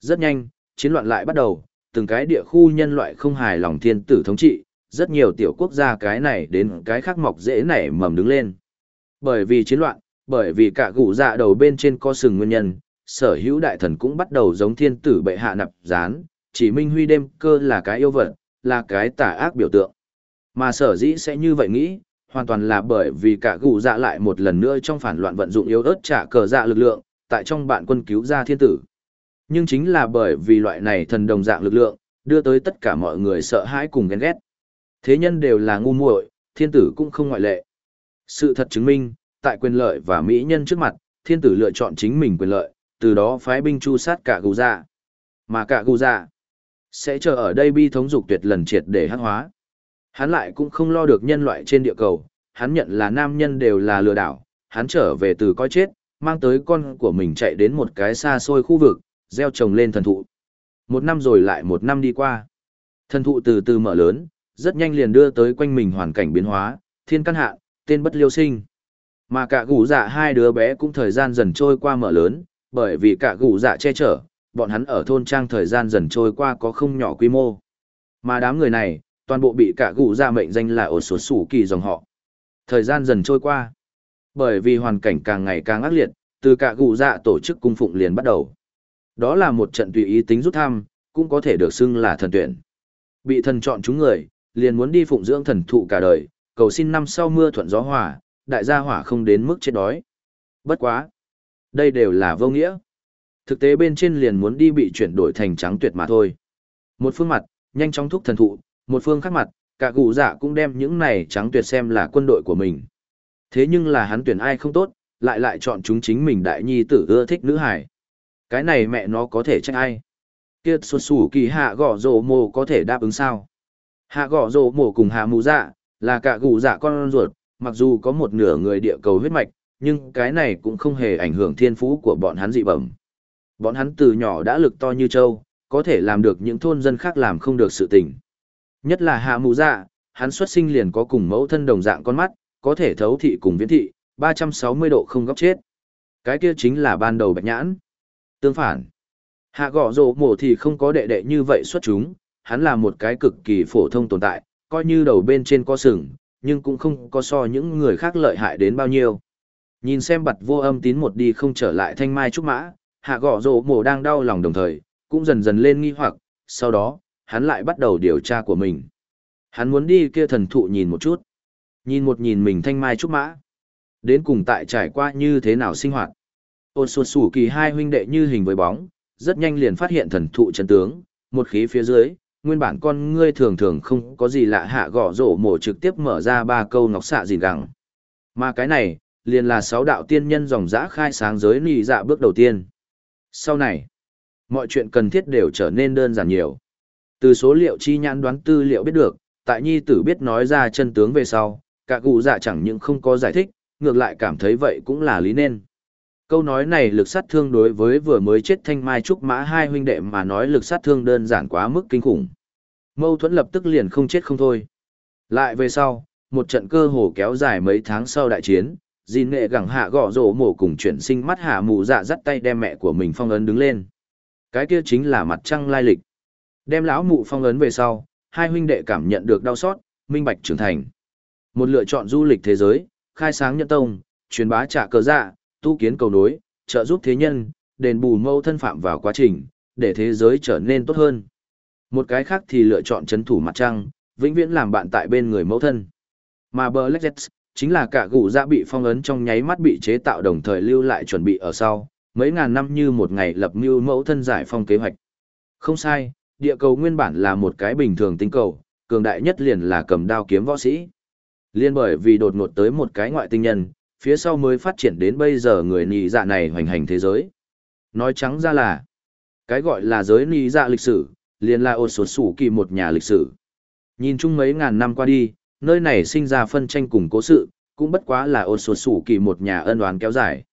rất nhanh, chiến loạn lại bắt đầu, từng cái địa khu nhân loại không hài lòng thiên tử thống trị, rất nhiều tiểu quốc gia cái này đến cái khác mọc dễ nảy mầm đứng lên. Bởi vì chiến loạn, bởi vì cả gũ dạ đầu bên trên co sừng nguyên nhân, sở hữu đại thần cũng bắt đầu giống thiên tử bệ hạ nạp gián, chỉ minh huy đêm cơ là cái yêu vật, là cái tà ác biểu tượng. Mà sở dĩ sẽ như vậy nghĩ, hoàn toàn là bởi vì cả gũ dạ lại một lần nữa trong phản loạn vận dụng yếu ớt trả cờ dạ lực lượng, tại trong bạn quân cứu ra thiên tử. Nhưng chính là bởi vì loại này thần đồng dạng lực lượng, đưa tới tất cả mọi người sợ hãi cùng ghen ghét. Thế nhân đều là ngu muội, thiên tử cũng không ngoại lệ. Sự thật chứng minh, tại quyền lợi và mỹ nhân trước mặt, thiên tử lựa chọn chính mình quyền lợi, từ đó phái binh chu sát cả gù dạ. Mà cả gù dạ sẽ chờ ở đây bi thống dục tuyệt lần triệt để hắc hóa. Hắn lại cũng không lo được nhân loại trên địa cầu, hắn nhận là nam nhân đều là lừa đảo, hắn trở về từ coi chết, mang tới con của mình chạy đến một cái xa xôi khu vực, gieo trồng lên thần thụ. Một năm rồi lại một năm đi qua. Thần thụ từ từ mở lớn, rất nhanh liền đưa tới quanh mình hoàn cảnh biến hóa, thiên căn hạ, tên bất liêu sinh. Mà cả gũ dạ hai đứa bé cũng thời gian dần trôi qua mở lớn, bởi vì cả gũ dạ che chở, bọn hắn ở thôn trang thời gian dần trôi qua có không nhỏ quy mô. Mà đám người này, toàn bộ bị cả gũ dạ mệnh danh là ổ số sủ kỳ dòng họ. Thời gian dần trôi qua, bởi vì hoàn cảnh càng ngày càng ác liệt, từ cả gũ dạ tổ chức cung phụng liền bắt đầu. Đó là một trận tùy ý tính rút thăm, cũng có thể được xưng là thần tuyển. Bị thần chọn chúng người, liền muốn đi phụng dưỡng thần thụ cả đời, cầu xin năm sau mưa thuận gió hòa, đại gia hỏa không đến mức chết đói. Bất quá. Đây đều là vô nghĩa. Thực tế bên trên liền muốn đi bị chuyển đổi thành trắng tuyệt mà thôi. Một phương mặt, nhanh chóng thúc thần thụ, một phương khác mặt, cả cụ dạ cũng đem những này trắng tuyệt xem là quân đội của mình. Thế nhưng là hắn tuyển ai không tốt, lại lại chọn chúng chính mình đại nhi tử ưa thích nữ hải. Cái này mẹ nó có thể trách ai? kiệt xuất sủ kỳ hạ gõ rổ mồ có thể đáp ứng sao? Hạ gõ rổ mồ cùng hạ mù dạ, là cả gù dạ con ruột, mặc dù có một nửa người địa cầu huyết mạch, nhưng cái này cũng không hề ảnh hưởng thiên phú của bọn hắn dị bẩm. Bọn hắn từ nhỏ đã lực to như trâu, có thể làm được những thôn dân khác làm không được sự tình. Nhất là hạ mù dạ, hắn xuất sinh liền có cùng mẫu thân đồng dạng con mắt, có thể thấu thị cùng viễn thị, 360 độ không góc chết. Cái kia chính là ban đầu bạch nhãn. Tương phản, hạ gõ rổ mổ thì không có đệ đệ như vậy xuất chúng, hắn là một cái cực kỳ phổ thông tồn tại, coi như đầu bên trên có sừng, nhưng cũng không có so những người khác lợi hại đến bao nhiêu. Nhìn xem bật vô âm tín một đi không trở lại thanh mai trúc mã, hạ gõ rổ mổ đang đau lòng đồng thời, cũng dần dần lên nghi hoặc, sau đó, hắn lại bắt đầu điều tra của mình. Hắn muốn đi kia thần thụ nhìn một chút. Nhìn một nhìn mình thanh mai trúc mã. Đến cùng tại trải qua như thế nào sinh hoạt. Ôn sụt sủ kỳ hai huynh đệ như hình với bóng, rất nhanh liền phát hiện thần thụ chân tướng, một khí phía dưới, nguyên bản con ngươi thường thường không có gì lạ hạ gõ rổ mổ trực tiếp mở ra ba câu ngọc xạ gìn gẳng. Mà cái này, liền là sáu đạo tiên nhân dòng dã khai sáng giới nì dạ bước đầu tiên. Sau này, mọi chuyện cần thiết đều trở nên đơn giản nhiều. Từ số liệu chi nhãn đoán tư liệu biết được, tại nhi tử biết nói ra chân tướng về sau, cả cụ dạ chẳng những không có giải thích, ngược lại cảm thấy vậy cũng là lý nên. Câu nói này lực sát thương đối với vừa mới chết thanh mai trúc mã hai huynh đệ mà nói lực sát thương đơn giản quá mức kinh khủng. Mâu thuẫn lập tức liền không chết không thôi. Lại về sau, một trận cơ hồ kéo dài mấy tháng sau đại chiến, dìn nghệ gẳng hạ gõ rổ mổ cùng chuyển sinh mắt hạ mù dạ dắt tay đem mẹ của mình phong ấn đứng lên. Cái kia chính là mặt trăng lai lịch. Đem lão mụ phong ấn về sau, hai huynh đệ cảm nhận được đau xót, minh bạch trưởng thành. Một lựa chọn du lịch thế giới, khai sáng nhân tông, truyền bá trả cờ dạ, tu kiến cầu nối, trợ giúp thế nhân, đền bù mâu thân phạm vào quá trình, để thế giới trở nên tốt hơn. Một cái khác thì lựa chọn chấn thủ mặt trăng, vĩnh viễn làm bạn tại bên người mẫu thân. Mà Black Jets, chính là cả gũ dạ bị phong ấn trong nháy mắt bị chế tạo đồng thời lưu lại chuẩn bị ở sau, mấy ngàn năm như một ngày lập mưu mẫu thân giải phong kế hoạch. Không sai, địa cầu nguyên bản là một cái bình thường tinh cầu, cường đại nhất liền là cầm đao kiếm võ sĩ. Liên bởi vì đột ngột tới một cái ngoại tinh nhân, phía sau mới phát triển đến bây giờ người nì dạ này hoành hành thế giới. Nói trắng ra là, cái gọi là giới nì dạ lịch sử, liền là ột sột sủ kỳ một nhà lịch sử. Nhìn chung mấy ngàn năm qua đi, nơi này sinh ra phân tranh cùng cố sự, cũng bất quá là ột sột sủ kỳ một nhà ân oán kéo dài.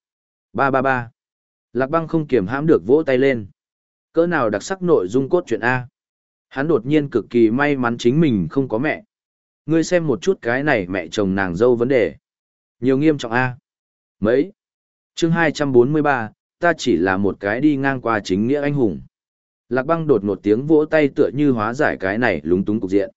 Ba ba ba. Lạc băng không kiềm hãm được vỗ tay lên. Cỡ nào đặc sắc nội dung cốt truyện A. Hắn đột nhiên cực kỳ may mắn chính mình không có mẹ. Ngươi xem một chút cái này mẹ chồng nàng dâu vấn đề. Nhiều nghiêm trọng A. Mấy? chương 243, ta chỉ là một cái đi ngang qua chính nghĩa anh hùng. Lạc băng đột một tiếng vỗ tay tựa như hóa giải cái này lúng túng cục diện.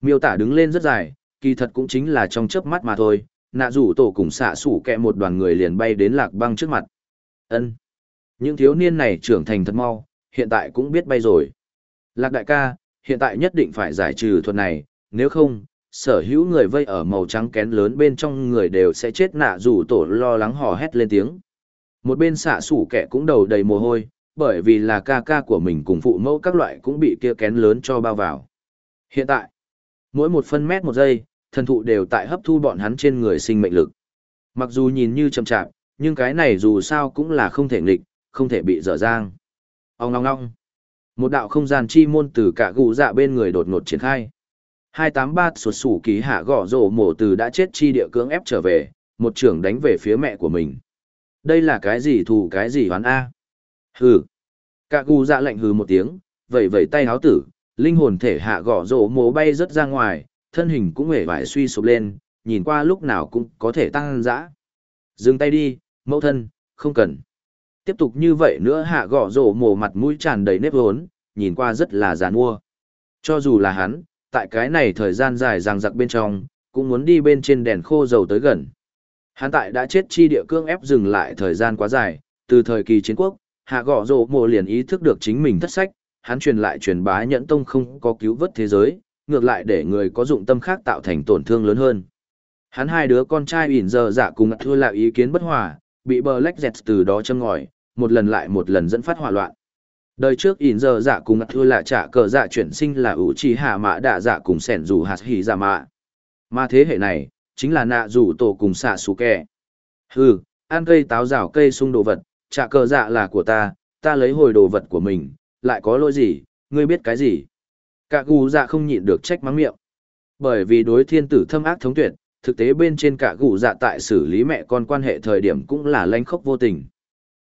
Miêu tả đứng lên rất dài, kỳ thật cũng chính là trong chớp mắt mà thôi, nạ rủ tổ cùng xạ sủ kẹ một đoàn người liền bay đến lạc băng trước mặt. ân Những thiếu niên này trưởng thành thật mau, hiện tại cũng biết bay rồi. Lạc đại ca, hiện tại nhất định phải giải trừ thuật này, nếu không, sở hữu người vây ở màu trắng kén lớn bên trong người đều sẽ chết nạ dù tổ lo lắng hò hét lên tiếng. Một bên xạ sủ kẹ cũng đầu đầy mồ hôi, bởi vì là ca ca của mình cùng phụ mẫu các loại cũng bị kia kén lớn cho bao vào. Hiện tại, mỗi một phân mét một giây, thần thụ đều tại hấp thu bọn hắn trên người sinh mệnh lực. Mặc dù nhìn như chậm chạp, nhưng cái này dù sao cũng là không thể nghịch, không thể bị dở dang. Ông ngong ngong. Một đạo không gian chi môn từ cả gù dạ bên người đột ngột triển khai. 283 sụt sủ ký hạ gõ rổ mổ từ đã chết chi địa cưỡng ép trở về, một trưởng đánh về phía mẹ của mình. Đây là cái gì thù cái gì hoán A? Hừ. Cả gù dạ lạnh hừ một tiếng, vẩy vẩy tay háo tử, linh hồn thể hạ gõ rổ mổ bay rất ra ngoài, thân hình cũng hề vải suy sụp lên, nhìn qua lúc nào cũng có thể tăng dã. Dừng tay đi, mẫu thân, không cần. Tiếp tục như vậy nữa hạ gõ rổ mổ mặt mũi tràn đầy nếp hốn, nhìn qua rất là giàn mua. Cho dù là hắn, tại cái này thời gian dài ràng giặc bên trong, cũng muốn đi bên trên đèn khô dầu tới gần. Hắn tại đã chết chi địa cương ép dừng lại thời gian quá dài, từ thời kỳ chiến quốc, hạ gõ rổ mổ liền ý thức được chính mình thất sách, hắn truyền lại truyền bá nhẫn tông không có cứu vớt thế giới, ngược lại để người có dụng tâm khác tạo thành tổn thương lớn hơn. Hắn hai đứa con trai ỉn giờ dạ cùng thua lại ý kiến bất hòa, bị Black Jet từ đó châm ngòi, một lần lại một lần dẫn phát hỏa loạn. Đời trước ỉn giờ dạ cùng ngặt thưa là trả cờ dạ chuyển sinh là ủ trì hạ mã đạ dạ cùng sẻn dù hạt hỉ dạ mạ. Mà thế hệ này, chính là nạ dù tổ cùng xạ xù kẹ. Hừ, ăn cây táo rào cây sung đồ vật, trả cờ dạ là của ta, ta lấy hồi đồ vật của mình, lại có lỗi gì, ngươi biết cái gì. Cả gù dạ không nhịn được trách mắng miệng. Bởi vì đối thiên tử thâm ác thống tuyệt, thực tế bên trên cả gù dạ tại xử lý mẹ con quan hệ thời điểm cũng là lanh khốc vô tình.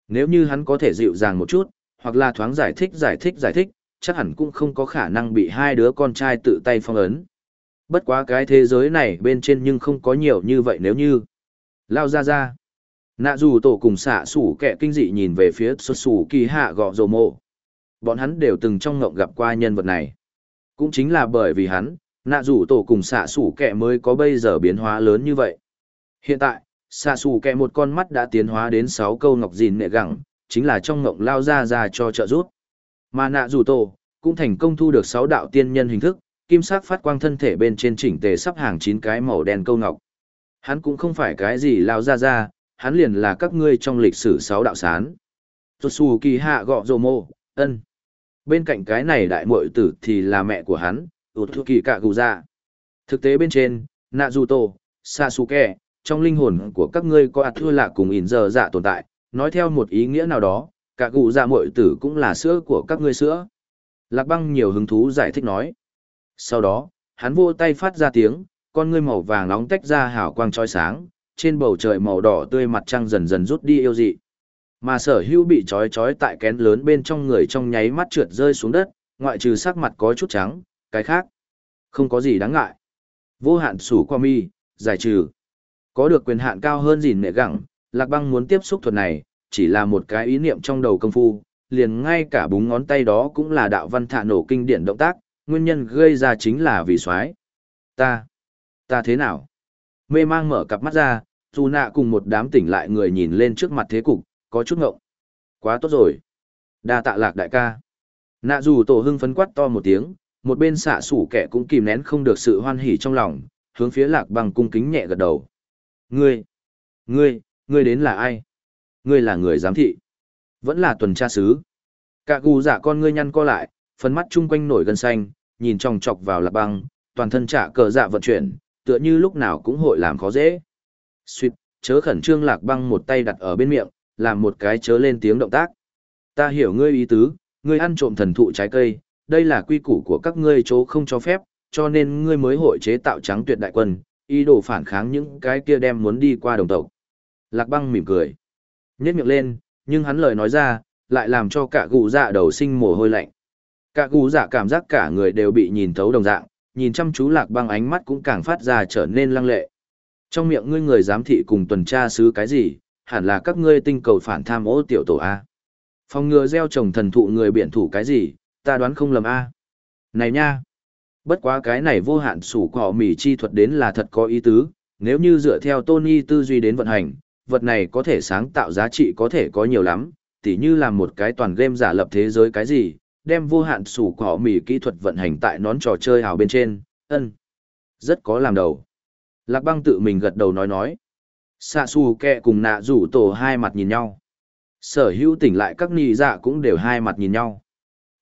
Nếu như hắn có thể dịu dàng một chút, hoặc là thoáng giải thích giải thích giải thích, chắc hẳn cũng không có khả năng bị hai đứa con trai tự tay phong ấn. Bất quá cái thế giới này bên trên nhưng không có nhiều như vậy nếu như. Lao ra ra. Nạ dù tổ cùng xạ sủ kẻ kinh dị nhìn về phía xuất sủ kỳ hạ gọ rồ mộ. Bọn hắn đều từng trong ngộng gặp qua nhân vật này. Cũng chính là bởi vì hắn, nạ dù tổ cùng xạ sủ kẻ mới có bây giờ biến hóa lớn như vậy. Hiện tại, xạ sủ kẻ một con mắt đã tiến hóa đến sáu câu ngọc dìn nệ gẳng, chính là trong ngộng lao ra ra cho trợ giúp, Mà nạ dù tổ, cũng thành công thu được sáu đạo tiên nhân hình thức, kim sắc phát quang thân thể bên trên chỉnh tề sắp hàng chín cái màu đen câu ngọc. Hắn cũng không phải cái gì lao ra ra, hắn liền là các ngươi trong lịch sử sáu đạo sán. Tosu kỳ hạ gọ rồ mô, ân. Bên cạnh cái này đại muội tử thì là mẹ của hắn, ụt thu kỳ cạ gù dạ. Thực tế bên trên, nạ dù tổ, Sasuke, trong linh hồn của các ngươi có ạt thưa lạ cùng ỉn giờ dạ tồn tại, nói theo một ý nghĩa nào đó, cả cụ dạ muội tử cũng là sữa của các ngươi sữa. Lạc băng nhiều hứng thú giải thích nói. Sau đó, hắn vô tay phát ra tiếng, con ngươi màu vàng nóng tách ra hào quang trói sáng, trên bầu trời màu đỏ tươi mặt trăng dần dần rút đi yêu dị. Mà sở hữu bị trói trói tại kén lớn bên trong người trong nháy mắt trượt rơi xuống đất, ngoại trừ sắc mặt có chút trắng, cái khác. Không có gì đáng ngại. Vô hạn sủ qua mi, giải trừ. Có được quyền hạn cao hơn gìn nệ gẳng, lạc băng muốn tiếp xúc thuật này, chỉ là một cái ý niệm trong đầu công phu, liền ngay cả búng ngón tay đó cũng là đạo văn thạ nổ kinh điển động tác, nguyên nhân gây ra chính là vì soái Ta, ta thế nào? Mê mang mở cặp mắt ra, dù nạ cùng một đám tỉnh lại người nhìn lên trước mặt thế cục, có chút ngộng. Quá tốt rồi. đa tạ lạc đại ca. Nạ dù tổ hưng phấn quát to một tiếng, một bên xạ sủ kẻ cũng kìm nén không được sự hoan hỉ trong lòng, hướng phía lạc bằng cung kính nhẹ gật đầu. Ngươi, ngươi, ngươi đến là ai? Ngươi là người giám thị. Vẫn là tuần tra sứ. Cả gù giả con ngươi nhăn co lại, phần mắt chung quanh nổi gân xanh, nhìn trong chọc vào lạc băng, toàn thân trả cờ dạ vận chuyển, tựa như lúc nào cũng hội làm khó dễ. Xuyệt, chớ khẩn trương lạc băng một tay đặt ở bên miệng, làm một cái chớ lên tiếng động tác. Ta hiểu ngươi ý tứ, ngươi ăn trộm thần thụ trái cây, đây là quy củ của các ngươi chỗ không cho phép, cho nên ngươi mới hội chế tạo trắng tuyệt đại quân, ý đồ phản kháng những cái kia đem muốn đi qua đồng tộc. Lạc băng mỉm cười. Nhét miệng lên, nhưng hắn lời nói ra, lại làm cho cả gù dạ đầu sinh mồ hôi lạnh. Cả gù dạ cảm giác cả người đều bị nhìn thấu đồng dạng, nhìn chăm chú lạc băng ánh mắt cũng càng phát ra trở nên lăng lệ. Trong miệng ngươi người giám thị cùng tuần tra sứ cái gì, hẳn là các ngươi tinh cầu phản tham ô tiểu tổ A. Phòng ngừa gieo trồng thần thụ người biển thủ cái gì, ta đoán không lầm A. Này nha! Bất quá cái này vô hạn sủ cỏ mỉ chi thuật đến là thật có ý tứ, nếu như dựa theo Tony tư duy đến vận hành, vật này có thể sáng tạo giá trị có thể có nhiều lắm, tỉ như làm một cái toàn game giả lập thế giới cái gì, đem vô hạn sủ cỏ mỉ kỹ thuật vận hành tại nón trò chơi hào bên trên, ân. Rất có làm đầu. Lạc băng tự mình gật đầu nói nói. Sạ xù kẹ cùng nạ rủ tổ hai mặt nhìn nhau. Sở hữu tỉnh lại các nì dạ cũng đều hai mặt nhìn nhau.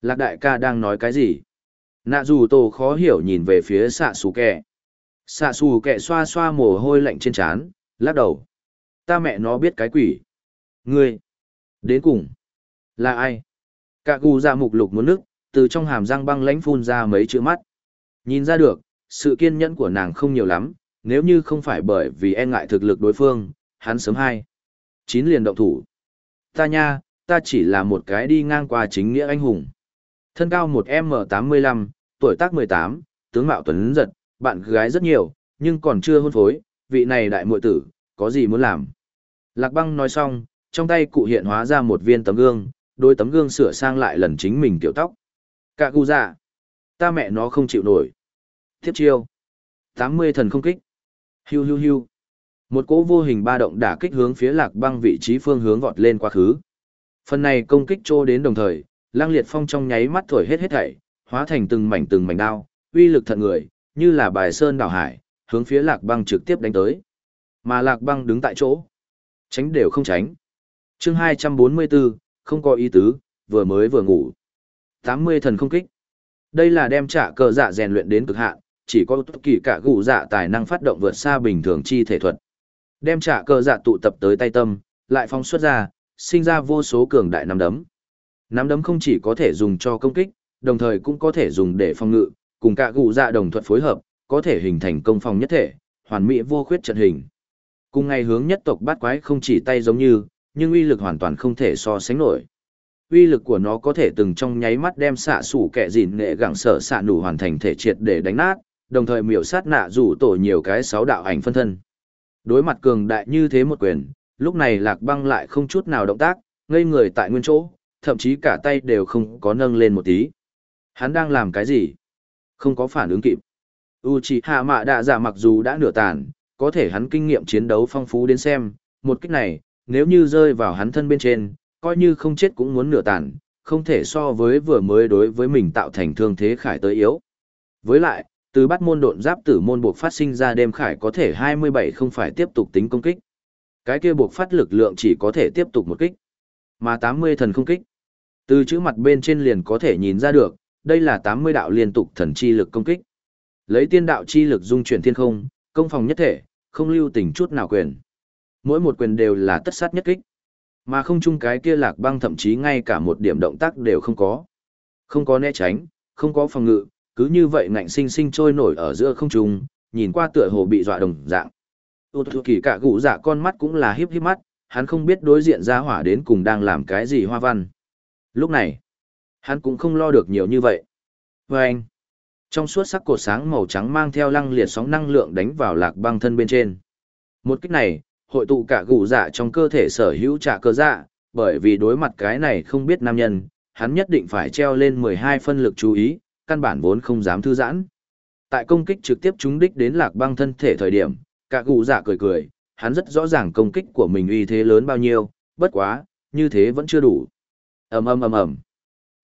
Lạc đại ca đang nói cái gì? Nạ rủ tổ khó hiểu nhìn về phía sạ xù kẹ. Sạ xù kẹ xoa xoa mồ hôi lạnh trên trán, lắc đầu. Ta mẹ nó biết cái quỷ. Ngươi. Đến cùng. Là ai? Cả gù ra mục lục muốn nước, từ trong hàm răng băng lãnh phun ra mấy chữ mắt. Nhìn ra được, sự kiên nhẫn của nàng không nhiều lắm, nếu như không phải bởi vì e ngại thực lực đối phương, hắn sớm hai. Chín liền động thủ. Ta nha, ta chỉ là một cái đi ngang qua chính nghĩa anh hùng. Thân cao một m tám mươi lăm, tuổi tác mười tám, tướng mạo tuấn giật, bạn gái rất nhiều, nhưng còn chưa hôn phối, vị này đại muội tử, có gì muốn làm. Lạc băng nói xong, trong tay cụ hiện hóa ra một viên tấm gương, đôi tấm gương sửa sang lại lần chính mình kiểu tóc. Cạ cụ dạ. Ta mẹ nó không chịu nổi. Tiếp chiêu. tám mươi thần không kích. Hiu hiu hiu. Một cỗ vô hình ba động đả kích hướng phía lạc băng vị trí phương hướng vọt lên quá khứ. Phần này công kích trô đến đồng thời, lang liệt phong trong nháy mắt thổi hết hết thảy, hóa thành từng mảnh từng mảnh đao, uy lực thận người, như là bài sơn đảo hải, hướng phía lạc băng trực tiếp đánh tới. Mà lạc băng đứng tại chỗ. Tránh đều không tránh. chương 244, không có ý tứ, vừa mới vừa ngủ. 80 thần không kích. Đây là đem trả cờ dạ rèn luyện đến cực hạn, chỉ có tất kỳ cả gụ dạ tài năng phát động vượt xa bình thường chi thể thuật. Đem trả cờ dạ tụ tập tới tay tâm, lại phóng xuất ra, sinh ra vô số cường đại nắm đấm. Nắm đấm không chỉ có thể dùng cho công kích, đồng thời cũng có thể dùng để phòng ngự, cùng cả gụ dạ đồng thuận phối hợp, có thể hình thành công phòng nhất thể, hoàn mỹ vô khuyết trận hình. Cùng ngày hướng nhất tộc bát quái không chỉ tay giống như, nhưng uy lực hoàn toàn không thể so sánh nổi. Uy lực của nó có thể từng trong nháy mắt đem xạ sủ kẻ gìn nghệ gẳng sở xạ nủ hoàn thành thể triệt để đánh nát, đồng thời miểu sát nạ rủ tổ nhiều cái sáu đạo ảnh phân thân. Đối mặt cường đại như thế một quyền, lúc này lạc băng lại không chút nào động tác, ngây người tại nguyên chỗ, thậm chí cả tay đều không có nâng lên một tí. Hắn đang làm cái gì? Không có phản ứng kịp. Uchiha Mạ Đạ Dạ mặc dù đã nửa tàn, có thể hắn kinh nghiệm chiến đấu phong phú đến xem, một kích này, nếu như rơi vào hắn thân bên trên, coi như không chết cũng muốn nửa tàn, không thể so với vừa mới đối với mình tạo thành thương thế khải tới yếu. Với lại, từ bắt môn độn giáp tử môn buộc phát sinh ra đêm khải có thể 27 không phải tiếp tục tính công kích. Cái kia buộc phát lực lượng chỉ có thể tiếp tục một kích. Mà 80 thần không kích. Từ chữ mặt bên trên liền có thể nhìn ra được, đây là 80 đạo liên tục thần chi lực công kích. Lấy tiên đạo chi lực dung chuyển thiên không, công phòng nhất thể, không lưu tình chút nào quyền. Mỗi một quyền đều là tất sát nhất kích. Mà không chung cái kia lạc băng thậm chí ngay cả một điểm động tác đều không có. Không có né tránh, không có phòng ngự, cứ như vậy ngạnh sinh sinh trôi nổi ở giữa không trung, nhìn qua tựa hồ bị dọa đồng dạng. Tô Thu Kỳ cả gụ dạ con mắt cũng là híp híp mắt, hắn không biết đối diện ra hỏa đến cùng đang làm cái gì hoa văn. Lúc này, hắn cũng không lo được nhiều như vậy. Và anh, trong suốt sắc cột sáng màu trắng mang theo lăng liệt sóng năng lượng đánh vào lạc băng thân bên trên. Một kích này, hội tụ cả gù dạ trong cơ thể sở hữu trả cơ dạ, bởi vì đối mặt cái này không biết nam nhân, hắn nhất định phải treo lên 12 phân lực chú ý, căn bản vốn không dám thư giãn. Tại công kích trực tiếp trúng đích đến lạc băng thân thể thời điểm, cả gù dạ cười cười, hắn rất rõ ràng công kích của mình uy thế lớn bao nhiêu, bất quá, như thế vẫn chưa đủ. ầm ầm ầm ầm.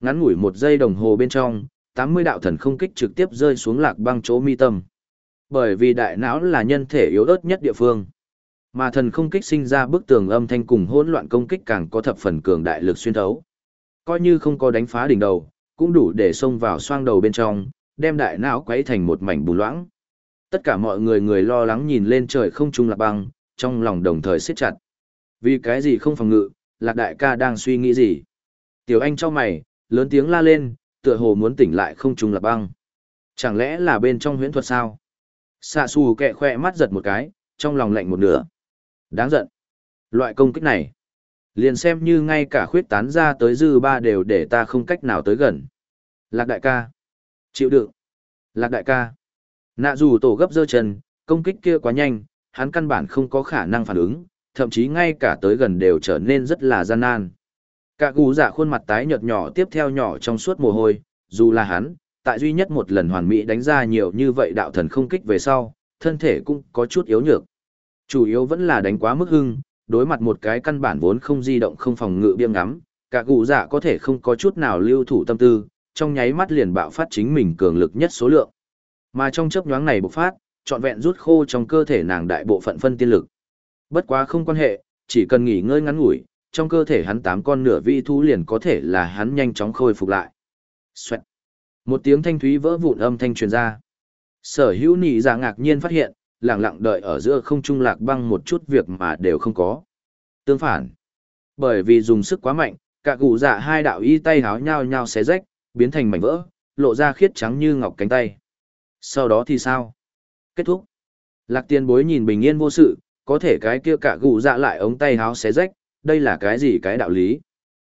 Ngắn ngủi một giây đồng hồ bên trong, 80 đạo thần không kích trực tiếp rơi xuống lạc băng chỗ mi tâm. Bởi vì đại não là nhân thể yếu ớt nhất địa phương. Mà thần không kích sinh ra bức tường âm thanh cùng hỗn loạn công kích càng có thập phần cường đại lực xuyên thấu. Coi như không có đánh phá đỉnh đầu, cũng đủ để xông vào xoang đầu bên trong, đem đại não quấy thành một mảnh bùn loãng. Tất cả mọi người người lo lắng nhìn lên trời không trung lạc băng, trong lòng đồng thời siết chặt. Vì cái gì không phòng ngự, lạc đại ca đang suy nghĩ gì? Tiểu anh cho mày, lớn tiếng la lên, tựa hồ muốn tỉnh lại không trùng lập băng. Chẳng lẽ là bên trong huyễn thuật sao? Xạ xù kẹ khoe mắt giật một cái, trong lòng lạnh một nửa. Đáng giận. Loại công kích này, liền xem như ngay cả khuyết tán ra tới dư ba đều để ta không cách nào tới gần. Lạc đại ca. Chịu đựng. Lạc đại ca. Nạ dù tổ gấp dơ chân, công kích kia quá nhanh, hắn căn bản không có khả năng phản ứng, thậm chí ngay cả tới gần đều trở nên rất là gian nan. Cả gù giả khuôn mặt tái nhợt nhỏ tiếp theo nhỏ trong suốt mồ hôi, dù là hắn, tại duy nhất một lần hoàn mỹ đánh ra nhiều như vậy đạo thần không kích về sau, thân thể cũng có chút yếu nhược. Chủ yếu vẫn là đánh quá mức hưng, đối mặt một cái căn bản vốn không di động không phòng ngự biêm ngắm, cả gù giả có thể không có chút nào lưu thủ tâm tư, trong nháy mắt liền bạo phát chính mình cường lực nhất số lượng. Mà trong chớp nhoáng này bộc phát, trọn vẹn rút khô trong cơ thể nàng đại bộ phận phân tiên lực. Bất quá không quan hệ, chỉ cần nghỉ ngơi ngắn ngủi, trong cơ thể hắn tám con nửa vi thú liền có thể là hắn nhanh chóng khôi phục lại. Xoẹt. Một tiếng thanh thúy vỡ vụn âm thanh truyền ra. Sở hữu nỉ giả dạ ngạc nhiên phát hiện, lặng lặng đợi ở giữa không trung lạc băng một chút việc mà đều không có. Tương phản. Bởi vì dùng sức quá mạnh, cả cụ dạ hai đạo y tay háo nhau nhau xé rách, biến thành mảnh vỡ, lộ ra khiết trắng như ngọc cánh tay. Sau đó thì sao? Kết thúc. Lạc tiên bối nhìn bình yên vô sự, có thể cái kia cả gù dạ lại ống tay háo xé rách, đây là cái gì cái đạo lý?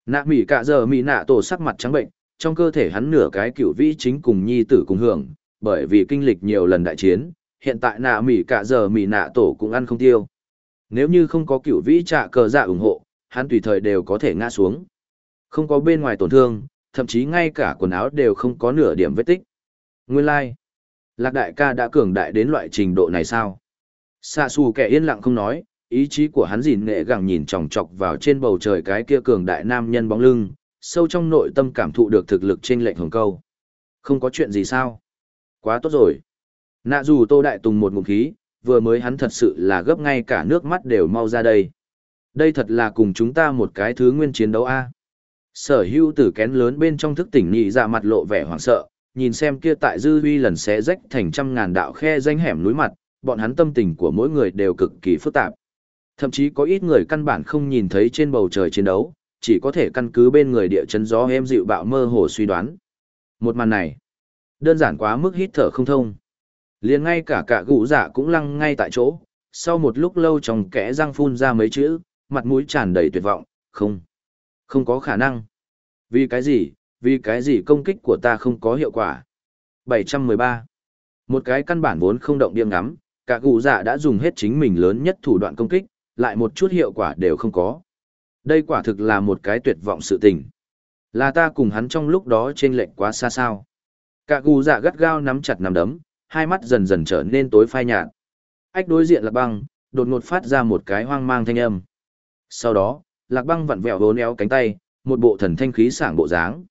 Nạ mỉ cả giờ mỉ nạ tổ sắc mặt trắng bệnh, trong cơ thể hắn nửa cái cựu vĩ chính cùng nhi tử cùng hưởng, bởi vì kinh lịch nhiều lần đại chiến, hiện tại nạ mỉ cả giờ mỉ nạ tổ cũng ăn không tiêu. Nếu như không có cựu vĩ trạ cờ dạ ủng hộ, hắn tùy thời đều có thể ngã xuống. Không có bên ngoài tổn thương, thậm chí ngay cả quần áo đều không có nửa điểm vết tích. Nguyên lai、like. Lạc đại ca đã cường đại đến loại trình độ này sao? Xạ xù kẻ yên lặng không nói, ý chí của hắn dìn nghệ gẳng nhìn chòng chọc vào trên bầu trời cái kia cường đại nam nhân bóng lưng, sâu trong nội tâm cảm thụ được thực lực trên lệnh hồng câu. Không có chuyện gì sao? Quá tốt rồi. Nạ dù tô đại tùng một ngụm khí, vừa mới hắn thật sự là gấp ngay cả nước mắt đều mau ra đây. Đây thật là cùng chúng ta một cái thứ nguyên chiến đấu a. Sở hữu tử kén lớn bên trong thức tỉnh nhị ra mặt lộ vẻ hoảng sợ, nhìn xem kia tại dư huy lần xé rách thành trăm ngàn đạo khe danh hẻm núi mặt, bọn hắn tâm tình của mỗi người đều cực kỳ phức tạp. Thậm chí có ít người căn bản không nhìn thấy trên bầu trời chiến đấu, chỉ có thể căn cứ bên người địa chấn gió êm dịu bạo mơ hồ suy đoán. Một màn này, đơn giản quá mức hít thở không thông. liền ngay cả cả gũ giả dạ cũng lăng ngay tại chỗ, sau một lúc lâu trong kẽ răng phun ra mấy chữ, mặt mũi tràn đầy tuyệt vọng, không, không có khả năng. Vì cái gì, vì cái gì công kích của ta không có hiệu quả. 713. Một cái căn bản vốn không động điên ngắm, cả gù dạ đã dùng hết chính mình lớn nhất thủ đoạn công kích, lại một chút hiệu quả đều không có. Đây quả thực là một cái tuyệt vọng sự tình. Là ta cùng hắn trong lúc đó trên lệnh quá xa sao. Cả gù dạ gắt gao nắm chặt nắm đấm, hai mắt dần dần trở nên tối phai nhạt. Ách đối diện lạc băng, đột ngột phát ra một cái hoang mang thanh âm. Sau đó, lạc băng vặn vẹo vốn éo cánh tay, một bộ thần thanh khí sảng bộ dáng.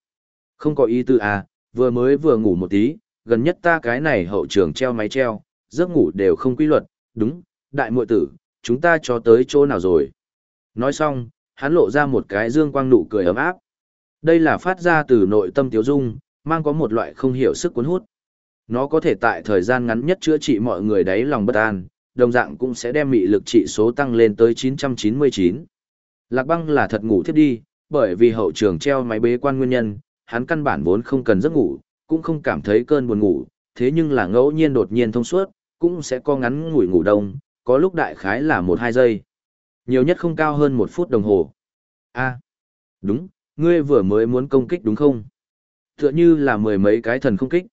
Không có ý tư à, vừa mới vừa ngủ một tí, gần nhất ta cái này hậu trường treo máy treo, giấc ngủ đều không quy luật, đúng, đại muội tử, chúng ta cho tới chỗ nào rồi. Nói xong, hắn lộ ra một cái dương quang nụ cười ấm áp. Đây là phát ra từ nội tâm tiếu dung, mang có một loại không hiểu sức cuốn hút. Nó có thể tại thời gian ngắn nhất chữa trị mọi người đáy lòng bất an, đồng dạng cũng sẽ đem mị lực trị số tăng lên tới 999. Lạc băng là thật ngủ thiếp đi, bởi vì hậu trường treo máy bế quan nguyên nhân, hắn căn bản vốn không cần giấc ngủ, cũng không cảm thấy cơn buồn ngủ, thế nhưng là ngẫu nhiên đột nhiên thông suốt, cũng sẽ có ngắn ngủi ngủ đông, có lúc đại khái là 1-2 giây. Nhiều nhất không cao hơn một phút đồng hồ. a đúng, ngươi vừa mới muốn công kích đúng không? Tựa như là mười mấy cái thần không kích.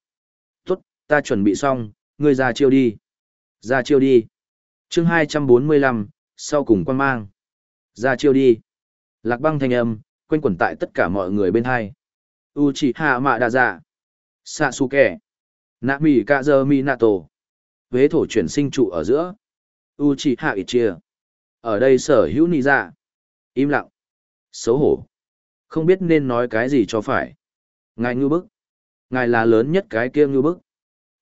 Tốt, ta chuẩn bị xong, ngươi ra chiêu đi. Ra chiêu đi. chương 245, sau cùng quan mang. Ra chiêu đi. Lạc băng thanh âm, quanh quẩn tại tất cả mọi người bên hai u hạ mạ đa dạ Sasuke. su kẻ nạ mì cạ dơ mi nạ tổ huế thổ chuyển sinh trụ ở giữa u chỉ hạ ít chia ở đây sở hữu nị dạ im lặng. Xấu hổ. Không biết nên nói cái gì cho phải. Ngài ngư bức. Ngài là lớn nhất cái kia ngư bức.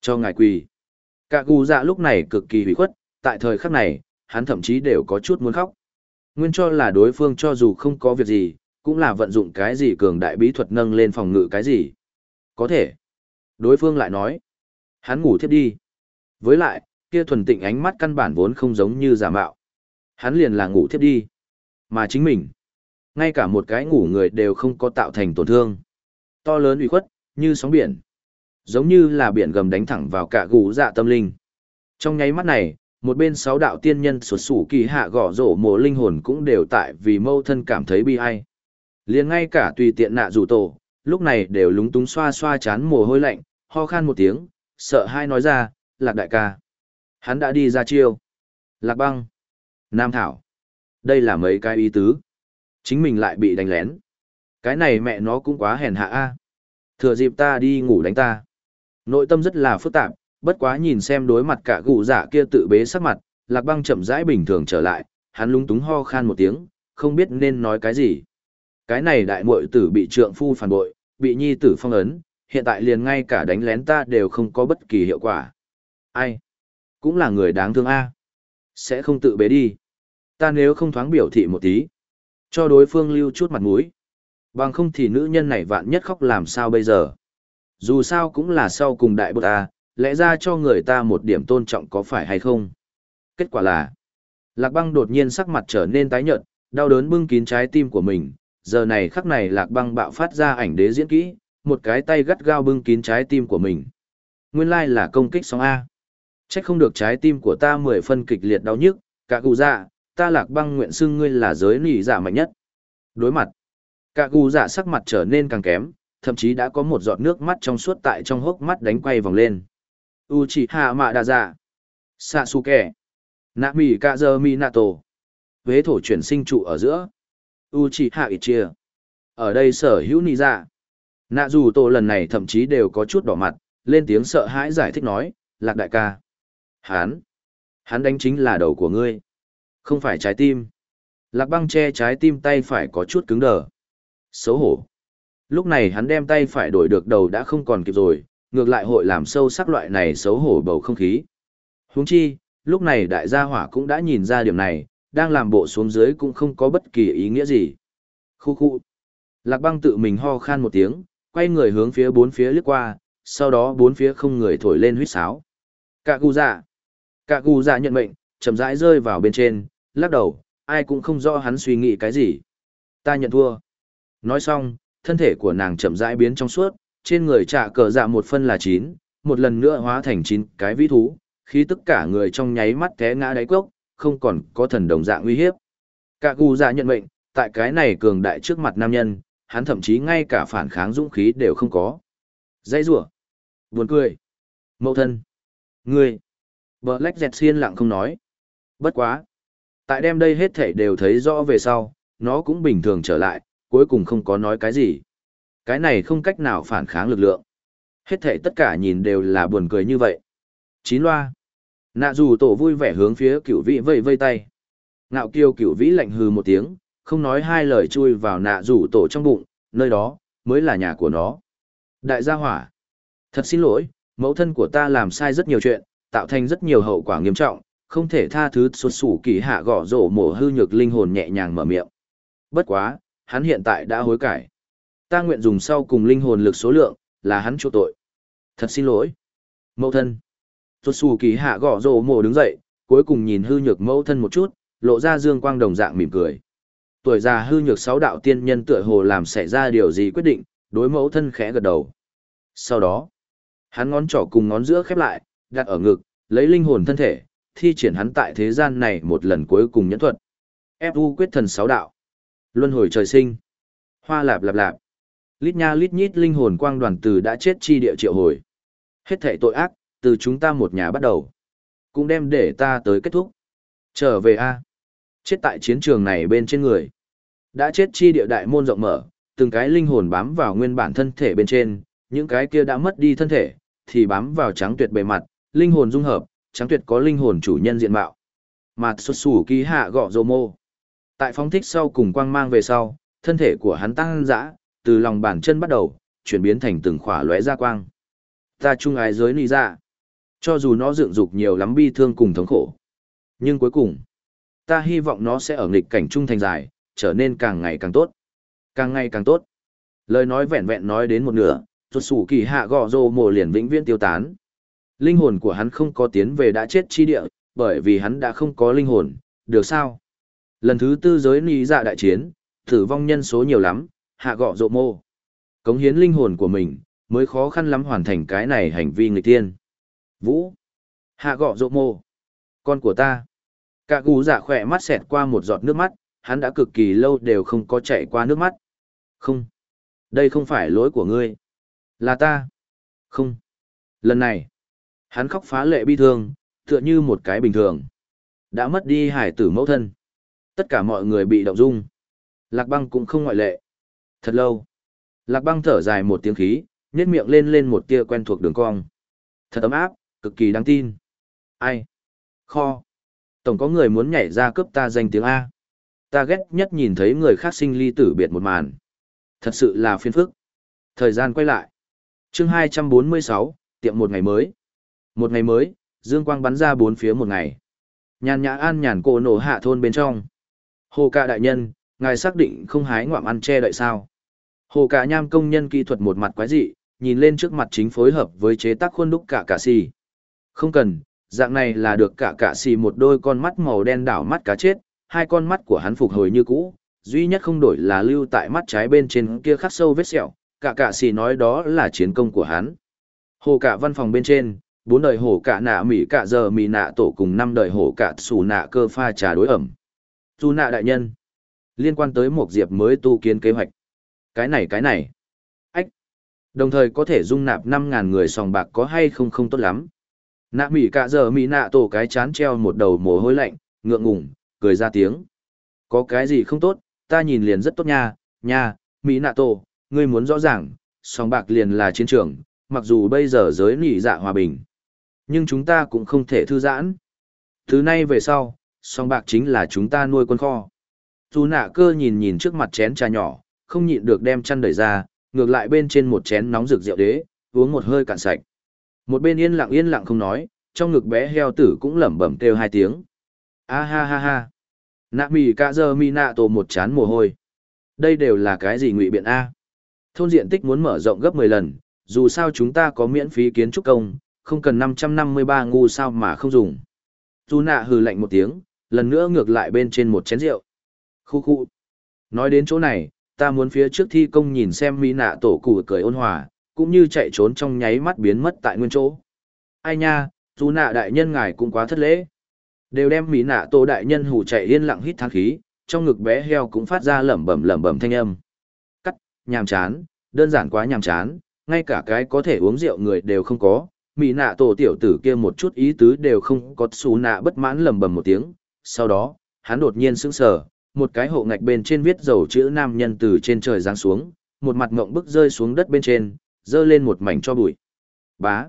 Cho ngài quỳ. Cả gù dạ lúc này cực kỳ hủy khuất. Tại thời khắc này hắn thậm chí đều có chút muốn khóc. Nguyên cho là đối phương cho dù không có việc gì cũng là vận dụng cái gì cường đại bí thuật nâng lên phòng ngự cái gì. Có thể. Đối phương lại nói. Hắn ngủ thiếp đi. Với lại, kia thuần tịnh ánh mắt căn bản vốn không giống như giả mạo. Hắn liền là ngủ thiếp đi. Mà chính mình, ngay cả một cái ngủ người đều không có tạo thành tổn thương. To lớn uy khuất, như sóng biển. Giống như là biển gầm đánh thẳng vào cả gù dạ tâm linh. Trong nháy mắt này, một bên sáu đạo tiên nhân sụt sủ kỳ hạ gõ rổ mồ linh hồn cũng đều tại vì mâu thân cảm thấy bi ai. liền ngay cả tùy tiện nạ rủ tổ, lúc này đều lúng túng xoa xoa chán mồ hôi lạnh, ho khan một tiếng, sợ hai nói ra, lạc đại ca. Hắn đã đi ra chiêu. Lạc băng. Nam Thảo. Đây là mấy cái ý tứ. Chính mình lại bị đánh lén. Cái này mẹ nó cũng quá hèn hạ a. Thừa dịp ta đi ngủ đánh ta. Nội tâm rất là phức tạp, bất quá nhìn xem đối mặt cả gù giả kia tự bế sắc mặt, lạc băng chậm rãi bình thường trở lại, hắn lúng túng ho khan một tiếng, không biết nên nói cái gì. Cái này đại muội tử bị trượng phu phản bội, bị nhi tử phong ấn, hiện tại liền ngay cả đánh lén ta đều không có bất kỳ hiệu quả. Ai? Cũng là người đáng thương a. Sẽ không tự bế đi. Ta nếu không thoáng biểu thị một tí, cho đối phương lưu chút mặt mũi. Bằng không thì nữ nhân này vạn nhất khóc làm sao bây giờ. Dù sao cũng là sau cùng đại bột ta, lẽ ra cho người ta một điểm tôn trọng có phải hay không. Kết quả là, Lạc băng đột nhiên sắc mặt trở nên tái nhợt, đau đớn bưng kín trái tim của mình. Giờ này khắc này Lạc băng bạo phát ra ảnh đế diễn kỹ, một cái tay gắt gao bưng kín trái tim của mình. Nguyên lai là công kích sóng A. Trách không được trái tim của ta mười phân kịch liệt đau nhức, cả cụ dạ, ta lạc băng nguyện xưng ngươi là giới nỉ dạ mạnh nhất. Đối mặt, cả cụ dạ sắc mặt trở nên càng kém, thậm chí đã có một giọt nước mắt trong suốt tại trong hốc mắt đánh quay vòng lên. Uchiha Mạ Đa Dạ, Sasuke, Nami Kazer Minato, Vế thổ chuyển sinh trụ ở giữa, Uchiha Ichia. Ở đây sở hữu nỉ dạ. Nạ dù tổ lần này thậm chí đều có chút đỏ mặt, lên tiếng sợ hãi giải thích nói, lạc đại ca. Hán, hắn đánh chính là đầu của ngươi, không phải trái tim. Lạc băng che trái tim tay phải có chút cứng đờ. Xấu hổ. Lúc này hắn đem tay phải đổi được đầu đã không còn kịp rồi, ngược lại hội làm sâu sắc loại này xấu hổ bầu không khí. Huống chi, lúc này đại gia hỏa cũng đã nhìn ra điểm này, đang làm bộ xuống dưới cũng không có bất kỳ ý nghĩa gì. Khu khu. Lạc băng tự mình ho khan một tiếng, quay người hướng phía bốn phía lướt qua, sau đó bốn phía không người thổi lên huýt sáo. Cả cụ dạ. Cả gù dạ nhận mệnh, chậm rãi rơi vào bên trên, lắc đầu, ai cũng không rõ hắn suy nghĩ cái gì. Ta nhận thua. Nói xong, thân thể của nàng chậm rãi biến trong suốt, trên người trả cờ dạ một phân là chín, một lần nữa hóa thành chín cái vĩ thú, khi tất cả người trong nháy mắt té ngã đáy cốc, không còn có thần đồng dạng uy hiếp. Cả gù dạ nhận mệnh, tại cái này cường đại trước mặt nam nhân, hắn thậm chí ngay cả phản kháng dũng khí đều không có. Dây rủa Buồn cười. Mậu thân. Ngươi. Black dẹt xiên lặng không nói. Bất quá. Tại đêm đây hết thảy đều thấy rõ về sau, nó cũng bình thường trở lại, cuối cùng không có nói cái gì. Cái này không cách nào phản kháng lực lượng. Hết thảy tất cả nhìn đều là buồn cười như vậy. Chín loa. Nạ dù tổ vui vẻ hướng phía cửu vĩ vây vây tay. Ngạo kiêu cửu vĩ lạnh hừ một tiếng, không nói hai lời chui vào nạ rủ tổ trong bụng, nơi đó, mới là nhà của nó. Đại gia hỏa. Thật xin lỗi, mẫu thân của ta làm sai rất nhiều chuyện, tạo thành rất nhiều hậu quả nghiêm trọng, không thể tha thứ xuất sủ kỳ hạ gõ rổ mổ hư nhược linh hồn nhẹ nhàng mở miệng. Bất quá, hắn hiện tại đã hối cải. Ta nguyện dùng sau cùng linh hồn lực số lượng, là hắn chỗ tội. Thật xin lỗi. Mẫu thân. Xuất sủ kỳ hạ gõ rổ mổ đứng dậy, cuối cùng nhìn hư nhược mẫu thân một chút, lộ ra dương quang đồng dạng mỉm cười. Tuổi già hư nhược sáu đạo tiên nhân tựa hồ làm xảy ra điều gì quyết định, đối mẫu thân khẽ gật đầu. Sau đó, hắn ngón trỏ cùng ngón giữa khép lại, đặt ở ngực, lấy linh hồn thân thể, thi triển hắn tại thế gian này một lần cuối cùng nhẫn thuật. Fu quyết thần sáu đạo. Luân hồi trời sinh. Hoa lạp lạp lạp. Lít nha lít nhít linh hồn quang đoàn từ đã chết chi địa triệu hồi. Hết thảy tội ác, từ chúng ta một nhà bắt đầu. Cũng đem để ta tới kết thúc. Trở về A. Chết tại chiến trường này bên trên người. Đã chết chi địa đại môn rộng mở, từng cái linh hồn bám vào nguyên bản thân thể bên trên, những cái kia đã mất đi thân thể, thì bám vào trắng tuyệt bề mặt, linh hồn dung hợp, trắng tuyệt có linh hồn chủ nhân diện mạo. Mặt xuất xù ký hạ gọ rồ mô. Tại phóng thích sau cùng quang mang về sau, thân thể của hắn tăng dã, từ lòng bàn chân bắt đầu, chuyển biến thành từng khỏa lóe ra quang. Ta chung ái giới nì ra. Dạ. Cho dù nó dựng dục nhiều lắm bi thương cùng thống khổ. Nhưng cuối cùng, ta hy vọng nó sẽ ở nghịch cảnh trung thành dài, trở nên càng ngày càng tốt. Càng ngày càng tốt. Lời nói vẹn vẹn nói đến một nửa, Rốt sủ kỳ hạ gọ rồ mồ liền vĩnh viễn tiêu tán. Linh hồn của hắn không có tiến về đã chết chi địa, bởi vì hắn đã không có linh hồn, được sao? Lần thứ tư giới ní dạ đại chiến, tử vong nhân số nhiều lắm, hạ gọ rộ mô. Cống hiến linh hồn của mình, mới khó khăn lắm hoàn thành cái này hành vi người tiên. Vũ. Hạ gọ rộ mô. Con của ta. Cả gù giả khỏe mắt xẹt qua một giọt nước mắt, hắn đã cực kỳ lâu đều không có chạy qua nước mắt. Không. Đây không phải lỗi của ngươi. Là ta. Không. Lần này, hắn khóc phá lệ bi thương, tựa như một cái bình thường. Đã mất đi hải tử mẫu thân. Tất cả mọi người bị động dung. Lạc băng cũng không ngoại lệ. Thật lâu. Lạc băng thở dài một tiếng khí, nhét miệng lên lên một tia quen thuộc đường cong. Thật ấm áp, cực kỳ đáng tin. Ai? Kho. Tổng có người muốn nhảy ra cướp ta danh tiếng A. Ta ghét nhất nhìn thấy người khác sinh ly tử biệt một màn. Thật sự là phiền phức. Thời gian quay lại. chương 246, tiệm một ngày mới. Một ngày mới, dương quang bắn ra bốn phía một ngày. Nhàn nhã an nhàn cổ nổ hạ thôn bên trong. Hồ ca đại nhân, ngài xác định không hái ngoạm ăn che đậy sao. Hồ cả nham công nhân kỹ thuật một mặt quái dị, nhìn lên trước mặt chính phối hợp với chế tác khuôn đúc cả cả xì. Không cần, dạng này là được cả cả xì một đôi con mắt màu đen đảo mắt cá chết, hai con mắt của hắn phục hồi như cũ, duy nhất không đổi là lưu tại mắt trái bên trên kia khắc sâu vết sẹo, cả cả xì nói đó là chiến công của hắn. Hồ cả văn phòng bên trên, bốn đời hổ cả nạ mỹ cả giờ mỹ nạ tổ cùng năm đời hổ cả xù nạ cơ pha trà đối ẩm. Dù nạ đại nhân, liên quan tới một diệp mới tu kiến kế hoạch. Cái này cái này. Ách. Đồng thời có thể dung nạp năm ngàn người sòng bạc có hay không không tốt lắm. Nạ mỹ cả giờ mỹ nạ tổ cái chán treo một đầu mồ hôi lạnh, ngượng ngùng, cười ra tiếng. Có cái gì không tốt, ta nhìn liền rất tốt nha, nha, mỹ nạ tổ, ngươi muốn rõ ràng, sòng bạc liền là chiến trường, mặc dù bây giờ giới nỉ dạ hòa bình. Nhưng chúng ta cũng không thể thư giãn. Thứ nay về sau, song bạc chính là chúng ta nuôi quân kho. Dù nạ cơ nhìn nhìn trước mặt chén trà nhỏ, không nhịn được đem chăn đẩy ra, ngược lại bên trên một chén nóng rực rượu đế, uống một hơi cạn sạch. Một bên yên lặng yên lặng không nói, trong ngực bé heo tử cũng lẩm bẩm kêu hai tiếng. A ha ha ha. Nạ mì cả giờ mi nạ tổ một chán mồ hôi. Đây đều là cái gì ngụy biện A. Thôn diện tích muốn mở rộng gấp 10 lần, dù sao chúng ta có miễn phí kiến trúc công, không cần 553 ngu sao mà không dùng. Dù nạ hừ lạnh một tiếng, lần nữa ngược lại bên trên một chén rượu. Khu khu. Nói đến chỗ này, ta muốn phía trước thi công nhìn xem mỹ nạ tổ cụ cười ôn hòa, cũng như chạy trốn trong nháy mắt biến mất tại nguyên chỗ. Ai nha, dù nạ đại nhân ngài cũng quá thất lễ. Đều đem mỹ nạ tổ đại nhân hù chạy yên lặng hít thang khí, trong ngực bé heo cũng phát ra lẩm bẩm lẩm bẩm thanh âm. Cắt, nhàm chán, đơn giản quá nhàm chán, ngay cả cái có thể uống rượu người đều không có, mỹ nạ tổ tiểu tử kia một chút ý tứ đều không có, xù nạ bất mãn lầm bầm một tiếng. Sau đó, hắn đột nhiên sững sờ, một cái hộ ngạch bên trên viết dầu chữ nam nhân từ trên trời giáng xuống, một mặt ngộng bức rơi xuống đất bên trên, giơ lên một mảnh cho bụi. Bá!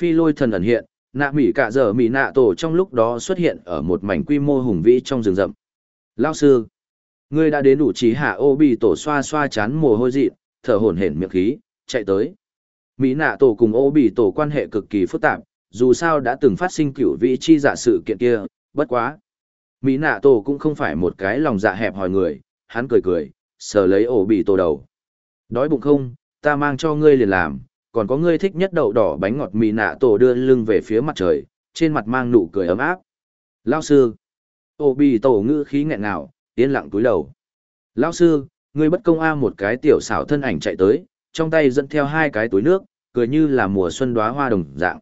Phi lôi thần ẩn hiện, nạ mỹ cả giờ mỹ nạ tổ trong lúc đó xuất hiện ở một mảnh quy mô hùng vĩ trong rừng rậm. Lao sư, ngươi đã đến đủ trí hạ ô bị tổ xoa xoa chán mồ hôi dị thở hổn hển miệng khí, chạy tới. Mỹ nạ tổ cùng ô bị tổ quan hệ cực kỳ phức tạp, dù sao đã từng phát sinh cửu vị chi giả sự kiện kia, bất quá. Mỹ nạ tổ cũng không phải một cái lòng dạ hẹp hòi người, hắn cười cười, sờ lấy ổ bị tổ đầu. Đói bụng không, ta mang cho ngươi liền làm, còn có ngươi thích nhất đậu đỏ bánh ngọt Mỹ nạ tổ đưa lưng về phía mặt trời, trên mặt mang nụ cười ấm áp. Lao sư. Ổ bị tổ ngữ khí nghẹn ngào, yên lặng túi đầu. Lao sư, ngươi bất công a một cái tiểu xảo thân ảnh chạy tới, trong tay dẫn theo hai cái túi nước, cười như là mùa xuân đóa hoa đồng dạng.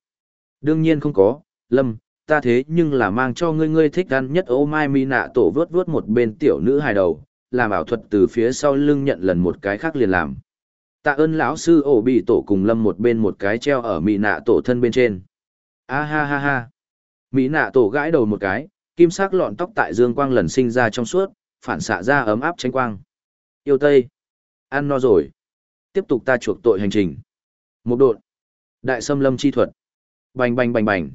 Đương nhiên không có, Lâm, ta thế nhưng là mang cho ngươi ngươi thích ăn nhất ô mai mi nạ tổ vớt vớt một bên tiểu nữ hài đầu, làm ảo thuật từ phía sau lưng nhận lần một cái khác liền làm. Tạ ơn lão sư ổ bị tổ cùng Lâm một bên một cái treo ở mi nạ tổ thân bên trên. A ha ha ha. Mỹ nạ tổ gãi đầu một cái, kim sắc lọn tóc tại dương quang lần sinh ra trong suốt, phản xạ ra ấm áp tranh quang. Yêu Tây. Ăn no rồi. Tiếp tục ta chuộc tội hành trình. Một đột Đại xâm lâm chi thuật. Bành bành bành bành.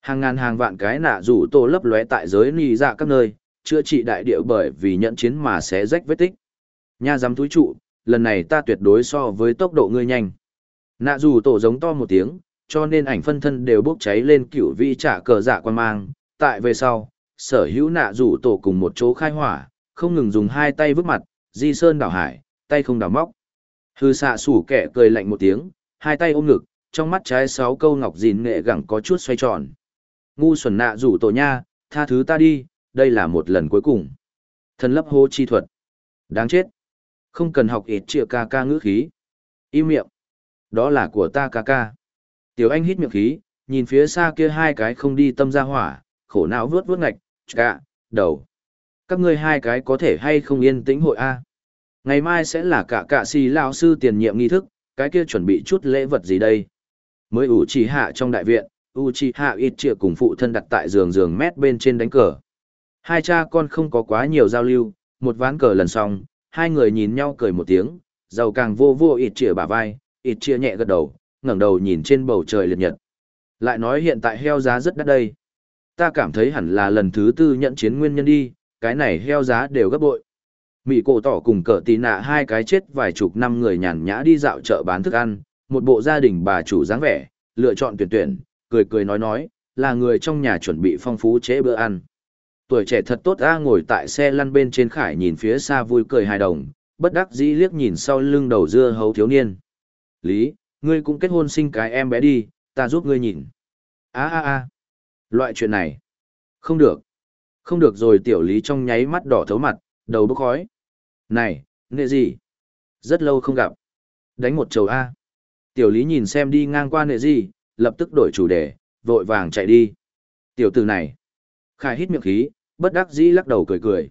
Hàng ngàn hàng vạn cái nạ rủ tổ lấp lóe tại giới nì dạ các nơi, chữa trị đại địa bởi vì nhận chiến mà sẽ rách vết tích. Nha giám túi trụ, lần này ta tuyệt đối so với tốc độ ngươi nhanh. Nạ rủ tổ giống to một tiếng, cho nên ảnh phân thân đều bốc cháy lên cửu vi trả cờ dạ quan mang. Tại về sau, sở hữu nạ rủ tổ cùng một chỗ khai hỏa, không ngừng dùng hai tay vứt mặt, di sơn đảo hải, tay không đảo móc. Hư xạ sủ kẻ cười lạnh một tiếng, hai tay ôm ngực, trong mắt trái sáu câu ngọc dìn nghệ gẳng có chút xoay tròn. Ngu xuẩn nạ rủ tổ nha, tha thứ ta đi, đây là một lần cuối cùng. Thần lấp hô chi thuật. Đáng chết. Không cần học ít trịa ca ca ngữ khí. Im miệng. Đó là của ta ca ca. Tiểu anh hít miệng khí, nhìn phía xa kia hai cái không đi tâm ra hỏa, khổ não vướt vướt ngạch, cả, đầu. Các ngươi hai cái có thể hay không yên tĩnh hội A. Ngày mai sẽ là cả cạ xì lao sư tiền nhiệm nghi thức, cái kia chuẩn bị chút lễ vật gì đây? Mới ủ trì hạ trong đại viện, u trì hạ ít trịa cùng phụ thân đặt tại giường giường mét bên trên đánh cờ. Hai cha con không có quá nhiều giao lưu, một ván cờ lần xong, hai người nhìn nhau cười một tiếng, giàu càng vô vô ít trịa bả vai, ít trịa nhẹ gật đầu, ngẩng đầu nhìn trên bầu trời liệt nhật. Lại nói hiện tại heo giá rất đắt đây. Ta cảm thấy hẳn là lần thứ tư nhận chiến nguyên nhân đi, cái này heo giá đều gấp bội. Mỹ cổ tỏ cùng cờ tì nạ hai cái chết vài chục năm người nhàn nhã đi dạo chợ bán thức ăn, một bộ gia đình bà chủ dáng vẻ, lựa chọn tuyển tuyển, cười cười nói nói, là người trong nhà chuẩn bị phong phú chế bữa ăn. Tuổi trẻ thật tốt a ngồi tại xe lăn bên trên khải nhìn phía xa vui cười hài đồng, bất đắc dĩ liếc nhìn sau lưng đầu dưa hấu thiếu niên. Lý, ngươi cũng kết hôn sinh cái em bé đi, ta giúp ngươi nhìn. a a a loại chuyện này. Không được. Không được rồi tiểu lý trong nháy mắt đỏ thấu mặt, đầu bốc khói. Này, nghệ gì? Rất lâu không gặp. Đánh một chầu A. Tiểu lý nhìn xem đi ngang qua nghệ gì, lập tức đổi chủ đề, vội vàng chạy đi. Tiểu tử này. Khải hít miệng khí, bất đắc dĩ lắc đầu cười cười.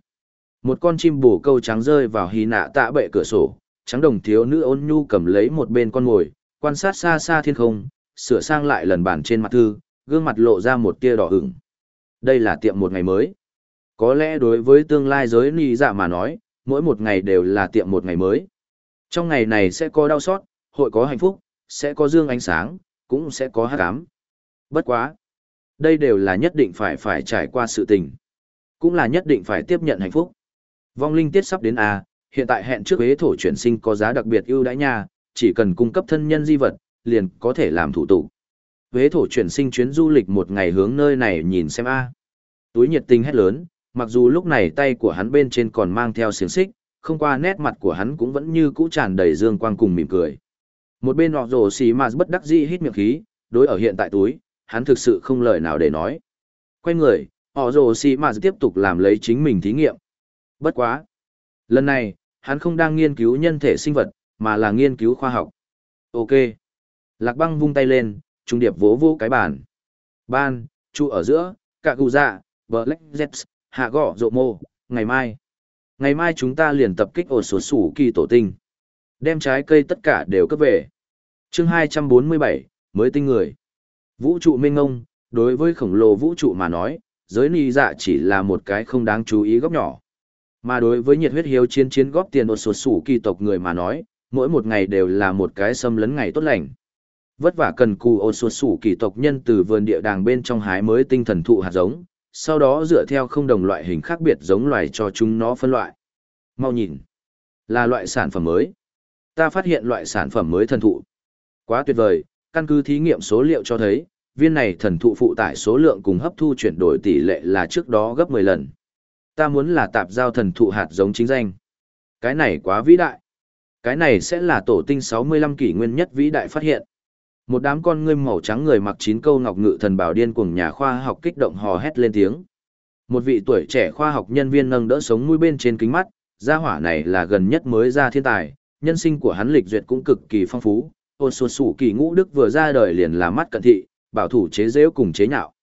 Một con chim bổ câu trắng rơi vào hí nạ tạ bệ cửa sổ, trắng đồng thiếu nữ ôn nhu cầm lấy một bên con ngồi, quan sát xa xa thiên không, sửa sang lại lần bản trên mặt thư, gương mặt lộ ra một tia đỏ ửng. Đây là tiệm một ngày mới. Có lẽ đối với tương lai giới ni dạ mà nói, mỗi một ngày đều là tiệm một ngày mới. Trong ngày này sẽ có đau xót, hội có hạnh phúc, sẽ có dương ánh sáng, cũng sẽ có hát ám. Bất quá. Đây đều là nhất định phải phải trải qua sự tình. Cũng là nhất định phải tiếp nhận hạnh phúc. Vong linh tiết sắp đến A, hiện tại hẹn trước ế thổ chuyển sinh có giá đặc biệt ưu đãi nha, chỉ cần cung cấp thân nhân di vật, liền có thể làm thủ tục. Vế thổ chuyển sinh chuyến du lịch một ngày hướng nơi này nhìn xem A. Túi nhiệt tình hét lớn, mặc dù lúc này tay của hắn bên trên còn mang theo xiềng xích, không qua nét mặt của hắn cũng vẫn như cũ tràn đầy dương quang cùng mỉm cười. Một bên họ rồ xì mà bất đắc dĩ hít miệng khí, đối ở hiện tại túi, hắn thực sự không lời nào để nói. Quay người, họ rồ xì mà tiếp tục làm lấy chính mình thí nghiệm. Bất quá. Lần này, hắn không đang nghiên cứu nhân thể sinh vật, mà là nghiên cứu khoa học. Ok. Lạc băng vung tay lên, trung điệp vỗ vỗ cái bàn. Ban, trụ ở giữa, cả cụ dạ, Black Jets, hạ gõ rộ mô, ngày mai. Ngày mai chúng ta liền tập kích ổ số sủ kỳ tổ tinh. Đem trái cây tất cả đều cấp về. chương 247, mới tinh người. Vũ trụ mênh ngông, đối với khổng lồ vũ trụ mà nói, giới ni dạ chỉ là một cái không đáng chú ý góc nhỏ. Mà đối với nhiệt huyết hiếu chiến chiến góp tiền ổ số sủ kỳ tộc người mà nói, mỗi một ngày đều là một cái xâm lấn ngày tốt lành. Vất vả cần cù ổ số sủ kỳ tộc nhân từ vườn địa đàng bên trong hái mới tinh thần thụ hạt giống, sau đó dựa theo không đồng loại hình khác biệt giống loài cho chúng nó phân loại. Mau nhìn, là loại sản phẩm mới. Ta phát hiện loại sản phẩm mới thần thụ. Quá tuyệt vời, căn cứ thí nghiệm số liệu cho thấy, viên này thần thụ phụ tải số lượng cùng hấp thu chuyển đổi tỷ lệ là trước đó gấp 10 lần. Ta muốn là tạp giao thần thụ hạt giống chính danh. Cái này quá vĩ đại. Cái này sẽ là tổ tinh 65 kỷ nguyên nhất vĩ đại phát hiện. Một đám con ngươi màu trắng người mặc chín câu ngọc ngự thần bảo điên cuồng nhà khoa học kích động hò hét lên tiếng. Một vị tuổi trẻ khoa học nhân viên nâng đỡ sống mũi bên trên kính mắt, gia hỏa này là gần nhất mới ra thiên tài, nhân sinh của hắn lịch duyệt cũng cực kỳ phong phú. Ôn xuân sủ kỳ ngũ đức vừa ra đời liền là mắt cận thị, bảo thủ chế dễu cùng chế nhạo.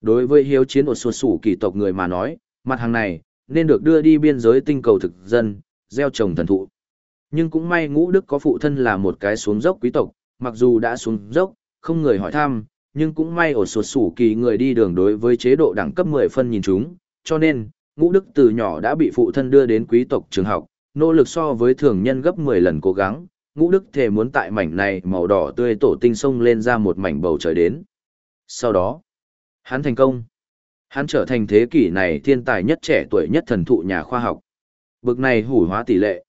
Đối với hiếu chiến ôn xuân sủ kỳ tộc người mà nói, mặt hàng này, nên được đưa đi biên giới tinh cầu thực dân, gieo trồng thần thụ. Nhưng cũng may ngũ đức có phụ thân là một cái xuống dốc quý tộc, mặc dù đã xuống dốc, không người hỏi thăm, nhưng cũng may ổ sột sủ kỳ người đi đường đối với chế độ đẳng cấp 10 phân nhìn chúng, cho nên, ngũ đức từ nhỏ đã bị phụ thân đưa đến quý tộc trường học, nỗ lực so với thường nhân gấp 10 lần cố gắng, ngũ đức thề muốn tại mảnh này màu đỏ tươi tổ tinh sông lên ra một mảnh bầu trời đến. Sau đó, hắn thành công. Hắn trở thành thế kỷ này thiên tài nhất trẻ tuổi nhất thần thụ nhà khoa học. Bực này hủ hóa tỷ lệ.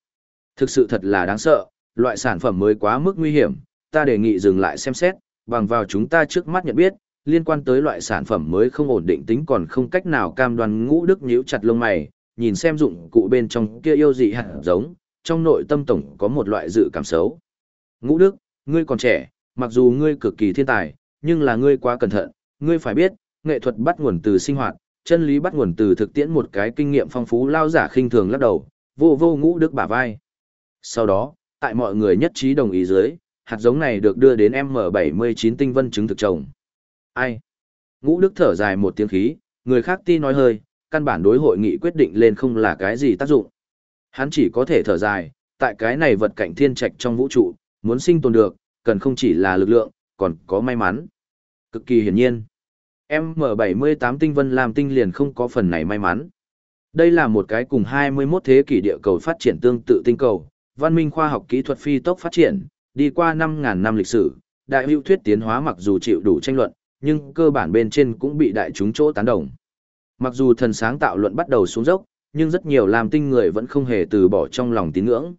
Thực sự thật là đáng sợ, loại sản phẩm mới quá mức nguy hiểm, ta đề nghị dừng lại xem xét, bằng vào chúng ta trước mắt nhận biết, liên quan tới loại sản phẩm mới không ổn định tính còn không cách nào cam đoan ngũ đức nhíu chặt lông mày, nhìn xem dụng cụ bên trong kia yêu dị hạt giống, trong nội tâm tổng có một loại dự cảm xấu. Ngũ Đức, ngươi còn trẻ, mặc dù ngươi cực kỳ thiên tài, nhưng là ngươi quá cẩn thận, ngươi phải biết, nghệ thuật bắt nguồn từ sinh hoạt, chân lý bắt nguồn từ thực tiễn một cái kinh nghiệm phong phú lao giả khinh thường lắc đầu, vô vô Ngũ Đức bả vai. Sau đó, tại mọi người nhất trí đồng ý dưới, hạt giống này được đưa đến M79 tinh vân chứng thực trồng. Ai? Ngũ Đức thở dài một tiếng khí, người khác ti nói hơi, căn bản đối hội nghị quyết định lên không là cái gì tác dụng. Hắn chỉ có thể thở dài, tại cái này vật cảnh thiên trạch trong vũ trụ, muốn sinh tồn được, cần không chỉ là lực lượng, còn có may mắn. Cực kỳ hiển nhiên. M78 tinh vân làm tinh liền không có phần này may mắn. Đây là một cái cùng 21 thế kỷ địa cầu phát triển tương tự tinh cầu, văn minh khoa học kỹ thuật phi tốc phát triển, đi qua 5.000 năm lịch sử, đại hữu thuyết tiến hóa mặc dù chịu đủ tranh luận, nhưng cơ bản bên trên cũng bị đại chúng chỗ tán đồng. Mặc dù thần sáng tạo luận bắt đầu xuống dốc, nhưng rất nhiều làm tinh người vẫn không hề từ bỏ trong lòng tín ngưỡng.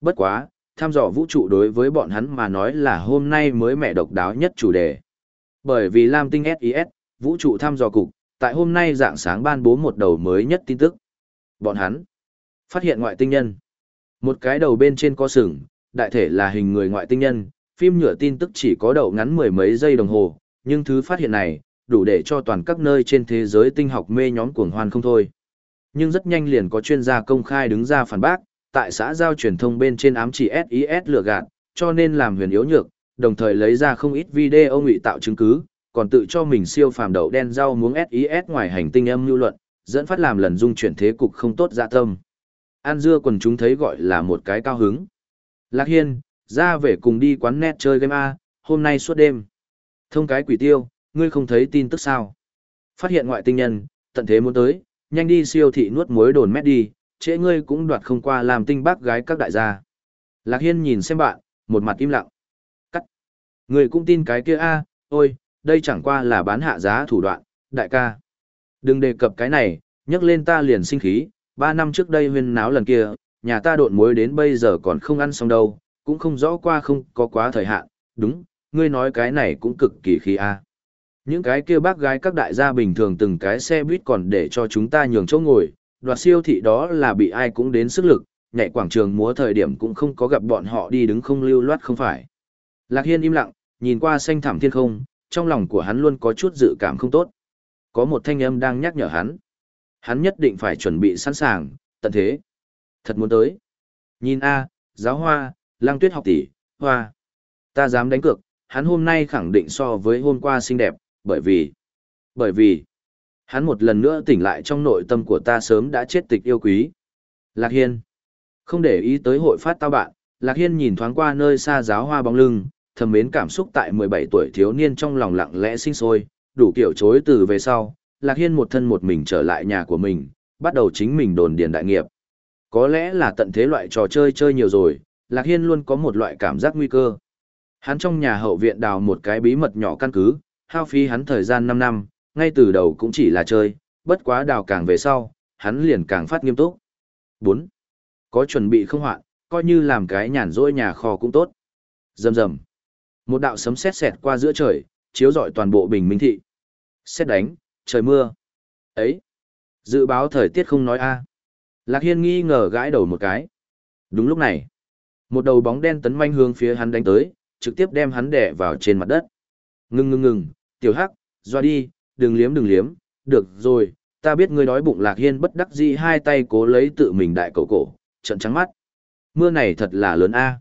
Bất quá, tham dò vũ trụ đối với bọn hắn mà nói là hôm nay mới mẹ độc đáo nhất chủ đề. Bởi vì Lam tinh SIS, vũ trụ tham dò cục, tại hôm nay dạng sáng ban bố một đầu mới nhất tin tức. Bọn hắn phát hiện ngoại tinh nhân. Một cái đầu bên trên có sừng, đại thể là hình người ngoại tinh nhân, phim nhựa tin tức chỉ có đầu ngắn mười mấy giây đồng hồ, nhưng thứ phát hiện này, đủ để cho toàn các nơi trên thế giới tinh học mê nhóm cuồng hoan không thôi. Nhưng rất nhanh liền có chuyên gia công khai đứng ra phản bác, tại xã giao truyền thông bên trên ám chỉ SIS lừa gạt, cho nên làm huyền yếu nhược, đồng thời lấy ra không ít video ngụy tạo chứng cứ, còn tự cho mình siêu phàm đậu đen rau muống SIS ngoài hành tinh âm lưu luận, dẫn phát làm lần dung chuyển thế cục không tốt dạ tâm. An dưa quần chúng thấy gọi là một cái cao hứng. Lạc Hiên, ra về cùng đi quán net chơi game A, hôm nay suốt đêm. Thông cái quỷ tiêu, ngươi không thấy tin tức sao? Phát hiện ngoại tinh nhân, tận thế muốn tới, nhanh đi siêu thị nuốt muối đồn mét đi, trễ ngươi cũng đoạt không qua làm tinh bác gái các đại gia. Lạc Hiên nhìn xem bạn, một mặt im lặng. Cắt. Ngươi cũng tin cái kia a, ôi, đây chẳng qua là bán hạ giá thủ đoạn, đại ca. Đừng đề cập cái này, nhắc lên ta liền sinh khí, ba năm trước đây huyên náo lần kia, nhà ta độn muối đến bây giờ còn không ăn xong đâu, cũng không rõ qua không có quá thời hạn, đúng, ngươi nói cái này cũng cực kỳ khí a. Những cái kia bác gái các đại gia bình thường từng cái xe buýt còn để cho chúng ta nhường chỗ ngồi, đoạt siêu thị đó là bị ai cũng đến sức lực, nhảy quảng trường múa thời điểm cũng không có gặp bọn họ đi đứng không lưu loát không phải. Lạc Hiên im lặng, nhìn qua xanh thẳm thiên không, trong lòng của hắn luôn có chút dự cảm không tốt. Có một thanh âm đang nhắc nhở hắn. Hắn nhất định phải chuẩn bị sẵn sàng, tận thế. Thật muốn tới. Nhìn A, giáo hoa, lang tuyết học tỷ, hoa. Ta dám đánh cược, hắn hôm nay khẳng định so với hôm qua xinh đẹp, bởi vì... Bởi vì... Hắn một lần nữa tỉnh lại trong nội tâm của ta sớm đã chết tịch yêu quý. Lạc Hiên. Không để ý tới hội phát tao bạn, Lạc Hiên nhìn thoáng qua nơi xa giáo hoa bóng lưng, thầm mến cảm xúc tại 17 tuổi thiếu niên trong lòng lặng lẽ sinh sôi, đủ kiểu chối từ về sau, Lạc Hiên một thân một mình trở lại nhà của mình, bắt đầu chính mình đồn điền đại nghiệp. Có lẽ là tận thế loại trò chơi chơi nhiều rồi, Lạc Hiên luôn có một loại cảm giác nguy cơ. Hắn trong nhà hậu viện đào một cái bí mật nhỏ căn cứ, hao phí hắn thời gian 5 năm, ngay từ đầu cũng chỉ là chơi, bất quá đào càng về sau, hắn liền càng phát nghiêm túc. 4. Có chuẩn bị không hoạn, coi như làm cái nhàn rỗi nhà kho cũng tốt. Rầm rầm. Một đạo sấm sét xẹt qua giữa trời, chiếu rọi toàn bộ bình minh thị. Xét đánh, trời mưa. Ấy. Dự báo thời tiết không nói a. Lạc Hiên nghi ngờ gãi đầu một cái. Đúng lúc này, một đầu bóng đen tấn manh hướng phía hắn đánh tới, trực tiếp đem hắn đè vào trên mặt đất. Ngưng ngưng ngừng, tiểu hắc, doa đi, đừng liếm đừng liếm, được rồi, ta biết ngươi đói bụng lạc hiên bất đắc dĩ hai tay cố lấy tự mình đại cầu cổ, trận trắng mắt. Mưa này thật là lớn a.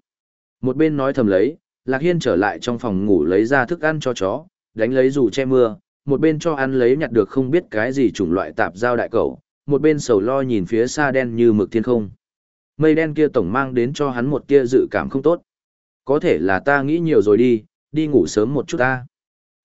Một bên nói thầm lấy, lạc hiên trở lại trong phòng ngủ lấy ra thức ăn cho chó, đánh lấy dù che mưa, một bên cho ăn lấy nhặt được không biết cái gì chủng loại tạp giao đại cầu, một bên sầu lo nhìn phía xa đen như mực thiên không. Mây đen kia tổng mang đến cho hắn một tia dự cảm không tốt. Có thể là ta nghĩ nhiều rồi đi, đi ngủ sớm một chút ta.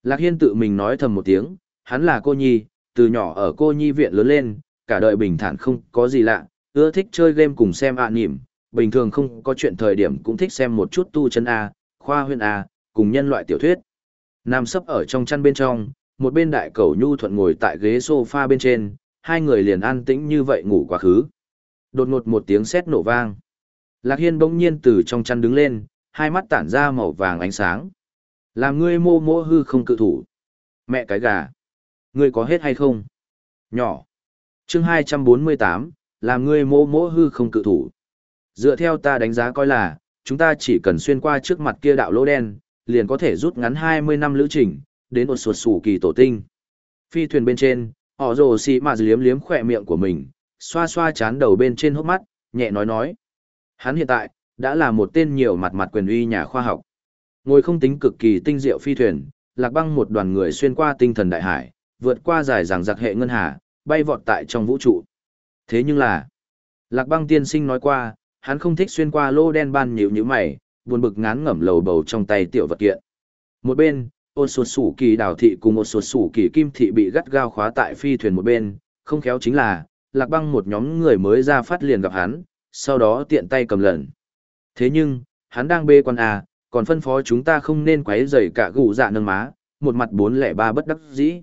Lạc Hiên tự mình nói thầm một tiếng, hắn là cô nhi, từ nhỏ ở cô nhi viện lớn lên, cả đời bình thản không có gì lạ, ưa thích chơi game cùng xem ạ à nỉm, bình thường không có chuyện thời điểm cũng thích xem một chút tu chân A, khoa huyên A, cùng nhân loại tiểu thuyết. Nam sấp ở trong chăn bên trong, một bên đại cầu nhu thuận ngồi tại ghế sofa bên trên, hai người liền an tĩnh như vậy ngủ quá khứ. Đột ngột một tiếng sét nổ vang. Lạc Hiên bỗng nhiên từ trong chăn đứng lên, hai mắt tản ra màu vàng ánh sáng. Làm ngươi mô mô hư không cự thủ. Mẹ cái gà. Ngươi có hết hay không? Nhỏ. chương 248, làm ngươi mô mô hư không cự thủ. Dựa theo ta đánh giá coi là, chúng ta chỉ cần xuyên qua trước mặt kia đạo lỗ đen, liền có thể rút ngắn 20 năm lữ trình, đến một suột sủ kỳ tổ tinh. Phi thuyền bên trên, họ rồ xì mà liếm liếm khỏe miệng của mình, xoa xoa chán đầu bên trên hốc mắt, nhẹ nói nói. Hắn hiện tại, đã là một tên nhiều mặt mặt quyền uy nhà khoa học. Ngồi không tính cực kỳ tinh diệu phi thuyền, lạc băng một đoàn người xuyên qua tinh thần đại hải, vượt qua dài dàng giặc hệ ngân hà, bay vọt tại trong vũ trụ. Thế nhưng là, lạc băng tiên sinh nói qua, hắn không thích xuyên qua lô đen ban nhịu như mày, buồn bực ngán ngẩm lầu bầu trong tay tiểu vật kiện. Một bên, ô sột sủ kỳ đào thị cùng một sột sủ kỳ kim thị bị gắt gao khóa tại phi thuyền một bên, không khéo chính là, lạc băng một nhóm người mới ra phát liền gặp hắn, sau đó tiện tay cầm lần. Thế nhưng, hắn đang bê quan à, còn phân phó chúng ta không nên quấy rầy cả gù dạ nâng má, một mặt bốn lẻ ba bất đắc dĩ.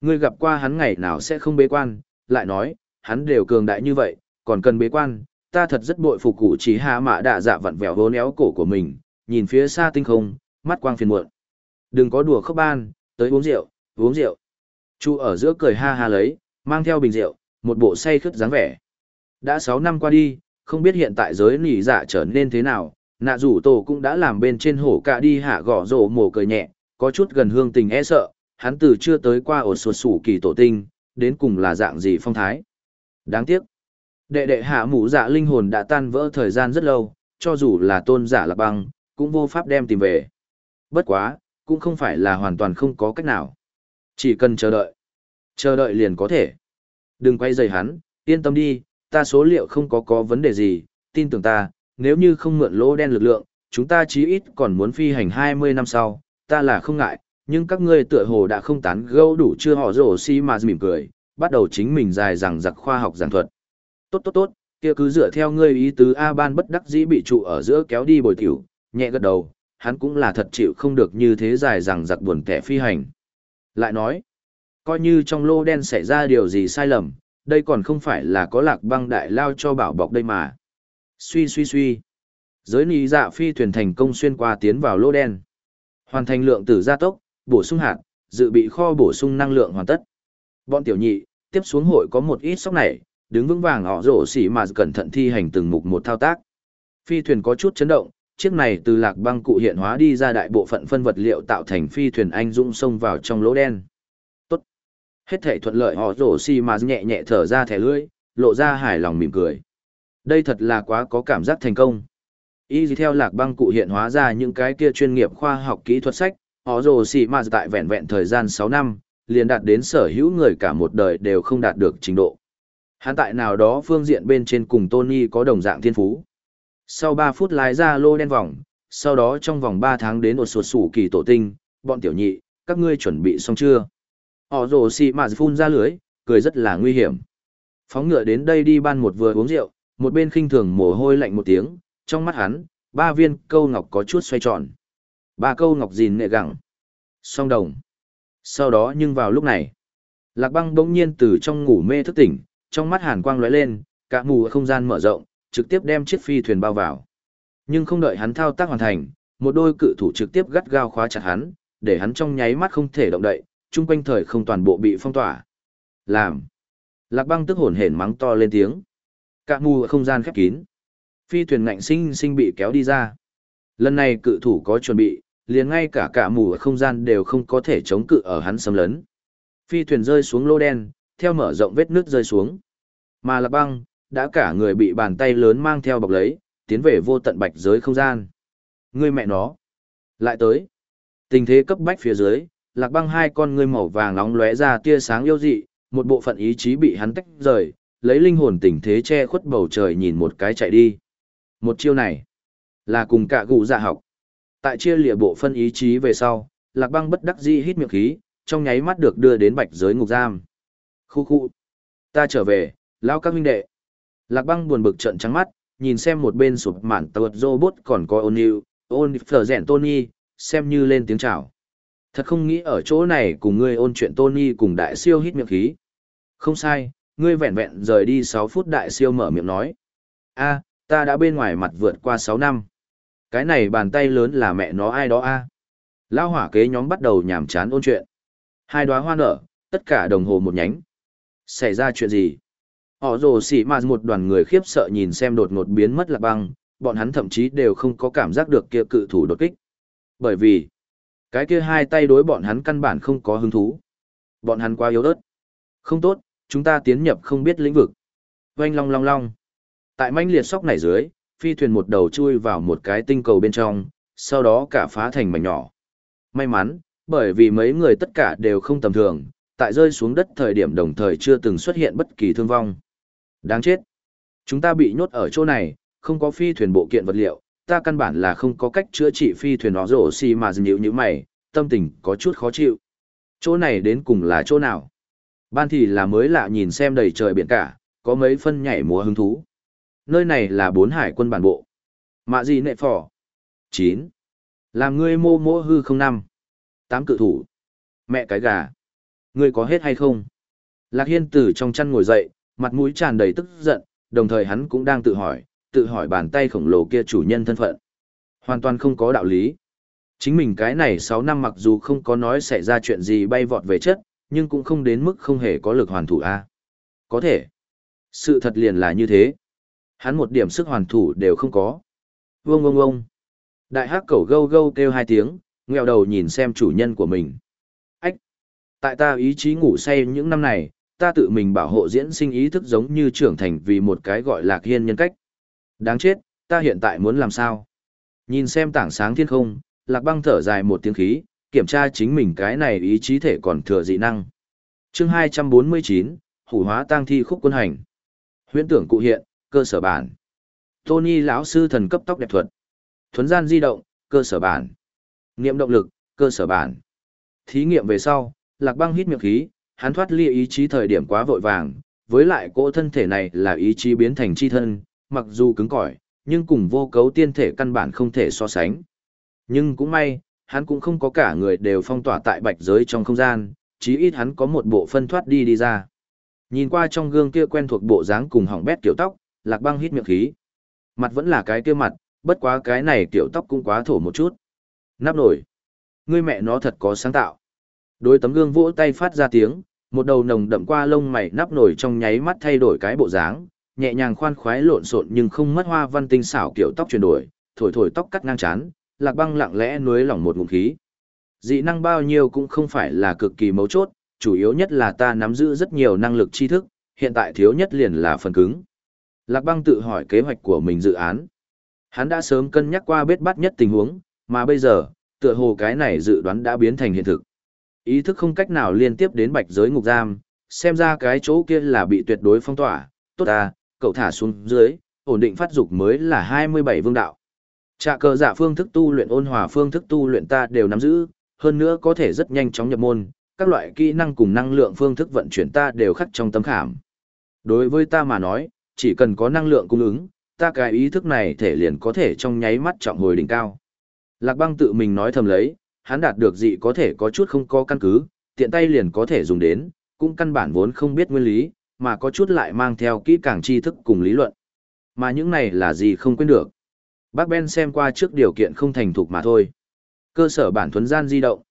Ngươi gặp qua hắn ngày nào sẽ không bế quan, lại nói, hắn đều cường đại như vậy, còn cần bế quan, ta thật rất bội phục cụ chỉ hạ mạ đạ dạ vặn vẹo hố néo cổ của mình, nhìn phía xa tinh không, mắt quang phiền muộn. Đừng có đùa khóc ban, tới uống rượu, uống rượu. Chu ở giữa cười ha ha lấy, mang theo bình rượu, một bộ say khướt dáng vẻ. Đã 6 năm qua đi, không biết hiện tại giới nỉ dạ trở nên thế nào, nạ rủ tổ cũng đã làm bên trên hổ cả đi hạ gõ rổ mổ cười nhẹ, có chút gần hương tình e sợ, hắn từ chưa tới qua ổ sột sủ kỳ tổ tinh, đến cùng là dạng gì phong thái. Đáng tiếc, đệ đệ hạ mũ dạ linh hồn đã tan vỡ thời gian rất lâu, cho dù là tôn giả lạc băng, cũng vô pháp đem tìm về. Bất quá, cũng không phải là hoàn toàn không có cách nào. Chỉ cần chờ đợi. Chờ đợi liền có thể. Đừng quay dày hắn, yên tâm đi, ta số liệu không có có vấn đề gì, tin tưởng ta, nếu như không mượn lỗ đen lực lượng, chúng ta chí ít còn muốn phi hành 20 năm sau, ta là không ngại, nhưng các ngươi tựa hồ đã không tán gẫu đủ chưa họ rổ si mà mỉm cười, bắt đầu chính mình dài rằng giặc khoa học giảng thuật. Tốt tốt tốt, kia cứ dựa theo ngươi ý tứ A ban bất đắc dĩ bị trụ ở giữa kéo đi bồi tiểu, nhẹ gật đầu, hắn cũng là thật chịu không được như thế dài rằng giặc buồn kẻ phi hành. Lại nói, coi như trong lô đen xảy ra điều gì sai lầm, đây còn không phải là có lạc băng đại lao cho bảo bọc đây mà. Suy suy suy. Giới nì dạ phi thuyền thành công xuyên qua tiến vào lô đen. Hoàn thành lượng tử gia tốc, bổ sung hạt, dự bị kho bổ sung năng lượng hoàn tất. Bọn tiểu nhị, tiếp xuống hội có một ít sóc này, đứng vững vàng họ rổ xỉ mà cẩn thận thi hành từng mục một thao tác. Phi thuyền có chút chấn động, chiếc này từ lạc băng cụ hiện hóa đi ra đại bộ phận phân vật liệu tạo thành phi thuyền anh dũng xông vào trong lỗ đen. Tốt. Hết thể thuận lợi họ rổ xi mà nhẹ nhẹ thở ra thẻ lưỡi, lộ ra hài lòng mỉm cười. Đây thật là quá có cảm giác thành công. Y theo lạc băng cụ hiện hóa ra những cái kia chuyên nghiệp khoa học kỹ thuật sách, họ rồ xì mà tại vẹn vẹn thời gian 6 năm, liền đạt đến sở hữu người cả một đời đều không đạt được trình độ. Hắn tại nào đó phương diện bên trên cùng Tony có đồng dạng thiên phú. Sau 3 phút lái ra lô đen vòng, sau đó trong vòng 3 tháng đến một sụt sủ kỳ tổ tinh, bọn tiểu nhị, các ngươi chuẩn bị xong chưa? Họ rồ xì mà phun ra lưới, cười rất là nguy hiểm. Phóng ngựa đến đây đi ban một vừa uống rượu, một bên khinh thường mồ hôi lạnh một tiếng, trong mắt hắn, ba viên câu ngọc có chút xoay tròn. Ba câu ngọc gìn nệ gẳng. Song đồng. Sau đó nhưng vào lúc này, Lạc băng bỗng nhiên từ trong ngủ mê thức tỉnh, trong mắt hàn quang lóe lên, cả mù không gian mở rộng, trực tiếp đem chiếc phi thuyền bao vào. Nhưng không đợi hắn thao tác hoàn thành, một đôi cự thủ trực tiếp gắt gao khóa chặt hắn, để hắn trong nháy mắt không thể động đậy, chung quanh thời không toàn bộ bị phong tỏa. Làm. Lạc băng tức hồn hển mắng to lên tiếng. Cả mù không gian khép kín. Phi thuyền ngạnh sinh sinh bị kéo đi ra. Lần này cự thủ có chuẩn bị, liền ngay cả cả mù không gian đều không có thể chống cự ở hắn xâm lấn. Phi thuyền rơi xuống lô đen, theo mở rộng vết nước rơi xuống. Mà lạc băng, đã cả người bị bàn tay lớn mang theo bọc lấy, tiến về vô tận bạch giới không gian. Ngươi mẹ nó. Lại tới. Tình thế cấp bách phía dưới, lạc băng hai con ngươi màu vàng nóng lóe ra tia sáng yêu dị, một bộ phận ý chí bị hắn tách rời, lấy linh hồn tình thế che khuất bầu trời nhìn một cái chạy đi. Một chiêu này, là cùng cả gụ dạ học. Tại chia lìa bộ phân ý chí về sau, lạc băng bất đắc dĩ hít miệng khí, trong nháy mắt được đưa đến bạch giới ngục giam. Khu khu. Ta trở về, lao các huynh đệ. Lạc băng buồn bực trợn trắng mắt, nhìn xem một bên sụp mạn tàu robot còn có ôn yêu, ôn phở rẹn Tony, xem như lên tiếng chào. Thật không nghĩ ở chỗ này cùng ngươi ôn chuyện Tony cùng đại siêu hít miệng khí. Không sai, ngươi vẹn vẹn rời đi 6 phút đại siêu mở miệng nói. a ta đã bên ngoài mặt vượt qua 6 năm. Cái này bàn tay lớn là mẹ nó ai đó a à? Lao hỏa kế nhóm bắt đầu nhảm chán ôn chuyện. Hai đóa hoa nở, tất cả đồng hồ một nhánh. Xảy ra chuyện gì? Họ rồ xỉ mà một đoàn người khiếp sợ nhìn xem đột ngột biến mất lạc băng, bọn hắn thậm chí đều không có cảm giác được kia cự thủ đột kích. Bởi vì, cái kia hai tay đối bọn hắn căn bản không có hứng thú. Bọn hắn quá yếu ớt. Không tốt, chúng ta tiến nhập không biết lĩnh vực. Oanh long long long. Tại manh liệt sóc này dưới, phi thuyền một đầu chui vào một cái tinh cầu bên trong, sau đó cả phá thành mảnh nhỏ. May mắn, bởi vì mấy người tất cả đều không tầm thường, tại rơi xuống đất thời điểm đồng thời chưa từng xuất hiện bất kỳ thương vong. Đáng chết. Chúng ta bị nhốt ở chỗ này, không có phi thuyền bộ kiện vật liệu, ta căn bản là không có cách chữa trị phi thuyền nó rổ xì mà dừng như mày, tâm tình có chút khó chịu. Chỗ này đến cùng là chỗ nào? Ban thì là mới lạ nhìn xem đầy trời biển cả, có mấy phân nhảy múa hứng thú. Nơi này là bốn hải quân bản bộ. Mạ gì nệ phỏ? 9. Làm ngươi mô mô hư không năm. Tám cự thủ. Mẹ cái gà. Ngươi có hết hay không? Lạc Hiên từ trong chăn ngồi dậy, mặt mũi tràn đầy tức giận, đồng thời hắn cũng đang tự hỏi, tự hỏi bàn tay khổng lồ kia chủ nhân thân phận. Hoàn toàn không có đạo lý. Chính mình cái này 6 năm mặc dù không có nói xảy ra chuyện gì bay vọt về chất, nhưng cũng không đến mức không hề có lực hoàn thủ a. Có thể. Sự thật liền là như thế. Hắn một điểm sức hoàn thủ đều không có. Vương ông ông. Đại hắc cẩu gâu gâu kêu hai tiếng, nghèo đầu nhìn xem chủ nhân của mình. Ách! Tại ta ý chí ngủ say những năm này, ta tự mình bảo hộ diễn sinh ý thức giống như trưởng thành vì một cái gọi lạc hiên nhân cách. Đáng chết, ta hiện tại muốn làm sao? Nhìn xem tảng sáng thiên không, lạc băng thở dài một tiếng khí, kiểm tra chính mình cái này ý chí thể còn thừa dị năng. chương 249, hủ hóa tang thi khúc quân hành. Huyễn tưởng cụ hiện, cơ sở bản. Tony lão sư thần cấp tóc đẹp thuật. Thuấn gian di động, cơ sở bản. Niệm động lực, cơ sở bản. Thí nghiệm về sau, Lạc Băng hít miệng khí, hắn thoát ly ý chí thời điểm quá vội vàng, với lại cỗ thân thể này là ý chí biến thành chi thân, mặc dù cứng cỏi, nhưng cùng vô cấu tiên thể căn bản không thể so sánh. Nhưng cũng may, hắn cũng không có cả người đều phong tỏa tại bạch giới trong không gian, chí ít hắn có một bộ phân thoát đi đi ra. Nhìn qua trong gương kia quen thuộc bộ dáng cùng hỏng bét kiểu tóc, Lạc Băng hít miệng khí. Mặt vẫn là cái kia mặt, bất quá cái này kiểu tóc cũng quá thổ một chút. Nắp nổi. Ngươi mẹ nó thật có sáng tạo. Đối tấm gương vỗ tay phát ra tiếng, một đầu nồng đậm qua lông mày nắp nổi trong nháy mắt thay đổi cái bộ dáng, nhẹ nhàng khoan khoái lộn xộn nhưng không mất hoa văn tinh xảo kiểu tóc chuyển đổi, thổi thổi tóc cắt ngang chán, Lạc Băng lặng lẽ nuối lỏng một ngụm khí. Dị năng bao nhiêu cũng không phải là cực kỳ mấu chốt, chủ yếu nhất là ta nắm giữ rất nhiều năng lực tri thức, hiện tại thiếu nhất liền là phần cứng. Lạc Băng tự hỏi kế hoạch của mình dự án. Hắn đã sớm cân nhắc qua bết bắt nhất tình huống, mà bây giờ, tựa hồ cái này dự đoán đã biến thành hiện thực. Ý thức không cách nào liên tiếp đến bạch giới ngục giam, xem ra cái chỗ kia là bị tuyệt đối phong tỏa, tốt à, cậu thả xuống dưới, ổn định phát dục mới là 27 vương đạo. Trạ cờ giả phương thức tu luyện ôn hòa phương thức tu luyện ta đều nắm giữ, hơn nữa có thể rất nhanh chóng nhập môn, các loại kỹ năng cùng năng lượng phương thức vận chuyển ta đều khắc trong tấm khảm. Đối với ta mà nói, chỉ cần có năng lượng cung ứng, ta cái ý thức này thể liền có thể trong nháy mắt trọng hồi đỉnh cao. Lạc băng tự mình nói thầm lấy, hắn đạt được dị có thể có chút không có căn cứ, tiện tay liền có thể dùng đến, cũng căn bản vốn không biết nguyên lý, mà có chút lại mang theo kỹ càng tri thức cùng lý luận. Mà những này là gì không quên được. Bác Ben xem qua trước điều kiện không thành thục mà thôi. Cơ sở bản thuấn gian di động.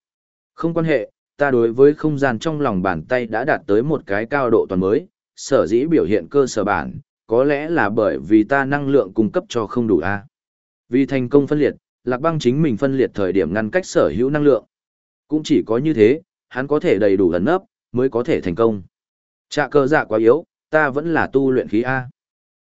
Không quan hệ, ta đối với không gian trong lòng bàn tay đã đạt tới một cái cao độ toàn mới, sở dĩ biểu hiện cơ sở bản, có lẽ là bởi vì ta năng lượng cung cấp cho không đủ a. Vì thành công phân liệt, Lạc Băng chính mình phân liệt thời điểm ngăn cách sở hữu năng lượng. Cũng chỉ có như thế, hắn có thể đầy đủ ẩn nấp, mới có thể thành công. Trạ cơ dạ quá yếu, ta vẫn là tu luyện khí A.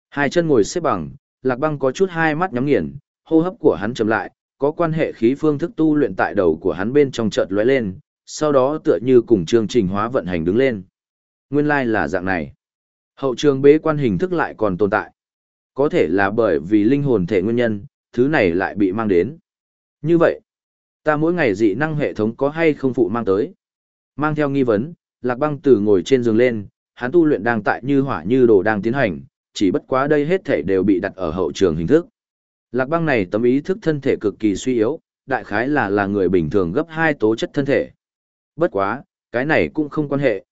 Hai chân ngồi xếp bằng, Lạc Băng có chút hai mắt nhắm nghiền, hô hấp của hắn chậm lại, có quan hệ khí phương thức tu luyện tại đầu của hắn bên trong chợt lóe lên, sau đó tựa như cùng chương trình hóa vận hành đứng lên. Nguyên lai like là dạng này. Hậu trường bế quan hình thức lại còn tồn tại. Có thể là bởi vì linh hồn thể nguyên nhân, thứ này lại bị mang đến. Như vậy, ta mỗi ngày dị năng hệ thống có hay không phụ mang tới? Mang theo nghi vấn, Lạc Băng từ ngồi trên giường lên, hắn tu luyện đang tại như hỏa như đồ đang tiến hành, chỉ bất quá đây hết thể đều bị đặt ở hậu trường hình thức. Lạc Băng này tấm ý thức thân thể cực kỳ suy yếu, đại khái là là người bình thường gấp hai tố chất thân thể. Bất quá, cái này cũng không quan hệ.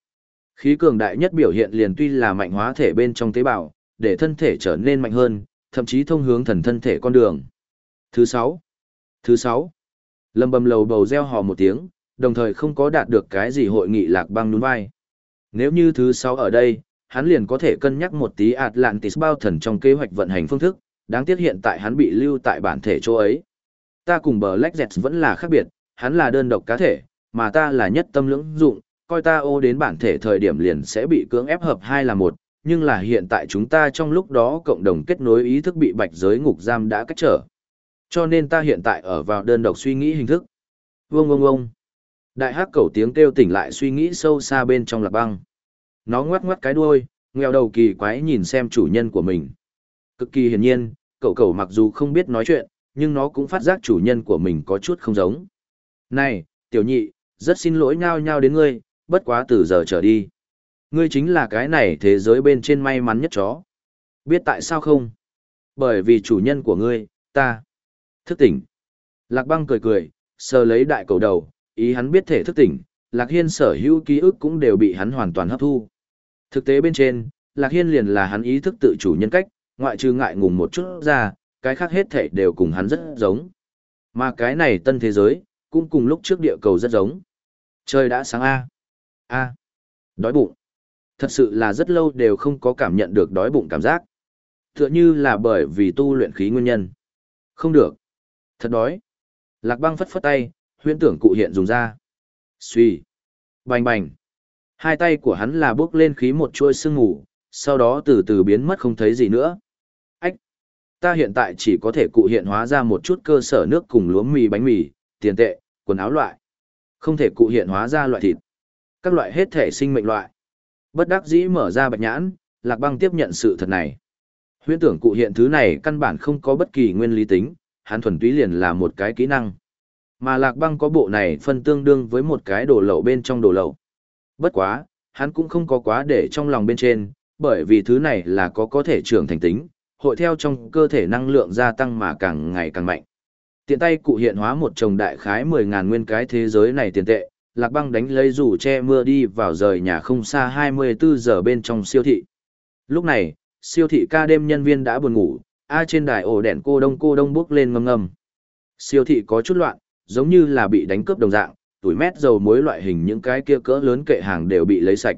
Khí cường đại nhất biểu hiện liền tuy là mạnh hóa thể bên trong tế bào, để thân thể trở nên mạnh hơn, thậm chí thông hướng thần thân thể con đường. Thứ sáu, Thứ sáu, Lâm bầm lầu bầu reo hò một tiếng, đồng thời không có đạt được cái gì hội nghị lạc băng nhún vai. Nếu như thứ sáu ở đây, hắn liền có thể cân nhắc một tí Atlantis bao thần trong kế hoạch vận hành phương thức, đáng tiếc hiện tại hắn bị lưu tại bản thể chỗ ấy. Ta cùng Black Jets vẫn là khác biệt, hắn là đơn độc cá thể, mà ta là nhất tâm lưỡng dụng, coi ta ô đến bản thể thời điểm liền sẽ bị cưỡng ép hợp hai là một, nhưng là hiện tại chúng ta trong lúc đó cộng đồng kết nối ý thức bị bạch giới ngục giam đã cách trở. Cho nên ta hiện tại ở vào đơn độc suy nghĩ hình thức. Vương ông ông, Đại hắc cẩu tiếng kêu tỉnh lại suy nghĩ sâu xa bên trong lạc băng. Nó ngoắc ngoắc cái đuôi, nghèo đầu kỳ quái nhìn xem chủ nhân của mình. Cực kỳ hiển nhiên, cậu cậu mặc dù không biết nói chuyện, nhưng nó cũng phát giác chủ nhân của mình có chút không giống. Này, tiểu nhị, rất xin lỗi nhau nhau đến ngươi, bất quá từ giờ trở đi. Ngươi chính là cái này thế giới bên trên may mắn nhất chó. Biết tại sao không? Bởi vì chủ nhân của ngươi, ta. Thức tỉnh. Lạc băng cười cười, sờ lấy đại cầu đầu, ý hắn biết thể thức tỉnh, Lạc Hiên sở hữu ký ức cũng đều bị hắn hoàn toàn hấp thu. Thực tế bên trên, Lạc Hiên liền là hắn ý thức tự chủ nhân cách, ngoại trừ ngại ngùng một chút ra, cái khác hết thể đều cùng hắn rất giống. Mà cái này tân thế giới, cũng cùng lúc trước địa cầu rất giống. Trời đã sáng A. A. Đói bụng. Thật sự là rất lâu đều không có cảm nhận được đói bụng cảm giác. Tựa như là bởi vì tu luyện khí nguyên nhân. Không được. Thật đói. Lạc băng phất phất tay, huyễn tưởng cụ hiện dùng ra. Xuy. Bành bành. Hai tay của hắn là bước lên khí một chuôi sương ngủ, sau đó từ từ biến mất không thấy gì nữa. Ách. Ta hiện tại chỉ có thể cụ hiện hóa ra một chút cơ sở nước cùng lúa mì bánh mì, tiền tệ, quần áo loại. Không thể cụ hiện hóa ra loại thịt. Các loại hết thể sinh mệnh loại. Bất đắc dĩ mở ra bạch nhãn, Lạc Băng tiếp nhận sự thật này. Huyễn tưởng cụ hiện thứ này căn bản không có bất kỳ nguyên lý tính, hắn thuần túy liền là một cái kỹ năng. Mà Lạc Băng có bộ này phân tương đương với một cái đồ lậu bên trong đồ lậu. Bất quá, hắn cũng không có quá để trong lòng bên trên, bởi vì thứ này là có có thể trưởng thành tính, hội theo trong cơ thể năng lượng gia tăng mà càng ngày càng mạnh. Tiện tay cụ hiện hóa một chồng đại khái 10.000 nguyên cái thế giới này tiền tệ, lạc băng đánh lấy rủ che mưa đi vào rời nhà không xa 24 giờ bên trong siêu thị. Lúc này, siêu thị ca đêm nhân viên đã buồn ngủ, a trên đài ổ đèn cô đông cô đông bước lên ngâm ngâm. Siêu thị có chút loạn, giống như là bị đánh cướp đồng dạng, tuổi mét dầu muối loại hình những cái kia cỡ lớn kệ hàng đều bị lấy sạch.